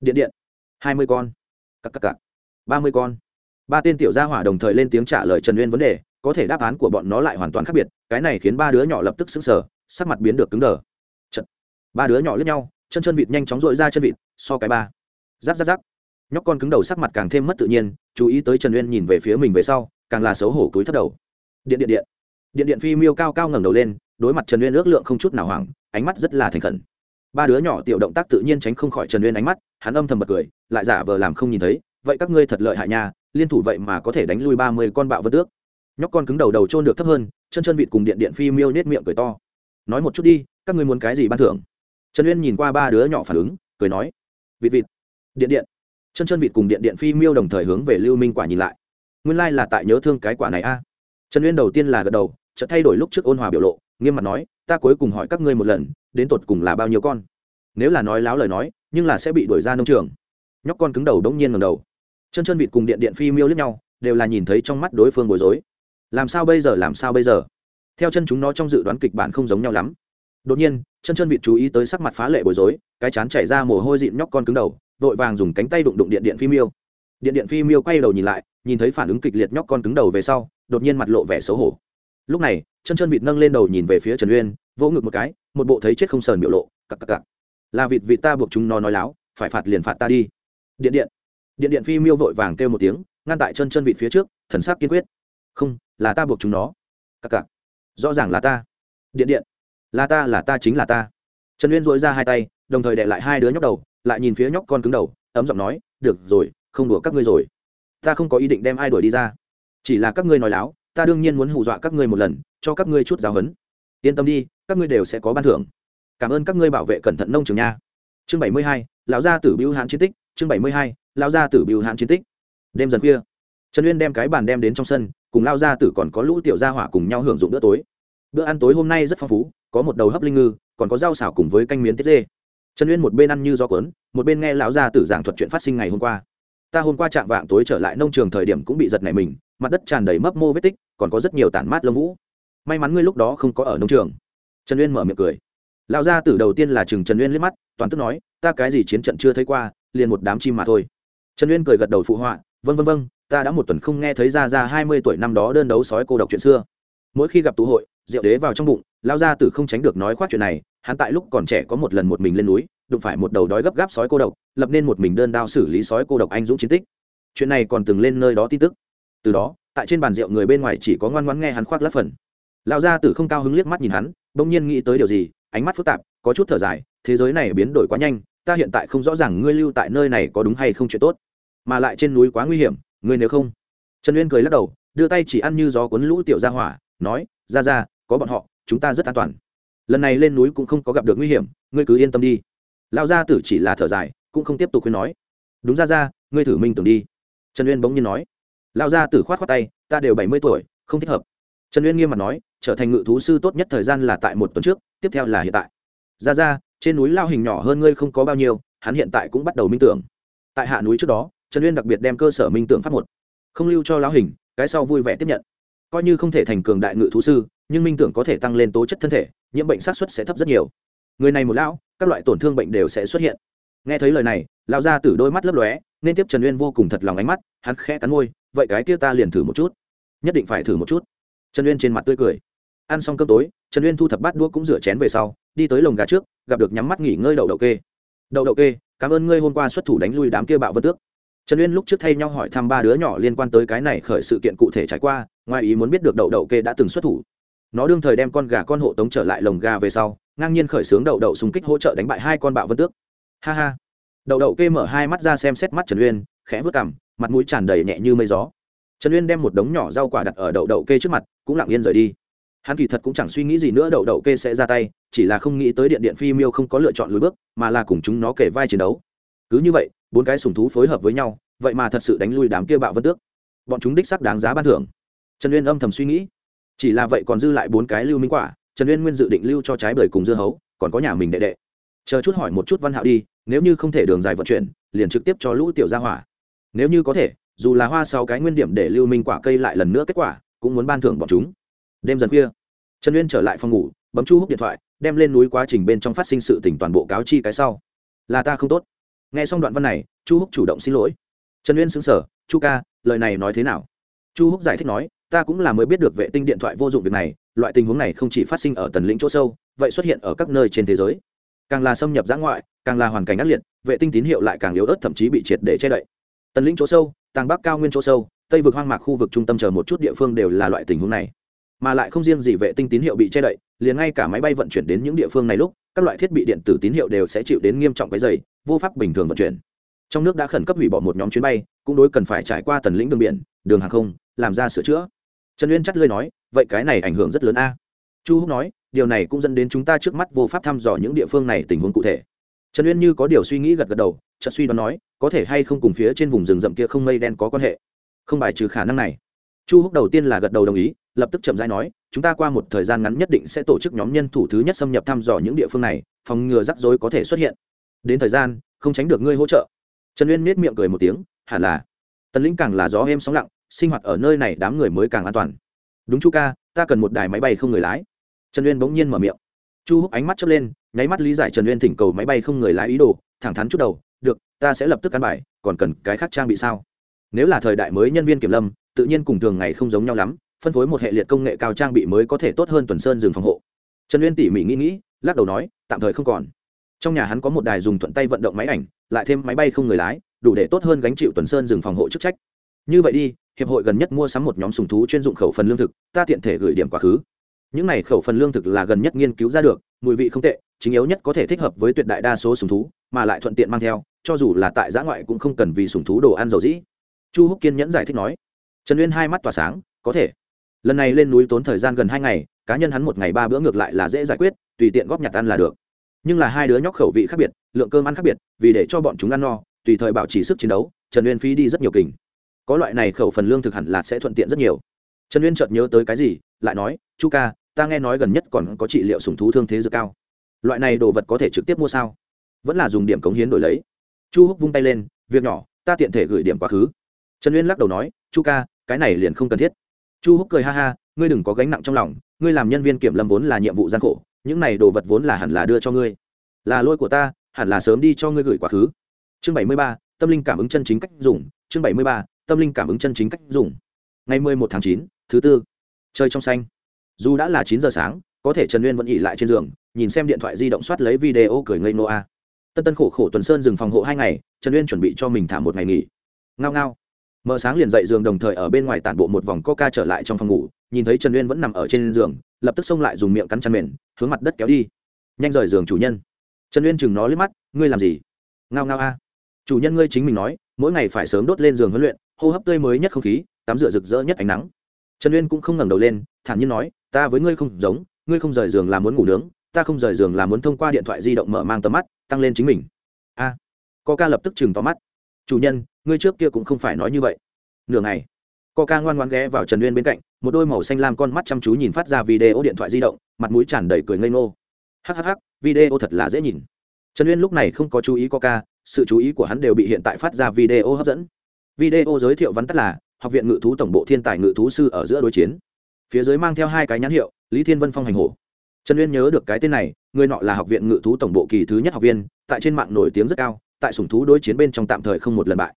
Điện điện. Hai mươi con. Cặp cặp cặp ba mươi con. Ba tên tiểu gia hỏa đồng thời lên tiếng trả lời trần uyên vấn đề có thể đáp án của bọn nó lại hoàn toàn khác biệt, cái này khiến ba đứa nhỏ lập tức xứng sở sắc mặt biến được cứng đờ. Chật. ba đứa nhỏ lướt nhau, chân chân vịt nhanh chóng dội ra chân vịt, so cái ba. Giáp giáp giáp nhóc con cứng đầu sắc mặt càng thêm mất tự nhiên, chú ý tới trần uyên nhìn về phía mình về sau, càng là xấu hổ túi thất đầu. Điện điện điện. Điện điện phi miêu cao cao ngẩng đầu lên, đối mặt trần uyên ước lượng không chút nào hoảng, ánh mắt rất là thành khẩn. Ba đứa nhỏ tiểu động tác tự nhiên tránh không khỏi trần uyên ánh mắt, hắn âm thầm bật cười, lại giả vờ làm không nhìn thấy, vậy các ngươi thật lợi hại nha, liên thủ vậy mà có thể đánh lui ba mươi con bạo vân tước nhóc con cứng đầu đầu trôn được thấp hơn, chân chân vịt cùng điện điện phi miêu nết miệng cười to. Nói một chút đi, các ngươi muốn cái gì ban thưởng? Trần uyên nhìn qua ba đứa nhỏ phản ứng, cười nói, vịt vịt, điện điện. Chân chân vịt cùng điện điện phi miêu đồng thời hướng về lưu minh quả nhìn lại. Nguyên lai、like、là tại nhớ thương cái quả này a. Trần uyên đầu tiên là gật đầu, chợt thay đổi lúc trước ôn hòa biểu lộ, nghiêm mặt nói, ta cuối cùng hỏi các ngươi một lần, đến tột cùng là bao nhiêu con? Nếu là nói láo lời nói, nhưng là sẽ bị đuổi ra nông trường. Nhóc con cứng đầu đống nhiên ngầm đầu. Chân chân vịt cùng điện điện phi miêu lướt nhau, đều là nhìn thấy trong mắt đối phương bối rối làm sao bây giờ, làm sao bây giờ? Theo chân chúng nó trong dự đoán kịch bản không giống nhau lắm. Đột nhiên, chân chân vịt chú ý tới sắc mặt phá lệ bối rối, cái chán chảy ra mồ hôi dịn nhóc con cứng đầu, vội vàng dùng cánh tay đụng đụng điện điện phi miêu. Điện điện phi miêu quay đầu nhìn lại, nhìn thấy phản ứng kịch liệt nhóc con cứng đầu về sau, đột nhiên mặt lộ vẻ xấu hổ. Lúc này, chân chân vịt nâng lên đầu nhìn về phía trần uyên, vỗ ngực một cái, một bộ thấy chết không sờn biểu lộ, cặc cặc cặc. Là vịt vịt ta buộc chúng nó nói láo, phải phạt liền phạt ta đi. Điện điện. Điện điện phi miêu vội vàng kêu một tiếng, ngăn tại chân chân vịt phía trước, thần sắc kiên quyết. Không là ta buộc chúng nó. Cặc cặc. Rõ ràng là ta. Điện điện. Là ta là ta chính là ta. Trần uyên dội ra hai tay, đồng thời đệ lại hai đứa nhóc đầu, lại nhìn phía nhóc con cứng đầu, ấm giọng nói, được rồi, không đùa các ngươi rồi. Ta không có ý định đem ai đuổi đi ra. Chỉ là các ngươi nói láo, ta đương nhiên muốn hù dọa các ngươi một lần, cho các ngươi chút giáo huấn. Yên tâm đi, các ngươi đều sẽ có ban thưởng. Cảm ơn các ngươi bảo vệ cẩn thận nông trường nha. Chương bảy mươi hai, lão gia tử biêu hãn chiến tích. Chương bảy mươi hai, lão gia tử biêu hãn chiến tích. Đêm dần khuya, trần uyên đem cái bàn đem đến trong sân cùng lao gia tử còn có lũ tiểu gia hỏa cùng nhau hưởng dụng bữa tối. Bữa ăn tối hôm nay rất phong phú, có một đầu hấp linh ngư, còn có rau xào cùng với canh miến tiết dê. Trần uyên một bên ăn như do cuốn, một bên nghe lão gia tử giảng thuật chuyện phát sinh ngày hôm qua. Ta hôm qua chạm vạng tối trở lại nông trường thời điểm cũng bị giật nảy mình, mặt đất tràn đầy mấp mô vết tích, còn có rất nhiều tản mát lông vũ. May mắn ngươi lúc đó không có ở nông trường. Trần uyên mở miệng cười. Lão gia tử đầu tiên là chừng trần uyên liếc mắt, toàn tức nói, ta cái gì chiến trận chưa thấy qua, liền một đám chim mà thôi. Trần uyên cười gật đầu phụ họa vân vân vân ta đã một tuần không nghe thấy ra ra hai mươi tuổi năm đó đơn đấu sói cô độc chuyện xưa. Mỗi khi gặp tụ hội, rượu đế vào trong bụng, lão gia tử không tránh được nói khoác chuyện này, hắn tại lúc còn trẻ có một lần một mình lên núi, đụng phải một đầu đói gấp gáp sói cô độc, lập nên một mình đơn đao xử lý sói cô độc anh dũng chiến tích. Chuyện này còn từng lên nơi đó tin tức. Từ đó, tại trên bàn rượu người bên ngoài chỉ có ngoan ngoãn nghe hắn khoác lát phần. Lão gia tử không cao hứng liếc mắt nhìn hắn, bỗng nhiên nghĩ tới điều gì, ánh mắt phức tạp, có chút thở dài, thế giới này biến đổi quá nhanh, ta hiện tại không rõ ràng ngươi lưu tại nơi này có đúng hay không chuyện tốt, mà lại trên núi quá nguy hiểm ngươi nếu không. Trần uyên cười lắc đầu, đưa tay chỉ ăn như gió cuốn lũ tiểu ra hỏa, nói, ra ra, có bọn họ, chúng ta rất an toàn. Lần này lên núi cũng không có gặp được nguy hiểm, ngươi cứ yên tâm đi. Lão gia tử chỉ là thở dài, cũng không tiếp tục khuyên nói. Đúng ra ra, ngươi thử minh tưởng đi. Trần uyên bỗng nhiên nói. Lão gia tử khoát khoát tay, ta đều bảy mươi tuổi, không thích hợp. Trần uyên nghiêm mặt nói, trở thành ngự thú sư tốt nhất thời gian là tại một tuần trước, tiếp theo là hiện tại. Ra ra, trên núi lao hình nhỏ hơn ngươi không có bao nhiêu, hắn hiện tại cũng bắt đầu minh tưởng. Tại hạ núi trước đó trần uyên đặc biệt đem cơ sở minh tưởng pháp một không lưu cho lão hình, cái sau vui vẻ tiếp nhận. coi như không thể thành cường đại ngự thú sư, nhưng minh tưởng có thể tăng lên tố chất thân thể, nhiễm bệnh sát xuất sẽ thấp rất nhiều. người này một lão, các loại tổn thương bệnh đều sẽ xuất hiện. nghe thấy lời này, lão ra từ đôi mắt lấp lóe, nên tiếp trần uyên vô cùng thật lòng ánh mắt, hắn khẽ cắn môi, vậy cái kia ta liền thử một chút. nhất định phải thử một chút. trần uyên trên mặt tươi cười. ăn xong cơm tối, trần uyên thu thập bát đũa cũng rửa chén về sau, đi tới lồng gà trước, gặp được nhắm mắt nghỉ ngơi đậu đậu kê. đậu đậu kê, cảm ơn ngươi hôm qua xuất thủ đánh lui đám kia bạo vân tước trần uyên lúc trước thay nhau hỏi thăm ba đứa nhỏ liên quan tới cái này khởi sự kiện cụ thể trải qua, ngoài ý muốn biết được đậu đậu kê đã từng xuất thủ. Nó đương thời đem con gà con hộ tống trở lại lồng gà về sau, ngang nhiên khởi xướng đậu đậu xung kích hỗ trợ đánh bại hai con bạo vân tước. Ha ha. Đậu đậu kê mở hai mắt ra xem xét mắt trần uyên, khẽ vớt cằm, mặt mũi tràn đầy nhẹ như mây gió. Trần uyên đem một đống nhỏ rau quả đặt ở đậu đậu kê trước mặt, cũng lặng yên rời đi. Hắn kỳ thật cũng chẳng suy nghĩ gì nữa đậu đậu kê sẽ ra tay, chỉ là không nghĩ tới điện điện phi miêu không có lựa chọn lùi bước, mà là cùng chúng nó kể vai chiến đấu. Cứ như vậy bốn cái sùng thú phối hợp với nhau, vậy mà thật sự đánh lui đám kia bạo vân tước. Bọn chúng đích sắc đáng giá ban thưởng. Trần uyên âm thầm suy nghĩ. Chỉ là vậy còn dư lại bốn cái lưu minh quả, trần uyên nguyên dự định lưu cho trái bưởi cùng dưa hấu, còn có nhà mình đệ đệ. Chờ chút hỏi một chút văn hạo đi, nếu như không thể đường dài vận chuyển, liền trực tiếp cho lũ tiểu gia hỏa. Nếu như có thể, dù là hoa sau cái nguyên điểm để lưu minh quả cây lại lần nữa kết quả, cũng muốn ban thưởng bọn chúng. Đêm dần khuya, trần uyên trở lại phòng ngủ, bấm chu hút điện thoại, đem lên núi quá trình bên trong phát sinh sự tỉnh toàn bộ cáo chi cái sau. Là ta không tốt nghe xong đoạn văn này, chu húc chủ động xin lỗi. Trần uyên xứng sở chu ca, lời này nói thế nào? Chu húc giải thích nói, ta cũng là mới biết được vệ tinh điện thoại vô dụng việc này, loại tình huống này không chỉ phát sinh ở tần lĩnh chỗ sâu, vậy xuất hiện ở các nơi trên thế giới. Càng là xâm nhập giã ngoại, càng là hoàn cảnh ác liệt, vệ tinh tín hiệu lại càng yếu ớt thậm chí bị triệt để che đậy. Tần lĩnh chỗ sâu, tàng bắc cao nguyên chỗ sâu, tây vực hoang mạc khu vực trung tâm chờ một chút địa phương đều là loại tình huống này. Mà lại không riêng gì vệ tinh tín hiệu bị che đậy, liền ngay cả máy bay vận chuyển đến những địa phương này lúc, các loại thiết bị điện tử tín hiệu đều sẽ chịu đến nghiêm trọng cái dày vô pháp bình thường vận chuyển. Trong nước đã khẩn cấp hủy bỏ một nhóm chuyến bay, cũng đối cần phải trải qua tần lĩnh đường biển, đường hàng không, làm ra sửa chữa. Trần uyên chắt lơi nói, vậy cái này ảnh hưởng rất lớn a. Chu húc nói, điều này cũng dẫn đến chúng ta trước mắt vô pháp thăm dò những địa phương này tình huống cụ thể. Trần uyên như có điều suy nghĩ gật gật đầu, chợt suy đoán nói, có thể hay không cùng phía trên vùng rừng rậm kia không mây đen có quan hệ. Không bài trừ khả năng này. Chu húc đầu tiên là gật đầu đồng ý, lập tức chậm rãi nói, chúng ta qua một thời gian ngắn nhất định sẽ tổ chức nhóm nhân thủ thứ nhất xâm nhập thăm dò những địa phương này, phòng ngừa rắc rối có thể xuất hiện đến thời gian, không tránh được ngươi hỗ trợ. Trần uyên miết miệng cười một tiếng, hẳn là. Tần lĩnh càng là gió êm sóng lặng, sinh hoạt ở nơi này đám người mới càng an toàn. Đúng chu ca, ta cần một đài máy bay không người lái. Trần uyên bỗng nhiên mở miệng. Chu húc ánh mắt chớp lên, nháy mắt lý giải trần uyên thỉnh cầu máy bay không người lái ý đồ, thẳng thắn chút đầu, được, ta sẽ lập tức cán bài, còn cần cái khác trang bị sao? Nếu là thời đại mới nhân viên kiểm lâm, tự nhiên cùng thường ngày không giống nhau lắm, phân phối một hệ liệt công nghệ cao trang bị mới có thể tốt hơn tuần sơn rừng phòng hộ. Trần uyên tỉ mỉ nghĩ nghĩ, lắc đầu nói, tạm thời không còn trong nhà hắn có một đài dùng thuận tay vận động máy ảnh, lại thêm máy bay không người lái, đủ để tốt hơn gánh chịu tuần sơn rừng phòng hộ chức trách. Như vậy đi, hiệp hội gần nhất mua sắm một nhóm sùng thú chuyên dụng khẩu phần lương thực, ta tiện thể gửi điểm quá khứ. Những này khẩu phần lương thực là gần nhất nghiên cứu ra được, mùi vị không tệ, chính yếu nhất có thể thích hợp với tuyệt đại đa số sùng thú, mà lại thuận tiện mang theo, cho dù là tại giã ngoại cũng không cần vì sùng thú đồ ăn dầu dĩ. Chu húc kiên nhẫn giải thích nói. Trần uyên hai mắt tỏa sáng, có thể. Lần này lên núi tốn thời gian gần hai ngày, cá nhân hắn một ngày ba bữa ngược lại là dễ giải quyết, tùy tiện góp nhặt ăn là được nhưng là hai đứa nhóc khẩu vị khác biệt, lượng cơm ăn khác biệt, vì để cho bọn chúng ăn no, tùy thời bảo trì sức chiến đấu, trần uyên phí đi rất nhiều kình. Có loại này khẩu phần lương thực hẳn là sẽ thuận tiện rất nhiều. Trần uyên chợt nhớ tới cái gì, lại nói, chu ca, ta nghe nói gần nhất còn có trị liệu sùng thú thương thế dược cao. Loại này đồ vật có thể trực tiếp mua sao? Vẫn là dùng điểm cống hiến đổi lấy. Chu húc vung tay lên, việc nhỏ, ta tiện thể gửi điểm quá khứ. Trần uyên lắc đầu nói, chu ca, cái này liền không cần thiết. Chu húc cười ha ha, ngươi đừng có gánh nặng trong lòng, ngươi làm nhân viên kiểm lâm vốn là nhiệm vụ gian khổ những này đồ vật vốn là hẳn là đưa cho ngươi. Là lôi của ta, hẳn là sớm đi cho ngươi gửi quá khứ. Chương bảy mươi ba, tâm linh cảm ứng chân chính cách dùng. Chương bảy mươi ba, tâm linh cảm ứng chân chính cách dùng. Ngày mười một tháng chín, thứ tư. Chơi trong xanh. Dù đã là chín giờ sáng, có thể trần nguyên vẫn nghỉ lại trên giường, nhìn xem điện thoại di động soát lấy video cười ngây noa tân tân khổ khổ tuần sơn dừng phòng hộ hai ngày, trần uyên chuẩn bị cho mình thả một ngày nghỉ. Ngao ngao mờ sáng liền dậy giường đồng thời ở bên ngoài tản bộ một vòng coca trở lại trong phòng ngủ nhìn thấy trần uyên vẫn nằm ở trên giường lập tức xông lại dùng miệng cắn chăn mền hướng mặt đất kéo đi. Nhanh rời giường chủ nhân. Trần uyên chừng nó liếc mắt ngươi làm gì? Ngao ngao a. Chủ nhân ngươi chính mình nói mỗi ngày phải sớm đốt lên giường huấn luyện hô hấp tươi mới nhất không khí tắm rửa rực rỡ nhất ánh nắng. Trần uyên cũng không ngẩng đầu lên thản nhiên nói ta với ngươi không giống ngươi không rời giường là muốn ngủ nướng ta không rời giường là muốn thông qua điện thoại di động mở mang tầm mắt tăng lên chính mình. A. À, coca lập tức chừng tóm mắt. Chủ nhân ngươi trước kia cũng không phải nói như vậy. Nửa ngày, coca ngoan ngoan ghé vào trần uyên bên cạnh, một đôi màu xanh lam con mắt chăm chú nhìn phát ra video điện thoại di động, mặt mũi tràn đầy cười ngây ngô. Hhh video thật là dễ nhìn. Trần uyên lúc này không có chú ý coca, sự chú ý của hắn đều bị hiện tại phát ra video hấp dẫn. Video giới thiệu vắn tắt là, học viện ngự thú tổng bộ thiên tài ngự thú sư ở giữa đối chiến. Phía dưới mang theo hai cái nhãn hiệu, lý thiên vân phong hành hổ. Trần uyên nhớ được cái tên này, người nọ là học viện ngự thú tổng bộ kỳ thứ nhất học viên, tại trên mạng nổi tiếng rất cao, tại sủng thú đối chiến bên trong tạm thời không một lần bại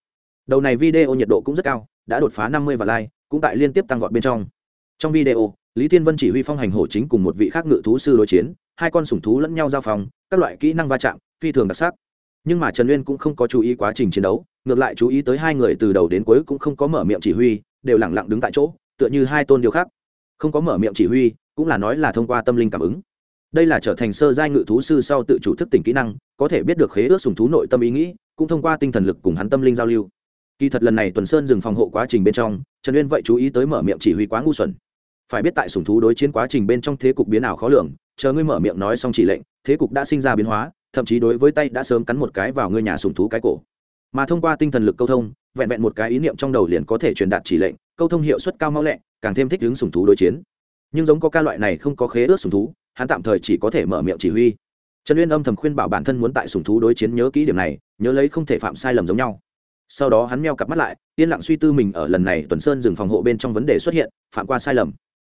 đầu này video nhiệt độ cũng rất cao, đã đột phá năm mươi và like, cũng tại liên tiếp tăng vọt bên trong. Trong video, lý thiên vân chỉ huy phong hành hổ chính cùng một vị khác ngự thú sư đối chiến, hai con sủng thú lẫn nhau giao phòng, các loại kỹ năng va chạm, phi thường đặc sắc. Nhưng mà trần uyên cũng không có chú ý quá trình chiến đấu, ngược lại chú ý tới hai người từ đầu đến cuối cũng không có mở miệng chỉ huy, đều lẳng lặng đứng tại chỗ, tựa như hai tôn điều khác không có mở miệng chỉ huy, cũng là nói là thông qua tâm linh cảm ứng. Đây là trở thành sơ giai ngự thú sư sau tự chủ thức tỉnh kỹ năng, có thể biết được khế ước sùng thú nội tâm ý nghĩ, cũng thông qua tinh thần lực cùng hắn tâm linh giao lưu kỳ thật lần này tuần sơn dừng phòng hộ quá trình bên trong, trần uyên vậy chú ý tới mở miệng chỉ huy quá ngu xuẩn. Phải biết tại sùng thú đối chiến quá trình bên trong thế cục biến ảo khó lường, chờ ngươi mở miệng nói xong chỉ lệnh, thế cục đã sinh ra biến hóa, thậm chí đối với tay đã sớm cắn một cái vào ngươi nhà sùng thú cái cổ. Mà thông qua tinh thần lực câu thông, vẹn vẹn một cái ý niệm trong đầu liền có thể truyền đạt chỉ lệnh, câu thông hiệu suất cao mau lẹ, càng thêm thích ứng sùng thú đối chiến. Nhưng giống có ca loại này không có khế ước sùng thú, hắn tạm thời chỉ có thể mở miệng chỉ huy. Trần uyên âm thầm khuyên bảo bản thân muốn tại sùng thú đối chiến nhớ kỹ điểm này, nhớ lấy không thể phạm sai lầm giống nhau sau đó hắn meo cặp mắt lại, yên lặng suy tư mình ở lần này tuần sơn dừng phòng hộ bên trong vấn đề xuất hiện, phạm qua sai lầm.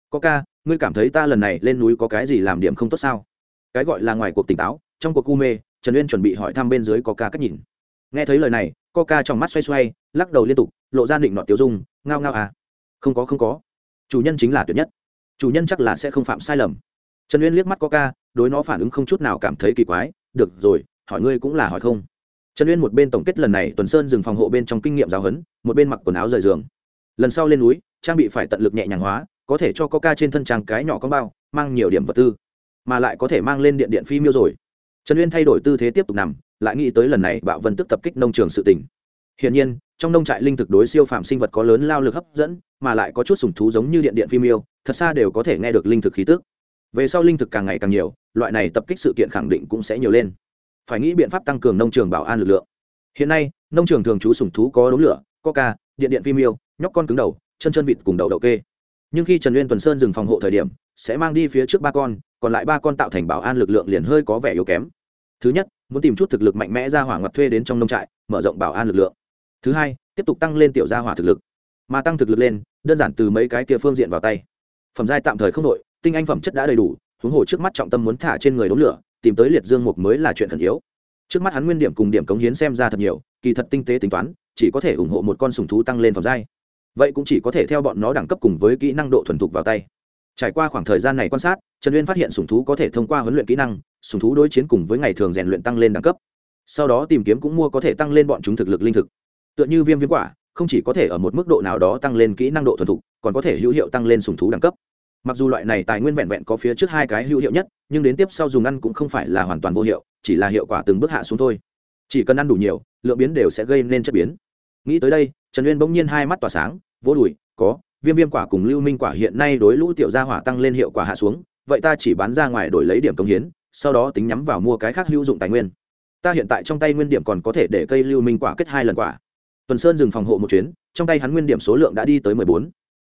Có ca, ngươi cảm thấy ta lần này lên núi có cái gì làm điểm không tốt sao? Cái gọi là ngoài cuộc tỉnh táo, trong cuộc cu mê, trần uyên chuẩn bị hỏi thăm bên dưới có ca cách nhìn. Nghe thấy lời này, có ca trong mắt xoay xoay, lắc đầu liên tục, lộ ra định nọt tiêu dung, ngao ngao à. Không có không có. Chủ nhân chính là tuyệt nhất. Chủ nhân chắc là sẽ không phạm sai lầm. Trần uyên liếc mắt có ca, đối nó phản ứng không chút nào cảm thấy kỳ quái, được rồi, hỏi ngươi cũng là hỏi không trần uyên một bên tổng kết lần này tuần sơn dừng phòng hộ bên trong kinh nghiệm giáo huấn, một bên mặc quần áo rời giường. Lần sau lên núi, trang bị phải tận lực nhẹ nhàng hóa, có thể cho có ca trên thân trang cái nhỏ có bao, mang nhiều điểm vật tư, mà lại có thể mang lên điện điện phi miêu rồi. Trần uyên thay đổi tư thế tiếp tục nằm, lại nghĩ tới lần này bạo vân tức tập kích nông trường sự tỉnh hiện nhiên, trong nông trại linh thực đối siêu phạm sinh vật có lớn lao lực hấp dẫn, mà lại có chút sùng thú giống như điện điện phi miêu, thật xa đều có thể nghe được linh thực khí tức. Về sau linh thực càng ngày càng nhiều, loại này tập kích sự kiện khẳng định cũng sẽ nhiều lên phải nghĩ biện pháp tăng cường nông trường bảo an lực lượng. Hiện nay, nông trường thường trú sùng thú có đống lửa coca điện điện phi miêu nhóc con cứng đầu, chân chân vịt cùng đầu đậu kê. Nhưng khi trần uyên tuần sơn dừng phòng hộ thời điểm, sẽ mang đi phía trước ba con, còn lại ba con tạo thành bảo an lực lượng liền hơi có vẻ yếu kém. Thứ nhất, muốn tìm chút thực lực mạnh mẽ ra hỏa ngọc thuê đến trong nông trại, mở rộng bảo an lực lượng. Thứ hai, tiếp tục tăng lên tiểu gia hỏa thực lực. Mà tăng thực lực lên, đơn giản từ mấy cái kia phương diện vào tay. Phẩm giai tạm thời không đội, tinh anh phẩm chất đã đầy đủ, huống hồ trước mắt trọng tâm muốn thả trên người đống lửa tìm tới liệt dương mục mới là chuyện khẩn yếu. Trước mắt hắn nguyên điểm cùng điểm cống hiến xem ra thật nhiều, kỳ thật tinh tế tính toán, chỉ có thể ủng hộ một con sùng thú tăng lên phẩm giai. Vậy cũng chỉ có thể theo bọn nó đẳng cấp cùng với kỹ năng độ thuần thục vào tay. Trải qua khoảng thời gian này quan sát, trần uyên phát hiện sùng thú có thể thông qua huấn luyện kỹ năng sùng thú đối chiến cùng với ngày thường rèn luyện tăng lên đẳng cấp. Sau đó tìm kiếm cũng mua có thể tăng lên bọn chúng thực lực linh thực. Tựa như viêm viêm quả, không chỉ có thể ở một mức độ nào đó tăng lên kỹ năng độ thuần thục, còn có thể hữu hiệu tăng lên sùng thú đẳng cấp mặc dù loại này tài nguyên vẹn vẹn có phía trước hai cái hữu hiệu nhất, nhưng đến tiếp sau dùng ăn cũng không phải là hoàn toàn vô hiệu, chỉ là hiệu quả từng bước hạ xuống thôi. Chỉ cần ăn đủ nhiều, lượng biến đều sẽ gây nên chất biến. Nghĩ tới đây, trần uyên bỗng nhiên hai mắt tỏa sáng vỗ đùi, có, viêm viêm quả cùng lưu minh quả hiện nay đối lũ tiểu gia hỏa tăng lên hiệu quả hạ xuống, vậy ta chỉ bán ra ngoài đổi lấy điểm công hiến, sau đó tính nhắm vào mua cái khác hữu dụng tài nguyên. Ta hiện tại trong tay nguyên điểm còn có thể để cây lưu minh quả kết hai lần quả. Tuần sơn dừng phòng hộ một chuyến, trong tay hắn nguyên điểm số lượng đã đi tới mười bốn.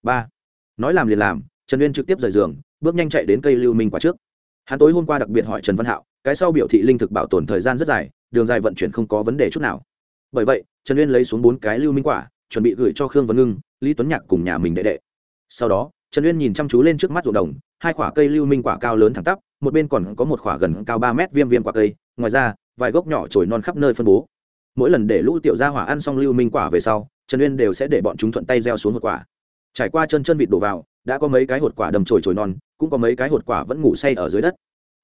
Ba. Nói làm liền làm trần uyên trực tiếp rời giường, bước nhanh chạy đến cây lưu minh quả trước. Hắn tối hôm qua đặc biệt hỏi trần văn hạo, cái sau biểu thị linh thực bảo tồn thời gian rất dài, đường dài vận chuyển không có vấn đề chút nào. Bởi vậy, trần uyên lấy xuống bốn cái lưu minh quả, chuẩn bị gửi cho khương văn ngưng, lý tuấn nhạc cùng nhà mình đệ đệ. Sau đó, trần uyên nhìn chăm chú lên trước mắt ruộng đồng, hai quả cây lưu minh quả cao lớn thẳng tắp, một bên còn có một quả gần cao ba mét viêm viêm quả cây, ngoài ra, vài gốc nhỏ trồi non khắp nơi phân bố. Mỗi lần để lũ tiểu gia hỏa ăn xong lưu minh quả về sau, trần uyên đều sẽ để bọn chúng thuận tay gieo xuống một quả trải qua chân chân vịt đổ vào, đã có mấy cái hột quả đầm trồi trồi non, cũng có mấy cái hột quả vẫn ngủ say ở dưới đất.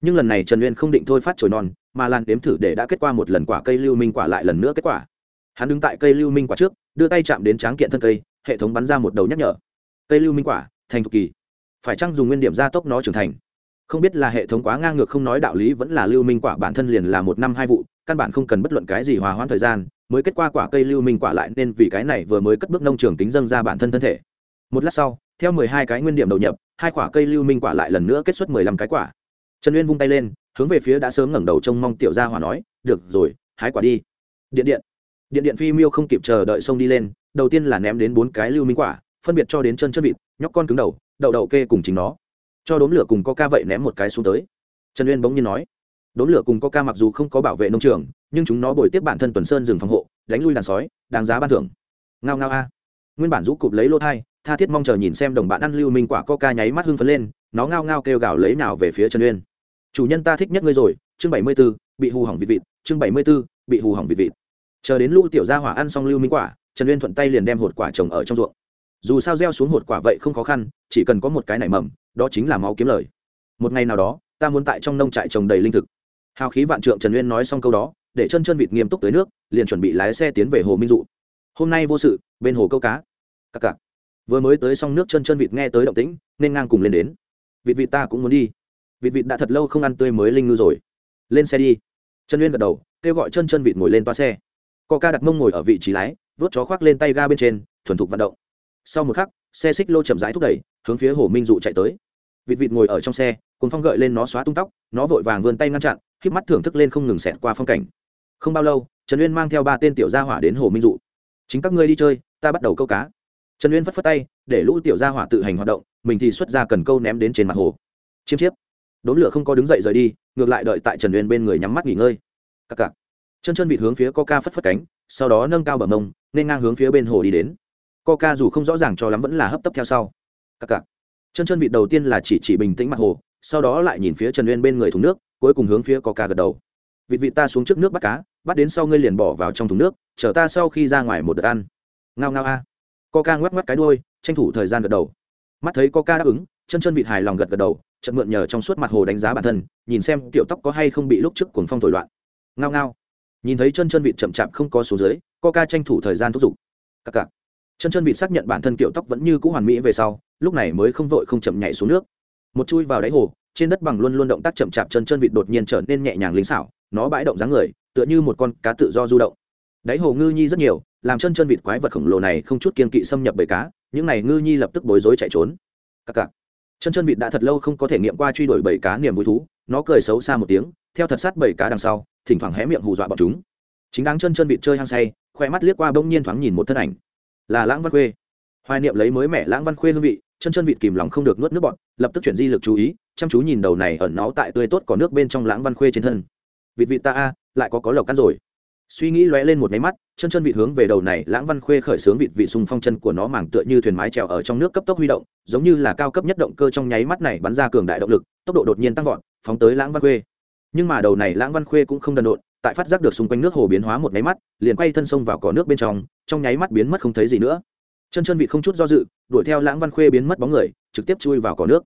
Nhưng lần này trần uyên không định thôi phát trồi non, mà lan đếm thử để đã kết quả một lần quả cây lưu minh quả lại lần nữa kết quả. Hắn đứng tại cây lưu minh quả trước, đưa tay chạm đến tráng kiện thân cây, hệ thống bắn ra một đầu nhắc nhở. Cây lưu minh quả, thành thục kỳ. Phải chăng dùng nguyên điểm gia tốc nó trưởng thành? Không biết là hệ thống quá ngang ngược không nói đạo lý vẫn là lưu minh quả bản thân liền là một năm hai vụ, căn bản không cần bất luận cái gì hòa hoãn thời gian, mới kết quả quả cây lưu minh quả lại nên vì cái này vừa mới cất bước nông trường tính dâng ra bản thân thân thể một lát sau, theo mười hai cái nguyên điểm đầu nhập, hai quả cây lưu minh quả lại lần nữa kết xuất mười lăm cái quả. Trần uyên vung tay lên, hướng về phía đã sớm ngẩng đầu trông mong tiểu gia hỏa nói, được rồi, hái quả đi. Điện điện. Điện điện phi miêu không kịp chờ đợi xông đi lên, đầu tiên là ném đến bốn cái lưu minh quả, phân biệt cho đến chân chân vịt, nhóc con cứng đầu, đậu đậu kê cùng chính nó. Cho đốm lửa cùng có ca vậy ném một cái xuống tới. Trần uyên bỗng nhiên nói, đốm lửa cùng có ca mặc dù không có bảo vệ nông trường, nhưng chúng nó bồi tiếp bản thân tuần sơn rừng phòng hộ, đánh lui đàn sói, đáng giá ban thưởng. Ngao ngao a. Nguyên bản rũ cụp lấy lô thai tha thiết mong chờ nhìn xem đồng bạn ăn lưu minh quả coca nháy mắt hưng phấn lên, nó ngao ngao kêu gào lấy nào về phía trần uyên. Chủ nhân ta thích nhất ngươi rồi, chương bảy mươi b ố bị hù hỏng vịt vịt, chương bảy mươi b ố bị hù hỏng vịt vịt. Chờ đến lũ tiểu gia hỏa ăn xong lưu minh quả, trần uyên thuận tay liền đem hột quả trồng ở trong ruộng. Dù sao gieo xuống hột quả vậy không khó khăn, chỉ cần có một cái nảy mầm, đó chính là máu kiếm lời. Một ngày nào đó, ta muốn tại trong nông trại trồng đầy linh thực. Hào khí vạn trượng trần uyên nói xong câu đó, để chân chân vịt nghiêm túc tới nước, liền chuẩn bị lái xe tiến về hồ minh dụ. Hôm nay vô sự, bên hồ câu cá. Cặc cặc vừa mới tới xong nước chân chân vịt nghe tới động tĩnh, nên ngang cùng lên đến. Vịt vịt ta cũng muốn đi. Vịt vịt đã thật lâu không ăn tươi mới linh ngư rồi. Lên xe đi. Chân uyên gật đầu, kêu gọi chân chân vịt ngồi lên toa xe. Co ca đặt mông ngồi ở vị trí lái, vớt chó khoác lên tay ga bên trên, thuần thục vận động. Sau một khắc, xe xích lô chậm rãi thúc đẩy, hướng phía hồ minh dụ chạy tới. Vịt vịt ngồi ở trong xe cùng phong gợi lên nó xóa tung tóc, nó vội vàng vươn tay ngăn chặn k mắt thưởng thức lên không ngừng xẹt qua phong cảnh. Không bao lâu, trần uyên mang theo ba tên tiểu gia hỏa đến hồ minh dụ. Chính các ngươi đi chơi, ta bắt đầu câu cá trần uyên phất phất tay, để lũ tiểu gia hỏa tự hành hoạt động, mình thì xuất ra cần câu ném đến trên mặt hồ. Chiêm chiếp. Đốn lửa không có đứng dậy rời đi, ngược lại đợi tại trần uyên bên người nhắm mắt nghỉ ngơi. Cặc cặc. Chân chân vịt hướng phía coca phất phất cánh, sau đó nâng cao bờ mông, nên ngang hướng phía bên hồ đi đến. Coca dù không rõ ràng cho lắm vẫn là hấp tấp theo sau. Cặc cặc. Chân chân vịt đầu tiên là chỉ chỉ bình tĩnh mặt hồ, sau đó lại nhìn phía trần uyên bên người thùng nước, cuối cùng hướng phía coca gật đầu. Vịt vịt ta xuống trước nước bắt cá, bắt đến sau ngươi liền bỏ vào trong thùng nước chở ta sau khi ra ngoài một đợt ăn. Ngao ngao a coca ngoắc ngoắc cái đuôi, tranh thủ thời gian gật đầu. Mắt thấy coca đáp ứng, chân chân vịt hài lòng gật gật đầu, chợt mượn nhờ trong suốt mặt hồ đánh giá bản thân, nhìn xem kiểu tóc có hay không bị lúc trước cuồng phong thổi loạn. Ngao ngao. Nhìn thấy chân chân vịt chậm chạp không có số dưới, coca tranh thủ thời gian thúc giục. Cặc cặc. Chân chân vịt xác nhận bản thân kiểu tóc vẫn như cũ hoàn mỹ về sau, lúc này mới không vội không chậm nhảy xuống nước. Một chui vào đáy hồ, trên đất bằng luôn luôn động tác chậm chạp chân chân vịt đột nhiên trở nên nhẹ nhàng linh xảo, nó bãi động dáng người, tựa như một con cá tự do du động. Đáy hồ ngư nhi rất nhiều làm chân chân vịt quái vật khổng lồ này không chút kiên kỵ xâm nhập bầy cá, những này ngư nhi lập tức bối rối chạy trốn. Cặc cặc chân chân vịt đã thật lâu không có thể nghiệm qua truy đuổi bầy cá niềm vui thú, nó cười xấu xa một tiếng, theo thật sát bầy cá đằng sau, thỉnh thoảng hé miệng hù dọa bọn chúng. Chính đáng chân chân vịt chơi hăng say, khoe mắt liếc qua bỗng nhiên thoáng nhìn một thân ảnh. Là lãng văn khuê. Hoài niệm lấy mới mẻ lãng văn khuê hương vị, chân chân vịt kìm lòng không được nuốt nước bọt, lập tức chuyển di lực chú ý, chăm chú nhìn đầu này ẩn náu tại tươi tốt có nước bên trong lãng văn khuê trên thân. Vịt vịt ta a, lại có có lộc căn rồi suy nghĩ lóe lên một máy mắt, chân chân vịt hướng về đầu này, lãng văn khuê khởi sướng vịt vị sung phong chân của nó mảng tựa như thuyền mái trèo ở trong nước cấp tốc huy động, giống như là cao cấp nhất động cơ trong nháy mắt này bắn ra cường đại động lực, tốc độ đột nhiên tăng vọt, phóng tới lãng văn khuê. Nhưng mà đầu này, lãng văn khuê cũng không đần độn, tại phát giác được xung quanh nước hồ biến hóa một máy mắt, liền quay thân sông vào cỏ nước bên trong trong nháy mắt biến mất không thấy gì nữa. Chân chân vịt không chút do dự, đuổi theo lãng văn khuê biến mất bóng người, trực tiếp chui vào cỏ nước.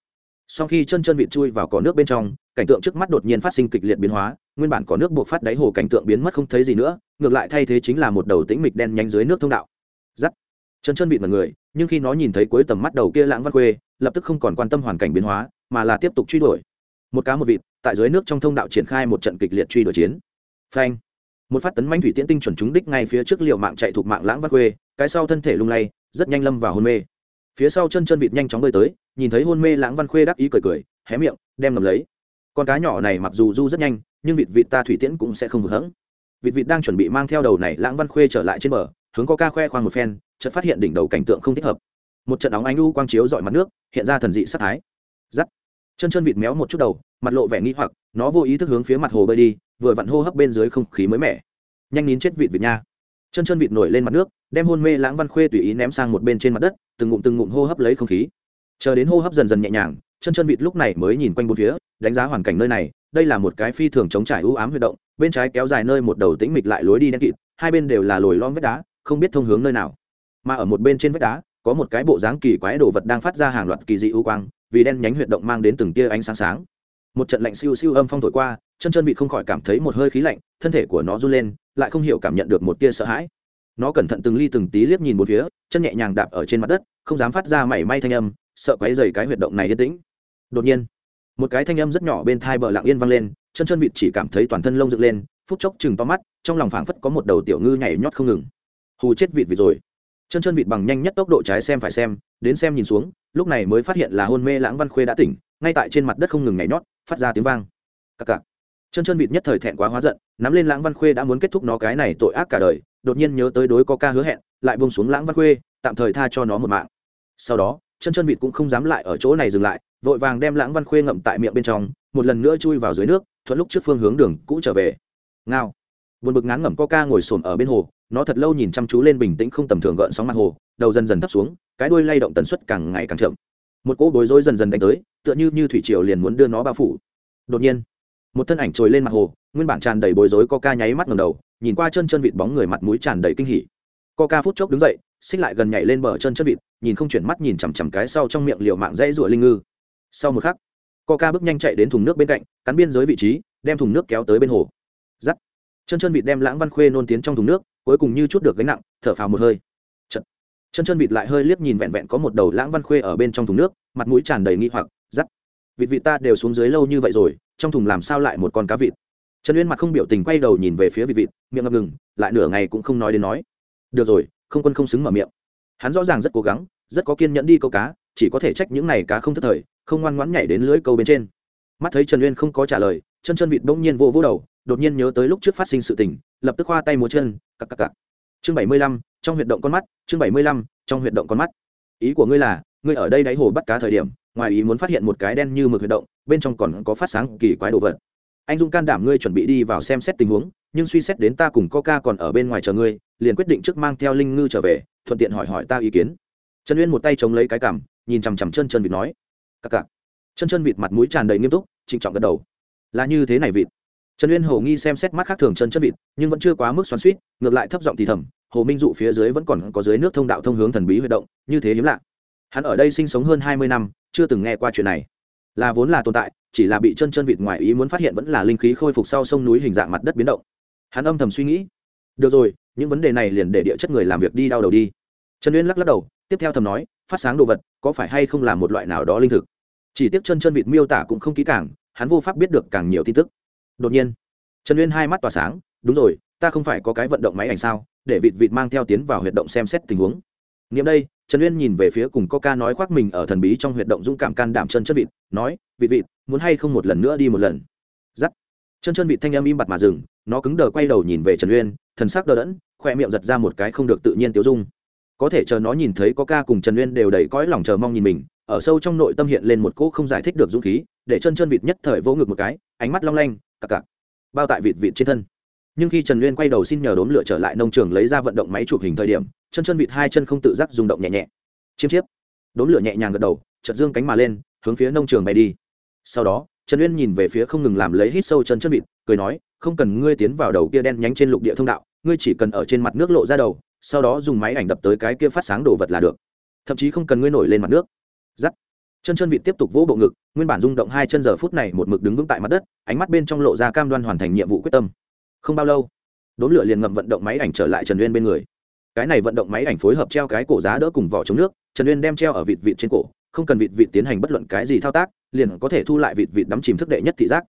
Sau khi chân chân vịt chui vào cỏ nước bên trong, cảnh tượng trước mắt đột nhiên phát sinh kịch liệt biến hóa nguyên bản có nước buộc phát đáy hồ cảnh tượng biến mất không thấy gì nữa, ngược lại thay thế chính là một đầu tĩnh mịch đen nhánh dưới nước thông đạo. Giắt. Chân chân vịt mật người, nhưng khi nó nhìn thấy cuối tầm mắt đầu kia lãng văn khuê, lập tức không còn quan tâm hoàn cảnh biến hóa, mà là tiếp tục truy đuổi. Một cá một vịt, tại dưới nước trong thông đạo triển khai một trận kịch liệt truy đuổi chiến. Phanh. Một phát tấn manh thủy tiễn tinh chuẩn trúng đích ngay phía trước liều mạng chạy thuộc mạng lãng văn khuê, cái sau thân thể lung lay, rất nhanh lâm vào hôn mê. Phía sau chân chân vịt nhanh chóng bơi tới, nhìn thấy hôn mê lãng văn khuê đắc ý cười cười, hé miệng, đem ngầm lấy. Con cá nhỏ này mặc dù du rất nhanh nhưng vịt vịt ta thủy tiễn cũng sẽ không hụt hẫng. Vịt vịt đang chuẩn bị mang theo đầu này lãng văn khuê trở lại trên bờ, hướng có ca khoe khoang một phen, chợt phát hiện đỉnh đầu cảnh tượng không thích hợp. Một trận óng ánh u quang chiếu dọi mặt nước, hiện ra thần dị sắc thái. Giắt chân chân vịt méo một chút đầu, mặt lộ vẻ nghi hoặc, nó vô ý thức hướng phía mặt hồ bơi đi, vừa vặn hô hấp bên dưới không khí mới mẻ. Nhanh nín chết vịt vịt nha. Chân chân vịt nổi lên mặt nước, đem hôn mê lãng văn khuê tùy ý ném sang một bên trên mặt đất, từng ngụm từng ngụm hô hấp lấy không khí. Chờ đến hô hấp dần dần nhẹ nhàng, chân chân vịt lúc này mới nhìn quanh bốn phía, đánh giá hoàn cảnh nơi này đây là một cái phi thường chống trải u ám huy động, bên trái kéo dài nơi một đầu tĩnh mịch lại lối đi đen kịt, hai bên đều là lồi lom vết đá, không biết thông hướng nơi nào. Mà ở một bên trên vách đá, có một cái bộ dáng kỳ quái đồ vật đang phát ra hàng loạt kỳ dị ưu quang, vì đen nhánh huyệt động mang đến từng tia ánh sáng sáng. Một trận lạnh siêu siêu âm phong thổi qua, chân chân vị không khỏi cảm thấy một hơi khí lạnh, thân thể của nó run lên, lại không hiểu cảm nhận được một tia sợ hãi. Nó cẩn thận từng ly từng tí liếc nhìn một phía, chân nhẹ nhàng đạp ở trên mặt đất, không dám phát ra mảy may thanh âm, sợ quấy dày cái huyệt động này yên tĩnh. Đột nhiên một cái thanh âm rất nhỏ bên thai bờ lặng yên vang lên, chân chân vịt chỉ cảm thấy toàn thân lông dựng lên, phút chốc chừng to mắt, trong lòng phảng phất có một đầu tiểu ngư nhảy nhót không ngừng. Hù chết vịt vịt rồi. Chân chân vịt bằng nhanh nhất tốc độ trái xem phải xem, đến xem nhìn xuống, lúc này mới phát hiện là hôn mê lãng văn khuê đã tỉnh, ngay tại trên mặt đất không ngừng nhảy nhót, phát ra tiếng vang. Cặc cặc. Chân chân vịt nhất thời thẹn quá hóa giận, nắm lên lãng văn khuê đã muốn kết thúc nó cái này tội ác cả đời, đột nhiên nhớ tới đối có ca hứa hẹn, lại buông xuống lãng văn khuê, tạm thời tha cho nó một mạng. Sau đó, chân chân vịt cũng không dám lại ở chỗ này dừng lại vội vàng đem lãng văn khuê ngậm tại miệng bên trong, một lần nữa chui vào dưới nước, thuận lúc trước phương hướng đường cũ trở về. Ngao. Vượt bực ngán ngẩm coca ngồi xổm ở bên hồ, nó thật lâu nhìn chăm chú lên bình tĩnh không tầm thường gợn sóng mặt hồ, đầu dần dần thấp xuống, cái đuôi lay động tần suất càng ngày càng chậm. Một cỗ bối rối dần dần đánh tới, tựa như như thủy triều liền muốn đưa nó bao phủ. Đột nhiên, một thân ảnh trồi lên mặt hồ, nguyên bản tràn đầy bối rối coca nháy mắt ngầm đầu, nhìn qua chân chân vịt bóng người mặt mũi tràn đầy kinh hỉ. Coca phút chốc đứng dậy, xích lại gần nhảy lên bờ chân chân vịt, nhìn không chuyển mắt nhìn chằm chằm cái sau trong miệng liều mạng dãy rủa linh ngư sau một khắc, coca bước nhanh chạy đến thùng nước bên cạnh, cắn biên giới vị trí, đem thùng nước kéo tới bên hồ. Giắt. Chân chân vịt đem lãng văn khuê nôn tiến trong thùng nước, cuối cùng như chút được gánh nặng, thở phào một hơi. Chật. chân chân vịt lại hơi liếc nhìn vẹn vẹn có một đầu lãng văn khuê ở bên trong thùng nước, mặt mũi tràn đầy nghi hoặc, giắt. Vịt vịt ta đều xuống dưới lâu như vậy rồi, trong thùng làm sao lại một con cá vịt? Trần uyên mặt không biểu tình quay đầu nhìn về phía vịt vịt, miệng ngập ngừng, lại nửa ngày cũng không nói đến nói. Được rồi, không quân không xứng mở miệng. Hắn rõ ràng rất cố gắng, rất có kiên nhẫn đi câu cá, chỉ có thể trách những này cá không thất thời không ngoan ngoãn nhảy đến lưới câu bên trên. Mắt thấy trần uyên không có trả lời, chân chân vịt bỗng nhiên vô vô đầu, đột nhiên nhớ tới lúc trước phát sinh sự tình, lập tức khoa tay múa chân, cặc cặc cặc. Chương bảy mươi lăm, trong huyệt động con mắt, chương bảy mươi lăm, trong huyệt động con mắt. Ý của ngươi là, ngươi ở đây đáy hồ bắt cá thời điểm, ngoài ý muốn phát hiện một cái đen như mực huyệt động, bên trong còn có phát sáng kỳ quái đồ vật. Anh dung can đảm ngươi chuẩn bị đi vào xem xét tình huống, nhưng suy xét đến ta cùng coca còn ở bên ngoài chờ ngươi, liền quyết định trước mang theo linh ngư trở về, thuận tiện hỏi hỏi ta ý kiến. Trần uyên một tay chống lấy cái cằm, nhìn chằm chằm chân chân vịt nói cặc cặc. Chân chân vịt mặt mũi tràn đầy nghiêm túc, trịnh trọng gật đầu. Là như thế này vịt. Trần uyên hồ nghi xem xét mắt khác thường chân chân vịt, nhưng vẫn chưa quá mức xoắn suýt ngược lại thấp giọng thì thầm, hồ minh dụ phía dưới vẫn còn có dưới nước thông đạo thông hướng thần bí huy động, như thế hiếm lạ. Hắn ở đây sinh sống hơn hai mươi năm, chưa từng nghe qua chuyện này. Là vốn là tồn tại, chỉ là bị chân chân vịt ngoài ý muốn phát hiện vẫn là linh khí khôi phục sau sông núi hình dạng mặt đất biến động. Hắn âm thầm suy nghĩ. Được rồi, những vấn đề này liền để địa chất người làm việc đi đau đầu đi. Trần uyên lắc lắc đầu, tiếp theo thầm nói phát sáng đồ vật, có phải hay không là một loại nào đó linh thực? Chỉ tiếc chân chân vịt miêu tả cũng không kỹ càng, hắn vô pháp biết được càng nhiều tin tức. Đột nhiên, trần uyên hai mắt tỏa sáng, đúng rồi, ta không phải có cái vận động máy ảnh sao? Để vịt vịt mang theo tiến vào huyệt động xem xét tình huống. Nghiệm đây, trần uyên nhìn về phía cùng coca nói khoác mình ở thần bí trong huyệt động dũng cảm can đảm chân chân vịt, nói, vịt vịt, muốn hay không một lần nữa đi một lần? Giắt. Chân chân vịt thanh âm im bặt mà dừng, nó cứng đờ quay đầu nhìn về trần uyên, thần sắc đờ đẫn khoe miệng giật ra một cái không được tự nhiên tiêu dung có thể chờ nó nhìn thấy có ca cùng trần uyên đều đầy cõi lòng chờ mong nhìn mình, ở sâu trong nội tâm hiện lên một cỗ không giải thích được dũng khí, để chân chân vịt nhất thời vỗ ngực một cái, ánh mắt long lanh, cặc cặc. Bao tại vịt vịt trên thân. Nhưng khi trần uyên quay đầu xin nhờ đốn lửa trở lại nông trường lấy ra vận động máy chụp hình thời điểm, chân chân vịt hai chân không tự giác rung động nhẹ nhẹ. Chiêm chiếp. Đốn lửa nhẹ nhàng gật đầu chật dương cánh mà lên, hướng phía nông trường bay đi. Sau đó, trần uyên nhìn về phía không ngừng làm lấy hít sâu chân chân vịt, cười nói, không cần ngươi tiến vào đầu kia đen nhánh trên lục địa thông đạo, ngươi chỉ cần ở trên mặt nước lộ ra đầu sau đó dùng máy ảnh đập tới cái kia phát sáng đồ vật là được. Thậm chí không cần ngươi nổi lên mặt nước. Giắt. Chân chân vịt tiếp tục vỗ bộ ngực, nguyên bản rung động hai chân giờ phút này một mực đứng vững tại mặt đất, ánh mắt bên trong lộ ra cam đoan hoàn thành nhiệm vụ quyết tâm. Không bao lâu, đốn lửa liền ngậm vận động máy ảnh trở lại trần uyên bên người. Cái này vận động máy ảnh phối hợp treo cái cổ giá đỡ cùng vỏ chống nước, trần uyên đem treo ở vịt vịt trên cổ, không cần vịt vịt tiến hành bất luận cái gì thao tác, liền có thể thu lại vịt vịt đắm chìm thức đệ nhất thị giác.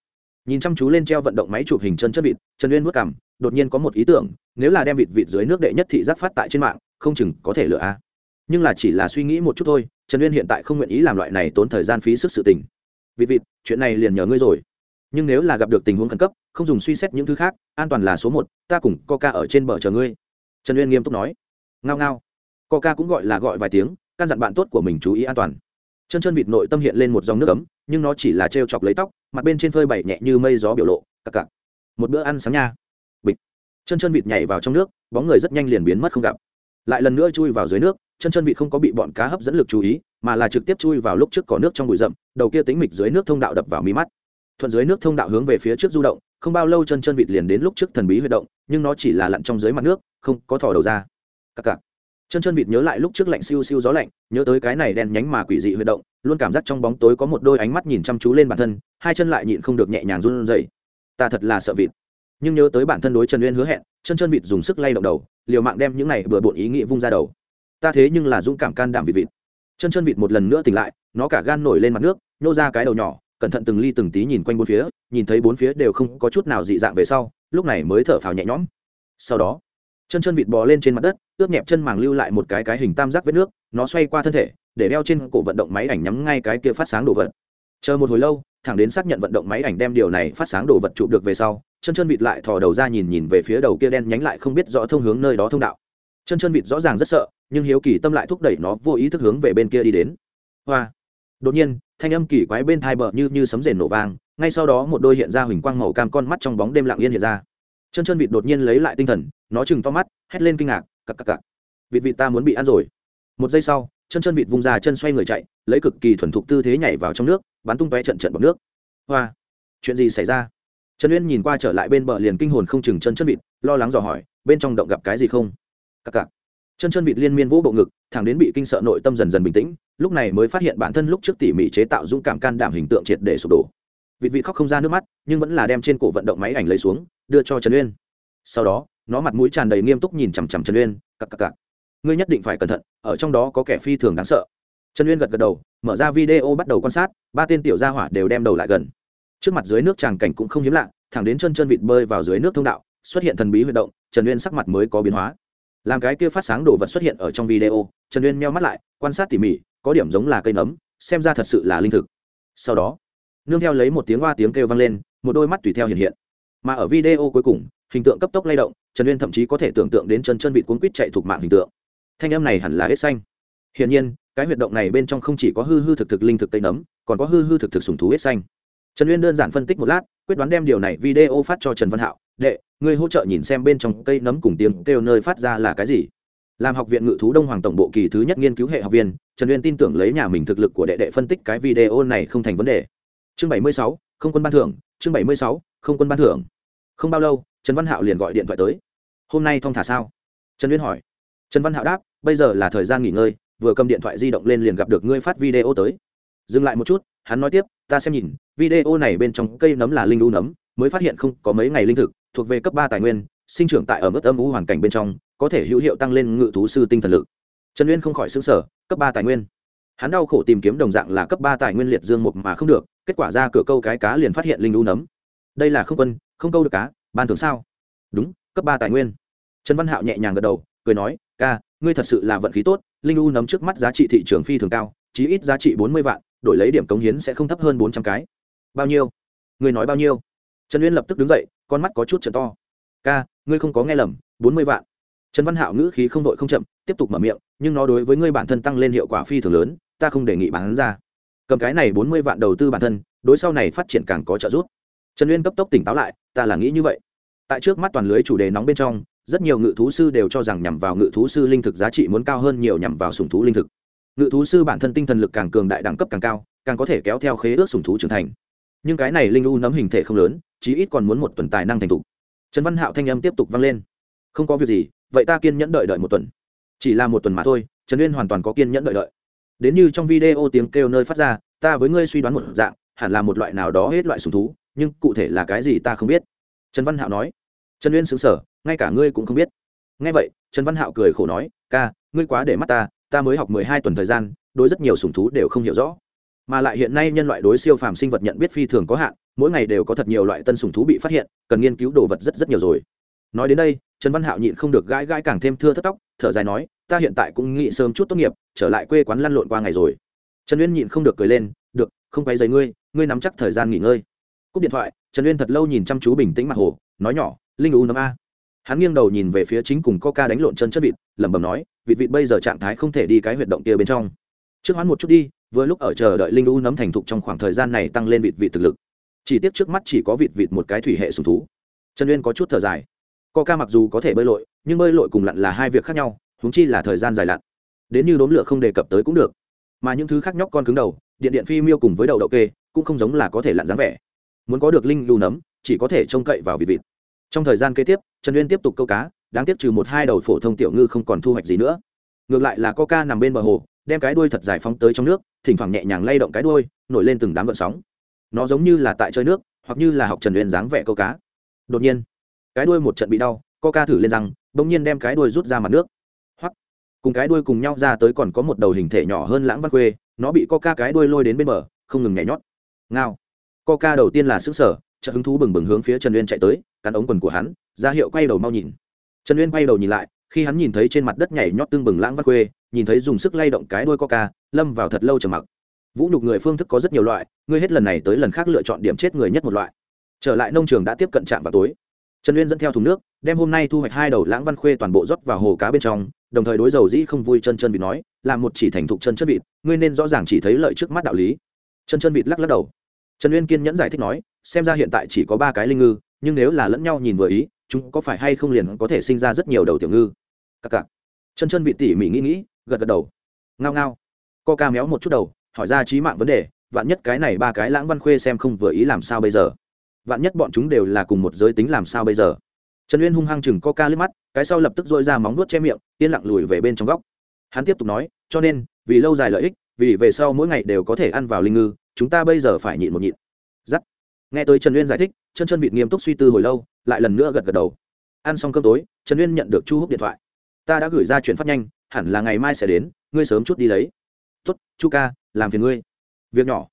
Nhìn chăm chú lên treo vận động máy chụp hình chân chất vịt, trần uyên vất cảm đột nhiên có một ý tưởng, nếu là đem vịt vịt dưới nước đệ nhất thị giác phát tại trên mạng, không chừng có thể lựa a. Nhưng là chỉ là suy nghĩ một chút thôi, trần uyên hiện tại không nguyện ý làm loại này tốn thời gian phí sức sự tình. Vịt vịt, chuyện này liền nhờ ngươi rồi. Nhưng nếu là gặp được tình huống khẩn cấp, không dùng suy xét những thứ khác, an toàn là số một, ta cùng coca ở trên bờ chờ ngươi. Trần uyên nghiêm túc nói. Ngao ngao. Coca cũng gọi là gọi vài tiếng, căn dặn bạn tốt của mình chú ý an toàn. Chân chân vịt nội tâm hiện lên một dòng nước ấm, nhưng nó chỉ là t chọc lấy tóc, mặt bên trên phơi bày nhẹ như mây gió biểu lộ, cặc cặc. Một bữa ăn sáng nha chân chân vịt nhảy vào trong nước, bóng người rất nhanh liền biến mất không gặp. Lại lần nữa chui vào dưới nước, chân chân vịt không có bị bọn cá hấp dẫn lực chú ý, mà là trực tiếp chui vào lúc trước có nước trong bụi rậm, đầu kia tính mịch dưới nước thông đạo đập vào mí mắt. Thuận dưới nước thông đạo hướng về phía trước du động, không bao lâu chân chân vịt liền đến lúc trước thần bí huy động, nhưng nó chỉ là lặn trong dưới mặt nước, không có thò đầu ra. Cặc cặc. Chân chân vịt nhớ lại lúc trước lạnh siêu siêu gió lạnh, nhớ tới cái này đen nhánh mà quỷ dị huy động, luôn cảm giác trong bóng tối có một đôi ánh mắt nhìn chăm chú lên bản thân, hai chân lại nhịn không được nhẹ nhàng run rẩy. Ta thật là sợ vịt nhưng nhớ tới bản thân đối trần uyên hứa hẹn, chân chân vịt dùng sức lay động đầu, liều mạng đem những này vừa bộn ý nghĩ vung ra đầu. Ta thế nhưng là dũng cảm can đảm vịt vịt. Chân chân vịt một lần nữa tỉnh lại, nó cả gan nổi lên mặt nước, nhô ra cái đầu nhỏ, cẩn thận từng ly từng tí nhìn quanh bốn phía, nhìn thấy bốn phía đều không có chút nào dị dạng về sau, lúc này mới thở phào nhẹ nhõm. Sau đó, chân chân vịt bò lên trên mặt đất ướp nhẹp chân màng lưu lại một cái cái hình tam giác vết nước, nó xoay qua thân thể, để đeo trên cổ vận động máy ảnh nhắm ngay cái kia phát sáng đồ vật. Chờ một hồi lâu thẳng đến xác nhận vận động máy ảnh đem điều này phát sáng đồ vật chụp được về sau chân chân vịt lại thò đầu ra nhìn nhìn về phía đầu kia đen nhánh lại không biết rõ thông hướng nơi đó thông đạo. Chân chân vịt rõ ràng rất sợ, nhưng hiếu kỳ tâm lại thúc đẩy nó vô ý thức hướng về bên kia đi đến. Hoa! Đột nhiên, thanh âm kỳ quái bên thai bờ như như sấm rền nổ vang, ngay sau đó một đôi hiện ra huỳnh quang màu cam con mắt trong bóng đêm lặng yên hiện ra. Chân chân vịt đột nhiên lấy lại tinh thần, nó chừng to mắt, hét lên kinh ngạc, cặc cặc cặc! Vịt vịt ta muốn bị ăn rồi. Một giây sau chân chân vịt vung ra chân xoay người chạy, lấy cực kỳ thuần thục tư thế nhảy vào trong nước bắn tung tóe trận trận bọc nước. Hoa, chuyện gì xảy ra? Trần uyên nhìn qua trở lại bên bờ liền kinh hồn không chừng chân chân vịt, lo lắng dò hỏi, bên trong động gặp cái gì không? Cặc cặc. Chân chân vịt liên miên vỗ bộ ngực, thẳng đến bị kinh sợ nội tâm dần dần bình tĩnh, lúc này mới phát hiện bản thân lúc trước tỉ mỉ chế tạo dũng cảm can đảm hình tượng triệt để sụp đổ. Vịt vịt khóc không ra nước mắt, nhưng vẫn là đem trên cổ vận động máy ảnh lấy xuống, đưa cho trần uyên. Sau đó, nó mặt mũi tràn đầy nghiêm túc nhìn chằm chằm trần uyên, cặc cặc cặc. Ngươi nhất định phải cẩn thận, ở trong đó có kẻ phi thường đáng sợ. Trần uyên gật gật đầu mở ra video bắt đầu quan sát, ba tên tiểu gia hỏa đều đem đầu lại gần. Trước mặt dưới nước tràng cảnh cũng không hiếm lạ, thẳng đến chân chân vịt bơi vào dưới nước thông đạo, xuất hiện thần bí huy động, trần uyên sắc mặt mới có biến hóa. Làm cái kia phát sáng đồ vật xuất hiện ở trong video, trần uyên meo mắt lại, quan sát tỉ mỉ, có điểm giống là cây nấm, xem ra thật sự là linh thực. Sau đó, nương theo lấy một tiếng hoa tiếng kêu vang lên, một đôi mắt tùy theo hiện hiện. Mà ở video cuối cùng, hình tượng cấp tốc lay động, trần uyên thậm chí có thể tưởng tượng đến chân chân vịt cuốn quýt chạy thuộc mạng hình tượng. Thanh em này hẳn là hết xanh hiển nhiên, cái huyệt động này bên trong không chỉ có hư hư thực thực linh thực cây nấm, còn có hư hư thực thực sủng thú huyết xanh. Trần uyên đơn giản phân tích một lát, quyết đoán đem điều này video phát cho trần văn hạo. Đệ, ngươi hỗ trợ nhìn xem bên trong cây nấm cùng tiếng kêu nơi phát ra là cái gì. Làm học viện ngự thú đông hoàng tổng bộ kỳ thứ nhất nghiên cứu hệ học viên, trần uyên tin tưởng lấy nhà mình thực lực của đệ đệ phân tích cái video này không thành vấn đề. Chương bảy mươi sáu, không quân ban thưởng, chương bảy mươi sáu, không quân ban thưởng. Không bao lâu, trần văn hạo liền gọi điện thoại tới. Hôm nay thông thả sao? Trần uyên hỏi. Trần văn hạo đáp, bây giờ là thời gian nghỉ ngơi vừa cầm điện thoại di động lên liền gặp được ngươi phát video tới. Dừng lại một chút, hắn nói tiếp, ta xem nhìn, video này bên trong cây nấm là linh u nấm, mới phát hiện không có mấy ngày linh thực, thuộc về cấp ba tài nguyên, sinh trưởng tại ở mức âm u hoàn cảnh bên trong, có thể hữu hiệu tăng lên ngự thú sư tinh thần lực. Trần uyên không khỏi xứng sở cấp ba tài nguyên. Hắn đau khổ tìm kiếm đồng dạng là cấp ba tài nguyên liệt dương mục mà không được, kết quả ra cửa câu cái cá liền phát hiện linh u nấm. Đây là không quân, không câu được cá, ban thường sao? Đúng, cấp ba tài nguyên. Trần văn hạo nhẹ nhàng gật đầu, cười nói, ca, ngươi thật sự là vận khí tốt linh u nấm trước mắt giá trị thị trường phi thường cao, chí ít giá trị bốn mươi vạn, đổi lấy điểm cống hiến sẽ không thấp hơn bốn trăm cái. Bao nhiêu? Ngươi nói bao nhiêu? Trần uyên lập tức đứng dậy, con mắt có chút trở to. Ca, ngươi không có nghe lầm, bốn mươi vạn. Trần văn hạo ngữ khí không vội không chậm, tiếp tục mở miệng, nhưng nó đối với ngươi bản thân tăng lên hiệu quả phi thường lớn, ta không đề nghị bán ra. Cầm cái này bốn mươi vạn đầu tư bản thân, đối sau này phát triển càng có trợ giúp. Trần uyên cấp tốc tỉnh táo lại, ta là nghĩ như vậy. Tại trước mắt toàn lưới chủ đề nóng bên trong rất nhiều ngự thú sư đều cho rằng nhằm vào ngự thú sư linh thực giá trị muốn cao hơn nhiều nhằm vào sùng thú linh thực. Ngự thú sư bản thân tinh thần lực càng cường đại đẳng cấp càng cao, càng có thể kéo theo khế ước sùng thú trưởng thành. Nhưng cái này linh u nấm hình thể không lớn, chí ít còn muốn một tuần tài năng thành thục. Trần văn hạo thanh âm tiếp tục vang lên. Không có việc gì, vậy ta kiên nhẫn đợi đợi một tuần. Chỉ là một tuần mà thôi, trần uyên hoàn toàn có kiên nhẫn đợi đợi. Đến như trong video tiếng kêu nơi phát ra, ta với ngươi suy đoán một dạng, hẳn là một loại nào đó hết loại sùng thú, nhưng cụ thể là cái gì ta không biết. Trần văn hạo nói. Trần uyên xứng sở ngay cả ngươi cũng không biết. Ngay vậy, trần văn hạo cười khổ nói, ca, ngươi quá để mắt ta ta mới học mười hai tuần thời gian, đối rất nhiều sùng thú đều không hiểu rõ. Mà lại hiện nay nhân loại đối siêu phàm sinh vật nhận biết phi thường có hạn, mỗi ngày đều có thật nhiều loại tân sùng thú bị phát hiện, cần nghiên cứu đồ vật rất rất nhiều rồi. Nói đến đây, trần văn hạo nhịn không được gãi gãi càng thêm thưa thất tóc, thở dài nói, ta hiện tại cũng nghĩ sớm chút tốt nghiệp, trở lại quê quán lăn lộn qua ngày rồi. Trần uyên nhịn không được cười lên, được, không quay dày ngươi ngươi nắm chắc thời gian nghỉ ngơi. Cúp điện thoại, trần uyên thật lâu nhìn chăm chú bình tĩnh mặt hồ, nói nhỏ, linh u nấm a hắn nghiêng đầu nhìn về phía chính cùng coca đánh lộn chân chất vịt, lẩm bẩm nói, vịt vịt bây giờ trạng thái không thể đi cái huyệt động kia bên trong. Trước hoãn một chút đi, vừa lúc ở chờ đợi linh u nấm thành thục trong khoảng thời gian này tăng lên vịt vịt thực lực. Chỉ tiếc trước mắt chỉ có vịt vịt một cái thủy hệ sùng thú. Trần uyên có chút thở dài. Coca mặc dù có thể bơi lội, nhưng bơi lội cùng lặn là hai việc khác nhau húng chi là thời gian dài lặn. Đến như đốm lửa không đề cập tới cũng được. Mà những thứ khác nhóc con cứng đầu, điện điện phi miêu cùng với đầu đậu kê, cũng không giống là có thể lặn dáng vẻ. Muốn có được linh lưu nấm, chỉ có thể trông cậy vào vịt vịt. Trong thời gian kế tiếp trần uyên tiếp tục câu cá, đáng tiếc trừ một hai đầu phổ thông tiểu ngư không còn thu hoạch gì nữa. Ngược lại là coca nằm bên bờ hồ, đem cái đuôi thật giải phóng tới trong nước, thỉnh thoảng nhẹ nhàng lay động cái đuôi, nổi lên từng đám gợn sóng. Nó giống như là tại chơi nước, hoặc như là học trần uyên dáng vẻ câu cá. Đột nhiên, cái đuôi một trận bị đau, coca thử lên rằng bỗng nhiên đem cái đuôi rút ra mặt nước. Hoặc cùng cái đuôi cùng nhau ra tới còn có một đầu hình thể nhỏ hơn lãng văn khuê, nó bị coca cái đuôi lôi đến bên bờ, không ngừng nhảy nhót. Ngao! Coca đầu tiên là xứ sở chợ hứng thú bừng bừng hướng phía trần uyên chạy tới, cắn ống quần của hắn ra hiệu quay đầu mau nhìn. Trần uyên quay đầu nhìn lại, khi hắn nhìn thấy trên mặt đất nhảy nhót tương bừng lãng văn khuê nhìn thấy dùng sức lay động cái đuôi coca, lâm vào thật lâu trầm mặc. Vũ nhục người phương thức có rất nhiều loại, ngươi hết lần này tới lần khác lựa chọn điểm chết người nhất một loại. Trở lại nông trường đã tiếp cận trạm vào tối. Trần uyên dẫn theo thùng nước, đem hôm nay thu hoạch hai đầu lãng văn khuê toàn bộ rót vào hồ cá bên trong, đồng thời đối dầu dĩ không vui chân chân vịt nói là một chỉ thành thục chân chân vịt, ngươi nên rõ ràng chỉ thấy lợi trước mắt đạo lý. Chân chân vịt lắc lắc đầu. Trần uyên kiên nhẫn giải thích nói, xem ra hiện tại chỉ có ba cái linh ngư, nhưng nếu là lẫn nhau nhìn vừa ý chúng có phải hay không liền có thể sinh ra rất nhiều đầu tiểu ngư? Cặc cặc. Chân chân vị tỉ mỉ nghĩ nghĩ, gật gật đầu. Ngao ngao. Co ca méo một chút đầu, hỏi ra trí mạng vấn đề, vạn nhất cái này ba cái lãng văn khuê xem không vừa ý làm sao bây giờ? Vạn nhất bọn chúng đều là cùng một giới tính làm sao bây giờ? Trần uyên hung hăng chừng co ca lướt mắt, cái sau lập tức dội ra móng nuốt che miệng, yên lặng lùi về bên trong góc. Hắn tiếp tục nói, cho nên, vì lâu dài lợi ích, vì về sau mỗi ngày đều có thể ăn vào linh ngư, chúng ta bây giờ phải nhịn một nhịn nghe tới trần uyên giải thích chân chân vịt nghiêm túc suy tư hồi lâu, lại lần nữa gật gật đầu. Ăn xong cơm tối, trần uyên nhận được chu húc điện thoại. Ta đã gửi ra chuyển phát nhanh, hẳn là ngày mai sẽ đến, ngươi sớm chút đi lấy. Tuất chu ca, làm phiền ngươi. Việc nhỏ.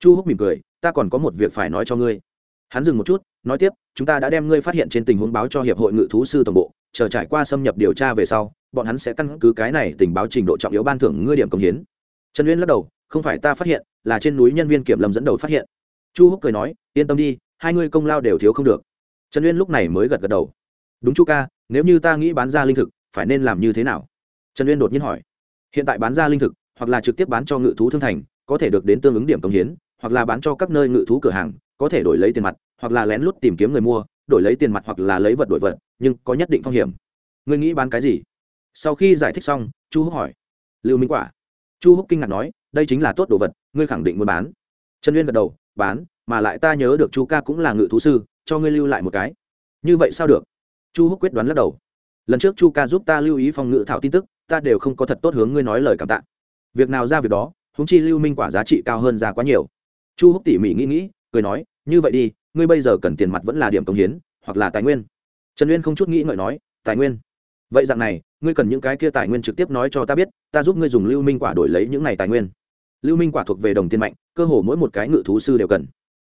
Chu húc mỉm cười, ta còn có một việc phải nói cho ngươi. Hắn dừng một chút, nói tiếp, chúng ta đã đem ngươi phát hiện trên tình huống báo cho hiệp hội ngự thú sư tổng bộ, chờ trải qua xâm nhập điều tra về sau, bọn hắn sẽ căn cứ cái này tình báo trình độ trọng yếu ban thưởng ngươi điểm công hiến. Trần uyên lắc đầu, không phải ta phát hiện, là trên núi nhân viên kiểm lâm dẫn đầu phát hiện chu húc cười nói, yên tâm đi, hai ngươi công lao đều thiếu không được. Trần uyên lúc này mới gật gật đầu. Đúng chu ca, nếu như ta nghĩ bán ra linh thực, phải nên làm như thế nào? Trần uyên đột nhiên hỏi. Hiện tại bán ra linh thực, hoặc là trực tiếp bán cho ngự thú thương thành, có thể được đến tương ứng điểm công hiến, hoặc là bán cho các nơi ngự thú cửa hàng, có thể đổi lấy tiền mặt, hoặc là lén lút tìm kiếm người mua, đổi lấy tiền mặt hoặc là lấy vật đổi vật, nhưng có nhất định phong hiểm. Ngươi nghĩ bán cái gì? Sau khi giải thích xong, chu húc hỏi. Lưu minh quả. Chu húc kinh ngạc nói, đây chính là tốt đồ vật, ngươi khẳng định muốn bán. Trần uyên gật đầu bán, mà lại ta nhớ được chu ca cũng là ngự thú sư, cho ngươi lưu lại một cái. Như vậy sao được? Chu húc quyết đoán lắc đầu. Lần trước chu ca giúp ta lưu ý phòng ngự thảo tin tức, ta đều không có thật tốt hướng ngươi nói lời cảm tạ. Việc nào ra việc đó húng chi lưu minh quả giá trị cao hơn ra quá nhiều. Chu húc tỉ mỉ nghĩ nghĩ, cười nói, như vậy đi, ngươi bây giờ cần tiền mặt vẫn là điểm công hiến, hoặc là tài nguyên. Trần uyên không chút nghĩ ngợi nói, tài nguyên? Vậy dạng này, ngươi cần những cái kia tài nguyên trực tiếp nói cho ta biết, ta giúp ngươi dùng lưu minh quả đổi lấy những này tài nguyên lưu minh quả thuộc về đồng tiền mạnh, cơ hồ mỗi một cái ngự thú sư đều cần.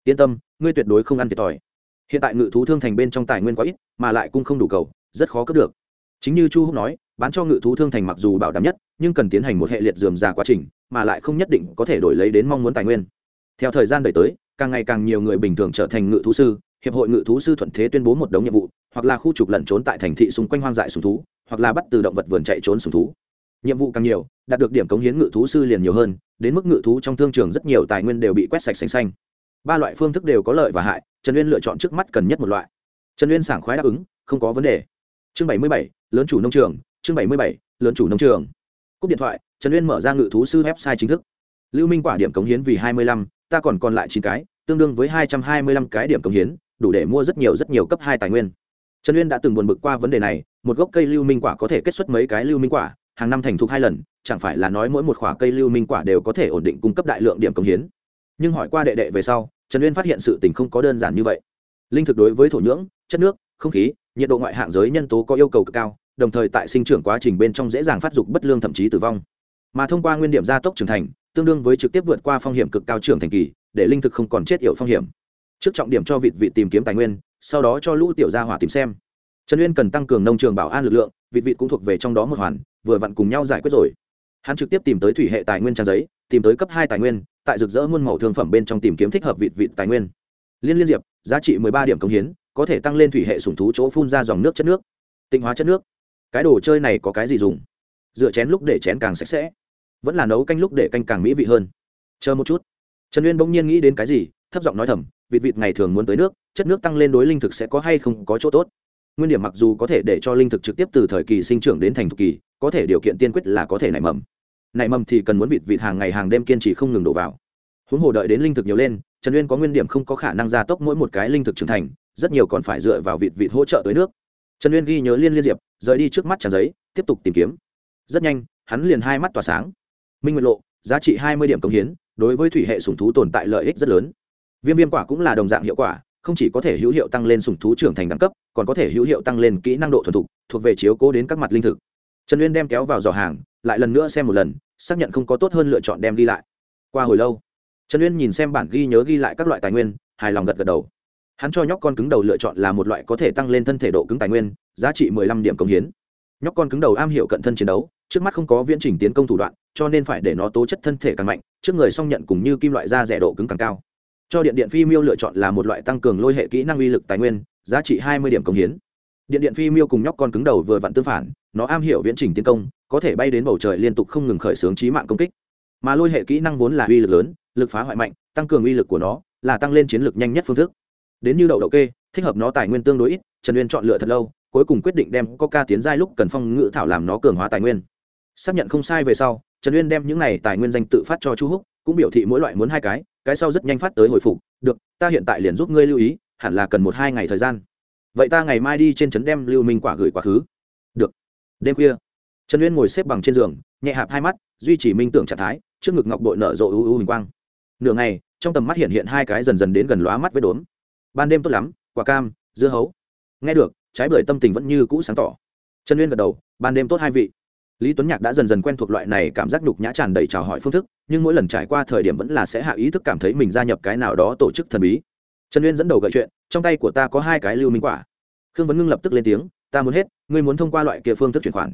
Yên tâm, ngươi tuyệt đối không ăn thiệt thòi. Hiện tại ngự thú thương thành bên trong tài nguyên quá ít, mà lại cung không đủ cầu, rất khó cướp được. Chính như chu húc nói, bán cho ngự thú thương thành mặc dù bảo đảm nhất, nhưng cần tiến hành một hệ liệt dườm già quá trình, mà lại không nhất định có thể đổi lấy đến mong muốn tài nguyên. Theo thời gian đẩy tới, càng ngày càng nhiều người bình thường trở thành ngự thú sư, hiệp hội ngự thú sư thuận thế tuyên bố một đống nhiệm vụ, hoặc là khu trục lẩn trốn tại thành thị xung quanh hoang dại sùng thú, hoặc là bắt từ động vật vườn chạy trốn sùng thú nhiệm vụ càng nhiều, đạt được điểm cống hiến ngự thú sư liền nhiều hơn, đến mức ngự thú trong thương trường rất nhiều tài nguyên đều bị quét sạch xanh xanh. Ba loại phương thức đều có lợi và hại, trần uyên lựa chọn trước mắt cần nhất một loại. Trần uyên sảng khoái đáp ứng, không có vấn đề. Chương bảy mươi bảy, lớn chủ nông trường, chương bảy mươi bảy, lớn chủ nông trường. Cúp điện thoại, trần uyên mở ra ngự thú sư website chính thức. Lưu minh quả điểm cống hiến vì hai mươi lăm, ta còn còn lại chín cái, tương đương với hai trăm hai mươi lăm cái điểm cống hiến, đủ để mua rất nhiều rất nhiều cấp hai tài nguyên. Trần uyên đã từng buồn bực qua vấn đề này, một gốc cây lưu minh quả có thể kết xuất mấy cái lưu minh quả hàng năm thành thục hai lần, chẳng phải là nói mỗi một khoả cây lưu minh quả đều có thể ổn định cung cấp đại lượng điểm công hiến. Nhưng hỏi qua đệ đệ về sau, trần uyên phát hiện sự tình không có đơn giản như vậy. Linh thực đối với thổ nhưỡng, chất nước, không khí, nhiệt độ ngoại hạng giới nhân tố có yêu cầu cực cao, đồng thời tại sinh trưởng quá trình bên trong dễ dàng phát dục bất lương thậm chí tử vong. Mà thông qua nguyên điểm gia tốc trưởng thành, tương đương với trực tiếp vượt qua phong hiểm cực cao trưởng thành kỳ, để linh thực không còn chết yểu phong hiểm. Trước trọng điểm cho vịt vị tìm kiếm tài nguyên, sau đó cho lũ tiểu gia hỏa tìm xem. Trần uyên cần tăng cường nông trường bảo an lực lượng, vịt vịt cũng thuộc về trong đó một hoàn vừa vặn cùng nhau giải quyết rồi. Hắn trực tiếp tìm tới thủy hệ tài nguyên trang giấy, tìm tới cấp hai tài nguyên, tại rực rỡ muôn màu thương phẩm bên trong tìm kiếm thích hợp vịt vịt tài nguyên. Liên liên diệp, giá trị mười ba điểm công hiến, có thể tăng lên thủy hệ sủng thú chỗ phun ra dòng nước chất nước, tinh hóa chất nước. Cái đồ chơi này có cái gì dùng? Dựa chén lúc để chén càng sạch sẽ, vẫn là nấu canh lúc để canh càng mỹ vị hơn. Chờ một chút. Trần uyên bỗng nhiên nghĩ đến cái gì, thấp giọng nói thầm, vịt vịt ngày thường muốn tới nước, chất nước tăng lên đối linh thực sẽ có hay không có chỗ tốt? Nguyên điểm mặc dù có thể để cho linh thực trực tiếp từ thời kỳ sinh trưởng đến thành thục kỳ, có thể điều kiện tiên quyết là có thể nảy mầm. Nảy mầm thì cần muốn vịt vịt hàng ngày hàng đêm kiên trì không ngừng đổ vào. Huống hồ đợi đến linh thực nhiều lên, trần uyên có nguyên điểm không có khả năng gia tốc mỗi một cái linh thực trưởng thành, rất nhiều còn phải dựa vào vịt vịt hỗ trợ tới nước. Trần uyên ghi nhớ liên liên diệp, rời đi trước mắt tràn giấy, tiếp tục tìm kiếm. Rất nhanh, hắn liền hai mắt tỏa sáng. Minh nguyệt lộ, giá trị hai mươi điểm công hiến, đối với thủy hệ sùng thú tồn tại lợi ích rất lớn. Viêm viêm quả cũng là đồng dạng hiệu quả không chỉ có thể hữu hiệu tăng lên sùng thú trưởng thành đẳng cấp, còn có thể hữu hiệu tăng lên kỹ năng độ thuần thục, thuộc về chiếu cố đến các mặt linh thực. Trần uyên đem kéo vào giỏ hàng, lại lần nữa xem một lần, xác nhận không có tốt hơn lựa chọn đem ghi lại. Qua hồi lâu, trần uyên nhìn xem bản ghi nhớ ghi lại các loại tài nguyên, hài lòng gật gật đầu. Hắn cho nhóc con cứng đầu lựa chọn là một loại có thể tăng lên thân thể độ cứng tài nguyên, giá trị mười lăm điểm công hiến. Nhóc con cứng đầu am hiểu cận thân chiến đấu, trước mắt không có viễn trình tiến công thủ đoạn, cho nên phải để nó tố chất thân thể càng mạnh, trước người song nhận cùng như kim loại da rẻ độ cứng càng cao cho điện điện phi miêu lựa chọn là một loại tăng cường lôi hệ kỹ năng uy lực tài nguyên, giá trị hai mươi điểm công hiến. Điện điện phi miêu cùng nhóc con cứng đầu vừa vặn tương phản, nó am hiểu viễn trình tiến công, có thể bay đến bầu trời liên tục không ngừng khởi xướng trí mạng công kích. Mà lôi hệ kỹ năng vốn là uy lực lớn, lực phá hoại mạnh, tăng cường uy lực của nó là tăng lên chiến lược nhanh nhất phương thức. Đến như đậu đậu kê, thích hợp nó tài nguyên tương đối ít, trần uyên chọn lựa thật lâu, cuối cùng quyết định đem coca tiến giai lúc cần phong ngự thảo làm nó cường hóa tài nguyên. Xác nhận không sai về sau, trần uyên đem những này tài nguyên danh tự phát cho chu húc cũng biểu thị mỗi loại muốn hai cái cái sau rất nhanh phát tới hồi phục, được, ta hiện tại liền giúp ngươi lưu ý, hẳn là cần một hai ngày thời gian. Vậy ta ngày mai đi trên trấn đem lưu minh quả gửi quá khứ. Được. Đêm khuya, trần uyên ngồi xếp bằng trên giường, nhẹ hạp hai mắt, duy trì minh tưởng trạng thái, trước ngực ngọc bội nở rộ ưu ưu hình quang. Nửa ngày, trong tầm mắt hiện hiện hai cái dần dần đến gần lóa mắt với đốm. Ban đêm tốt lắm, quả cam, dưa hấu. Nghe được, trái bưởi tâm tình vẫn như cũ sáng tỏ. Trần uyên gật đầu, ban đêm tốt hai vị lý tuấn nhạc đã dần dần quen thuộc loại này cảm giác nhục nhã tràn đầy chào hỏi phương thức, nhưng mỗi lần trải qua thời điểm vẫn là sẽ hạ ý thức cảm thấy mình gia nhập cái nào đó tổ chức thần bí. Trần uyên dẫn đầu gợi chuyện, trong tay của ta có hai cái lưu minh quả. Khương vấn ngưng lập tức lên tiếng, ta muốn hết, ngươi muốn thông qua loại kia phương thức chuyển khoản.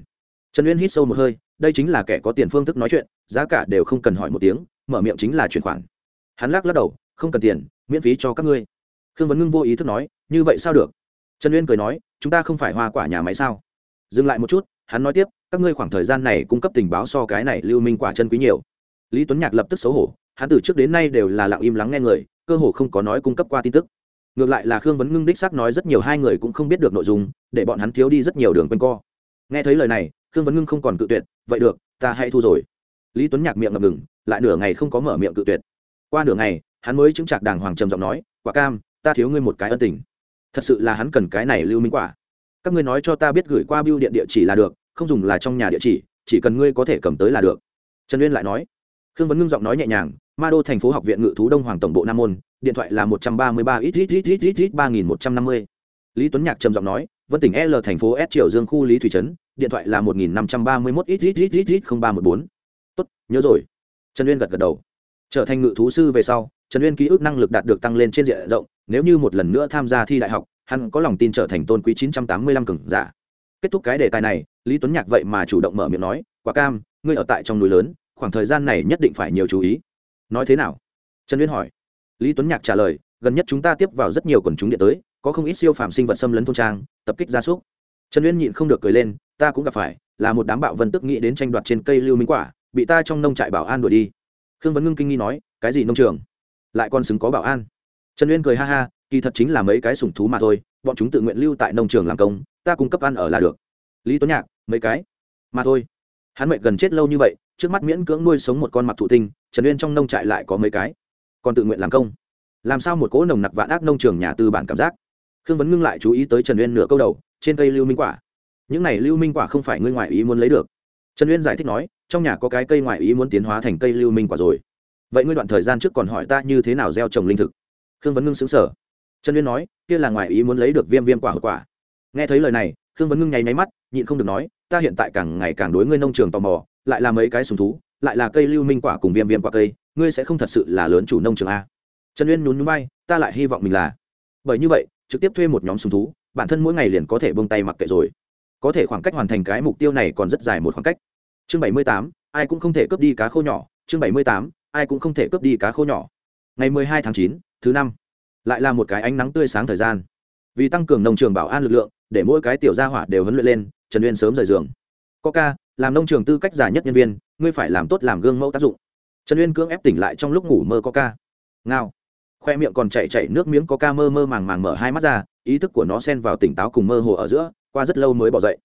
Trần uyên hít sâu một hơi, đây chính là kẻ có tiền phương thức nói chuyện, giá cả đều không cần hỏi một tiếng, mở miệng chính là chuyển khoản. Hắn lắc lắc đầu, không cần tiền, miễn phí cho các ngươi. Khương vấn ngưng vô ý thức nói, như vậy sao được? Trần uyên cười nói, chúng ta không phải hoa quả nhà máy sao? Dừng lại một chút, hắn nói tiếp, các ngươi khoảng thời gian này cung cấp tình báo so cái này lưu minh quả chân quý nhiều. Lý tuấn nhạc lập tức xấu hổ, hắn từ trước đến nay đều là lặng im lắng nghe người, cơ hồ không có nói cung cấp qua tin tức. Ngược lại là khương vấn ngưng đích xác nói rất nhiều, hai người cũng không biết được nội dung, để bọn hắn thiếu đi rất nhiều đường quanh co. Nghe thấy lời này, khương vấn ngưng không còn cự tuyệt, vậy được, ta hãy thu rồi. Lý tuấn nhạc miệng ngập ngừng, lại nửa ngày không có mở miệng cự tuyệt. Qua nửa ngày, hắn mới chứng chạc đàng hoàng trầm giọng nói, quả cam, ta thiếu ngươi một cái ân tình. Thật sự là hắn cần cái này lưu minh quả các ngươi nói cho ta biết gửi qua biêu điện địa chỉ là được không dùng là trong nhà địa chỉ chỉ cần ngươi có thể cầm tới là được trần uyên lại nói khương vấn ngưng giọng nói nhẹ nhàng ma đô thành phố học viện ngự thú đông hoàng tổng bộ nam môn điện thoại là một trăm ba mươi ba ít ít ít ít ít ít ba nghìn một trăm năm mươi lý tuấn nhạc trầm giọng nói vân tỉnh l thành phố s triều dương khu lý thủy trấn điện thoại là một nghìn năm trăm ba mươi mốt ít ít ít ít ít không ba một bốn tốt nhớ rồi trần uyên gật gật đầu trở thành ngự thú sư về sau trần uyên ký ức năng lực đạt được tăng lên trên diện rộng nếu như một lần nữa tham gia thi đại học hắn có lòng tin trở thành tôn quý chín trăm tám mươi lăm cường giả. Kết thúc cái đề tài này, lý tuấn nhạc vậy mà chủ động mở miệng nói, quả cam, ngươi ở tại trong núi lớn, khoảng thời gian này nhất định phải nhiều chú ý. Nói thế nào? Trần uyên hỏi. Lý tuấn nhạc trả lời, gần nhất chúng ta tiếp vào rất nhiều quần chúng điện tới, có không ít siêu phàm sinh vật xâm lấn thôn trang, tập kích gia súc. Trần uyên nhịn không được cười lên, ta cũng gặp phải, là một đám bạo vân tức nghĩ đến tranh đoạt trên cây lưu minh quả, bị ta trong nông trại bảo an đuổi đi. Khương Vân ngưng kinh nghi nói, cái gì nông trường? Lại còn xứng có bảo an? Trần uyên cười ha ha kỳ thật chính là mấy cái sủng thú mà thôi, bọn chúng tự nguyện lưu tại nông trường làm công, ta cung cấp ăn ở là được. Lý tuấn nhạc, mấy cái? Mà thôi. Hắn mệt gần chết lâu như vậy, trước mắt miễn cưỡng nuôi sống một con mặc thụ tinh, trần uyên trong nông trại lại có mấy cái. Còn tự nguyện làm công. Làm sao một cỗ nồng nặc vạn ác nông trường nhà tư bản cảm giác? Khương vấn ngưng lại chú ý tới trần uyên nửa câu đầu, trên cây lưu minh quả. Những này lưu minh quả không phải ngươi ngoại ý muốn lấy được. Trần uyên giải thích nói, trong nhà có cái cây ngoại ý muốn tiến hóa thành cây lưu minh quả rồi. Vậy ngươi đoạn thời gian trước còn hỏi ta như thế nào gieo trồng linh thực? Khương vấn ngưng xứng sở trần uyên nói, kia là ngoại ý muốn lấy được viêm viêm quả hậu quả. Nghe thấy lời này, khương vấn ngưng nháy máy mắt, nhịn không được nói, ta hiện tại càng ngày càng đối ngươi nông trường tò mò, lại là mấy cái sùng thú, lại là cây lưu minh quả cùng viêm viêm quả cây, ngươi sẽ không thật sự là lớn chủ nông trường a. Trần uyên nhún nhún bay ta lại hy vọng mình là. Bởi như vậy, trực tiếp thuê một nhóm sùng thú, bản thân mỗi ngày liền có thể bông tay mặc kệ rồi. Có thể khoảng cách hoàn thành cái mục tiêu này còn rất dài một khoảng cách. Chương bảy mươi tám, ai cũng không thể cướp đi cá khô nhỏ. Chương bảy mươi tám, ai cũng không thể cướp đi cá khô nhỏ. Ngày mười hai tháng chín, thứ năm lại là một cái ánh nắng tươi sáng thời gian. Vì tăng cường nông trường bảo an lực lượng, để mỗi cái tiểu gia hỏa đều huấn luyện lên, trần uyên sớm rời giường. Coca, làm nông trường tư cách giả nhất nhân viên, ngươi phải làm tốt làm gương mẫu tác dụng. Trần uyên cưỡng ép tỉnh lại trong lúc ngủ mơ coca. Ngao. Khoe miệng còn chạy chạy nước miếng coca mơ mơ màng màng mở hai mắt ra, ý thức của nó xen vào tỉnh táo cùng mơ hồ ở giữa, qua rất lâu mới bỏ dậy.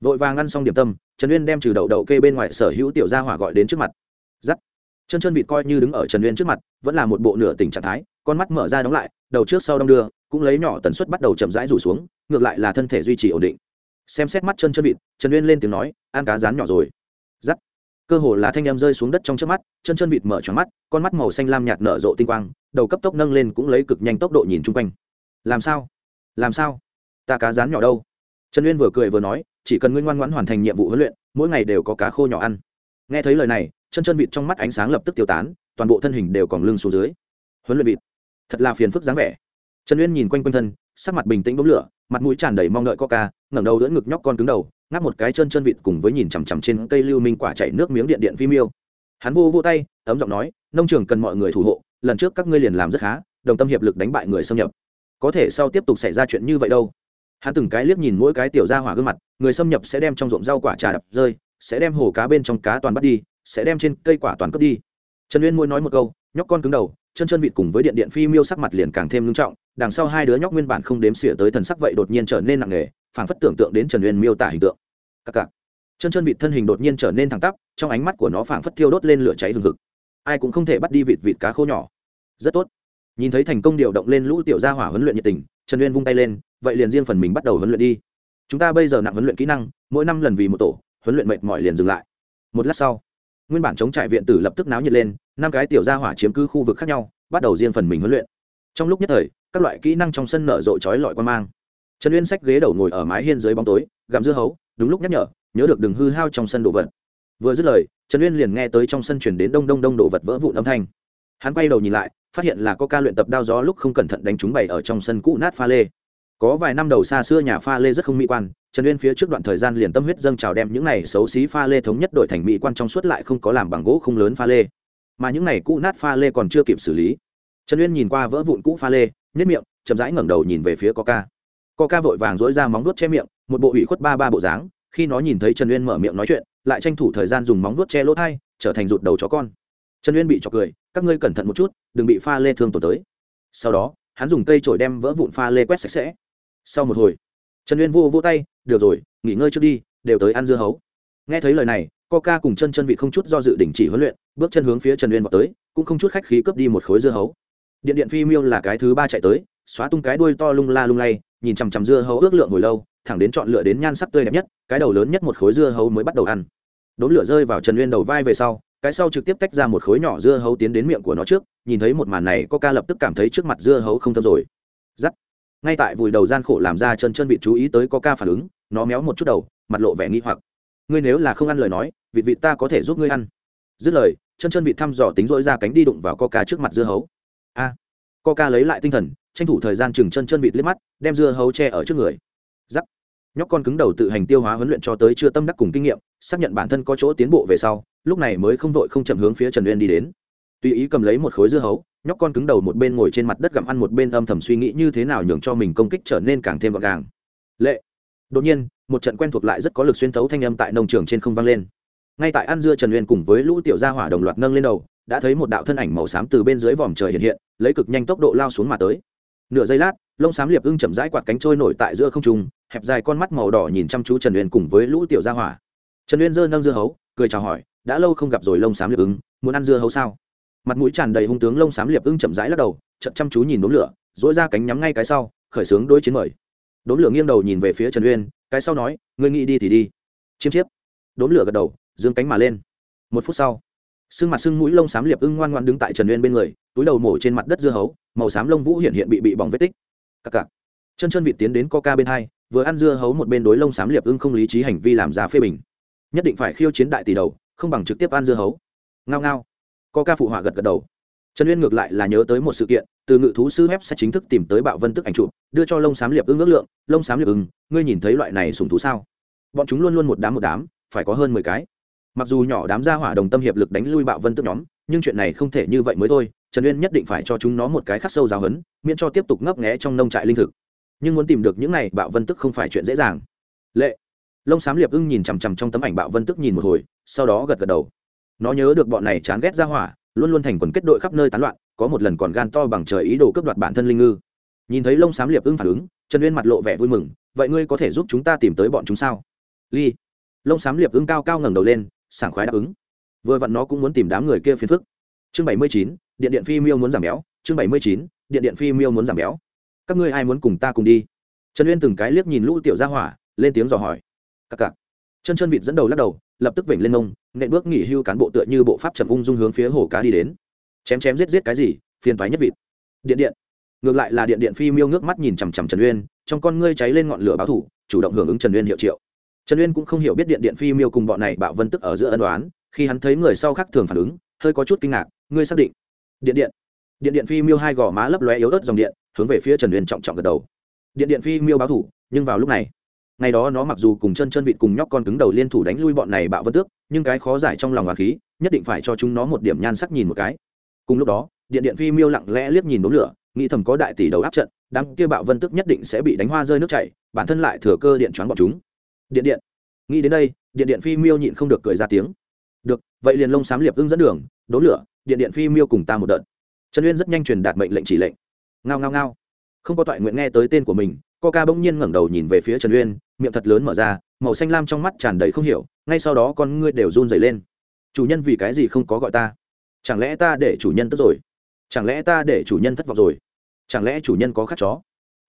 Vội vàng ăn xong điểm tâm, trần uyên đem trừ đậu đậu kê bên ngoài sở hữu tiểu gia hỏa gọi đến trước mặt. Giắt chân chân vịt coi như đứng ở trần uyên trước mặt, vẫn là một bộ nửa tỉnh trạng thái con mắt mở ra đóng lại, đầu trước sau đong đưa, cũng lấy nhỏ tần suất bắt đầu chậm rãi rủ xuống, ngược lại là thân thể duy trì ổn định. Xem xét mắt chân chân vịt, trần uyên lên tiếng nói, ăn cá rán nhỏ rồi. Giắt. Cơ hồ là thanh em rơi xuống đất trong trước mắt, chân chân vịt mở tròn mắt, con mắt màu xanh lam nhạt nở rộ tinh quang, đầu cấp tốc nâng lên cũng lấy cực nhanh tốc độ nhìn chung quanh. Làm sao? Làm sao? Ta cá rán nhỏ đâu? Trần uyên vừa cười vừa nói, chỉ cần ngươi ngoan ngoãn hoàn thành nhiệm vụ huấn luyện, mỗi ngày đều có cá khô nhỏ ăn. Nghe thấy lời này, chân chân vịt trong mắt ánh sáng lập tức tiêu tán, toàn bộ thân hình đều còn lưng xuống dưới. Huấn luyện vịt thật là phiền phức dáng vẻ. Trần uyên nhìn quanh quanh thân, sắc mặt bình tĩnh bốc lửa, mặt mũi tràn đầy mong đợi coca, ngẩng đầu đỡ ngực nhóc con cứng đầu, ngáp một cái chân chân vịt cùng với nhìn chằm chằm trên cây lưu minh quả chảy nước miếng điện điện phim yêu hắn vô vô tay, ấm giọng nói, nông trường cần mọi người thủ hộ, lần trước các ngươi liền làm rất khá, đồng tâm hiệp lực đánh bại người xâm nhập. Có thể sau tiếp tục xảy ra chuyện như vậy đâu? Hắn từng cái liếc nhìn mỗi cái tiểu ra hỏa gương mặt, người xâm nhập sẽ đem trong ruộng rau quả trà đập rơi, sẽ đem hồ cá bên trong cá toàn bắt đi, sẽ đem trên cây quả toàn cướp đi. Trần uyên mỗi nói một câu, nhóc con cứng đầu chân chân vịt cùng với điện điện phi miêu sắc mặt liền càng thêm nghiêm trọng, đằng sau hai đứa nhóc nguyên bản không đếm xỉa tới thần sắc vậy đột nhiên trở nên nặng nề, phảng phất tưởng tượng đến trần uyên miêu tả hình tượng. Các cặc chân chân vịt thân hình đột nhiên trở nên thẳng tắp, trong ánh mắt của nó phảng phất thiêu đốt lên lửa cháy hừng hực. Ai cũng không thể bắt đi vịt vịt cá khô nhỏ. Rất tốt. Nhìn thấy thành công điều động lên lũ tiểu gia hỏa huấn luyện nhiệt tình, trần uyên vung tay lên, vậy liền riêng phần mình bắt đầu huấn luyện đi. Chúng ta bây giờ nặng huấn luyện kỹ năng, mỗi năm lần vì một tổ, huấn luyện mệt mỏi liền dừng lại. Một lát sau, nguyên bản chống trại viện tử lập tức náo nhiệt lên năm cái tiểu gia hỏa chiếm cứ khu vực khác nhau, bắt đầu riêng phần mình huấn luyện. Trong lúc nhất thời, các loại kỹ năng trong sân nở rộ trói lọi quan mang. Trần uyên sách ghế đầu ngồi ở mái hiên dưới bóng tối, gặm dưa hấu, đúng lúc nhắc nhở, nhớ được đừng hư hao trong sân đồ vật. Vừa dứt lời, trần uyên liền nghe tới trong sân chuyển đến đông đông đông đồ vật vỡ vụn âm thanh. Hắn quay đầu nhìn lại, phát hiện là có ca luyện tập đao gió lúc không cẩn thận đánh trúng bày ở trong sân cũ nát pha lê. Có vài năm đầu xa xưa nhà pha lê rất không mỹ quan, trần uyên phía trước đoạn thời gian liền tâm huyết dâng trào đem những này xấu xí pha lê thống nhất đổi thành mỹ quan trong suốt lại không có làm bằng gỗ không lớn pha lê mà những này cũ nát pha lê còn chưa kịp xử lý. Trần uyên nhìn qua vỡ vụn cũ pha lê nhất miệng, chậm rãi ngẩng đầu nhìn về phía coca. Coca vội vàng dỗi ra móng vuốt che miệng, một bộ ủy khuất ba ba bộ dáng, khi nó nhìn thấy trần uyên mở miệng nói chuyện, lại tranh thủ thời gian dùng móng vuốt che lỗ thai, trở thành rụt đầu chó con. Trần uyên bị chọc cười, các ngươi cẩn thận một chút, đừng bị pha lê thương tổn tới. Sau đó, hắn dùng cây chổi đem vỡ vụn pha lê quét sạch sẽ. Sau một hồi, trần uyên vô vô tay, được rồi, nghỉ ngơi trước đi, đều tới ăn dưa hấu. Nghe thấy lời này coca cùng chân chân vị không chút do dự đình chỉ huấn luyện, bước chân hướng phía trần uyên vọt tới, cũng không chút khách khí cướp đi một khối dưa hấu. Điện điện phi miêu là cái thứ ba chạy tới, xóa tung cái đuôi to lung la lung lay, nhìn chằm chằm dưa hấu ước lượng hồi lâu, thẳng đến chọn lựa đến nhan sắc tươi đẹp nhất, cái đầu lớn nhất một khối dưa hấu mới bắt đầu ăn. Đốn lửa rơi vào trần uyên đầu vai về sau, cái sau trực tiếp tách ra một khối nhỏ dưa hấu tiến đến miệng của nó trước, nhìn thấy một màn này, Coca lập tức cảm thấy trước mặt dưa hấu không thơm rồi. Rắc. ngay tại vùi đầu gian khổ làm ra chân chân vị chú ý tới Coca phản ứng, nó méo một chút đầu, mặt lộ vẻ nghi hoặc. Ngươi nếu là không ăn lời nói vịt vịt ta có thể giúp ngươi ăn. Dứt lời chân chân vịt thăm dò tính dỗi ra cánh đi đụng vào coca trước mặt dưa hấu. A. À, coca lấy lại tinh thần tranh thủ thời gian chừng chân chân vịt liếc mắt đem dưa hấu che ở trước người. Giắc nhóc con cứng đầu tự hành tiêu hóa huấn luyện cho tới chưa tâm đắc cùng kinh nghiệm xác nhận bản thân có chỗ tiến bộ về sau lúc này mới không vội không chậm hướng phía trần uyên đi đến. Tùy ý cầm lấy một khối dưa hấu nhóc con cứng đầu một bên ngồi trên mặt đất gặm ăn một bên âm thầm suy nghĩ như thế nào nhường cho mình công kích trở nên càng thêm gọn gàng. Lệ. Đột nhiên một trận quen thuộc lại rất có lực xuyên thấu thanh âm tại nông trường trên không vang lên ngay tại ăn dưa trần uyên cùng với lũ tiểu gia hỏa đồng loạt nâng lên đầu, đã thấy một đạo thân ảnh màu xám từ bên dưới vòm trời hiện hiện, lấy cực nhanh tốc độ lao xuống mà tới. Nửa giây lát, lông xám liệp ưng chậm rãi quạt cánh trôi nổi tại giữa không trung, hẹp dài con mắt màu đỏ nhìn chăm chú trần uyên cùng với lũ tiểu gia hỏa. Trần uyên giơ nâng dưa hấu, cười chào hỏi, đã lâu không gặp rồi lông xám liệp ưng, muốn ăn dưa hấu sao? Mặt mũi tràn đầy hung tướng lông xám liệp ưng chậm rãi lắc đầu, chậm chăm chú nhìn đốm lửa dỗi ra cánh nhắm ngay cái sau, khởi xướng đôi chiến mời. Đốm lửa nghiêng đầu nhìn về phía trần uyên, cái sau nói, ngươi nghĩ đi thì đi. Chiêm chiếp. Đốm lửa gật đầu dương cánh mà lên. Một phút sau sưng mặt sưng mũi lông xám liệp ưng ngoan ngoan đứng tại trần uyên bên người, túi đầu mổ trên mặt đất dưa hấu, màu xám lông vũ hiện hiện bị bị bỏng vết tích. Cặc cặc. Chân chân vịt tiến đến coca bên hai, vừa ăn dưa hấu một bên đối lông xám liệp ưng không lý trí hành vi làm ra phê bình. Nhất định phải khiêu chiến đại tỷ đầu, không bằng trực tiếp ăn dưa hấu. Ngao ngao. Coca phụ họa gật gật đầu. Trần uyên ngược lại là nhớ tới một sự kiện, từ ngự thú sư web sẽ chính thức tìm tới bạo vân tức ảnh chụp, đưa cho lông xám liệp ưng ước lượng, lông xám liệp ưng, ngươi nhìn thấy loại này sùng thú sao? Bọn chúng luôn luôn một đám một đám, phải có hơn mười cái mặc dù nhỏ đám gia hỏa đồng tâm hiệp lực đánh lui bạo vân tức nhóm, nhưng chuyện này không thể như vậy mới thôi, trần uyên nhất định phải cho chúng nó một cái khắc sâu giáo hấn miễn cho tiếp tục ngấp nghé trong nông trại linh thực. Nhưng muốn tìm được những này bạo vân tức không phải chuyện dễ dàng. Lệ. Lông xám liệp ưng nhìn chằm chằm trong tấm ảnh bạo vân tức nhìn một hồi, sau đó gật gật đầu. Nó nhớ được bọn này chán ghét ra hỏa, luôn luôn thành quần kết đội khắp nơi tán loạn, có một lần còn gan to bằng trời ý đồ cướp đoạt bản thân linh ngư. Nhìn thấy lông xám liệp ưng phản ứng, trần uyên mặt lộ vẻ vui mừng, vậy ngươi có thể giúp chúng ta tìm tới bọn chúng sao? Ly. Lông xám liệp ưng cao cao ngẩng đầu lên sảng khoái đáp ứng. Vừa vặn nó cũng muốn tìm đám người kia phiền phức. Chương bảy mươi chín, điện điện phi miêu muốn giảm béo. Chương bảy mươi chín, điện điện phi miêu muốn giảm béo. Các ngươi ai muốn cùng ta cùng đi? Trần uyên từng cái liếc nhìn lũ tiểu gia hỏa, lên tiếng dò hỏi. Cặc cặc. Chân chân vịt dẫn đầu lắc đầu, lập tức vểnh lên nông nện bước nghỉ hưu cán bộ tựa như bộ pháp trầm ung dung hướng phía hồ cá đi đến. Chém chém giết giết cái gì? Phiền toái nhất vịt. Điện điện. Ngược lại là điện điện phi miêu ngước mắt nhìn chằm chằm trần uyên, trong con ngươi cháy lên ngọn lửa báo thủ chủ động hưởng ứng trần uyên hiệu triệu trần uyên cũng không hiểu biết điện điện phi miêu cùng bọn này bạo vân tức ở giữa ân đoán khi hắn thấy người sau khác thường phản ứng, hơi có chút kinh ngạc, ngươi xác định? Điện điện. Điện điện phi miêu hai gò má lấp lóe yếu ớt dòng điện, hướng về phía trần uyên trọng trọng gật đầu. Điện điện phi miêu báo thủ, nhưng vào lúc này, ngày đó nó mặc dù cùng chân chân vịt cùng nhóc con cứng đầu liên thủ đánh lui bọn này bạo vân tước, nhưng cái khó giải trong lòng hoàng khí, nhất định phải cho chúng nó một điểm nhan sắc nhìn một cái. Cùng lúc đó, điện điện phi miêu lặng lẽ liếc nhìn đốm lửa, nghĩ thầm có đại tỷ đầu áp trận, đám kia bạo vân tước nhất định sẽ bị đánh hoa rơi nước chảy, bản thân lại thừa cơ điện choáng bọn chúng điện điện. Nghĩ đến đây, điện điện phi miêu nhịn không được cười ra tiếng. Được, vậy liền lông xám liệp ưng dẫn đường, đốn lửa, điện điện phi miêu cùng ta một đợt. Trần uyên rất nhanh truyền đạt mệnh lệnh chỉ lệnh. Ngao ngao ngao. Không có toại nguyện nghe tới tên của mình, coca bỗng nhiên ngẩng đầu nhìn về phía trần uyên, miệng thật lớn mở ra, màu xanh lam trong mắt tràn đầy không hiểu, ngay sau đó con ngươi đều run dày lên. Chủ nhân vì cái gì không có gọi ta? Chẳng lẽ ta để chủ nhân tức rồi? Chẳng lẽ ta để chủ nhân thất vọng rồi? Chẳng lẽ chủ nhân có khát chó?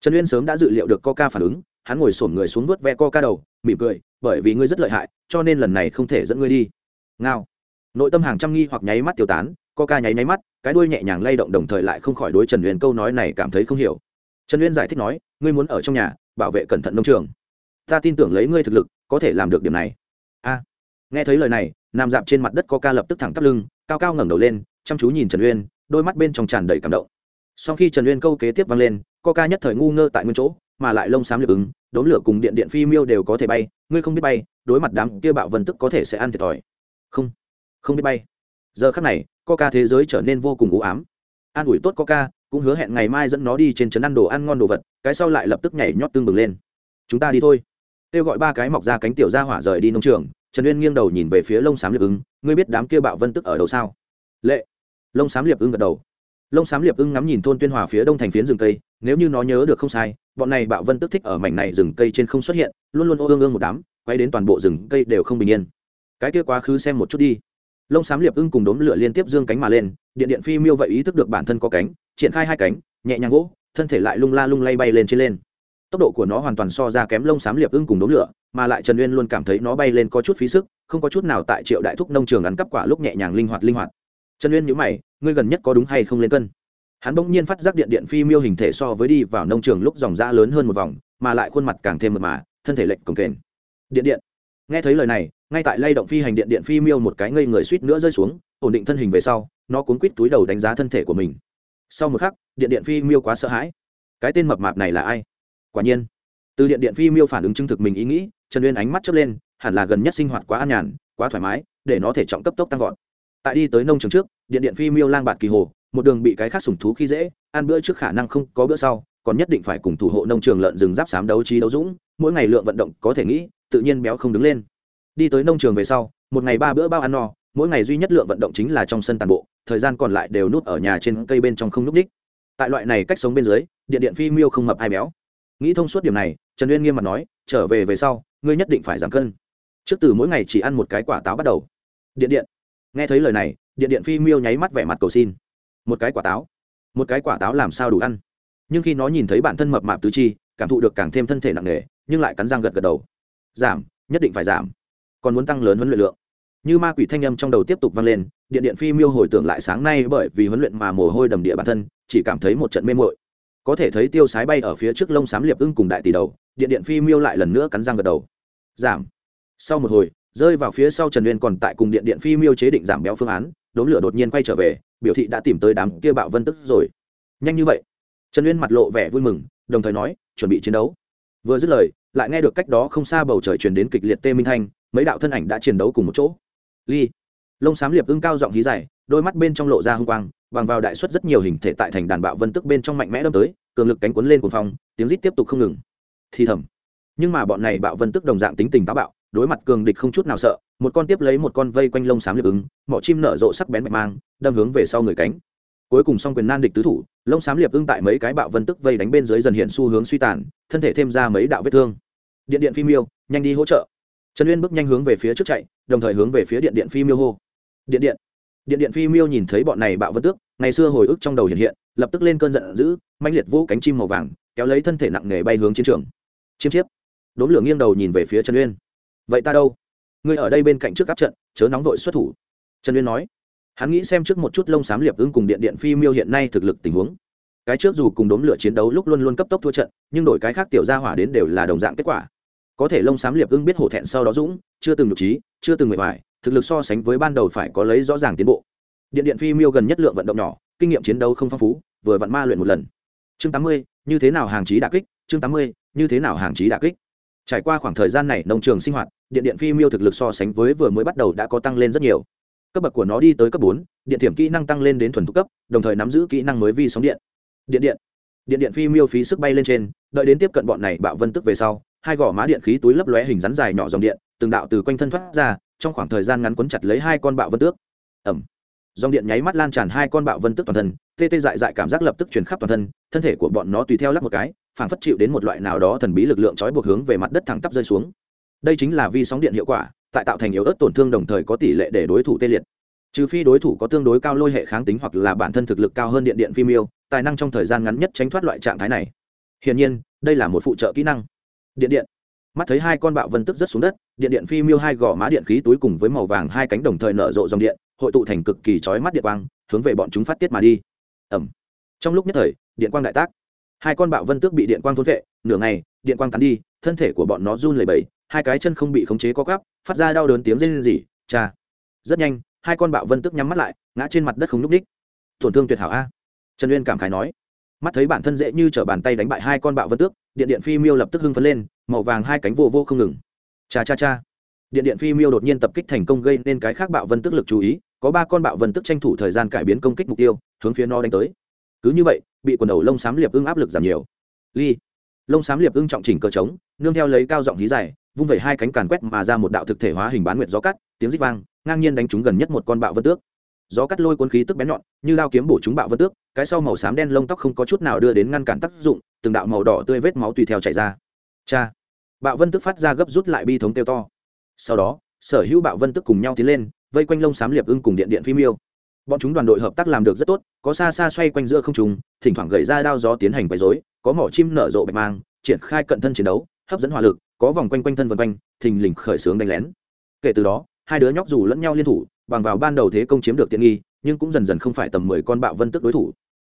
Trần uyên sớm đã dự liệu được coca phản ứng hắn ngồi xổm người xuống vuốt ve coca đầu, mỉm cười, bởi vì ngươi rất lợi hại, cho nên lần này không thể dẫn ngươi đi. Ngao. Nội tâm hàng trăm nghi hoặc nháy mắt tiêu tán coca nháy nháy mắt, cái đuôi nhẹ nhàng lay động đồng thời lại không khỏi đối trần uyên câu nói này cảm thấy không hiểu. Trần uyên giải thích nói, ngươi muốn ở trong nhà, bảo vệ cẩn thận nông trường. Ta tin tưởng lấy ngươi thực lực, có thể làm được điểm này. A. Nghe thấy lời này, nằm dạp trên mặt đất coca lập tức thẳng tắp lưng, cao cao ngẩng đầu lên, chăm chú nhìn trần uyên, đôi mắt bên trong tràn đầy cảm động. Sau khi trần uyên câu kế tiếp vang lên coca nhất thời ngu ngơ tại nguyên chỗ mà lại lông xám liệp ứng đốn lửa cùng điện điện phi miêu đều có thể bay, ngươi không biết bay, đối mặt đám kia bạo vân tức có thể sẽ ăn thiệt thòi. Không không biết bay. Giờ khắc này, coca thế giới trở nên vô cùng u ám. An ủi tốt coca, cũng hứa hẹn ngày mai dẫn nó đi trên trấn ăn đồ ăn ngon đồ vật, cái sau lại lập tức nhảy nhót tương bừng lên. Chúng ta đi thôi. Kêu gọi ba cái mọc ra cánh tiểu ra hỏa rời đi nông trường, trần uyên nghiêng đầu nhìn về phía lông xám liệp ứng, ngươi biết đám kia bạo vân tức ở đâu sao? Lệ. Lông xám liệp ưng gật đầu. Lông xám liệp ưng ngắm nhìn thôn tuyên hòa phía đông thành phiến rừng cây nếu như nó nhớ được không sai, bọn này bạo vân tức thích ở mảnh này rừng cây trên không xuất hiện, luôn luôn ô ương ương một đám, quay đến toàn bộ rừng cây đều không bình yên. Cái kia quá khứ xem một chút đi. Lông xám liệp ưng cùng đốm lửa liên tiếp dương cánh mà lên, điện điện phi miêu vậy ý thức được bản thân có cánh, triển khai hai cánh, nhẹ nhàng gỗ, thân thể lại lung la lung lay bay lên trên lên. Tốc độ của nó hoàn toàn so ra kém lông xám liệp ưng cùng đốm lửa, mà lại trần uyên luôn cảm thấy nó bay lên có chút phí sức, không có chút nào tại triệu đại thúc nông trường ăn cắp quả lúc nhẹ nhàng linh hoạt linh hoạt. Trần uyên nhữ mày, ngươi gần nhất có đúng hay không lên cân? Hắn bỗng nhiên phát giác điện điện phi miêu hình thể so với đi vào nông trường lúc dòng da lớn hơn một vòng, mà lại khuôn mặt càng thêm mật mà, thân thể lệnh cồng kềnh. Điện điện. Nghe thấy lời này, ngay tại lay động phi hành điện điện phi miêu một cái ngây người suýt nữa rơi xuống, ổn định thân hình về sau, nó cuốn quít túi đầu đánh giá thân thể của mình. Sau một khắc, điện điện phi miêu quá sợ hãi. Cái tên mập mạp này là ai? Quả nhiên. Từ điện điện phi miêu phản ứng chứng thực mình ý nghĩ, trần uyên ánh mắt chớp lên, hẳn là gần nhất sinh hoạt quá an nhàn, quá thoải mái, để nó thể trọng cấp tốc tăng vọt tại đi tới nông trường trước, điện điện phi miêu lang bạt kỳ hồ, một đường bị cái khác sủng thú khi dễ, ăn bữa trước khả năng không có bữa sau, còn nhất định phải cùng thủ hộ nông trường lợn rừng giáp xám đấu trí đấu dũng, mỗi ngày lượng vận động có thể nghĩ, tự nhiên béo không đứng lên. Đi tới nông trường về sau, một ngày ba bữa bao ăn no, mỗi ngày duy nhất lượng vận động chính là trong sân tàn bộ, thời gian còn lại đều nút ở nhà trên cây bên trong không núp đích. Tại loại này cách sống bên dưới, điện điện phi miêu không mập ai béo. Nghĩ thông suốt điểm này, trần uyên nghiêm mặt nói, trở về về sau, ngươi nhất định phải giảm cân. Trước từ mỗi ngày chỉ ăn một cái quả táo bắt đầu. Điện điện nghe thấy lời này, điện điện phi miêu nháy mắt vẻ mặt cầu xin. Một cái quả táo. Một cái quả táo làm sao đủ ăn. Nhưng khi nó nhìn thấy bản thân mập mạp tứ chi, cảm thụ được càng thêm thân thể nặng nề, nhưng lại cắn răng gật gật đầu. Giảm, nhất định phải giảm. Còn muốn tăng lớn huấn luyện lượng. Như ma quỷ thanh âm trong đầu tiếp tục vang lên, điện điện phi miêu hồi tưởng lại sáng nay bởi vì huấn luyện mà mồ hôi đầm địa bản thân, chỉ cảm thấy một trận mê mội có thể thấy tiêu sái bay ở phía trước lông xám liệp ưng cùng đại tỷ đầu, điện điện phi miêu lại lần nữa cắn răng gật đầu. Giảm. Sau một hồi rơi vào phía sau trần uyên còn tại cùng điện điện phi miêu chế định giảm béo phương án, đốm lửa đột nhiên quay trở về, biểu thị đã tìm tới đám kia bạo vân tức rồi. Nhanh như vậy. Trần uyên mặt lộ vẻ vui mừng, đồng thời nói, chuẩn bị chiến đấu. Vừa dứt lời, lại nghe được cách đó không xa bầu trời truyền đến kịch liệt tê minh thanh, mấy đạo thân ảnh đã chiến đấu cùng một chỗ. Ly. Lông xám liệp ưng cao giọng hí dài, đôi mắt bên trong lộ ra hung quang, bằng vào đại suất rất nhiều hình thể tại thành đàn bạo vân tức bên trong mạnh mẽ đâm tới, cường lực cánh cuốn lên cuồng phong, tiếng rít tiếp tục không ngừng. Thì thầm. Nhưng mà bọn này bạo vân tức đồng dạng tính tình táo bạo đối mặt cường địch không chút nào sợ, một con tiếp lấy một con vây quanh lông xám liệp ứng, mỏ chim nở rộ sắc bén mạch mang, đâm hướng về sau người cánh. Cuối cùng song quyền nan địch tứ thủ, lông xám liệp ưng tại mấy cái bạo vân tức vây đánh bên dưới dần hiện xu hướng suy tàn, thân thể thêm ra mấy đạo vết thương. Điện điện phi miêu, nhanh đi hỗ trợ. Trần uyên bước nhanh hướng về phía trước chạy, đồng thời hướng về phía điện điện phi miêu hô. Điện điện. Điện điện phi miêu nhìn thấy bọn này bạo vân tước, ngày xưa hồi ức trong đầu hiện hiện, lập tức lên cơn giận dữ, mãnh liệt vỗ cánh chim màu vàng, kéo lấy thân thể nặng nề bay hướng chiến trường. Chiêm chiếp. Đốm lửa nghiêng đầu nhìn về phía trần uyên vậy ta đâu? Ngươi ở đây bên cạnh trước áp trận, chớ nóng vội xuất thủ. Trần uyên nói. Hắn nghĩ xem trước một chút lông xám liệp ưng cùng điện điện phi miêu hiện nay thực lực tình huống. Cái trước dù cùng đốm lửa chiến đấu lúc luôn luôn cấp tốc thua trận, nhưng đổi cái khác tiểu ra hỏa đến đều là đồng dạng kết quả. Có thể lông xám liệp ưng biết hổ thẹn sau đó dũng, chưa từng nhục trí, chưa từng mệt mỏi, thực lực so sánh với ban đầu phải có lấy rõ ràng tiến bộ. Điện điện phi miêu gần nhất lượng vận động nhỏ, kinh nghiệm chiến đấu không phong phú, vừa vặn ma luyện một lần. Chương tám mươi, như thế nào hàng trí đà kích? Chương tám mươi, như thế nào hàng trí đà kích? Trải qua khoảng thời gian này nông trường sinh hoạt điện điện phi miêu thực lực so sánh với vừa mới bắt đầu đã có tăng lên rất nhiều. Cấp bậc của nó đi tới cấp bốn, điện thiểm kỹ năng tăng lên đến thuần thục cấp, đồng thời nắm giữ kỹ năng mới vi sóng điện. Điện điện. Điện điện phi miêu phí sức bay lên trên, đợi đến tiếp cận bọn này bạo vân tức về sau, hai gò má điện khí túi lấp lóe hình rắn dài nhỏ dòng điện, từng đạo từ quanh thân thoát ra, trong khoảng thời gian ngắn quấn chặt lấy hai con bạo vân tước. Ẩm dòng điện nháy mắt lan tràn hai con bạo vân tước toàn thân, tê tê dại dại cảm giác lập tức truyền khắp toàn thân thân thể của bọn nó tùy theo lắc một cái, phảng phất chịu đến một loại nào đó thần bí lực lượng trói buộc hướng về mặt đất thẳng tắp rơi xuống đây chính là vi sóng điện hiệu quả, tại tạo thành yếu ớt tổn thương đồng thời có tỷ lệ để đối thủ tê liệt. Trừ phi đối thủ có tương đối cao lôi hệ kháng tính hoặc là bản thân thực lực cao hơn điện điện phim yêu, tài năng trong thời gian ngắn nhất tránh thoát loại trạng thái này. Hiển nhiên, đây là một phụ trợ kỹ năng. Điện điện. Mắt thấy hai con bạo vân tức rất xuống đất, điện điện phi miêu hai gò má điện khí túi cùng với màu vàng hai cánh đồng thời nở rộ dòng điện, hội tụ thành cực kỳ chói mắt điện quang, hướng về bọn chúng phát tiết mà đi. Ẩm trong lúc nhất thời, điện quang đại tác. Hai con bạo vân tước bị điện quang thôn vệ, nửa ngày, điện quang tắn đi, thân thể của bọn nó run lẩy bẩy hai cái chân không bị khống chế có gắp phát ra đau đớn tiếng rên rỉ, cha. Rất nhanh, hai con bạo vân tước nhắm mắt lại, ngã trên mặt đất không n ú c ních tổn thương tuyệt hảo a. Trần uyên cảm khái nói. Mắt thấy bản thân dễ như t r ở bàn tay đánh bại hai con bạo vân tước, điện điện phi miêu lập tức hưng phấn lên, màu vàng hai cánh vô vô không ngừng. Cha cha cha. Điện điện phi miêu đột nhiên tập kích thành công gây nên cái khác bạo vân tức lực chú ý, có ba con bạo vân tức tranh thủ thời gian cải biến công kích mục tiêu, hướng phía nó đánh tới. Cứ như vậy, bị quần đầu lông xám liệp ưng áp lực giảm nhiều. Ly. Lông xám liệp ưng trọng chỉnh cờ trống, nương theo lấy cao giọng hí dài vung vẩy hai cánh càn quét mà ra một đạo thực thể hóa hình bán nguyệt gió cắt, tiếng rít vang, ngang nhiên đánh trúng gần nhất một con bạo vân tước. Gió cắt lôi cuốn khí tức bén nhọn, như lao kiếm bổ chúng bạo vân tước, cái sau màu xám đen lông tóc không có chút nào đưa đến ngăn cản tác dụng, từng đạo màu đỏ tươi vết máu tùy theo chảy ra. Cha! Bạo vân tức phát ra gấp rút lại bi thống kêu to. Sau đó, sở hữu bạo vân tức cùng nhau tiến lên, vây quanh lông xám liệp ưng cùng điện điện phim yêu bọn chúng đoàn đội hợp tác làm được rất tốt, có xa xa xoay quanh giữa không trùng thỉnh thoảng gậy ra đao gió tiến hành quấy dối có mỏ chim nở rộ bạch mang, triển khai cận thân chiến đấu hấp dẫn hỏa lực, có vòng quanh quanh thân vân quanh, thình lình khởi xướng đánh lén. Kể từ đó, hai đứa nhóc dù lẫn nhau liên thủ, bằng vào ban đầu thế công chiếm được tiện nghi, nhưng cũng dần dần không phải tầm mười con bạo vân tức đối thủ.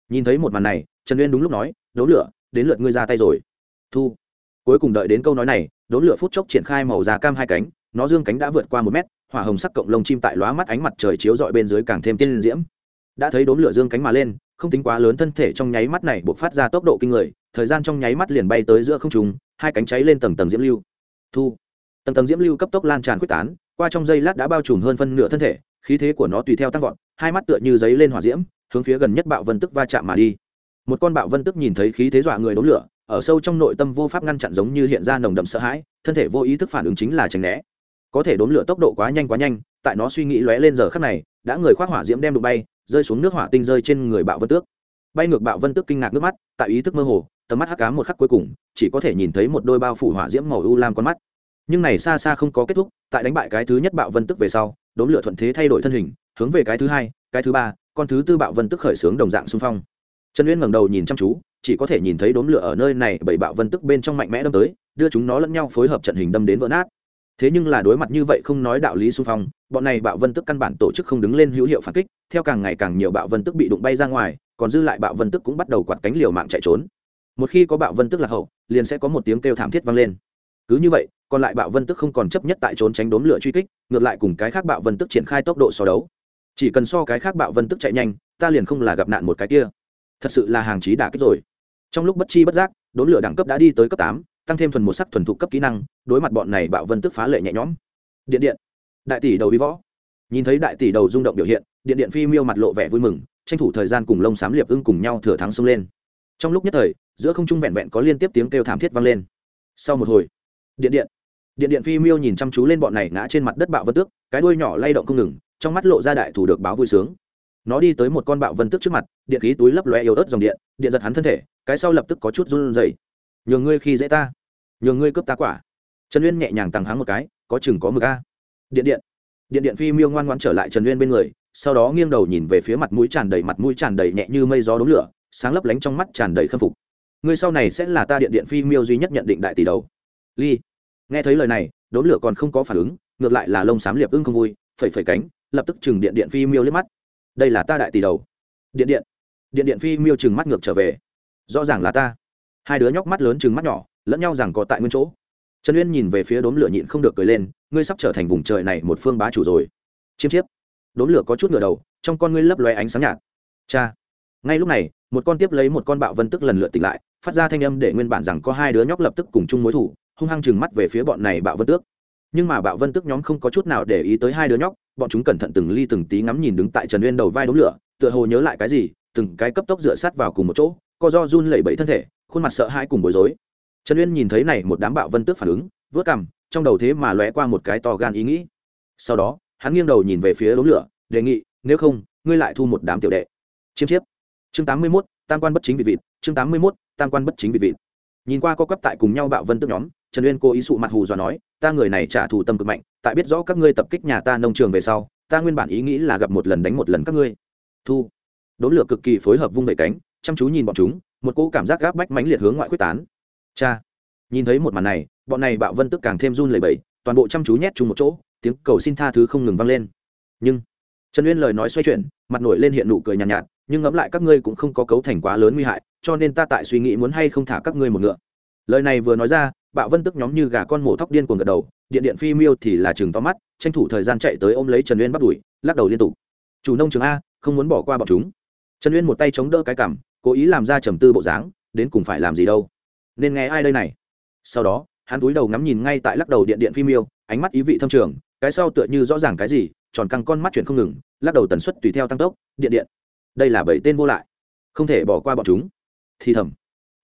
Nhìn thấy một màn này, trần uyên đúng lúc nói đố lửa, đến lượt ngươi ra tay rồi. Thu. Cuối cùng đợi đến câu nói này đố lửa phút chốc triển khai màu da cam hai cánh, nó dương cánh đã vượt qua một mét, hỏa hồng sắc cộng lông chim tại lóa mắt ánh mặt trời chiếu dọi bên dưới càng thêm tiên diễm. Đã thấy đốn lửa dương cánh mà lên, không tính quá lớn thân thể trong nháy mắt này buộc phát ra tốc độ kinh người thời gian trong nháy mắt liền bay tới giữa không trung, hai cánh cháy lên tầng tầng diễm lưu. Thu. Tầng tầng diễm lưu cấp tốc lan tràn quyết tán qua trong giây lát đã bao trùm hơn phân nửa thân thể khí thế của nó tùy theo tăng vọt hai mắt tựa như giấy lên hỏa diễm hướng phía gần nhất bạo vân tức va chạm mà đi. Một con bạo vân tức nhìn thấy khí thế dọa người đốn lửa ở sâu trong nội tâm vô pháp ngăn chặn giống như hiện ra nồng đậm sợ hãi thân thể vô ý thức phản ứng chính là tránh né. Có thể đốn lửa tốc độ quá nhanh quá nhanh tại nó suy nghĩ lóe lên giờ khắc này đã người khoác hỏa diễm đem đụng bay rơi xuống nước hỏa tinh rơi trên người bạo vân tước. Bay ngược bạo vân tước kinh ngạc nước mắt tại ý thức mơ hồ tầm mắt hắc cá một khắc cuối cùng, chỉ có thể nhìn thấy một đôi bao phủ hỏa diễm màu u lam con mắt. Nhưng này xa xa không có kết thúc, tại đánh bại cái thứ nhất bạo vân tức về sau đốn lửa thuận thế thay đổi thân hình, hướng về cái thứ hai, cái thứ ba, con thứ tư bạo vân tức khởi xướng đồng dạng xung phong. Trần uyên ngẩng đầu nhìn chăm chú, chỉ có thể nhìn thấy đốn lửa ở nơi này, bảy bạo vân tức bên trong mạnh mẽ đâm tới, đưa chúng nó lẫn nhau phối hợp trận hình đâm đến vỡ nát. Thế nhưng là đối mặt như vậy không nói đạo lý xung phong, bọn này bạo vân tức căn bản tổ chức không đứng lên hữu hiệu phản kích, theo càng ngày càng nhiều bạo vân tức bị đụng bay ra ngoài, còn dư lại bạo vân tức cũng bắt đầu quạt cánh liều mạng chạy trốn một khi có bạo vân tức lạc hậu, liền sẽ có một tiếng kêu thảm thiết vang lên. Cứ như vậy, còn lại bạo vân tức không còn chấp nhất tại trốn tránh đốn lửa truy kích, ngược lại cùng cái khác bạo vân tức triển khai tốc độ so đấu. Chỉ cần so cái khác bạo vân tức chạy nhanh, ta liền không là gặp nạn một cái kia. Thật sự là hàng chí đả kích rồi. Trong lúc bất chi bất giác, đốn lửa đẳng cấp đã đi tới cấp tám, tăng thêm thuần một sắc thuần thục cấp kỹ năng, đối mặt bọn này bạo vân tức phá lệ nhẹ nhõm. Điện điện. Đại tỷ đầu vi võ. Nhìn thấy đại tỷ đầu rung động biểu hiện, điện điện phi miêu mặt lộ vẻ vui mừng, tranh thủ thời gian cùng lông xám liệp ưng cùng nhau thừa thắng xông lên. Trong lúc nhất thời giữa không trung vẹn vẹn có liên tiếp tiếng kêu thảm thiết vang lên. Sau một hồi, điện điện điện điện phi miêu nhìn chăm chú lên bọn này ngã trên mặt đất bạo vân tước, cái đuôi nhỏ lay động không ngừng, trong mắt lộ ra đại thủ được báo vui sướng. Nó đi tới một con bạo vân tước trước mặt, điện khí túi lấp loe yếu ớt dòng điện điện giật hắn thân thể, cái sau lập tức có chút run rẩy. Nhường ngươi khi dễ ta, nhường ngươi cướp ta quả. Trần uyên nhẹ nhàng tăng háng một cái, có chừng có mực a. Điện điện điện điện phi miêu ngoan ngoan trở lại trần uyên bên người, sau đó nghiêng đầu nhìn về phía mặt mũi tràn đầy mặt mũi tràn đầy nhẹ như mây gió đống lửa, sáng lấp lánh trong mắt tràn đầy khâm phục ngươi sau này sẽ là ta điện điện phi miêu duy nhất nhận định đại tỷ đầu. Ly, nghe thấy lời này đốn lửa còn không có phản ứng, ngược lại là lông xám liệp ưng không vui, phẩy phẩy cánh, lập tức chừng điện điện phi miêu liếc mắt. Đây là ta đại tỷ đầu. Điện điện điện điện phi miêu chừng mắt ngược trở về. Rõ ràng là ta. Hai đứa nhóc mắt lớn chừng mắt nhỏ, lẫn nhau rằng có tại nguyên chỗ. Trần uyên nhìn về phía đốm lửa nhịn không được cười lên, ngươi sắp trở thành vùng trời này một phương bá chủ rồi. Chiêm chiếp. Đốm lửa có chút ngửa đầu, trong con ngươi lấp loe ánh sáng nhạt. Cha. Ngay lúc này, một con tiếp lấy một con bạo vân tức lần lượt tỉnh lại phát ra thanh âm để nguyên bản rằng có hai đứa nhóc lập tức cùng chung mối thủ, hung hăng chừng mắt về phía bọn này bạo vân tước. Nhưng mà bạo vân tước nhóm không có chút nào để ý tới hai đứa nhóc, bọn chúng cẩn thận từng ly từng tí ngắm nhìn đứng tại trần uyên đầu vai đống lửa, tựa hồ nhớ lại cái gì, từng cái cấp tốc dựa sát vào cùng một chỗ, co do run lẩy bẩy thân thể, khuôn mặt sợ hãi cùng bối rối. Trần uyên nhìn thấy này một đám bạo vân tước phản ứng, vớt cằm, trong đầu thế mà lóe qua một cái to gan ý nghĩ. Sau đó, hắn nghiêng đầu nhìn về phía đống lửa, đề nghị, nếu không, ngươi lại thu một đám tiểu đệ. Chiêm chiếp. Chương tám mươi mốt, tam quan bất chính vị vịt chương tám mươi mốt tam quan bất chính vị vị nhìn qua co quắp tại cùng nhau bạo vân tức nhóm trần uyên cố ý sụ mặt hù dọa nói ta người này trả thù tâm cực mạnh tại biết rõ các ngươi tập kích nhà ta nông trường về sau ta nguyên bản ý nghĩ là gặp một lần đánh một lần các ngươi. Thu. Đốn lửa cực kỳ phối hợp vung vẩy cánh chăm chú nhìn bọn chúng một cỗ cảm giác gáp bách mãnh liệt hướng ngoại quyết tán. Cha. Nhìn thấy một màn này bọn này bạo vân tức càng thêm run lẩy bẩy toàn bộ chăm chú nhét chung một chỗ tiếng cầu xin tha thứ không ngừng vang lên. Nhưng trần uyên lời nói xoay chuyển mặt nổi lên hiện nụ cười nhàn nhạt, nhạt nhưng ngẫm lại các ngươi cũng không có cấu thành quá lớn nguy hại, cho nên ta tại suy nghĩ muốn hay không thả các ngươi một ngựa. Lời này vừa nói ra, bạo vân tức nhóm như gà con mổ thóc điên cuồng gật đầu, điện điện phi miêu thì là chừng to mắt, tranh thủ thời gian chạy tới ôm lấy trần uyên bắt đuổi, lắc đầu liên tục. Chủ nông trường a, không muốn bỏ qua bọn chúng. Trần uyên một tay chống đỡ cái cằm, cố ý làm ra trầm tư bộ dáng, đến cùng phải làm gì đâu? Nên nghe ai đây này? Sau đó, hắn túi đầu ngắm nhìn ngay tại lắc đầu điện điện phi miêu, ánh mắt ý vị thâm trường, cái sau tựa như rõ ràng cái gì, tròn căng con mắt chuyển không ngừng, lắc đầu tần suất tùy theo tăng tốc, điện điện đây là bảy tên vô lại. Không thể bỏ qua bọn chúng. Thì thầm.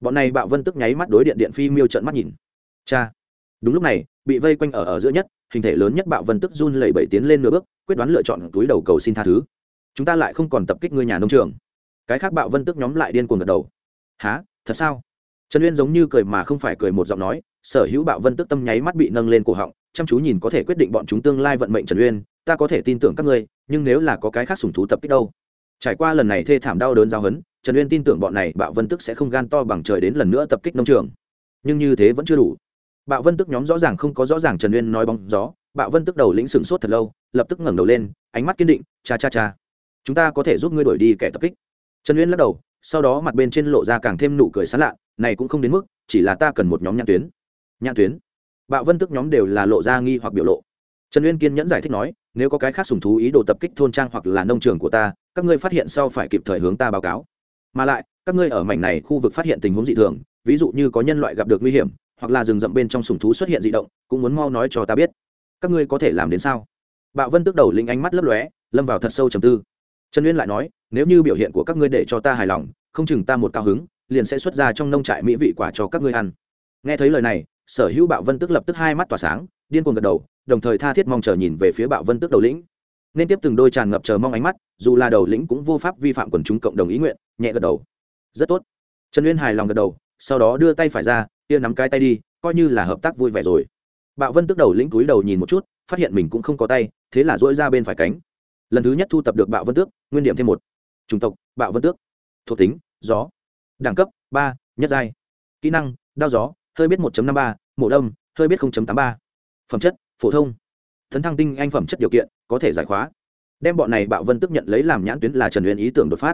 Bọn này bạo vân tức nháy mắt đối điện điện phi miêu trận mắt nhìn. Cha. Đúng lúc này, bị vây quanh ở ở giữa nhất, hình thể lớn nhất bạo vân tức run lẩy bẩy tiến lên nửa bước, quyết đoán lựa chọn túi đầu cầu xin tha thứ. Chúng ta lại không còn tập kích ngươi nhà nông trường. Cái khác bạo vân tức nhóm lại điên cuồng gật đầu. Há thật sao? Trần uyên giống như cười mà không phải cười một giọng nói, sở hữu bạo vân tức tâm nháy mắt bị nâng lên cổ họng, chăm chú nhìn có thể quyết định bọn chúng tương lai vận mệnh trần uyên, ta có thể tin tưởng các ngươi, nhưng nếu là có cái khác sùng thú tập kích đâu? Trải qua lần này thê thảm đau đớn giao hấn trần uyên tin tưởng bọn này bạo vân tức sẽ không gan to bằng trời đến lần nữa tập kích nông trường. Nhưng như thế vẫn chưa đủ. Bạo vân tức nhóm rõ ràng không có rõ ràng trần uyên nói bóng gió, bạo vân tức đầu lĩnh sửng sốt thật lâu, lập tức ngẩng đầu lên, ánh mắt kiên định, cha cha cha. Chúng ta có thể giúp ngươi đuổi đi kẻ tập kích. Trần uyên lắc đầu, sau đó mặt bên trên lộ ra càng thêm nụ cười sán lạ, này cũng không đến mức, chỉ là ta cần một nhóm nhãn tuyến. Nhãn tuyến. Bạo vân tức nhóm đều là lộ ra nghi hoặc biểu lộ trần uyên kiên nhẫn giải thích nói, nếu có cái khác sùng thú ý đồ tập kích thôn trang hoặc là nông trường của ta, các ngươi phát hiện sau phải kịp thời hướng ta báo cáo. Mà lại, các ngươi ở mảnh này khu vực phát hiện tình huống dị thường, ví dụ như có nhân loại gặp được nguy hiểm, hoặc là rừng rậm bên trong sùng thú xuất hiện dị động, cũng muốn mau nói cho ta biết. Các ngươi có thể làm đến sao? Bạo vân tức đầu linh ánh mắt lấp lóe, lâm vào thật sâu trầm tư. Trần uyên lại nói, nếu như biểu hiện của các ngươi để cho ta hài lòng, không chừng ta một cao hứng, liền sẽ xuất ra trong nông trại mỹ vị quả cho các ngươi ăn. Nghe thấy lời này, sở hữu bạo vân tức lập tức hai mắt tỏa sáng, điên cuồng gật đầu đồng thời tha thiết mong chờ nhìn về phía bạo vân Tước đầu lĩnh. Nên tiếp từng đôi tràn ngập chờ mong ánh mắt, dù là đầu lĩnh cũng vô pháp vi phạm quần chúng cộng đồng ý nguyện, nhẹ gật đầu. Rất tốt. Trần uyên hài lòng gật đầu, sau đó đưa tay phải ra, kia nắm cái tay đi, coi như là hợp tác vui vẻ rồi. Bạo vân tức đầu lĩnh túi đầu nhìn một chút, phát hiện mình cũng không có tay, thế là dỗi ra bên phải cánh. Lần thứ nhất thu tập được bạo vân tước, nguyên điểm thêm một. Chủng tộc, bạo vân tước. Thuộc tính, gió. Đẳng cấp, ba, nhất giai. Kỹ năng, đao gió, hơi biết một năm ba, mổ đông hơi biết tám ba. Phẩm chất phổ thông. Thấn thăng tinh anh phẩm chất điều kiện, có thể giải khóa. Đem bọn này bạo vân tức nhận lấy làm nhãn tuyến là trần Uyên ý tưởng đột phát.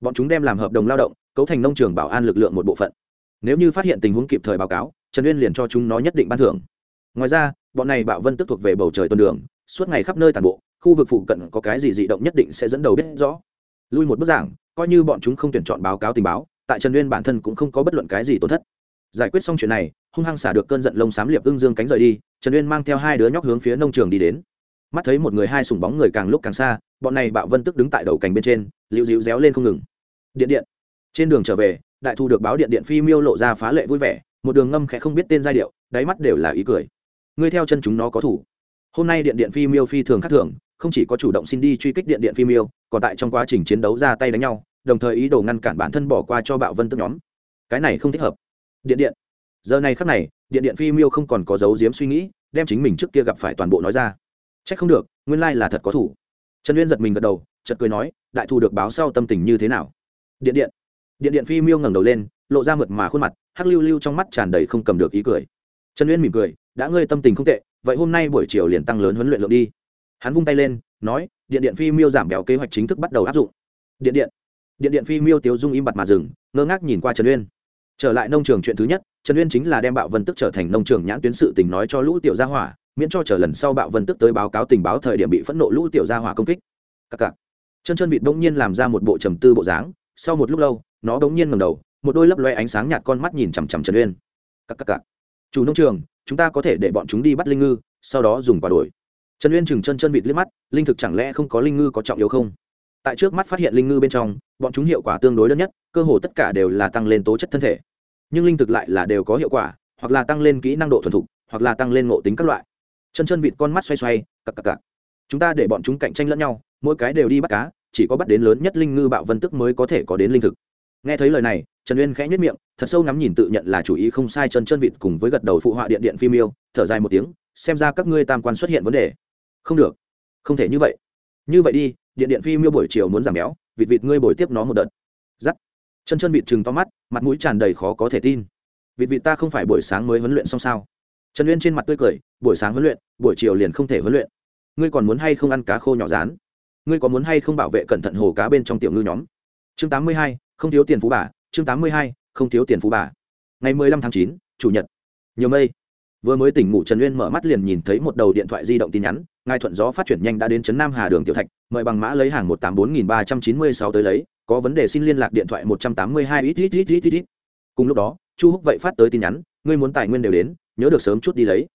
Bọn chúng đem làm hợp đồng lao động, cấu thành nông trường bảo an lực lượng một bộ phận. Nếu như phát hiện tình huống kịp thời báo cáo, trần uyên liền cho chúng nó nhất định ban thưởng. Ngoài ra, bọn này bạo vân tức thuộc về bầu trời tuần đường, suốt ngày khắp nơi tàn bộ, khu vực phụ cận có cái gì dị động nhất định sẽ dẫn đầu biết rõ. Lui một bức giảng, coi như bọn chúng không tuyển chọn báo cáo tình báo, tại trần uyên bản thân cũng không có bất luận cái gì tổn thất. Giải quyết xong chuyện này, hung hăng xả được cơn giận lông xám liệp ưng dương cánh rời đi trần uyên mang theo hai đứa nhóc hướng phía nông trường đi đến. Mắt thấy một người hai sùng bóng người càng lúc càng xa, bọn này bạo vân tức đứng tại đầu cành bên trên liễu dịu réo lên không ngừng. Điện điện. Trên đường trở về, đại thu được báo điện điện phi miêu lộ ra phá lệ vui vẻ, một đường ngâm khẽ không biết tên giai điệu, đáy mắt đều là ý cười. Ngươi theo chân chúng nó có thủ. Hôm nay điện điện phi miêu phi thường khác thường, không chỉ có chủ động xin đi truy kích điện điện phi miêu, còn tại trong quá trình chiến đấu ra tay đánh nhau, đồng thời ý đồ ngăn cản bản thân bỏ qua cho bạo vân tức nhóm. Cái này không thích hợp. Điện điện giờ này khắc này, điện điện phi miêu không còn có dấu diếm suy nghĩ, đem chính mình trước kia gặp phải toàn bộ nói ra. C h ắ c không được, nguyên lai là thật có thủ. Trần uyên giật mình gật đầu chật cười nói, đại thù được báo sau tâm tình như thế nào? Điện điện. Điện điện phi miêu ngẩng đầu lên, lộ ra mượt mà khuôn mặt, hắc lưu lưu trong mắt tràn đầy không cầm được ý cười. Trần uyên mỉm cười, đã ngươi tâm tình không tệ, vậy hôm nay buổi chiều liền tăng lớn huấn luyện lượng đi. Hắn vung tay lên, nói, điện điện phi miêu giảm béo kế hoạch chính thức bắt đầu áp dụng. Điện điện. Điện điện phi miêu tiếu dung im bặt mà dừng, ngơ ngác nhìn qua trần uyên. Trở lại nông trường chuyện thứ nhất trần uyên chính là đem bạo vân tức trở thành nông trường nhãn tuyến sự tình nói cho lũ tiểu gia hỏa, miễn cho chờ lần sau bạo vân tức tới báo cáo tình báo thời điểm bị phẫn nộ lũ tiểu gia hỏa công kích. Cặc cặc. Chân chân vịt bỗng nhiên làm ra một bộ trầm tư bộ dáng, sau một lúc lâu, nó bỗng nhiên ngầm đầu, một đôi lấp loe ánh sáng nhạt con mắt nhìn chằm chằm trần uyên. Cặc cặc cặc. Chủ nông trường, chúng ta có thể để bọn chúng đi bắt linh ngư, sau đó dùng quả đổi. Trần uyên chừng chân chân vịt liếc mắt, linh thực chẳng lẽ không có linh ngư có trọng yếu không? Tại trước mắt phát hiện linh ngư bên trong, bọn chúng hiệu quả tương đối đơn nhất, cơ hồ tất cả đều là tăng lên tố chất thân thể nhưng linh thực lại là đều có hiệu quả, hoặc là tăng lên kỹ năng độ thuần thục, hoặc là tăng lên ngộ tính các loại. Chân chân vịt con mắt xoay xoay, cặc cặc cặc. Chúng ta để bọn chúng cạnh tranh lẫn nhau, mỗi cái đều đi bắt cá, chỉ có bắt đến lớn nhất linh ngư bạo vân tức mới có thể có đến linh thực. Nghe thấy lời này, trần uyên khẽ nhất miệng, thật sâu ngắm nhìn tự nhận là chủ ý không sai chân chân vịt cùng với gật đầu phụ họa điện điện phim yêu, thở dài một tiếng, xem ra các ngươi tam quan xuất hiện vấn đề. Không được. Không thể như vậy. Như vậy đi, điện điện phim yêu buổi chiều muốn giảm béo, vịt vịt ngươi bồi tiếp nó một đợt. Giắt chân chân vịt chừng to mắt mặt mũi tràn đầy khó có thể tin. Vịt vịt ta không phải buổi sáng mới huấn luyện xong sao? Trần uyên trên mặt tươi cười, buổi sáng huấn luyện, buổi chiều liền không thể huấn luyện. Ngươi còn muốn hay không ăn cá khô nhỏ rán? Ngươi có muốn hay không bảo vệ cẩn thận hồ cá bên trong tiểu ngư nhóm? Chương tám mươi hai, không thiếu tiền phú bà, chương tám mươi hai, không thiếu tiền phú bà. Ngày mười lăm tháng chín, chủ nhật. Nhiều mây. Vừa mới tỉnh ngủ trần uyên mở mắt liền nhìn thấy một đầu điện thoại di động tin nhắn, ngài thuận gió phát triển nhanh đã đến trấn nam hà đường tiểu thạch, mời bằng mã lấy hàng một tám bốn nghìn ba trăm chín mươi sáu tới lấy có vấn đề xin liên lạc điện thoại một trăm tám mươi hai ít ít ít ít ít cùng lúc đó, chu húc vậy phát tới tin nhắn, ngươi muốn tài nguyên đều đến, nhớ được sớm chút đi lấy.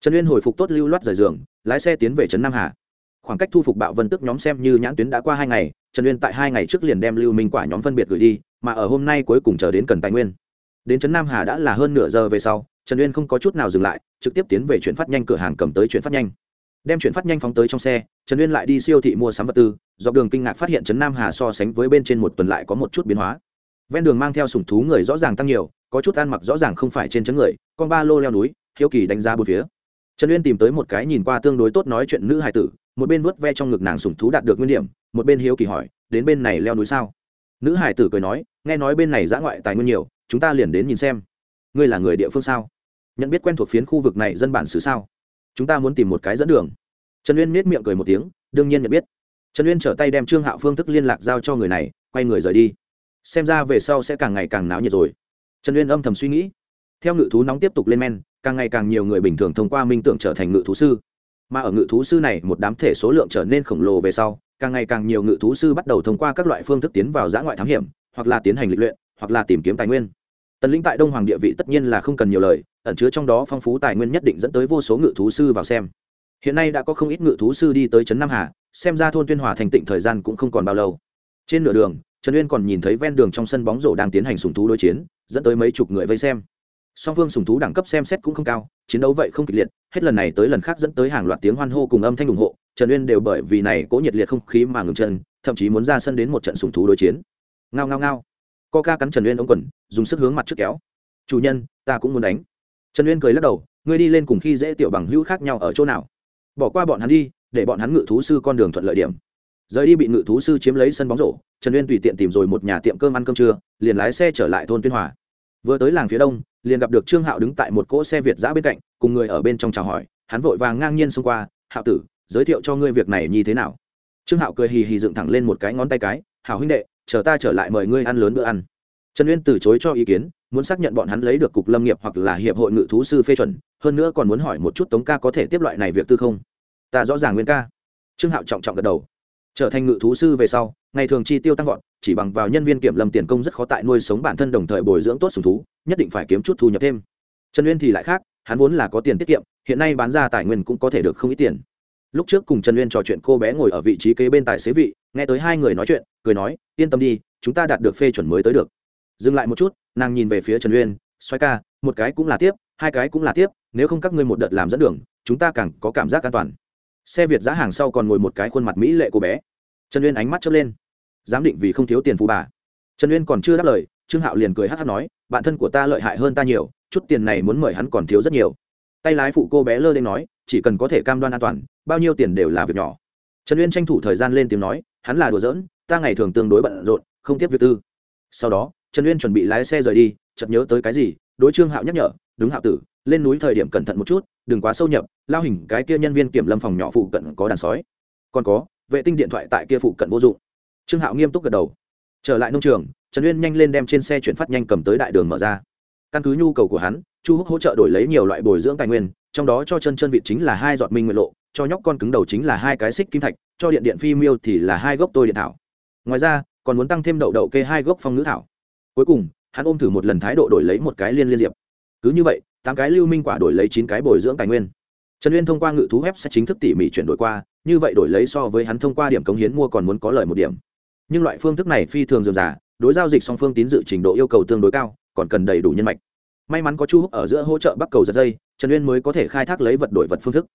Trần uyên hồi phục tốt lưu loát rời giường, lái xe tiến về trấn nam hà. Khoảng cách thu phục bạo vân tức nhóm xem như nhãn tuyến đã qua hai ngày, trần uyên tại hai ngày trước liền đem lưu minh quả nhóm phân biệt gửi đi, mà ở hôm nay cuối cùng chờ đến cần tài nguyên. Đến trấn nam hà đã là hơn nửa giờ về sau, trần uyên không có chút nào dừng lại, trực tiếp tiến về chuyển phát nhanh cửa hàng cầm tới chuyển phát nhanh. Đem chuyển phát nhanh phóng tới trong xe, trần uyên lại đi siêu thị mua sắm vật tư dọc đường kinh ngạc phát hiện trấn nam hà so sánh với bên trên một tuần lại có một chút biến hóa. Ven đường mang theo sùng thú người rõ ràng tăng nhiều, có chút ăn mặc rõ ràng không phải trên trấn người, con ba lô leo núi, hiếu kỳ đánh giá bốn phía. Trần uyên tìm tới một cái nhìn qua tương đối tốt nói chuyện nữ hài tử, một bên vuốt ve trong ngực nàng sùng thú đạt được nguyên điểm, một bên hiếu kỳ hỏi, đến bên này leo núi sao? Nữ hải tử cười nói, nghe nói bên này giã ngoại tài nguyên nhiều, chúng ta liền đến nhìn xem. Ngươi là người địa phương sao? Nhận biết quen thuộc phiến khu vực này dân bản xứ sao? Chúng ta muốn tìm một cái dẫn đường. Trần uyên miết miệng cười một tiếng, đương nhiên nhận biết trần uyên trở tay đem trương hạo phương thức liên lạc giao cho người này, quay người rời đi. Xem ra về sau sẽ càng ngày càng náo nhiệt rồi. Trần uyên âm thầm suy nghĩ. Theo ngự thú nóng tiếp tục lên men, càng ngày càng nhiều người bình thường thông qua minh tưởng trở thành ngự thú sư. Mà ở ngự thú sư này, một đám thể số lượng trở nên khổng lồ về sau, càng ngày càng nhiều ngự thú sư bắt đầu thông qua các loại phương thức tiến vào giã ngoại thám hiểm, hoặc là tiến hành lịch luyện, hoặc là tìm kiếm tài nguyên. Tần lĩnh tại đông hoàng địa vị tất nhiên là không cần nhiều lời, ẩn chứa trong đó phong phú tài nguyên nhất định dẫn tới vô số ngự thú sư vào xem. Hiện nay đã có không ít ngự thú sư đi tới trấn nam hà xem ra thôn tuyên hòa thành tịnh thời gian cũng không còn bao lâu. Trên nửa đường, trần uyên còn nhìn thấy ven đường trong sân bóng rổ đang tiến hành sùng thú đối chiến, dẫn tới mấy chục người vây xem. Song phương sùng thú đẳng cấp xem xét cũng không cao, chiến đấu vậy không kịch liệt, hết lần này tới lần khác dẫn tới hàng loạt tiếng hoan hô cùng âm thanh ủng hộ, trần uyên đều bởi vì này cố nhiệt liệt không khí mà ngừng chân, thậm chí muốn ra sân đến một trận sùng thú đối chiến. Ngao ngao ngao. Co ca cắn trần uyên ống quần, dùng sức hướng mặt trước kéo. Chủ nhân, ta cũng muốn đánh. Trần uyên cười lắc đầu, ngươi đi lên cùng khi dễ tiểu bằng hữu khác nhau ở chỗ nào? Bỏ qua bọn hắn đi để bọn hắn ngự thú sư con đường thuận lợi điểm. Rời đi bị ngự thú sư chiếm lấy sân bóng rổ, trần uyên tùy tiện tìm rồi một nhà tiệm cơm ăn cơm trưa, liền lái xe trở lại thôn tuyên hòa. Vừa tới làng phía đông, liền gặp được trương hạo đứng tại một cỗ xe việt giã bên cạnh, cùng người ở bên trong chào hỏi, hắn vội vàng ngang nhiên xông qua, hạo tử, giới thiệu cho ngươi việc này như thế nào? Trương hạo cười hì hì dựng thẳng lên một cái ngón tay cái, hảo huynh đệ, chờ ta trở lại mời ngươi ăn lớn bữa ăn. Trần uyên từ chối cho ý kiến, muốn xác nhận bọn hắn lấy được cục lâm nghiệp hoặc là hiệp hội ngự thú sư phê chuẩn, hơn nữa còn muốn hỏi một chút tống ca có thể tiếp loại này việc tư không ta rõ ràng nguyên ca. Trương hạo trọng trọng gật đầu. Trở thành ngự thú sư về sau, ngày thường chi tiêu tăng vọt, chỉ bằng vào nhân viên kiểm lâm tiền công rất khó tại nuôi sống bản thân đồng thời bồi dưỡng tốt sùng thú, nhất định phải kiếm chút thu nhập thêm. Trần uyên thì lại khác, hắn vốn là có tiền tiết kiệm, hiện nay bán ra tài nguyên cũng có thể được không ít tiền. Lúc trước cùng trần uyên trò chuyện cô bé ngồi ở vị trí kế bên tài xế vị, nghe tới hai người nói chuyện, cười nói, yên tâm đi, chúng ta đạt được phê chuẩn mới tới được. Dừng lại một chút, nàng nhìn về phía trần uyên xoay ca, một cái cũng là tiếp, hai cái cũng là tiếp, nếu không các ngươi một đợt làm dẫn đường, chúng ta càng có cảm giác an toàn xe việt giá hàng sau còn ngồi một cái khuôn mặt mỹ lệ cô bé. Trần uyên ánh mắt chớp lên. Giám định vì không thiếu tiền phụ bà. Trần uyên còn chưa đáp lời, trương hạo liền cười hát hát nói, bạn thân của ta lợi hại hơn ta nhiều, chút tiền này muốn mời hắn còn thiếu rất nhiều. Tay lái phụ cô bé lơ lên nói, chỉ cần có thể cam đoan an toàn, bao nhiêu tiền đều là việc nhỏ. Trần uyên tranh thủ thời gian lên tiếng nói, hắn là đùa giỡn, ta ngày thường tương đối bận rộn, không tiếp việc tư. Sau đó, trần uyên chuẩn bị lái xe rời đi, chợt nhớ tới cái gì, đối trương hạo nhắc nhở, đúng hạo tử, lên núi thời điểm cẩn thận một chút đừng quá sâu nhập, lao hình cái kia nhân viên kiểm lâm phòng nhỏ phụ cận có đàn sói. Còn có, vệ tinh điện thoại tại kia phụ cận vô dụng. Trương hạo nghiêm túc gật đầu. Trở lại nông trường, trần uyên nhanh lên đem trên xe chuyển phát nhanh cầm tới đại đường mở ra. Căn cứ nhu cầu của hắn, chu húc hỗ trợ đổi lấy nhiều loại bồi dưỡng tài nguyên, trong đó cho chân chân vịt chính là hai giọt minh nguyện lộ, cho nhóc con cứng đầu chính là hai cái xích kim thạch, cho điện điện phi miêu thì là hai gốc tôi điện thảo. Ngoài ra, còn muốn tăng thêm đậu đậu kê hai gốc phong ngữ thảo. Cuối cùng, hắn ôm thử một lần thái độ đổi lấy một cái liên liên diệp. Cứ như vậy tám cái lưu minh quả đổi lấy chín cái bồi dưỡng tài nguyên. Trần uyên thông qua ngự thú web sẽ chính thức tỉ mỉ chuyển đổi qua, như vậy đổi lấy so với hắn thông qua điểm cống hiến mua còn muốn có lời một điểm. Nhưng loại phương thức này phi thường dườm giả đối giao dịch song phương tín dự trình độ yêu cầu tương đối cao, còn cần đầy đủ nhân mạch. May mắn có chu húc ở giữa hỗ trợ bắc cầu giật dây, trần uyên mới có thể khai thác lấy vật đổi vật phương thức.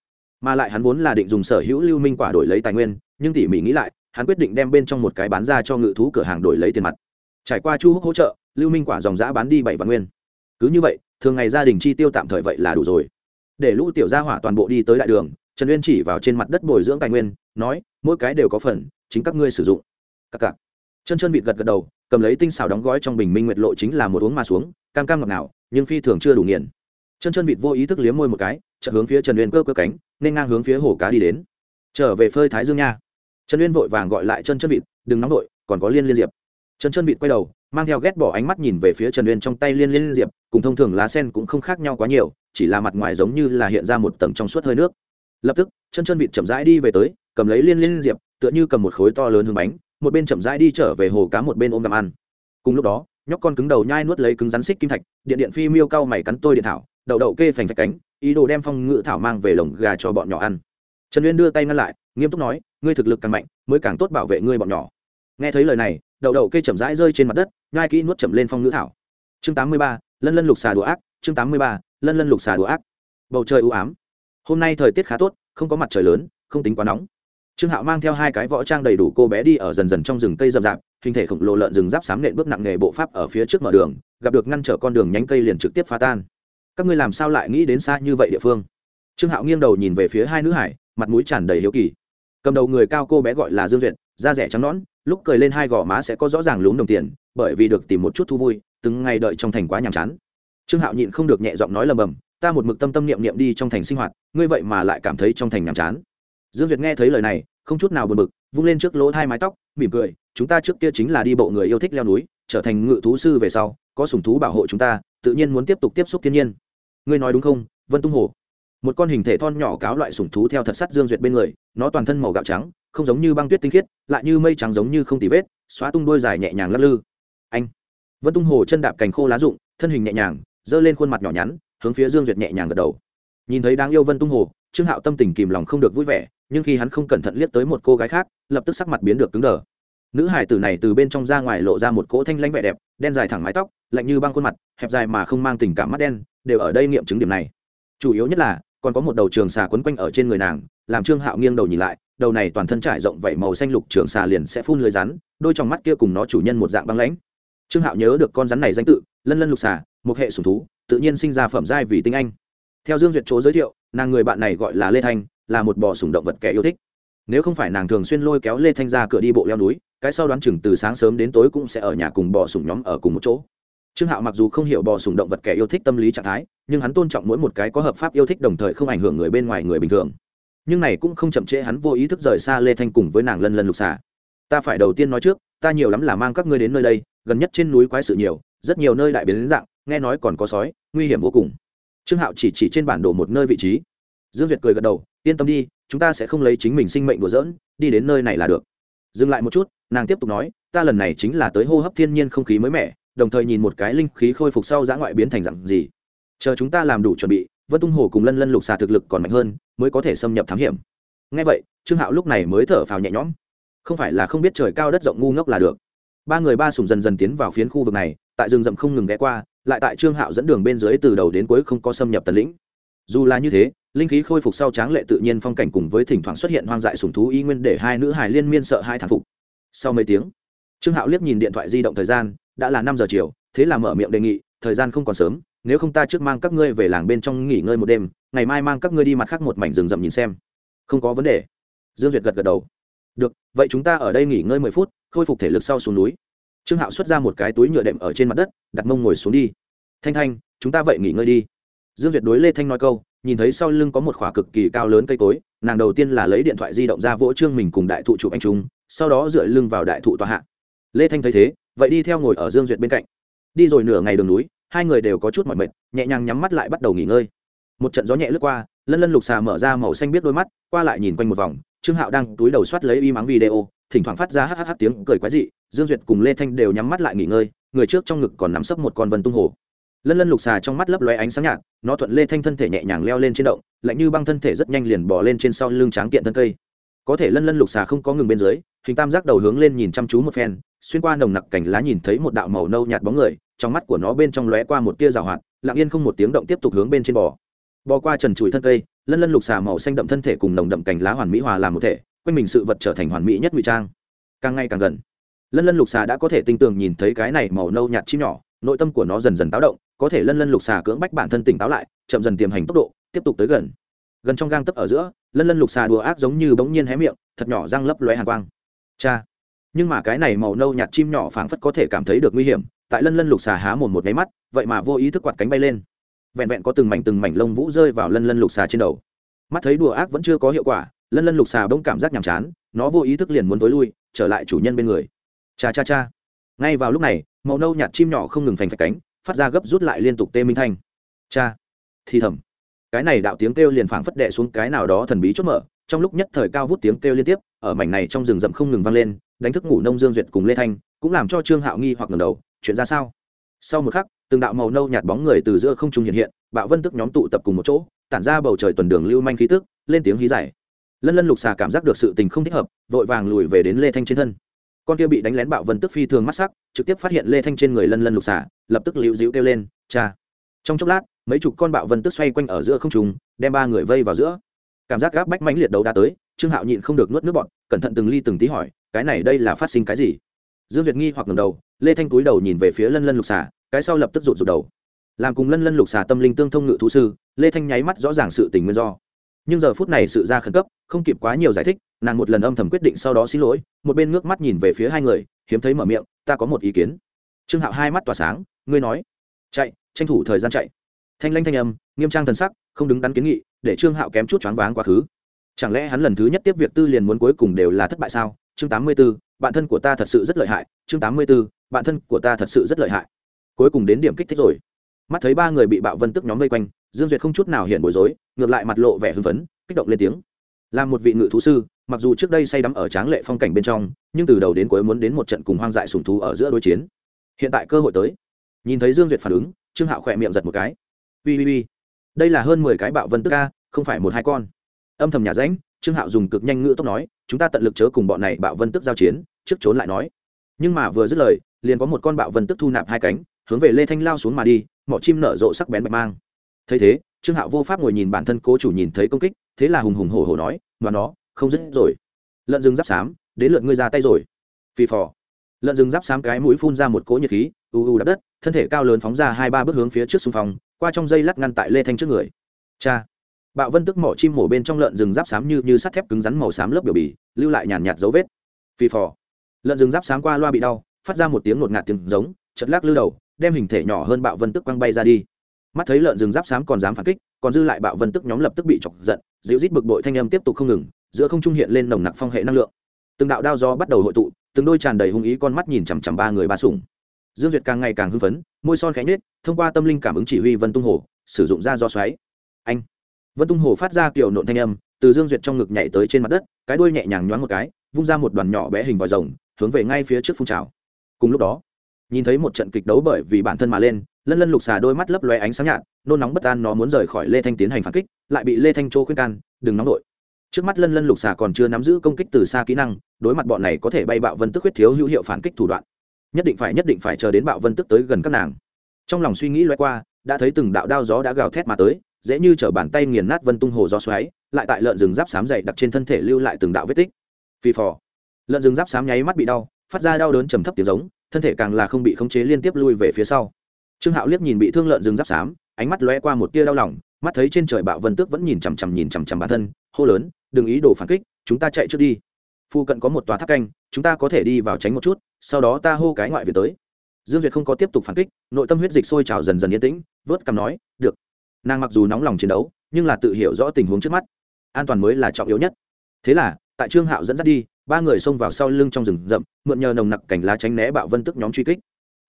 Mà lại hắn vốn là định dùng sở hữu lưu minh quả đổi lấy tài nguyên, nhưng tỉ mỉ nghĩ lại, hắn quyết định đem bên trong một cái bán ra cho ngự thú cửa hàng đổi lấy tiền mặt. Trải qua chu húc hỗ trợ, lưu minh quả dòng giã bán đi bảy vạn nguyên. Cứ như vậy thường ngày gia đình chi tiêu tạm thời vậy là đủ rồi. Để lũ tiểu gia hỏa toàn bộ đi tới đại đường, trần uyên chỉ vào trên mặt đất bồi dưỡng tài nguyên, nói, mỗi cái đều có phần, chính các ngươi sử dụng. Các cặc chân chân vịt gật gật đầu, cầm lấy tinh xào đóng gói trong bình minh nguyệt lộ chính là một uống mà xuống, cam cam ngọt nào nhưng phi thường chưa đủ nghiền. Chân chân vịt vô ý thức liếm môi một cái, chợt hướng phía trần uyên cơ cơ cánh, nên ngang hướng phía hồ cá đi đến. Trở về phơi thái dương nha. Trần uyên vội vàng gọi lại chân chân vịt, đừng nóng vội, còn có liên liên diệp. Chân chân vịt quay đầu mang theo ghét bỏ ánh mắt nhìn về phía trần uyên trong tay liên liên diệp, cùng thông thường lá sen cũng không khác nhau quá nhiều, chỉ là mặt ngoài giống như là hiện ra một tầng trong suốt hơi nước. Lập tức, chân chân vịt chậm rãi đi về tới, cầm lấy liên liên diệp, tựa như cầm một khối to lớn hương bánh, một bên chậm rãi đi trở về hồ cá một bên ôm gặm ăn. Cùng lúc đó, nhóc con cứng đầu nhai nuốt lấy cứng rắn xích kim thạch, điện điện phi miêu cao mày cắn tôi điện thảo, đậu đậu kê phành phạch cánh, ý đồ đem phong ngự thảo mang về lồng gà cho bọn nhỏ ăn. Trần uyên đưa tay ngăn lại, nghiêm túc nói, ngươi thực lực càng mạnh, mới càng tốt bảo vệ ngươi bọn nhỏ nghe thấy lời này đậu đậu cây chậm rãi rơi trên mặt đất ngai kỹ nuốt chậm lên phong ngữ thảo. Chương tám mươi ba, lân lân lục xà đùa ác, chương tám mươi ba, lân lân lục xà đùa ác. Bầu trời ưu ám. Hôm nay thời tiết khá tốt, không có mặt trời lớn, không tính quá nóng. Trương hạo mang theo hai cái võ trang đầy đủ cô bé đi ở dần dần trong rừng cây rậm rạp, hình thể khổng lồ lợn rừng giáp sám nện bước nặng nề bộ pháp ở phía trước mở đường, gặp được ngăn trở con đường nhánh cây liền trực tiếp phá tan. Các ngươi làm sao lại nghĩ đến xa như vậy địa phương? Trương hạo nghiêng đầu nhìn về phía hai nữ hải, mặt mũi tràn đầy hiếu kỳ. Cầm đầu người cao cô bé gọi là dương duyệt, da rẻ trắng nõn lúc cười lên hai gò má sẽ có rõ ràng lún đồng tiền, bởi vì được tìm một chút thu vui, từng ngày đợi trong thành quá nhàm chán. Trương hạo nhịn không được nhẹ giọng nói lầm bầm, ta một mực tâm tâm niệm niệm đi trong thành sinh hoạt, ngươi vậy mà lại cảm thấy trong thành nhàm chán. Dương Việt nghe thấy lời này, không chút nào buồn bực, vung lên trước lỗ hai mái tóc, mỉm cười, chúng ta trước kia chính là đi bộ người yêu thích leo núi, trở thành ngự thú sư về sau, có sủng thú bảo hộ chúng ta, tự nhiên muốn tiếp tục tiếp xúc thiên nhiên. Ngươi nói đúng không, vân tung hồ? Một con hình thể thon nhỏ cáo loại sủng thú theo thật sắt dương duyệt bên người, nó toàn thân màu gạo trắng không giống như băng tuyết tinh khiết, lại như mây trắng giống như không tì vết, xóa tung đôi dài nhẹ nhàng lắc lư. Anh. Vân tung hồ chân đạp cành khô lá rụng, thân hình nhẹ nhàng, giơ lên khuôn mặt nhỏ nhắn, hướng phía dương duyệt nhẹ nhàng gật đầu. Nhìn thấy đáng yêu vân tung hồ, trương hạo tâm tình kìm lòng không được vui vẻ, nhưng khi hắn không cẩn thận liếc tới một cô gái khác, lập tức sắc mặt biến được cứng đờ. Nữ hải tử này từ bên trong ra ngoài lộ ra một cỗ thanh lãnh vẻ đẹp, đen dài thẳng mái tóc, lạnh như băng khuôn mặt, hẹp dài mà không mang tình cảm mắt đen, đều ở đây nghiệm chứng điểm này. Chủ yếu nhất là còn có một đầu trường xà quấn quanh ở trên người nàng, làm trương hạo nghiêng đầu nhìn lại, đầu này toàn thân trải rộng vảy màu xanh lục trường xà liền sẽ phun lưới rắn, đôi trong mắt kia cùng nó chủ nhân một dạng băng lãnh. Trương hạo nhớ được con rắn này danh tự, lân lân lục xà, một hệ sủng thú, tự nhiên sinh ra phẩm giai vì tinh anh. Theo dương duyệt chỗ giới thiệu, nàng người bạn này gọi là lê thanh, là một bò sủng động vật kẻ yêu thích. Nếu không phải nàng thường xuyên lôi kéo lê thanh ra cửa đi bộ leo núi, cái sau đoán chừng từ sáng sớm đến tối cũng sẽ ở nhà cùng bò sủng nhóm ở cùng một chỗ trương hạo mặc dù không hiểu bò sủng động vật kẻ yêu thích tâm lý trạng thái, nhưng hắn tôn trọng mỗi một cái có hợp pháp yêu thích đồng thời không ảnh hưởng người bên ngoài người bình thường. Nhưng này cũng không chậm trễ hắn vô ý thức rời xa lê thanh cùng với nàng lân lân lục xà. Ta phải đầu tiên nói trước, ta nhiều lắm là mang các ngươi đến nơi đây, gần nhất trên núi quái sự nhiều, rất nhiều nơi đại biến đến dạng, nghe nói còn có sói, nguy hiểm vô cùng. Trương hạo chỉ chỉ trên bản đồ một nơi vị trí. Dương Việt cười gật đầu, yên tâm đi, chúng ta sẽ không lấy chính mình sinh mệnh đùa dỡn đi đến nơi này là được. Dừng lại một chút, nàng tiếp tục nói, ta lần này chính là tới hô hấp thiên nhiên không khí mới mẻ đồng thời nhìn một cái linh khí khôi phục sau giã ngoại biến thành dặn gì. Chờ chúng ta làm đủ chuẩn bị, vân tung hồ cùng lân lân lục xà thực lực còn mạnh hơn, mới có thể xâm nhập thám hiểm. Ngay vậy, trương hạo lúc này mới thở phào nhẹ nhõm. Không phải là không biết trời cao đất rộng ngu ngốc là được. Ba người ba sùng dần dần tiến vào phiến khu vực này, tại rừng rậm không ngừng ghé qua, lại tại trương hạo dẫn đường bên dưới từ đầu đến cuối không có xâm nhập tần lĩnh. Dù là như thế, linh khí khôi phục sau tráng lệ tự nhiên phong cảnh cùng với thỉnh thoảng xuất hiện hoang dại sùng thú y nguyên để hai nữ hài liên miên sợ hai thản phục. Sau mấy tiếng, trương hạo liếc nhìn điện thoại di động thời gian đã là năm giờ chiều, thế là mở miệng đề nghị, thời gian không còn sớm, nếu không ta trước mang các ngươi về làng bên trong nghỉ ngơi một đêm, ngày mai mang các ngươi đi mặt khác một mảnh rừng rậm nhìn xem. Không có vấn đề. Dương duyệt gật gật đầu. Được, vậy chúng ta ở đây nghỉ ngơi mười phút, khôi phục thể lực sau xuống núi. Trương hạo xuất ra một cái túi nhựa đệm ở trên mặt đất, đặt mông ngồi xuống đi. Thanh thanh, chúng ta vậy nghỉ ngơi đi. Dương duyệt đối lê thanh nói câu, nhìn thấy sau lưng có một khỏa cực kỳ cao lớn cây cối, nàng đầu tiên là lấy điện thoại di động ra vỗ trương mình cùng đại thụ chụp anh chúng sau đó dựa lưng vào đại thụ tòa hạ. Lê thanh thấy thế vậy đi theo ngồi ở dương duyệt bên cạnh. Đi rồi nửa ngày đường núi, hai người đều có chút mỏi mệt, nhẹ nhàng nhắm mắt lại bắt đầu nghỉ ngơi. Một trận gió nhẹ lướt qua, lân lân lục xà mở ra màu xanh biết đôi mắt, qua lại nhìn quanh một vòng, trương hạo đang túi đầu soát lấy y mắng video, thỉnh thoảng phát ra hh tiếng cười quái dị, dương duyệt cùng lê thanh đều nhắm mắt lại nghỉ ngơi, người trước trong ngực còn nắm sấp một con vân tung hồ. Lân lân lục xà trong mắt lấp lóe ánh sáng nhạt, nó thuận lê thanh thân thể nhẹ nhàng leo lên trên động, lạnh như băng thân thể rất nhanh liền bỏ lên trên sau lưng tráng kiện thân cây. Có thể lân lân lục xà không có ngừng bên dưới, hình tam giác đầu hướng lên nhìn chăm chú một phen xuyên qua nồng nặc cảnh lá nhìn thấy một đạo màu nâu nhạt bóng người, trong mắt của nó bên trong lóe qua một tia rào hoạt, lặng yên không một tiếng động tiếp tục hướng bên trên bò. Bò qua trần trụi thân cây, lân lân lục xà màu xanh đậm thân thể cùng nồng đậm cành lá hoàn mỹ hòa làm một thể, quanh mình sự vật trở thành hoàn mỹ nhất ngụy trang. Càng ngày càng gần, lân lân lục xà đã có thể tinh tường nhìn thấy cái này màu nâu nhạt chim nhỏ, nội tâm của nó dần dần táo động, có thể lân lân lục xà cưỡng bách bản thân tỉnh táo lại, chậm dần tiềm hành tốc độ, tiếp tục tới gần. Gần trong gang tấp ở giữa, lân lân lục xà đùa ác giống như bỗng nhiên hé miệng, thật nhỏ răng lấp lóe hàn quang. Cha! Nhưng mà cái này màu nâu nhạt chim nhỏ phảng phất có thể cảm thấy được nguy hiểm, tại lân lân lục xà há mồm một máy mắt, vậy mà vô ý thức quạt cánh bay lên. Vẹn vẹn có từng mảnh từng mảnh lông vũ rơi vào lân lân lục xà trên đầu. Mắt thấy đùa ác vẫn chưa có hiệu quả, lân lân lục xà bỗng cảm giác nhàm chán, nó vô ý thức liền muốn tối lui, trở lại chủ nhân bên người. Cha cha cha. Ngay vào lúc này, màu nâu nhạt chim nhỏ không ngừng phành phạch cánh, phát ra gấp rút lại liên tục tê minh thanh. Cha. Thì thầm. Cái này đạo tiếng kêu liền phảng phất đệ xuống cái nào đó thần bí chốt mở, trong lúc nhất thời cao vút tiếng kêu liên tiếp, ở mảnh này trong rừng rậm không ngừng vang lên đánh thức ngủ nông dương duyệt cùng lê thanh, cũng làm cho trương hạo nghi hoặc ngầm đầu, chuyện ra sao? Sau một khắc, từng đạo màu nâu nhạt bóng người từ giữa không trung hiện hiện, bạo vân tức nhóm tụ tập cùng một chỗ, tản ra bầu trời tuần đường lưu manh khí tức, lên tiếng hí giải. Lân lân lục xà cảm giác được sự tình không thích hợp, vội vàng lùi về đến lê thanh trên thân. Con kia bị đánh lén bạo vân tức phi thường mắt sắc, trực tiếp phát hiện lê thanh trên người lân lân lục xà, lập tức liễu dịu kêu lên, cha! Trong chốc lát, mấy chục con bạo vân tức xoay quanh ở giữa không trùng đem ba người vây vào giữa. Cảm giác gáp bách mãnh liệt đầu đã tới, trương hạo nhịn không được nuốt nước bọn cẩn thận từng ly từng tí hỏi cái này đây là phát sinh cái gì? Dương việt nghi hoặc ngầm đầu, lê thanh cúi đầu nhìn về phía lân lân lục xà, cái sau lập tức rụt rụt đầu. Làm cùng lân lân lục xà tâm linh tương thông ngự thú sư, lê thanh nháy mắt rõ ràng sự tình nguyên do. Nhưng giờ phút này sự ra khẩn cấp, không kịp quá nhiều giải thích, nàng một lần âm thầm quyết định sau đó xin lỗi, một bên ngước mắt nhìn về phía hai người, hiếm thấy mở miệng, ta có một ý kiến. Trương hạo hai mắt tỏa sáng, ngươi nói. Chạy, tranh thủ thời gian chạy. Thanh lanh thanh âm, nghiêm trang thần sắc, không đứng đắn kiến nghị, để trương hạo kém chút choáng váng quá khứ. Chẳng lẽ hắn lần thứ nhất tiếp việc tư liền muốn cuối cùng đều là thất bại sao? Chương tám mươi b bạn thân của ta thật sự rất lợi hại chương tám mươi b bạn thân của ta thật sự rất lợi hại. Cuối cùng đến điểm kích thích rồi. Mắt thấy ba người bị bạo vân tức nhóm vây quanh dương duyệt không chút nào hiện bối rối ngược lại mặt lộ vẻ hưng phấn kích động lên tiếng. Là một vị ngự thú sư mặc dù trước đây say đắm ở tráng lệ phong cảnh bên trong nhưng từ đầu đến cuối muốn đến một trận cùng hoang dại sùng thú ở giữa đối chiến. Hiện tại cơ hội tới. Nhìn thấy dương duyệt phản ứng trương hạo khẽ miệng giật một cái. Ui ui ui đây là hơn mười cái bạo vân tức a, không phải một hai con. Âm thầm nhà rãnh, trương hạo dùng cực nhanh ngữ tốc nói chúng ta tận lực chớ cùng bọn này bạo vân tức giao chiến, trước trốn lại nói. Nhưng mà vừa dứt lời, liền có một con bạo vân tức thu nạp hai cánh, hướng về lê thanh lao xuống mà đi, mỏ chim nở rộ sắc bén bạch mang. Thấy thế, trương hạo vô pháp ngồi nhìn bản thân cố chủ nhìn thấy công kích, thế là hùng hùng hổ hổ nói và nó, không dứt rồi. Lợn rừng giáp xám, đến lượt ngươi ra tay rồi. Phì phò. Lợn rừng giáp xám cái mũi phun ra một cỗ nhiệt khí, u u đập đất, thân thể cao lớn phóng ra hai ba bước hướng phía trước xung phong, qua trong dây lắc ngăn tại lê thanh trước người. Cha bạo vân tức mỏ chim mổ bên trong lợn rừng giáp xám như như sắt thép cứng rắn màu xám lớp biểu bì, lưu lại nhàn nhạt dấu vết. Phì phò. Lợn rừng giáp xám qua loa bị đau, phát ra một tiếng ngột ngạt tiếng giống chật lắc lư đầu, đem hình thể nhỏ hơn bạo vân tức quăng bay ra đi. Mắt thấy lợn rừng giáp xám còn dám phản kích, còn dư lại bạo vân tức nhóm lập tức bị chọc giận, dịu rít bực bội thanh âm tiếp tục không ngừng, giữa không trung hiện lên nồng nặc phong hệ năng lượng. Từng đạo đao do bắt đầu hội tụ, từng đôi tràn đầy hung ý con mắt nhìn chằm chằm ba người ba sủng. Dương duyệt càng ngày càng hưng phấn, môi son khẽ nhết thông qua tâm linh cảm ứng chỉ huy vân tung hồ, sử dụng ra do xoáy. Anh vân tung hồ phát ra kiểu nộn thanh âm, từ dương duyệt trong ngực nhảy tới trên mặt đất, cái đuôi nhẹ nhàng nhoáng một cái, vung ra một đoàn nhỏ bé hình vòi rồng, hướng về ngay phía trước phun trào. Cùng lúc đó, nhìn thấy một trận kịch đấu bởi vì bản thân mà lên, lân lân lục xà đôi mắt lấp loe ánh sáng nhạt, nôn nóng bất an nó muốn rời khỏi lê thanh tiến hành phản kích, lại bị lê thanh châu khuyên can, đừng nóng đội trước mắt lân lân lục xà còn chưa nắm giữ công kích từ xa kỹ năng, đối mặt bọn này có thể bay bạo vân tức huyết thiếu hữu hiệu phản kích thủ đoạn, nhất định phải nhất định phải chờ đến bạo vân tức tới gần các nàng. Trong lòng suy nghĩ loay qua, đã thấy từng đạo đao gió đã gào thét mà tới dễ như chở bàn tay nghiền nát vân tung hồ gió xoáy, lại tại lợn rừng giáp xám dày đặc trên thân thể lưu lại từng đạo vết tích. Phi phò. Lợn rừng giáp xám nháy mắt bị đau, phát ra đau đớn trầm thấp tiếng giống, thân thể càng là không bị khống chế liên tiếp lui về phía sau. Trương hạo liếc nhìn bị thương lợn rừng giáp xám, ánh mắt lóe qua một tia đau lòng, mắt thấy trên trời bạo vân tước vẫn nhìn chằm chằm nhìn chằm chằm bản thân, hô lớn, đừng ý đồ phản kích, chúng ta chạy trước đi. Phu cận có một tòa tháp canh, chúng ta có thể đi vào tránh một chút, sau đó ta hô cái ngoại viện tới. Dương việt không có tiếp tục phản kích, nội tâm huyết dịch sôi trào dần dần yên tĩnh, vớt cằm nói, được nàng mặc dù nóng lòng chiến đấu, nhưng là tự hiểu rõ tình huống trước mắt. An toàn mới là trọng yếu nhất. Thế là, tại trương hạo dẫn dắt đi, ba người xông vào sau lưng trong rừng rậm, mượn nhờ nồng nặc cảnh lá tránh né bạo vân tức nhóm truy kích.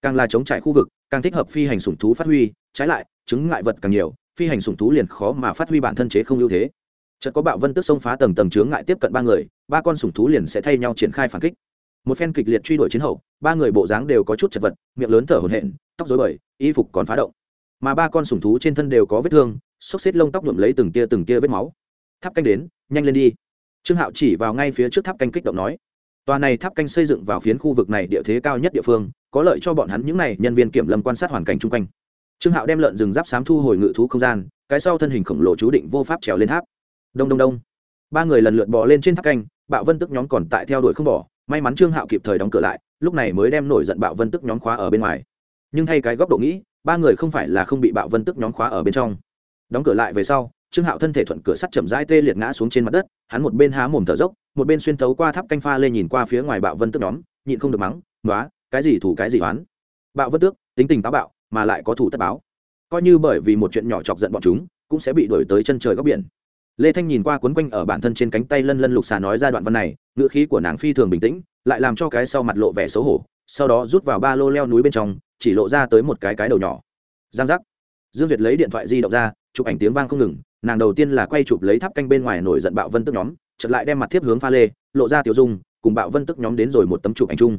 Càng là chống trải khu vực, càng thích hợp phi hành sủng thú phát huy, trái lại, chứng ngại vật càng nhiều, phi hành sủng thú liền khó mà phát huy bản thân chế không ưu thế. Chợt có bạo vân tức xông phá tầng tầng chướng ngại tiếp cận ba người, ba con sủng thú liền sẽ thay nhau triển khai phản kích. Một phen kịch liệt truy đuổi chiến hậu, ba người bộ dáng đều có chút chật vật, miệng lớn thở hổn hển, tóc rối bời, y phục còn phá động mà ba con sủng thú trên thân đều có vết thương, xốc xếp lông tóc nhuộm lấy từng tia từng tia vết máu. Tháp canh đến, nhanh lên đi. Trương hạo chỉ vào ngay phía trước tháp canh kích động nói. Tòa này tháp canh xây dựng vào phiến khu vực này địa thế cao nhất địa phương, có lợi cho bọn hắn những n à y nhân viên kiểm lâm quan sát hoàn cảnh chung quanh. Trương hạo đem lợn rừng giáp sám thu hồi ngự thú không gian, cái sau thân hình khổng lồ chú định vô pháp trèo lên tháp. Đông đông đông. Ba người lần lượt bỏ lên trên tháp canh, bạo vân tức nhóm còn tại theo đuổi không bỏ, may mắn trương hạo kịp thời đóng cửa lại, lúc này mới đem nổi giận bạo vân tức nhóm khóa ở bên ngoài. Nhưng thay cái góc độ nghĩ ba người không phải là không bị bạo vân tức nhóm khóa ở bên trong. Đóng cửa lại về sau, trương hạo thân thể thuận cửa sắt chậm rãi tê liệt ngã xuống trên mặt đất, hắn một bên há mồm thở dốc, một bên xuyên thấu qua tháp canh pha lên nhìn qua phía ngoài bạo vân tức nhóm, nhịn không được mắng nói cái gì thủ cái gì oán? Bạo vân tước, tính tình táo bạo, mà lại có thủ tất báo. Coi như bởi vì một chuyện nhỏ chọc giận bọn chúng, cũng sẽ bị đuổi tới chân trời góc biển. Lê thanh nhìn qua quấn quanh ở bản thân trên cánh tay lân lân lục xà nói ra đoạn văn này, ngữ khí của nàng phi thường bình tĩnh, lại làm cho cái sau mặt lộ vẻ xấu hổ, sau đó rút vào ba lô leo núi bên trong chỉ lộ ra tới một cái cái đầu nhỏ. Giang giác. Dương duyệt lấy điện thoại di động ra, chụp ảnh tiếng vang không ngừng, nàng đầu tiên là quay chụp lấy tháp canh bên ngoài nổi giận bạo vân tức nhóm, chợt lại đem mặt thiếp hướng pha lê, lộ ra tiểu dung, cùng bạo vân tức nhóm đến rồi một tấm chụp ảnh chung.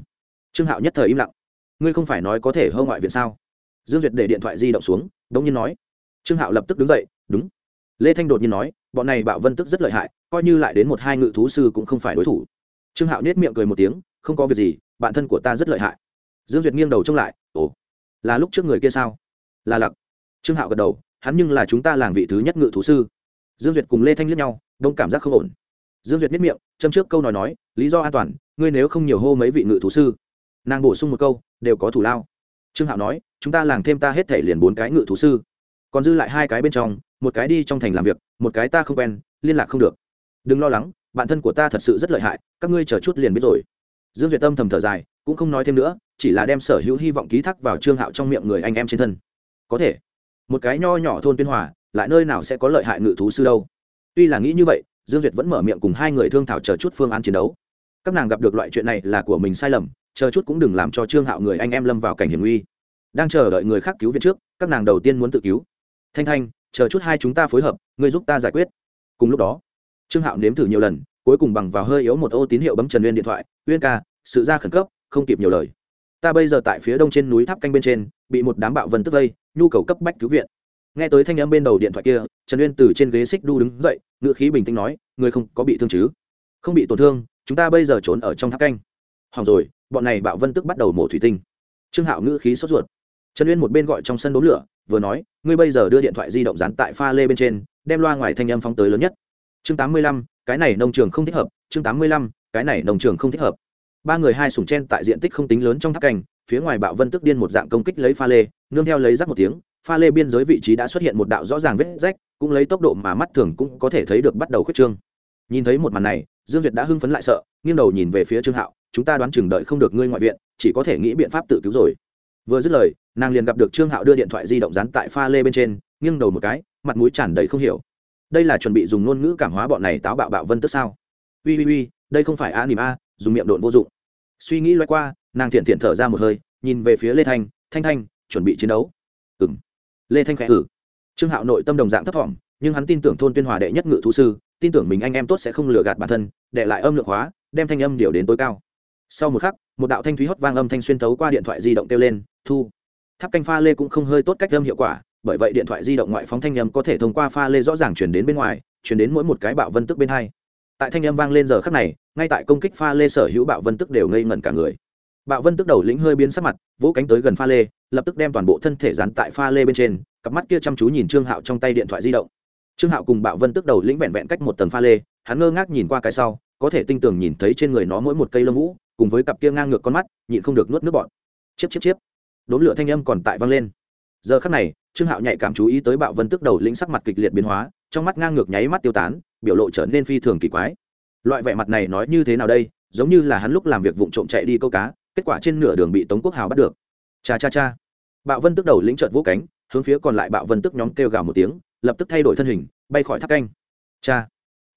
Trương hạo nhất thời im lặng. Ngươi không phải nói có thể hơ ngoại viện sao? Dương duyệt để điện thoại di động xuống, đống nhiên nói. Trương hạo lập tức đứng dậy, đúng. Lê thanh đột nhiên nói, bọn này bạo vân tức rất lợi hại, coi như lại đến một hai ngự thú sư cũng không phải đối thủ. Trương hạo nết miệng cười một tiếng, không có việc gì, bạn thân của ta rất lợi hại dương duyệt nghiêng đầu trông lại, ồ, là lúc trước người kia sao? Là lặc. Trương hạo gật đầu, hắn nhưng là chúng ta làng vị thứ nhất ngự thú sư. Dương duyệt cùng lê thanh liếc nhau, đông cảm giác không ổn. Dương duyệt miết miệng, châm trước câu nói nói, lý do an toàn, ngươi nếu không nhiều hô mấy vị ngự thú sư. Nàng bổ sung một câu, đều có thủ lao. Trương hạo nói, chúng ta làng thêm ta hết thể liền bốn cái ngự thú sư. Còn dư lại hai cái bên trong, một cái đi trong thành làm việc, một cái ta không quen, liên lạc không được. Đừng lo lắng, bạn thân của ta thật sự rất lợi hại, các ngươi chờ chút liền biết rồi. Dương duyệt tâm thầm thở dài, cũng không nói thêm nữa chỉ là đem sở hữu hy vọng ký thác vào trương hạo trong miệng người anh em trên thân. Có thể, một cái nho nhỏ thôn tuyên hòa, lại nơi nào sẽ có lợi hại ngự thú sư đâu. Tuy là nghĩ như vậy, dương duyệt vẫn mở miệng cùng hai người thương thảo chờ chút phương án chiến đấu. Các nàng gặp được loại chuyện này là của mình sai lầm, chờ chút cũng đừng làm cho trương hạo người anh em lâm vào cảnh hiểm nguy. Đang chờ đợi người khác cứu viện trước, các nàng đầu tiên muốn tự cứu. Thanh thanh, chờ chút hai chúng ta phối hợp, ngươi giúp ta giải quyết. Cùng lúc đó, trương hạo nếm thử nhiều lần, cuối cùng bằng vào hơi yếu một ô tín hiệu bấm trần uyên điện thoại, uyên ca, sự ra khẩn cấp, không kịp nhiều lời ta bây giờ tại phía đông trên núi tháp canh bên trên, bị một đám bạo vân tức vây, nhu cầu cấp bách cứu viện. Nghe tới thanh âm bên đầu điện thoại kia, trần uyên từ trên ghế xích đu đứng dậy ngự khí bình tĩnh nói, người không có bị thương chứ? Không bị tổn thương, chúng ta bây giờ trốn ở trong tháp canh. Hỏng rồi, bọn này bạo vân tức bắt đầu mổ thủy tinh. Trương hạo ngữ khí sốt ruột. Trần uyên một bên gọi trong sân đốn lửa, vừa nói, ngươi bây giờ đưa điện thoại di động dán tại pha lê bên trên, đem loa ngoài thanh âm phóng tới lớn nhất. Chương tám mươi lăm, cái này nông trường không thích hợp, chương tám mươi lăm, cái này nông trường không thích hợp ba người hai sùng chen tại diện tích không tính lớn trong tháp cành, phía ngoài bạo vân tức điên một dạng công kích lấy pha lê nương theo lấy rắc một tiếng pha lê biên giới vị trí đã xuất hiện một đạo rõ ràng vết rách cũng lấy tốc độ mà mắt thường cũng có thể thấy được bắt đầu khuyết trương. Nhìn thấy một màn này dương việt đã hưng phấn lại sợ nghiêng đầu nhìn về phía trương hạo chúng ta đoán chừng đợi không được ngươi ngoại viện chỉ có thể nghĩ biện pháp tự cứu rồi. Vừa dứt lời nàng liền gặp được trương hạo đưa điện thoại di động dán tại pha lê bên trên nghiêng đầu một cái mặt mũi tràn đầy không hiểu. Đây là chuẩn bị dùng ngôn ngữ cảm hóa bọn này táo bạo bạo vân tức sao? Ui ui ui đây không phải a nỉm a dùng miệng độn vô dụng. Suy nghĩ loay qua, nàng thiện thiện thở ra một hơi, nhìn về phía lê thanh thanh thanh, chuẩn bị chiến đấu. Ừ m lê thanh khẽ ử trương hạo nội tâm đồng dạng thấp t nhưng hắn tin tưởng thôn tuyên hòa đệ nhất ngự thú sư, tin tưởng mình anh em tốt sẽ không lừa gạt bản thân, để lại âm lượng hóa, đem thanh âm điều đến tối cao. Sau một khắc, một đạo thanh thúy hót vang âm thanh xuyên tấu qua điện thoại di động kêu lên, thu. Tháp canh pha lê cũng không hơi tốt cách âm hiệu quả, bởi vậy điện thoại di động ngoại phóng thanh âm có thể thông qua pha lê rõ ràng chuyển đến bên ngoài chuyển đến mỗi một cái bạo vân tức bên hai tại thanh âm vang lên giờ khắc này, ngay tại công kích pha lê sở hữu bạo vân tức đều ngây ngẩn cả người. Bạo vân tức đầu lĩnh hơi biến sắc mặt, vỗ cánh tới gần pha lê, lập tức đem toàn bộ thân thể dán tại pha lê bên trên, cặp mắt kia chăm chú nhìn trương hạo trong tay điện thoại di động. Trương hạo cùng bạo vân tức đầu lĩnh vẹn vẹn cách một tầng pha lê, hắn ngơ ngác nhìn qua cái sau, có thể tinh tường nhìn thấy trên người nó mỗi một cây lông vũ, cùng với cặp kia ngang ngược con mắt, nhịn không được nuốt nước bọt. Chiếp chiếp chiếp. Đốn lửa thanh âm còn tại vang lên. Giờ khắc này, trương hạo nhạy cảm chú ý tới bạo vân tức đầu lĩnh sắc mặt kịch liệt biến hóa, trong mắt ngang ngược nháy mắt tiêu tán biểu lộ trở nên phi thường kỳ quái. Loại vẻ mặt này nói như thế nào đây? Giống như là hắn lúc làm việc vụng trộm chạy đi câu cá, kết quả trên nửa đường bị tống quốc hào bắt được. Cha cha cha. Bạo vân tức đầu lĩnh trợt vỗ cánh, hướng phía còn lại bạo vân tức nhóm kêu gào một tiếng, lập tức thay đổi thân hình, bay khỏi tháp canh. Cha.